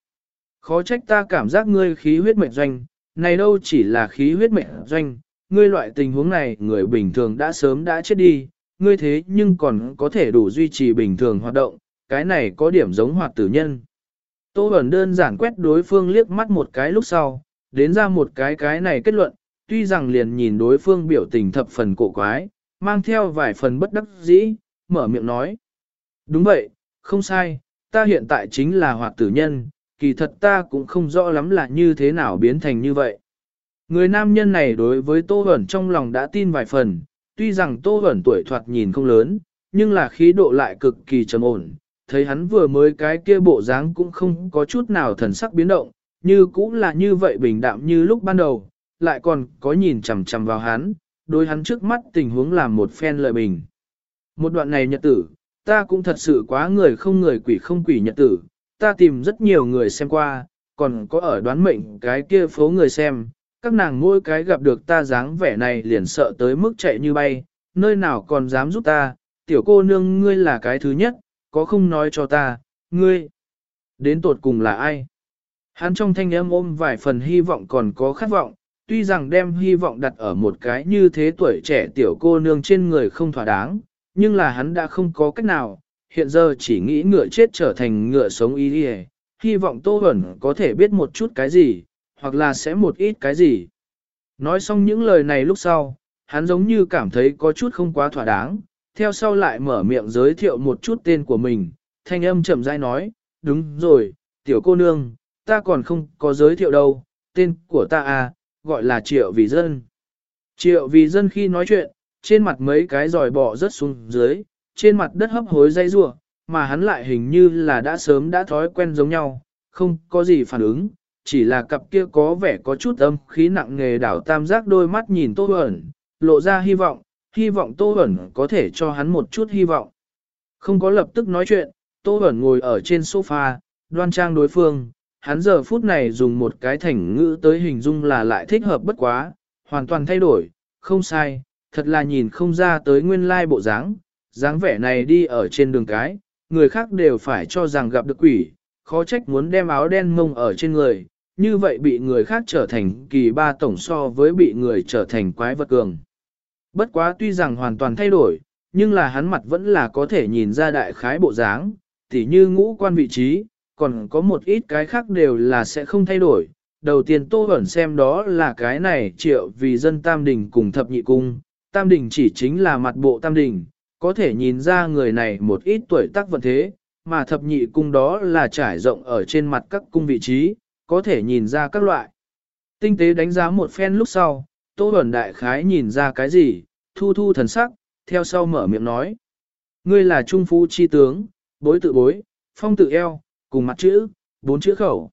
Khó trách ta cảm giác ngươi khí huyết mệnh doanh, này đâu chỉ là khí huyết mệnh doanh, ngươi loại tình huống này người bình thường đã sớm đã chết đi, ngươi thế nhưng còn có thể đủ duy trì bình thường hoạt động, cái này có điểm giống hoạt tử nhân. Tô Bẩn đơn giản quét đối phương liếc mắt một cái lúc sau, đến ra một cái cái này kết luận, tuy rằng liền nhìn đối phương biểu tình thập phần cổ quái, mang theo vài phần bất đắc dĩ, mở miệng nói. Đúng vậy, không sai, ta hiện tại chính là hoạt tử nhân, kỳ thật ta cũng không rõ lắm là như thế nào biến thành như vậy. Người nam nhân này đối với Tô Huẩn trong lòng đã tin vài phần, tuy rằng Tô Huẩn tuổi thoạt nhìn không lớn, nhưng là khí độ lại cực kỳ trầm ổn, thấy hắn vừa mới cái kia bộ dáng cũng không có chút nào thần sắc biến động, như cũng là như vậy bình đạm như lúc ban đầu, lại còn có nhìn chằm chằm vào hắn, đối hắn trước mắt tình huống làm một phen lợi bình. Một đoạn này nhật tử, ta cũng thật sự quá người không người quỷ không quỷ nhật tử, ta tìm rất nhiều người xem qua, còn có ở đoán mệnh cái kia phố người xem, các nàng mỗi cái gặp được ta dáng vẻ này liền sợ tới mức chạy như bay, nơi nào còn dám giúp ta, tiểu cô nương ngươi là cái thứ nhất, có không nói cho ta, ngươi, đến tột cùng là ai? Hắn trong thanh âm ôm vài phần hy vọng còn có khát vọng, tuy rằng đem hy vọng đặt ở một cái như thế tuổi trẻ tiểu cô nương trên người không thỏa đáng, nhưng là hắn đã không có cách nào, hiện giờ chỉ nghĩ ngựa chết trở thành ngựa sống ý đi hy vọng Tô Hẩn có thể biết một chút cái gì, hoặc là sẽ một ít cái gì. Nói xong những lời này lúc sau, hắn giống như cảm thấy có chút không quá thỏa đáng, theo sau lại mở miệng giới thiệu một chút tên của mình, thanh âm chậm rãi nói, đúng rồi, tiểu cô nương, ta còn không có giới thiệu đâu, tên của ta à, gọi là Triệu Vì Dân. Triệu Vì Dân khi nói chuyện, trên mặt mấy cái giỏi bọ rất xuống dưới, trên mặt đất hấp hối dây rua, mà hắn lại hình như là đã sớm đã thói quen giống nhau, không có gì phản ứng, chỉ là cặp kia có vẻ có chút âm khí nặng nghề đảo tam giác đôi mắt nhìn Tô Bẩn, lộ ra hy vọng, hy vọng Tô Bẩn có thể cho hắn một chút hy vọng. Không có lập tức nói chuyện, Tô Bẩn ngồi ở trên sofa, đoan trang đối phương, hắn giờ phút này dùng một cái thành ngữ tới hình dung là lại thích hợp bất quá, hoàn toàn thay đổi, không sai, thật là nhìn không ra tới nguyên lai bộ dáng, dáng vẻ này đi ở trên đường cái, người khác đều phải cho rằng gặp được quỷ, khó trách muốn đem áo đen mông ở trên người, như vậy bị người khác trở thành kỳ ba tổng so với bị người trở thành quái vật cường. Bất quá tuy rằng hoàn toàn thay đổi, nhưng là hắn mặt vẫn là có thể nhìn ra đại khái bộ dáng, tỉ như ngũ quan vị trí, còn có một ít cái khác đều là sẽ không thay đổi. Đầu tiên Tô Bẩn xem đó là cái này triệu vì dân Tam Đình cùng thập nhị cung, Tam Đình chỉ chính là mặt bộ Tam Đình, có thể nhìn ra người này một ít tuổi tác vận thế, mà thập nhị cung đó là trải rộng ở trên mặt các cung vị trí, có thể nhìn ra các loại. Tinh tế đánh giá một phen lúc sau, Tô Bẩn đại khái nhìn ra cái gì, thu thu thần sắc, theo sau mở miệng nói. Ngươi là trung phu chi tướng, bối tự bối, phong tự eo, cùng mặt chữ, bốn chữ khẩu.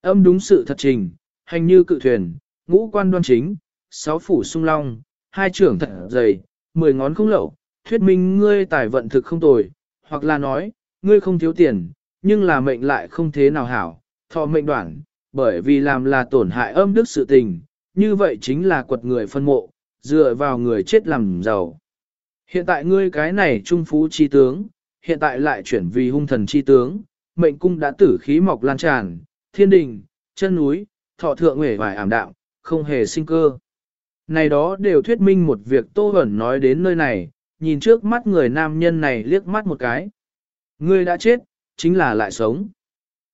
Âm đúng sự thật trình, hành như cự thuyền, ngũ quan đoan chính, sáu phủ sung long, hai trưởng thật dày, mười ngón không lẩu, thuyết minh ngươi tài vận thực không tồi, hoặc là nói, ngươi không thiếu tiền, nhưng là mệnh lại không thế nào hảo, thọ mệnh đoạn, bởi vì làm là tổn hại âm đức sự tình, như vậy chính là quật người phân mộ, dựa vào người chết làm giàu. Hiện tại ngươi cái này trung phú chi tướng, hiện tại lại chuyển vì hung thần chi tướng, mệnh cung đã tử khí mọc lan tràn, thiên đình, chân núi, thọ thượng hề vài ảm đạm, không hề sinh cơ. Này đó đều thuyết minh một việc Tô Hẩn nói đến nơi này, nhìn trước mắt người nam nhân này liếc mắt một cái. Ngươi đã chết, chính là lại sống.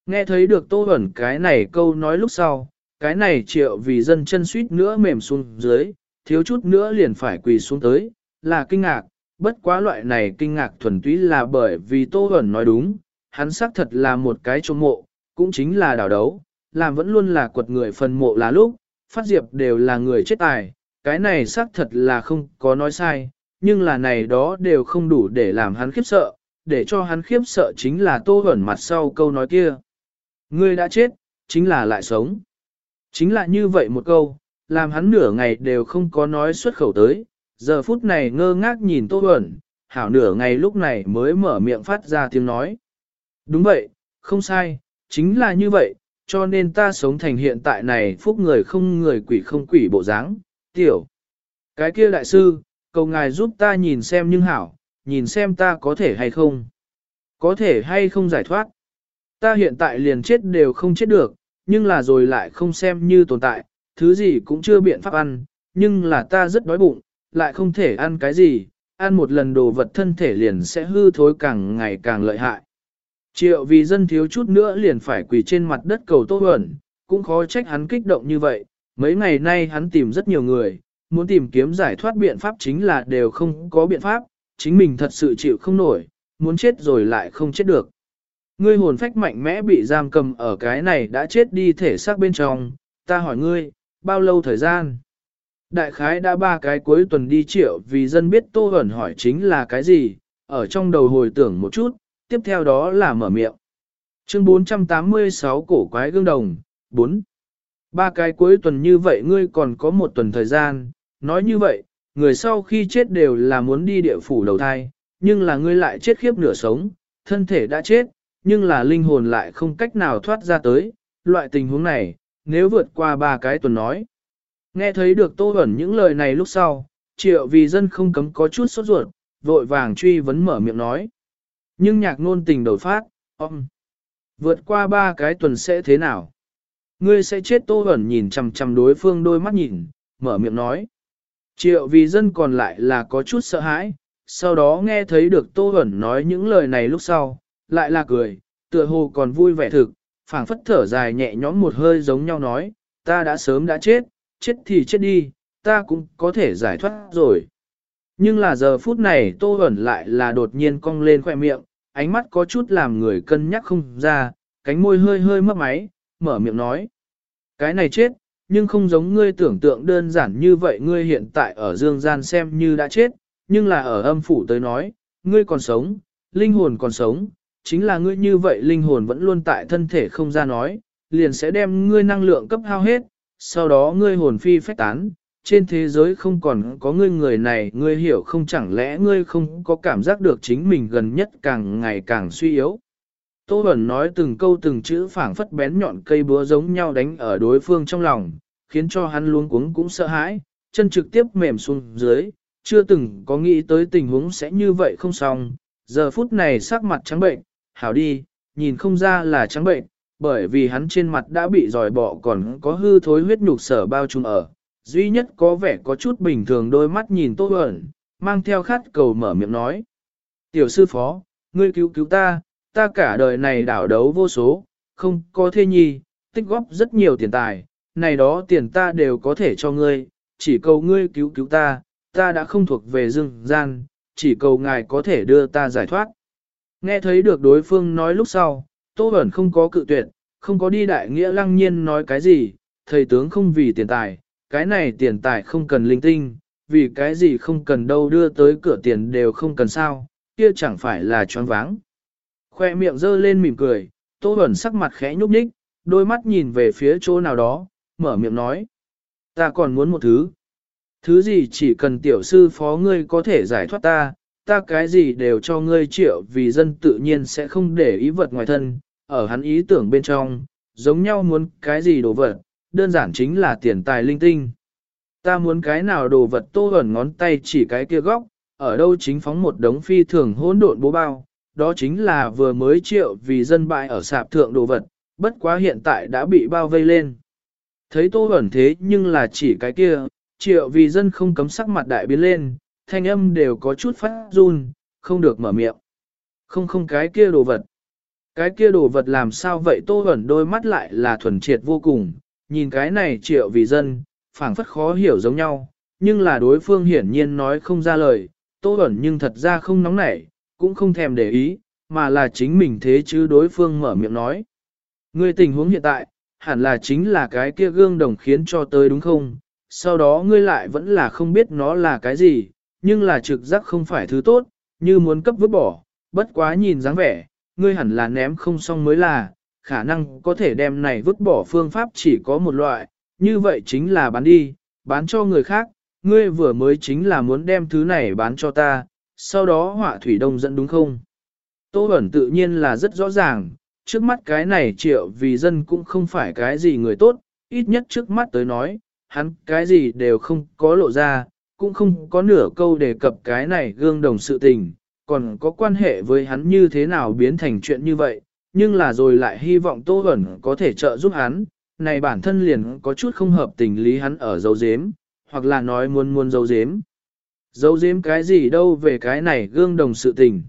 Nghe thấy được Tô Hẩn cái này câu nói lúc sau, cái này triệu vì dân chân suýt nữa mềm xuống dưới, thiếu chút nữa liền phải quỳ xuống tới, là kinh ngạc, bất quá loại này kinh ngạc thuần túy là bởi vì Tô Hẩn nói đúng, hắn xác thật là một cái trông mộ, cũng chính là đảo đấu, làm vẫn luôn là quật người phần mộ là lúc, phát diệp đều là người chết tài, cái này xác thật là không có nói sai, nhưng là này đó đều không đủ để làm hắn khiếp sợ, để cho hắn khiếp sợ chính là tô hẩn mặt sau câu nói kia. Ngươi đã chết, chính là lại sống. Chính là như vậy một câu, làm hắn nửa ngày đều không có nói xuất khẩu tới, giờ phút này ngơ ngác nhìn tô hẩn, hảo nửa ngày lúc này mới mở miệng phát ra tiếng nói. Đúng vậy, không sai, chính là như vậy, cho nên ta sống thành hiện tại này phúc người không người quỷ không quỷ bộ dáng. tiểu. Cái kia đại sư, cầu ngài giúp ta nhìn xem nhưng hảo, nhìn xem ta có thể hay không. Có thể hay không giải thoát. Ta hiện tại liền chết đều không chết được, nhưng là rồi lại không xem như tồn tại, thứ gì cũng chưa biện pháp ăn, nhưng là ta rất đói bụng, lại không thể ăn cái gì, ăn một lần đồ vật thân thể liền sẽ hư thối càng ngày càng lợi hại. Triệu vì dân thiếu chút nữa liền phải quỳ trên mặt đất cầu tô Huẩn, cũng khó trách hắn kích động như vậy, mấy ngày nay hắn tìm rất nhiều người, muốn tìm kiếm giải thoát biện pháp chính là đều không có biện pháp, chính mình thật sự chịu không nổi, muốn chết rồi lại không chết được. Ngươi hồn phách mạnh mẽ bị giam cầm ở cái này đã chết đi thể xác bên trong, ta hỏi ngươi, bao lâu thời gian? Đại khái đã ba cái cuối tuần đi triệu vì dân biết Tô Huẩn hỏi chính là cái gì, ở trong đầu hồi tưởng một chút, tiếp theo đó là mở miệng. Chương 486 cổ quái gương đồng, 4. Ba cái cuối tuần như vậy ngươi còn có một tuần thời gian, nói như vậy, người sau khi chết đều là muốn đi địa phủ đầu thai, nhưng là ngươi lại chết khiếp nửa sống, thân thể đã chết, nhưng là linh hồn lại không cách nào thoát ra tới, loại tình huống này, nếu vượt qua ba cái tuần nói. Nghe thấy được Tô Bẩn những lời này lúc sau, triệu vì dân không cấm có chút sốt ruột, vội vàng truy vấn mở miệng nói. Nhưng nhạc ngôn tình đầu phát, ông, vượt qua ba cái tuần sẽ thế nào? Ngươi sẽ chết Tô ẩn nhìn chằm chằm đối phương đôi mắt nhìn, mở miệng nói. Triệu vì dân còn lại là có chút sợ hãi, sau đó nghe thấy được Tô ẩn nói những lời này lúc sau, lại là cười, tựa hồ còn vui vẻ thực, phảng phất thở dài nhẹ nhõm một hơi giống nhau nói, ta đã sớm đã chết, chết thì chết đi, ta cũng có thể giải thoát rồi. Nhưng là giờ phút này Tô Bẩn lại là đột nhiên cong lên khoẻ miệng, ánh mắt có chút làm người cân nhắc không ra, cánh môi hơi hơi mấp máy, mở miệng nói. Cái này chết, nhưng không giống ngươi tưởng tượng đơn giản như vậy ngươi hiện tại ở dương gian xem như đã chết, nhưng là ở âm phủ tới nói, ngươi còn sống, linh hồn còn sống, chính là ngươi như vậy linh hồn vẫn luôn tại thân thể không ra nói, liền sẽ đem ngươi năng lượng cấp hao hết, sau đó ngươi hồn phi phách tán, trên thế giới không còn có ngươi người này, ngươi hiểu không chẳng lẽ ngươi không có cảm giác được chính mình gần nhất càng ngày càng suy yếu. Tô Bẩn nói từng câu từng chữ phảng phất bén nhọn cây búa giống nhau đánh ở đối phương trong lòng, khiến cho hắn luống cuống cũng sợ hãi, chân trực tiếp mềm xuống dưới, chưa từng có nghĩ tới tình huống sẽ như vậy không xong. Giờ phút này sắc mặt trắng bệnh, hảo đi, nhìn không ra là trắng bệnh, bởi vì hắn trên mặt đã bị dòi bọ còn có hư thối huyết nhục sở bao trùm ở. Duy nhất có vẻ có chút bình thường đôi mắt nhìn Tô Huẩn, mang theo khát cầu mở miệng nói. Tiểu sư phó, ngươi cứu cứu ta, ta cả đời này đảo đấu vô số, không có thê nhi, tích góp rất nhiều tiền tài, này đó tiền ta đều có thể cho ngươi, chỉ cầu ngươi cứu cứu ta, ta đã không thuộc về rừng gian, chỉ cầu ngài có thể đưa ta giải thoát. Nghe thấy được đối phương nói lúc sau, Tô Bẩn không có cự tuyệt, không có đi đại nghĩa lăng nhiên nói cái gì, thầy tướng không vì tiền tài, cái này tiền tài không cần linh tinh, vì cái gì không cần đâu đưa tới cửa tiền đều không cần sao, kia chẳng phải là choáng váng. Khoe miệng dơ lên mỉm cười, Tô Bẩn sắc mặt khẽ nhúc nhích, đôi mắt nhìn về phía chỗ nào đó, mở miệng nói. Ta còn muốn một thứ. Thứ gì chỉ cần tiểu sư phó ngươi có thể giải thoát ta, ta cái gì đều cho ngươi triệu vì dân tự nhiên sẽ không để ý vật ngoài thân, ở hắn ý tưởng bên trong, giống nhau muốn cái gì đồ vật, đơn giản chính là tiền tài linh tinh. Ta muốn cái nào đồ vật tô ẩn ngón tay chỉ cái kia góc, ở đâu chính phóng một đống phi thường hỗn độn bố bao, đó chính là vừa mới triệu vì dân bại ở sạp thượng đồ vật, bất quá hiện tại đã bị bao vây lên. Thấy tô ẩn thế nhưng là chỉ cái kia, triệu vì dân không cấm sắc mặt đại biến lên, thanh âm đều có chút phát run, không được mở miệng. Không không cái kia đồ vật. Cái kia đồ vật làm sao vậy tô ẩn đôi mắt lại là thuần triệt vô cùng, nhìn cái này triệu vì dân, phảng phất khó hiểu giống nhau, nhưng là đối phương hiển nhiên nói không ra lời, tô ẩn nhưng thật ra không nóng nảy, cũng không thèm để ý, mà là chính mình thế chứ đối phương mở miệng nói. Ngươi tình huống hiện tại, hẳn là chính là cái kia gương đồng khiến cho tới đúng không? Sau đó ngươi lại vẫn là không biết nó là cái gì, nhưng là trực giác không phải thứ tốt, như muốn cấp vứt bỏ, bất quá nhìn dáng vẻ, ngươi hẳn là ném không xong mới là, khả năng có thể đem này vứt bỏ phương pháp chỉ có một loại, như vậy chính là bán đi, bán cho người khác, ngươi vừa mới chính là muốn đem thứ này bán cho ta, sau đó họa thủy đông dẫn đúng không? Tô Bẩn tự nhiên là rất rõ ràng, trước mắt cái này triệu vì dân cũng không phải cái gì người tốt, ít nhất trước mắt tới nói, hắn cái gì đều không có lộ ra, cũng không có nửa câu đề cập cái này gương đồng sự tình, còn có quan hệ với hắn như thế nào biến thành chuyện như vậy, nhưng là rồi lại hy vọng Tô Hẩn có thể trợ giúp hắn, này bản thân liền có chút không hợp tình lý hắn ở dấu dếm, hoặc là nói muốn muốn dấu dếm. Dấu dếm cái gì đâu về cái này gương đồng sự tình.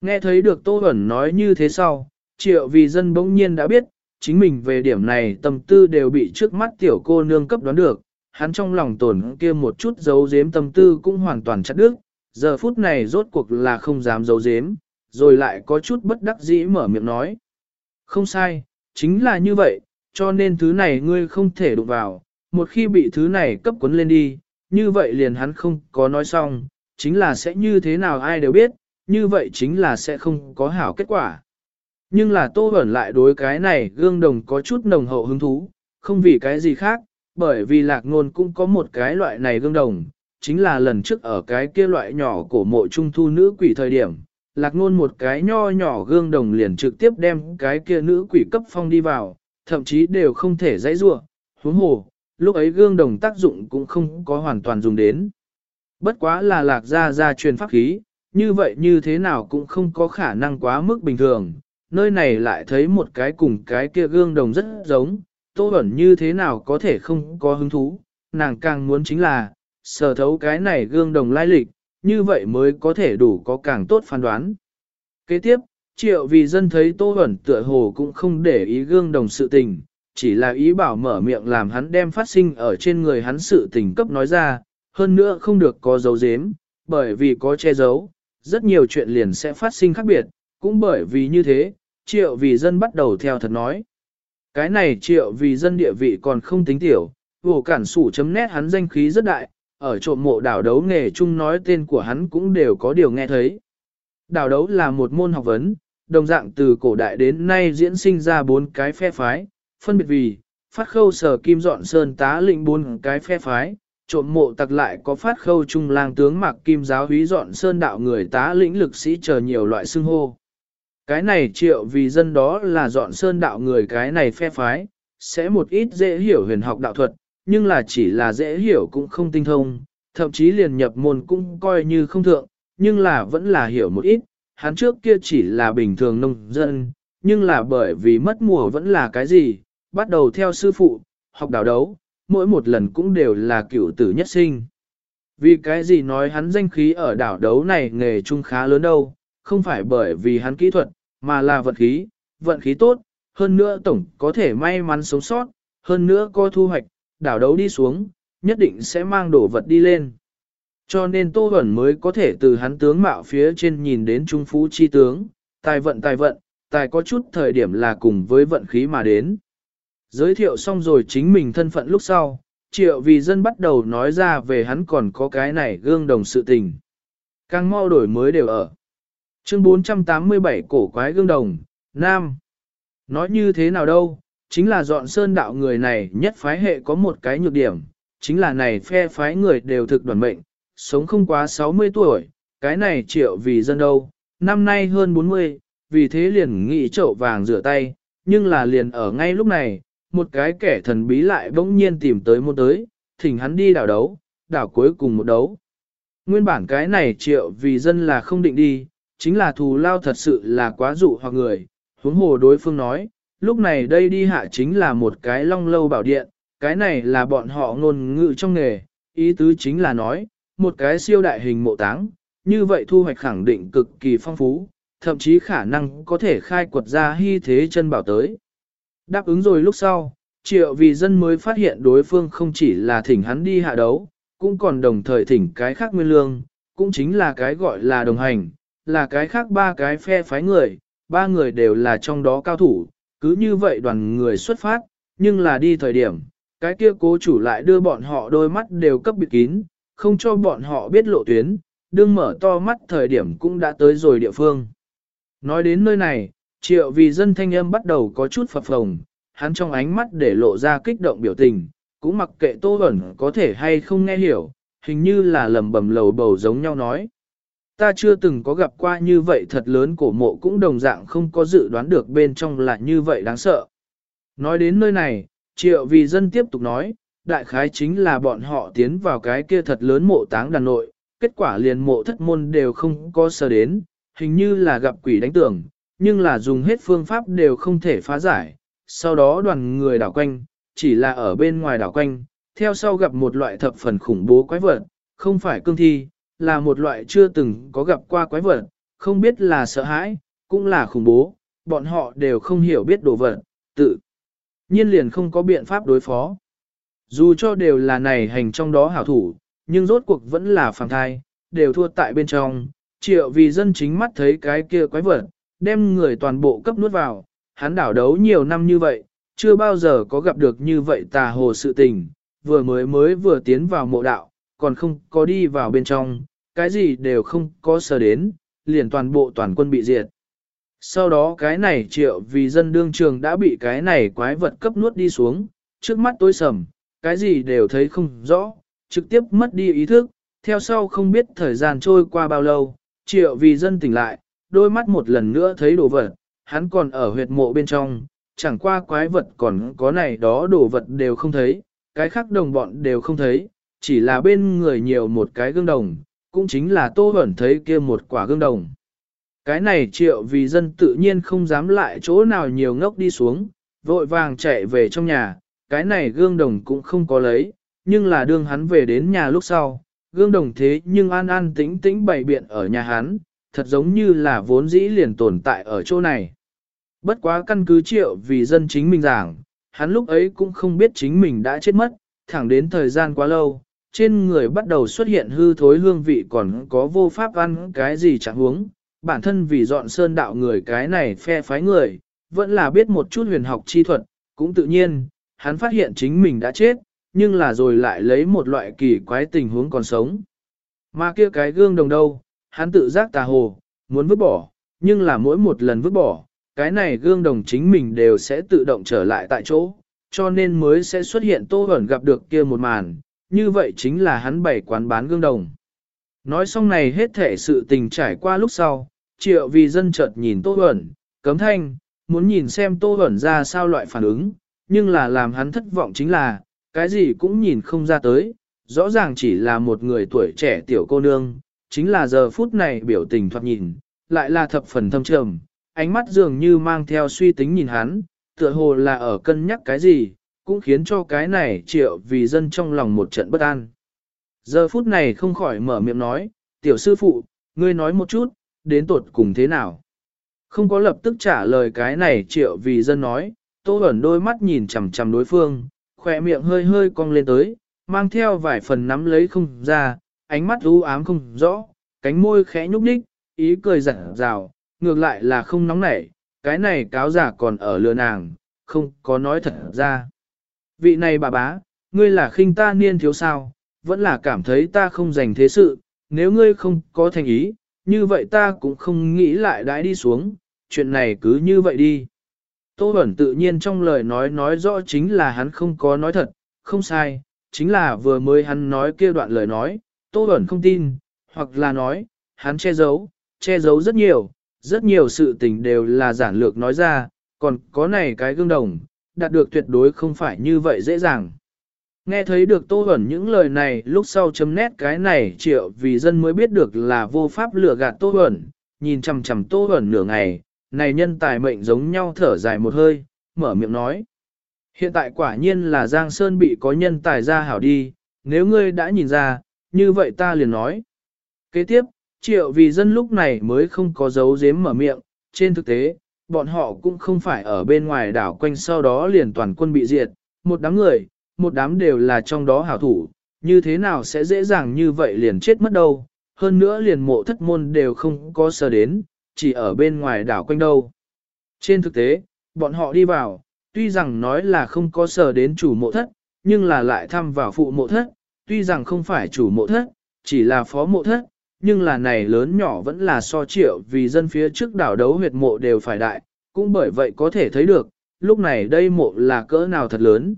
Nghe thấy được Tô Hẩn nói như thế sau, triệu vì dân bỗng nhiên đã biết, chính mình về điểm này tâm tư đều bị trước mắt tiểu cô nương cấp đoán được, hắn trong lòng tổn kia một chút dấu dếm tâm tư cũng hoàn toàn chặt đứt, giờ phút này rốt cuộc là không dám dấu dếm, rồi lại có chút bất đắc dĩ mở miệng nói. Không sai, chính là như vậy, cho nên thứ này ngươi không thể đụng vào, một khi bị thứ này cấp cuốn lên đi, như vậy liền hắn không có nói xong, chính là sẽ như thế nào ai đều biết, như vậy chính là sẽ không có hảo kết quả. Nhưng là Tô ẩn lại đối cái này gương đồng có chút nồng hậu hứng thú, không vì cái gì khác, bởi vì lạc ngôn cũng có một cái loại này gương đồng, chính là lần trước ở cái kia loại nhỏ cổ mộ trung thu nữ quỷ thời điểm, lạc ngôn một cái nho nhỏ gương đồng liền trực tiếp đem cái kia nữ quỷ cấp phong đi vào, thậm chí đều không thể dãy rua, huống hồ, lúc ấy gương đồng tác dụng cũng không có hoàn toàn dùng đến. Bất quá là lạc ra ra truyền pháp khí, như vậy như thế nào cũng không có khả năng quá mức bình thường, nơi này lại thấy một cái cùng cái kia gương đồng rất giống, tô ẩn như thế nào có thể không có hứng thú, nàng càng muốn chính là, sở thấu cái này gương đồng lai lịch, như vậy mới có thể đủ có càng tốt phán đoán. Kế tiếp, triệu vì dân thấy tô Huẩn tựa hồ cũng không để ý gương đồng sự tình, chỉ là ý bảo mở miệng làm hắn đem phát sinh ở trên người hắn sự tình cấp nói ra, hơn nữa không được có dấu dếm, bởi vì có che giấu, rất nhiều chuyện liền sẽ phát sinh khác biệt, cũng bởi vì như thế, triệu vì dân bắt đầu theo thật nói. Cái này triệu vì dân địa vị còn không tính tiểu, vô cản sủ chấm nét hắn danh khí rất đại, ở trộm mộ đảo đấu nghề chung nói tên của hắn cũng đều có điều nghe thấy. Đảo đấu là một môn học vấn, đồng dạng từ cổ đại đến nay diễn sinh ra bốn cái phe phái, phân biệt vì, phát khâu sở kim dọn sơn tá lĩnh bốn cái phe phái, trộm mộ tặc lại có phát khâu trung lang tướng mặc kim giáo húy dọn sơn đạo người tá lĩnh lực sĩ chờ nhiều loại xưng hô. Cái này triệu vì dân đó là dọn sơn đạo người cái này phe phái, sẽ một ít dễ hiểu huyền học đạo thuật, nhưng là chỉ là dễ hiểu cũng không tinh thông, thậm chí liền nhập môn cũng coi như không thượng, nhưng là vẫn là hiểu một ít, hắn trước kia chỉ là bình thường nông dân, nhưng là bởi vì mất mùa vẫn là cái gì, bắt đầu theo sư phụ, học đào đấu, mỗi một lần cũng đều là cựu tử nhất sinh. Vì cái gì nói hắn danh khí ở đảo đấu này nghề trung khá lớn đâu, không phải bởi vì hắn kỹ thuật, mà là vận khí, vận khí tốt, hơn nữa tổng có thể may mắn sống sót, hơn nữa có thu hoạch, đảo đấu đi xuống, nhất định sẽ mang đồ vật đi lên. Cho nên Tô Huẩn mới có thể từ hắn tướng mạo phía trên nhìn đến trung phú chi tướng, tài vận tài vận, tài có chút thời điểm là cùng với vận khí mà đến. Giới thiệu xong rồi chính mình thân phận lúc sau, triệu vì dân bắt đầu nói ra về hắn còn có cái này gương đồng sự tình. Càng mau đổi mới đều ở. Chương 487 cổ quái gương đồng, Nam. Nói như thế nào đâu, chính là dọn sơn đạo người này nhất phái hệ có một cái nhược điểm, chính là này phe phái người đều thực đoàn mệnh, sống không quá 60 tuổi, cái này triệu vì dân đâu, năm nay hơn 40, vì thế liền nghĩ chậu vàng rửa tay, nhưng là liền ở ngay lúc này, một cái kẻ thần bí lại bỗng nhiên tìm tới một tới, thỉnh hắn đi đảo đấu, đảo cuối cùng một đấu. Nguyên bản cái này triệu vì dân là không định đi, chính là thù lao thật sự là quá dụ hoặc người, huống hồ đối phương nói, lúc này đây đi hạ chính là một cái long lâu bảo điện, cái này là bọn họ ngôn ngữ trong nghề, ý tứ chính là nói, một cái siêu đại hình mộ táng, như vậy thu hoạch khẳng định cực kỳ phong phú, thậm chí khả năng có thể khai quật ra hy thế chân bảo tới. Đáp ứng rồi lúc sau, triệu vì dân mới phát hiện đối phương không chỉ là thỉnh hắn đi hạ đấu, cũng còn đồng thời thỉnh cái khác nguyên lương, cũng chính là cái gọi là đồng hành, là cái khác ba cái phe phái người, ba người đều là trong đó cao thủ, cứ như vậy đoàn người xuất phát, nhưng là đi thời điểm, cái kia cố chủ lại đưa bọn họ đôi mắt đều cấp bịt kín, không cho bọn họ biết lộ tuyến, đương mở to mắt thời điểm cũng đã tới rồi địa phương. Nói đến nơi này, triệu vì dân thanh âm bắt đầu có chút phập phồng, hắn trong ánh mắt để lộ ra kích động biểu tình, cũng mặc kệ Tô Bẩn có thể hay không nghe hiểu, hình như là lầm bầm lầu bầu giống nhau nói. Ta chưa từng có gặp qua như vậy thật lớn cổ mộ cũng đồng dạng không có dự đoán được bên trong là như vậy đáng sợ. Nói đến nơi này, triệu vì dân tiếp tục nói, đại khái chính là bọn họ tiến vào cái kia thật lớn mộ táng đàn nội, kết quả liền mộ thất môn đều không có sơ đến, hình như là gặp quỷ đánh tưởng, nhưng là dùng hết phương pháp đều không thể phá giải. Sau đó đoàn người đảo quanh, chỉ là ở bên ngoài đảo quanh, theo sau gặp một loại thập phần khủng bố quái vật, không phải cương thi, là một loại chưa từng có gặp qua quái vật, không biết là sợ hãi, cũng là khủng bố, bọn họ đều không hiểu biết đồ vật, tự nhiên liền không có biện pháp đối phó. Dù cho đều là này hành trong đó hảo thủ, nhưng rốt cuộc vẫn là phàng thai, đều thua tại bên trong, triệu vì dân chính mắt thấy cái kia quái vật, đem người toàn bộ cấp nuốt vào, hắn đảo đấu nhiều năm như vậy, chưa bao giờ có gặp được như vậy tà hồ sự tình, vừa mới mới vừa tiến vào mộ đạo, còn không có đi vào bên trong, cái gì đều không có sờ đến, liền toàn bộ toàn quân bị diệt. Sau đó cái này triệu vì dân đương trường đã bị cái này quái vật cấp nuốt đi xuống, trước mắt tối sầm, cái gì đều thấy không rõ, trực tiếp mất đi ý thức, theo sau không biết thời gian trôi qua bao lâu, triệu vì dân tỉnh lại, đôi mắt một lần nữa thấy đồ vật, hắn còn ở huyệt mộ bên trong, chẳng qua quái vật còn có này đó đồ vật đều không thấy, cái khác đồng bọn đều không thấy, chỉ là bên người nhiều một cái gương đồng, cũng chính là tô ẩn thấy kia một quả gương đồng. Cái này triệu vì dân tự nhiên không dám lại chỗ nào nhiều ngốc đi xuống, vội vàng chạy về trong nhà, cái này gương đồng cũng không có lấy, nhưng là đương hắn về đến nhà lúc sau, gương đồng thế nhưng an an tĩnh tĩnh bày biện ở nhà hắn, thật giống như là vốn dĩ liền tồn tại ở chỗ này. Bất quá căn cứ triệu vì dân chính mình giảng, hắn lúc ấy cũng không biết chính mình đã chết mất, thẳng đến thời gian quá lâu, trên người bắt đầu xuất hiện hư thối hương vị còn có vô pháp ăn cái gì chẳng huống. Bản thân vì dọn sơn đạo người cái này phe phái người, vẫn là biết một chút huyền học chi thuật, cũng tự nhiên, hắn phát hiện chính mình đã chết, nhưng là rồi lại lấy một loại kỳ quái tình huống còn sống. Mà kia cái gương đồng đâu, hắn tự giác tà hồ, muốn vứt bỏ, nhưng là mỗi một lần vứt bỏ, cái này gương đồng chính mình đều sẽ tự động trở lại tại chỗ, cho nên mới sẽ xuất hiện tô ẩn gặp được kia một màn, như vậy chính là hắn bảy quán bán gương đồng. Nói xong này hết thể sự tình trải qua lúc sau, triệu vì dân chợt nhìn tô Huẩn, cấm thanh, muốn nhìn xem tô Huẩn ra sao loại phản ứng, nhưng là làm hắn thất vọng chính là, cái gì cũng nhìn không ra tới, rõ ràng chỉ là một người tuổi trẻ tiểu cô nương, chính là giờ phút này biểu tình thoạt nhìn, lại là thập phần thâm trầm, ánh mắt dường như mang theo suy tính nhìn hắn, tựa hồ là ở cân nhắc cái gì, cũng khiến cho cái này triệu vì dân trong lòng một trận bất an. Giờ phút này không khỏi mở miệng nói, tiểu sư phụ, ngươi nói một chút, đến tột cùng thế nào. Không có lập tức trả lời cái này triệu vì dân nói, tô ẩn đôi mắt nhìn chằm chằm đối phương, khỏe miệng hơi hơi cong lên tới, mang theo vài phần nắm lấy không ra, ánh mắt u ám không rõ, cánh môi khẽ nhúc nhích, ý cười giả rào, ngược lại là không nóng nảy, cái này cáo giả còn ở lừa nàng, không có nói thật ra. Vị này bà bá, ngươi là khinh ta niên thiếu sao, vẫn là cảm thấy ta không dành thế sự, nếu ngươi không có thành ý, như vậy ta cũng không nghĩ lại đãi đi xuống, chuyện này cứ như vậy đi. Tô Bẩn tự nhiên trong lời nói nói rõ chính là hắn không có nói thật, không sai, chính là vừa mới hắn nói kia đoạn lời nói, Tô Bẩn không tin, hoặc là nói, hắn che giấu, che giấu rất nhiều, rất nhiều sự tình đều là giản lược nói ra, còn có này cái gương đồng, đạt được tuyệt đối không phải như vậy dễ dàng. Nghe thấy được Tô hẩn những lời này lúc sau chấm nét cái này triệu vì dân mới biết được là vô pháp lừa gạt Tô hẩn. nhìn chằm chằm Tô hẩn nửa ngày, này nhân tài mệnh giống nhau thở dài một hơi, mở miệng nói. Hiện tại quả nhiên là Giang Sơn bị có nhân tài ra hảo đi, nếu ngươi đã nhìn ra, như vậy ta liền nói. Kế tiếp, triệu vì dân lúc này mới không có dấu giếm mở miệng, trên thực tế, bọn họ cũng không phải ở bên ngoài đảo quanh sau đó liền toàn quân bị diệt, một đám người, một đám đều là trong đó hảo thủ, như thế nào sẽ dễ dàng như vậy liền chết mất đâu, hơn nữa liền mộ thất môn đều không có sờ đến, chỉ ở bên ngoài đảo quanh đâu. Trên thực tế, bọn họ đi vào, tuy rằng nói là không có sờ đến chủ mộ thất, nhưng là lại thăm vào phụ mộ thất, tuy rằng không phải chủ mộ thất, chỉ là phó mộ thất, nhưng là này lớn nhỏ vẫn là so triệu vì dân phía trước đảo đấu huyệt mộ đều phải đại, cũng bởi vậy có thể thấy được, lúc này đây mộ là cỡ nào thật lớn.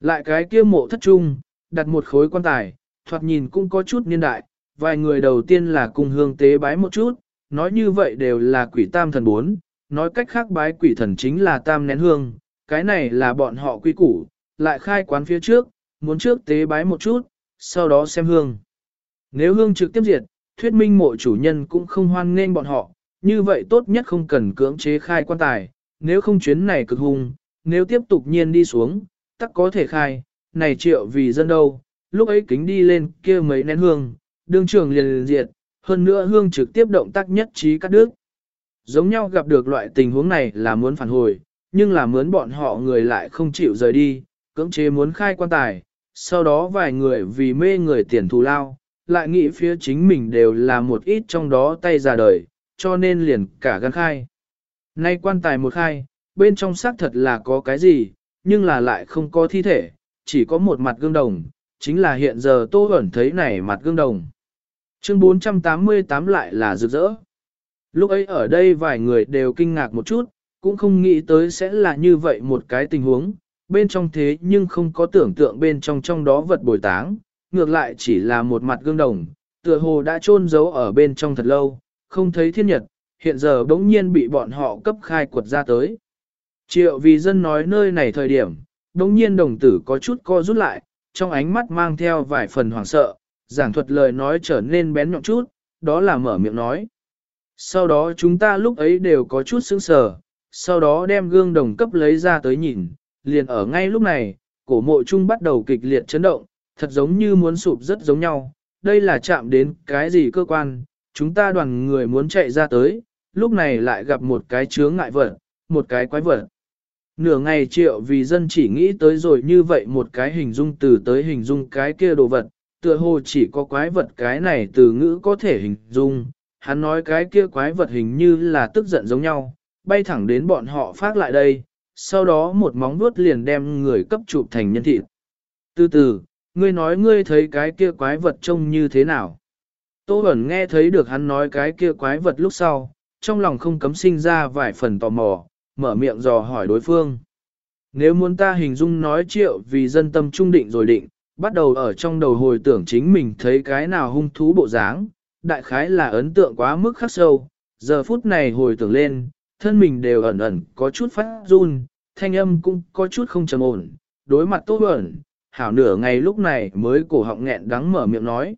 Lại cái kia mộ thất trung, đặt một khối quan tài, thoạt nhìn cũng có chút niên đại, vài người đầu tiên là cùng hương tế bái một chút, nói như vậy đều là quỷ tam thần bốn, nói cách khác bái quỷ thần chính là tam nén hương, cái này là bọn họ quy củ, lại khai quán phía trước, muốn trước tế bái một chút, sau đó xem hương. Nếu hương trực tiếp diệt, thuyết minh mộ chủ nhân cũng không hoan nghênh bọn họ, như vậy tốt nhất không cần cưỡng chế khai quan tài, nếu không chuyến này cực hung, nếu tiếp tục nhiên đi xuống, tắc có thể khai, này triệu vì dân đâu, lúc ấy kính đi lên kia mấy nén hương, đương trường liền liền diệt, hơn nữa hương trực tiếp động tác nhất trí cắt đứt. Giống nhau gặp được loại tình huống này là muốn phản hồi, nhưng là muốn bọn họ người lại không chịu rời đi, cưỡng chế muốn khai quan tài, sau đó vài người vì mê người tiền thù lao, lại nghĩ phía chính mình đều là một ít trong đó tay ra đời, cho nên liền cả gan khai. Nay quan tài một khai, bên trong xác thật là có cái gì, nhưng là lại không có thi thể, chỉ có một mặt gương đồng, chính là hiện giờ Tô ẩn thấy này mặt gương đồng. Chương 488 lại là rực rỡ. Lúc ấy ở đây vài người đều kinh ngạc một chút, cũng không nghĩ tới sẽ là như vậy một cái tình huống, bên trong thế nhưng không có tưởng tượng bên trong trong đó vật bồi táng, ngược lại chỉ là một mặt gương đồng, tựa hồ đã chôn giấu ở bên trong thật lâu, không thấy thiên nhật, hiện giờ bỗng nhiên bị bọn họ cấp khai quật ra tới. Triệu vì dân nói nơi này thời điểm, bỗng nhiên đồng tử có chút co rút lại, trong ánh mắt mang theo vài phần hoảng sợ, giảng thuật lời nói trở nên bén nhọn chút, đó là mở miệng nói. Sau đó chúng ta lúc ấy đều có chút sững sờ, sau đó đem gương đồng cấp lấy ra tới nhìn, liền ở ngay lúc này, cổ mộ trung bắt đầu kịch liệt chấn động, thật giống như muốn sụp rất giống nhau, đây là chạm đến cái gì cơ quan, chúng ta đoàn người muốn chạy ra tới, lúc này lại gặp một cái chướng ngại vật, một cái quái vật. Nửa ngày triệu vì dân chỉ nghĩ tới rồi như vậy một cái hình dung từ tới hình dung cái kia đồ vật, tựa hồ chỉ có quái vật cái này từ ngữ có thể hình dung, hắn nói cái kia quái vật hình như là tức giận giống nhau, bay thẳng đến bọn họ phát lại đây, sau đó một móng vuốt liền đem người cấp chụp thành nhân thịt. Từ từ, ngươi nói ngươi thấy cái kia quái vật trông như thế nào? Tô Bẩn nghe thấy được hắn nói cái kia quái vật lúc sau, trong lòng không cấm sinh ra vài phần tò mò, mở miệng dò hỏi đối phương. Nếu muốn ta hình dung nói triệu vì dân tâm trung định rồi định, bắt đầu ở trong đầu hồi tưởng chính mình thấy cái nào hung thú bộ dáng, đại khái là ấn tượng quá mức khắc sâu, giờ phút này hồi tưởng lên, thân mình đều ẩn ẩn có chút phát run, thanh âm cũng có chút không trầm ổn, đối mặt Tô Bẩn, hảo nửa ngày lúc này mới cổ họng nghẹn đắng mở miệng nói.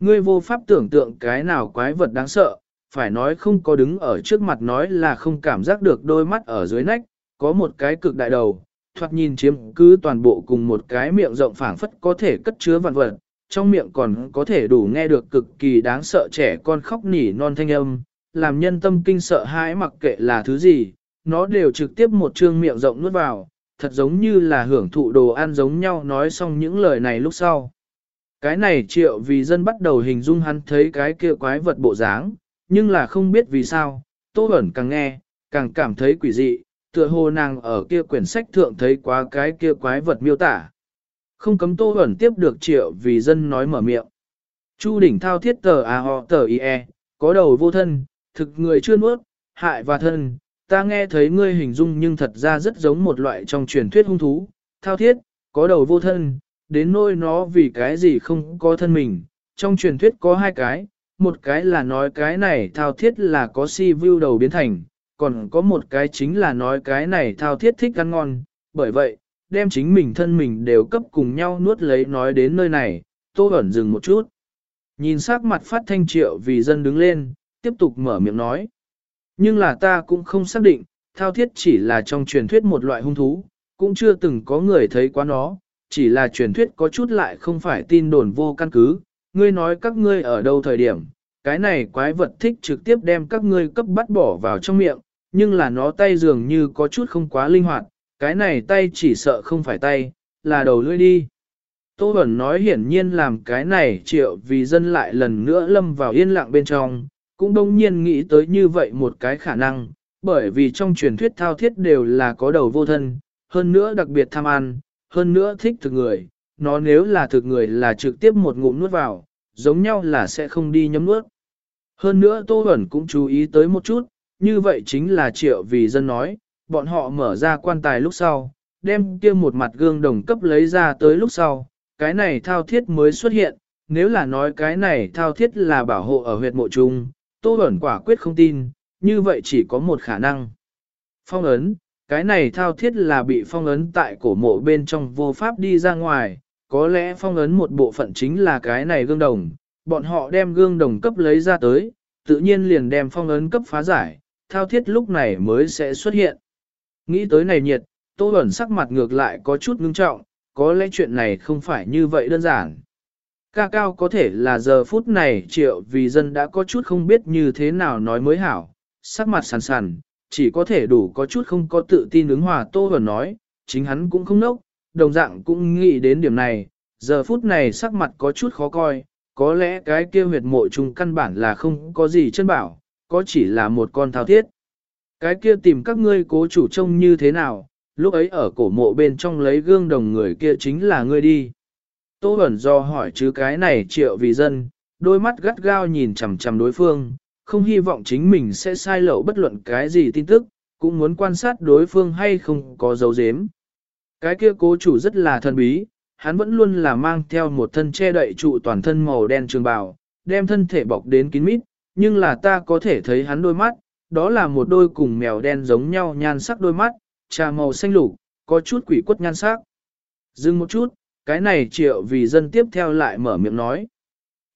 Ngươi vô pháp tưởng tượng cái nào quái vật đáng sợ, phải nói không có đứng ở trước mặt nói là không cảm giác được đôi mắt ở dưới nách, có một cái cực đại đầu, thoạt nhìn chiếm cứ toàn bộ cùng một cái miệng rộng phảng phất có thể cất chứa vạn vật, trong miệng còn có thể đủ nghe được cực kỳ đáng sợ trẻ con khóc nỉ non thanh âm, làm nhân tâm kinh sợ hãi mặc kệ là thứ gì, nó đều trực tiếp một trương miệng rộng nuốt vào, thật giống như là hưởng thụ đồ ăn giống nhau nói xong những lời này lúc sau. Cái này triệu vì dân bắt đầu hình dung hắn thấy cái kia quái vật bộ dáng, nhưng là không biết vì sao, Tô Bẩn càng nghe, càng cảm thấy quỷ dị, tựa hồ nàng ở kia quyển sách thượng thấy quá cái kia quái vật miêu tả. Không cấm Tô Bẩn tiếp được triệu vì dân nói mở miệng. Chu đỉnh thao thiết tờ a ho tờ i e, có đầu vô thân, thực người chưa nuốt, hại và thân, ta nghe thấy ngươi hình dung nhưng thật ra rất giống một loại trong truyền thuyết hung thú, thao thiết, có đầu vô thân, đến nỗi nó vì cái gì không có thân mình, trong truyền thuyết có hai cái, một cái là nói cái này thao thiết là có si view đầu biến thành, còn có một cái chính là nói cái này thao thiết thích ăn ngon, bởi vậy, đem chính mình thân mình đều cấp cùng nhau nuốt lấy nói đến nơi này, tô ẩn dừng một chút. Nhìn sắc mặt phát thanh triệu vì dân đứng lên, tiếp tục mở miệng nói. Nhưng là ta cũng không xác định, thao thiết chỉ là trong truyền thuyết một loại hung thú, cũng chưa từng có người thấy quá nó, chỉ là truyền thuyết có chút lại không phải tin đồn vô căn cứ. Ngươi nói các ngươi ở đâu thời điểm, cái này quái vật thích trực tiếp đem các ngươi cấp bắt bỏ vào trong miệng, nhưng là nó tay dường như có chút không quá linh hoạt, cái này tay chỉ sợ không phải tay, là đầu lưỡi đi. Tô Bẩn nói hiển nhiên làm cái này triệu vì dân lại lần nữa lâm vào yên lặng bên trong, cũng đông nhiên nghĩ tới như vậy một cái khả năng, bởi vì trong truyền thuyết thao thiết đều là có đầu vô thân, hơn nữa đặc biệt tham ăn, hơn nữa thích thực người, nó nếu là thực người là trực tiếp một ngụm nuốt vào, giống nhau là sẽ không đi nhấm nuốt. Hơn nữa Tô Huẩn cũng chú ý tới một chút, như vậy chính là triệu vì dân nói, bọn họ mở ra quan tài lúc sau, đem kia một mặt gương đồng cấp lấy ra tới lúc sau, cái này thao thiết mới xuất hiện, nếu là nói cái này thao thiết là bảo hộ ở huyệt mộ trung, Tô Bẩn quả quyết không tin, như vậy chỉ có một khả năng. Phong ấn, cái này thao thiết là bị phong ấn tại cổ mộ bên trong vô pháp đi ra ngoài, có lẽ phong ấn một bộ phận chính là cái này gương đồng, bọn họ đem gương đồng cấp lấy ra tới, tự nhiên liền đem phong ấn cấp phá giải, thao thiết lúc này mới sẽ xuất hiện. Nghĩ tới này nhiệt, Tô Bẩn sắc mặt ngược lại có chút ngưng trọng, có lẽ chuyện này không phải như vậy đơn giản. Ca cao có thể là giờ phút này triệu vì dân đã có chút không biết như thế nào nói mới hảo, sắc mặt sàn sàn, chỉ có thể đủ có chút không có tự tin ứng hòa Tô Bẩn nói, chính hắn cũng không nốc, đồng dạng cũng nghĩ đến điểm này, giờ phút này sắc mặt có chút khó coi, có lẽ cái kia huyệt mộ chung căn bản là không có gì chân bảo, có chỉ là một con thao thiết. Cái kia tìm các ngươi cố chủ trông như thế nào, lúc ấy ở cổ mộ bên trong lấy gương đồng người kia chính là ngươi đi. Tô Bẩn do hỏi chứ cái này triệu vì dân, đôi mắt gắt gao nhìn chằm chằm đối phương, không hy vọng chính mình sẽ sai lậu bất luận cái gì tin tức, cũng muốn quan sát đối phương hay không có dấu dếm. Cái kia cố chủ rất là thần bí, hắn vẫn luôn là mang theo một thân che đậy trụ toàn thân màu đen trường bào, đem thân thể bọc đến kín mít, nhưng là ta có thể thấy hắn đôi mắt, đó là một đôi cùng mèo đen giống nhau nhan sắc đôi mắt, trà màu xanh lục, có chút quỷ quất nhan sắc. Dừng một chút, cái này triệu vì dân tiếp theo lại mở miệng nói.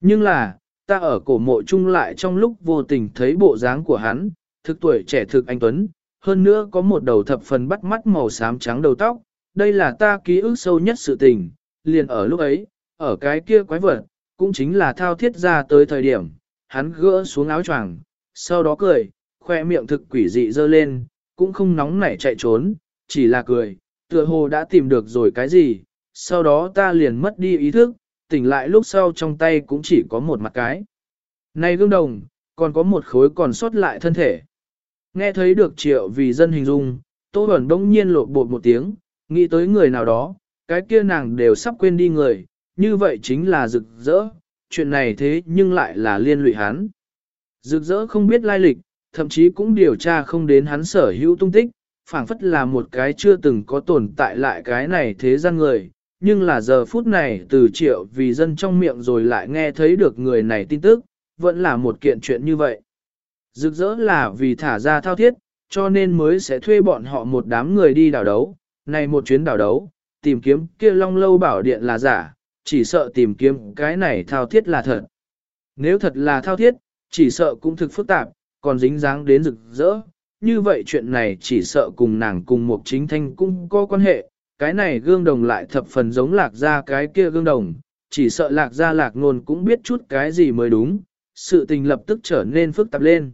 Nhưng là, ta ở cổ mộ chung lại trong lúc vô tình thấy bộ dáng của hắn, thực tuổi trẻ thực anh Tuấn, hơn nữa có một đầu thập phần bắt mắt màu xám trắng đầu tóc, đây là ta ký ức sâu nhất sự tình, liền ở lúc ấy, ở cái kia quái vật, cũng chính là thao thiết ra tới thời điểm, hắn gỡ xuống áo choàng, sau đó cười, khoe miệng thực quỷ dị dơ lên, cũng không nóng nảy chạy trốn, chỉ là cười, tựa hồ đã tìm được rồi cái gì, sau đó ta liền mất đi ý thức, tỉnh lại lúc sau trong tay cũng chỉ có một mặt cái. Này gương đồng, còn có một khối còn sót lại thân thể. Nghe thấy được triệu vì dân hình dung, Tô Bẩn đông nhiên lột bột một tiếng, nghĩ tới người nào đó, cái kia nàng đều sắp quên đi người, như vậy chính là rực rỡ, chuyện này thế nhưng lại là liên lụy hắn. Rực rỡ không biết lai lịch, thậm chí cũng điều tra không đến hắn sở hữu tung tích, phảng phất là một cái chưa từng có tồn tại lại cái này thế gian người, nhưng là giờ phút này từ triệu vì dân trong miệng rồi lại nghe thấy được người này tin tức, vẫn là một kiện chuyện như vậy. Rực rỡ là vì thả ra thao thiết, cho nên mới sẽ thuê bọn họ một đám người đi đảo đấu, này một chuyến đảo đấu, tìm kiếm kia long lâu bảo điện là giả, chỉ sợ tìm kiếm cái này thao thiết là thật. Nếu thật là thao thiết, chỉ sợ cũng thực phức tạp, còn dính dáng đến rực rỡ. Như vậy chuyện này chỉ sợ cùng nàng cùng một chính thanh cũng có quan hệ, cái này gương đồng lại thập phần giống lạc ra cái kia gương đồng, chỉ sợ lạc ra lạc ngôn cũng biết chút cái gì mới đúng, sự tình lập tức trở nên phức tạp lên.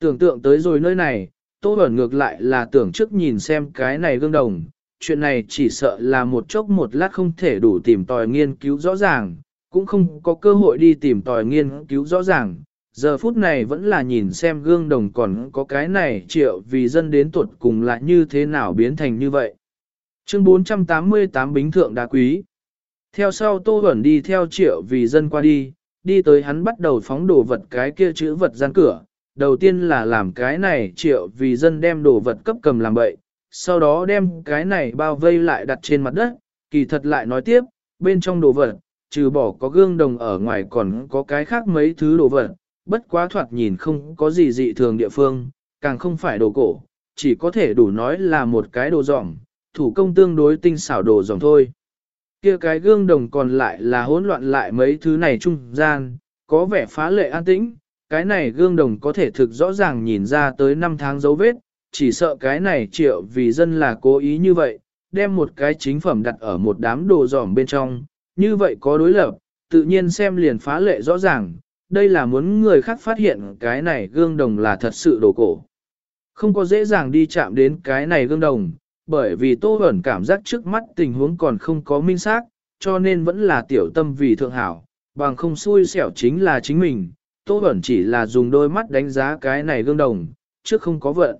Tưởng tượng tới rồi nơi này, Tô Bẩn ngược lại là tưởng trước nhìn xem cái này gương đồng, chuyện này chỉ sợ là một chốc một lát không thể đủ tìm tòi nghiên cứu rõ ràng, cũng không có cơ hội đi tìm tòi nghiên cứu rõ ràng. Giờ phút này vẫn là nhìn xem gương đồng còn có cái này triệu vì dân đến tuột cùng lại như thế nào biến thành như vậy. Chương 488 Bính Thượng Đá Quý Theo sau Tô Huẩn đi theo triệu vì dân qua đi, đi tới hắn bắt đầu phóng đồ vật cái kia chữ vật gian cửa. Đầu tiên là làm cái này triệu vì dân đem đồ vật cấp cầm làm bậy, sau đó đem cái này bao vây lại đặt trên mặt đất, kỳ thật lại nói tiếp, bên trong đồ vật, trừ bỏ có gương đồng ở ngoài còn có cái khác mấy thứ đồ vật, bất quá thoạt nhìn không có gì dị thường địa phương, càng không phải đồ cổ, chỉ có thể đủ nói là một cái đồ dỏng, thủ công tương đối tinh xảo đồ dòng thôi. Kia cái gương đồng còn lại là hỗn loạn lại mấy thứ này trung gian, có vẻ phá lệ an tĩnh, cái này gương đồng có thể thực rõ ràng nhìn ra tới năm tháng dấu vết, chỉ sợ cái này triệu vì dân là cố ý như vậy, đem một cái chính phẩm đặt ở một đám đồ giỏm bên trong, như vậy có đối lập, tự nhiên xem liền phá lệ rõ ràng, đây là muốn người khác phát hiện cái này gương đồng là thật sự đồ cổ. Không có dễ dàng đi chạm đến cái này gương đồng, bởi vì Tô Bẩn cảm giác trước mắt tình huống còn không có minh xác, cho nên vẫn là tiểu tâm vì thượng hảo, bằng không xui xẻo chính là chính mình. Tô Bẩn chỉ là dùng đôi mắt đánh giá cái này gương đồng, trước không có vận.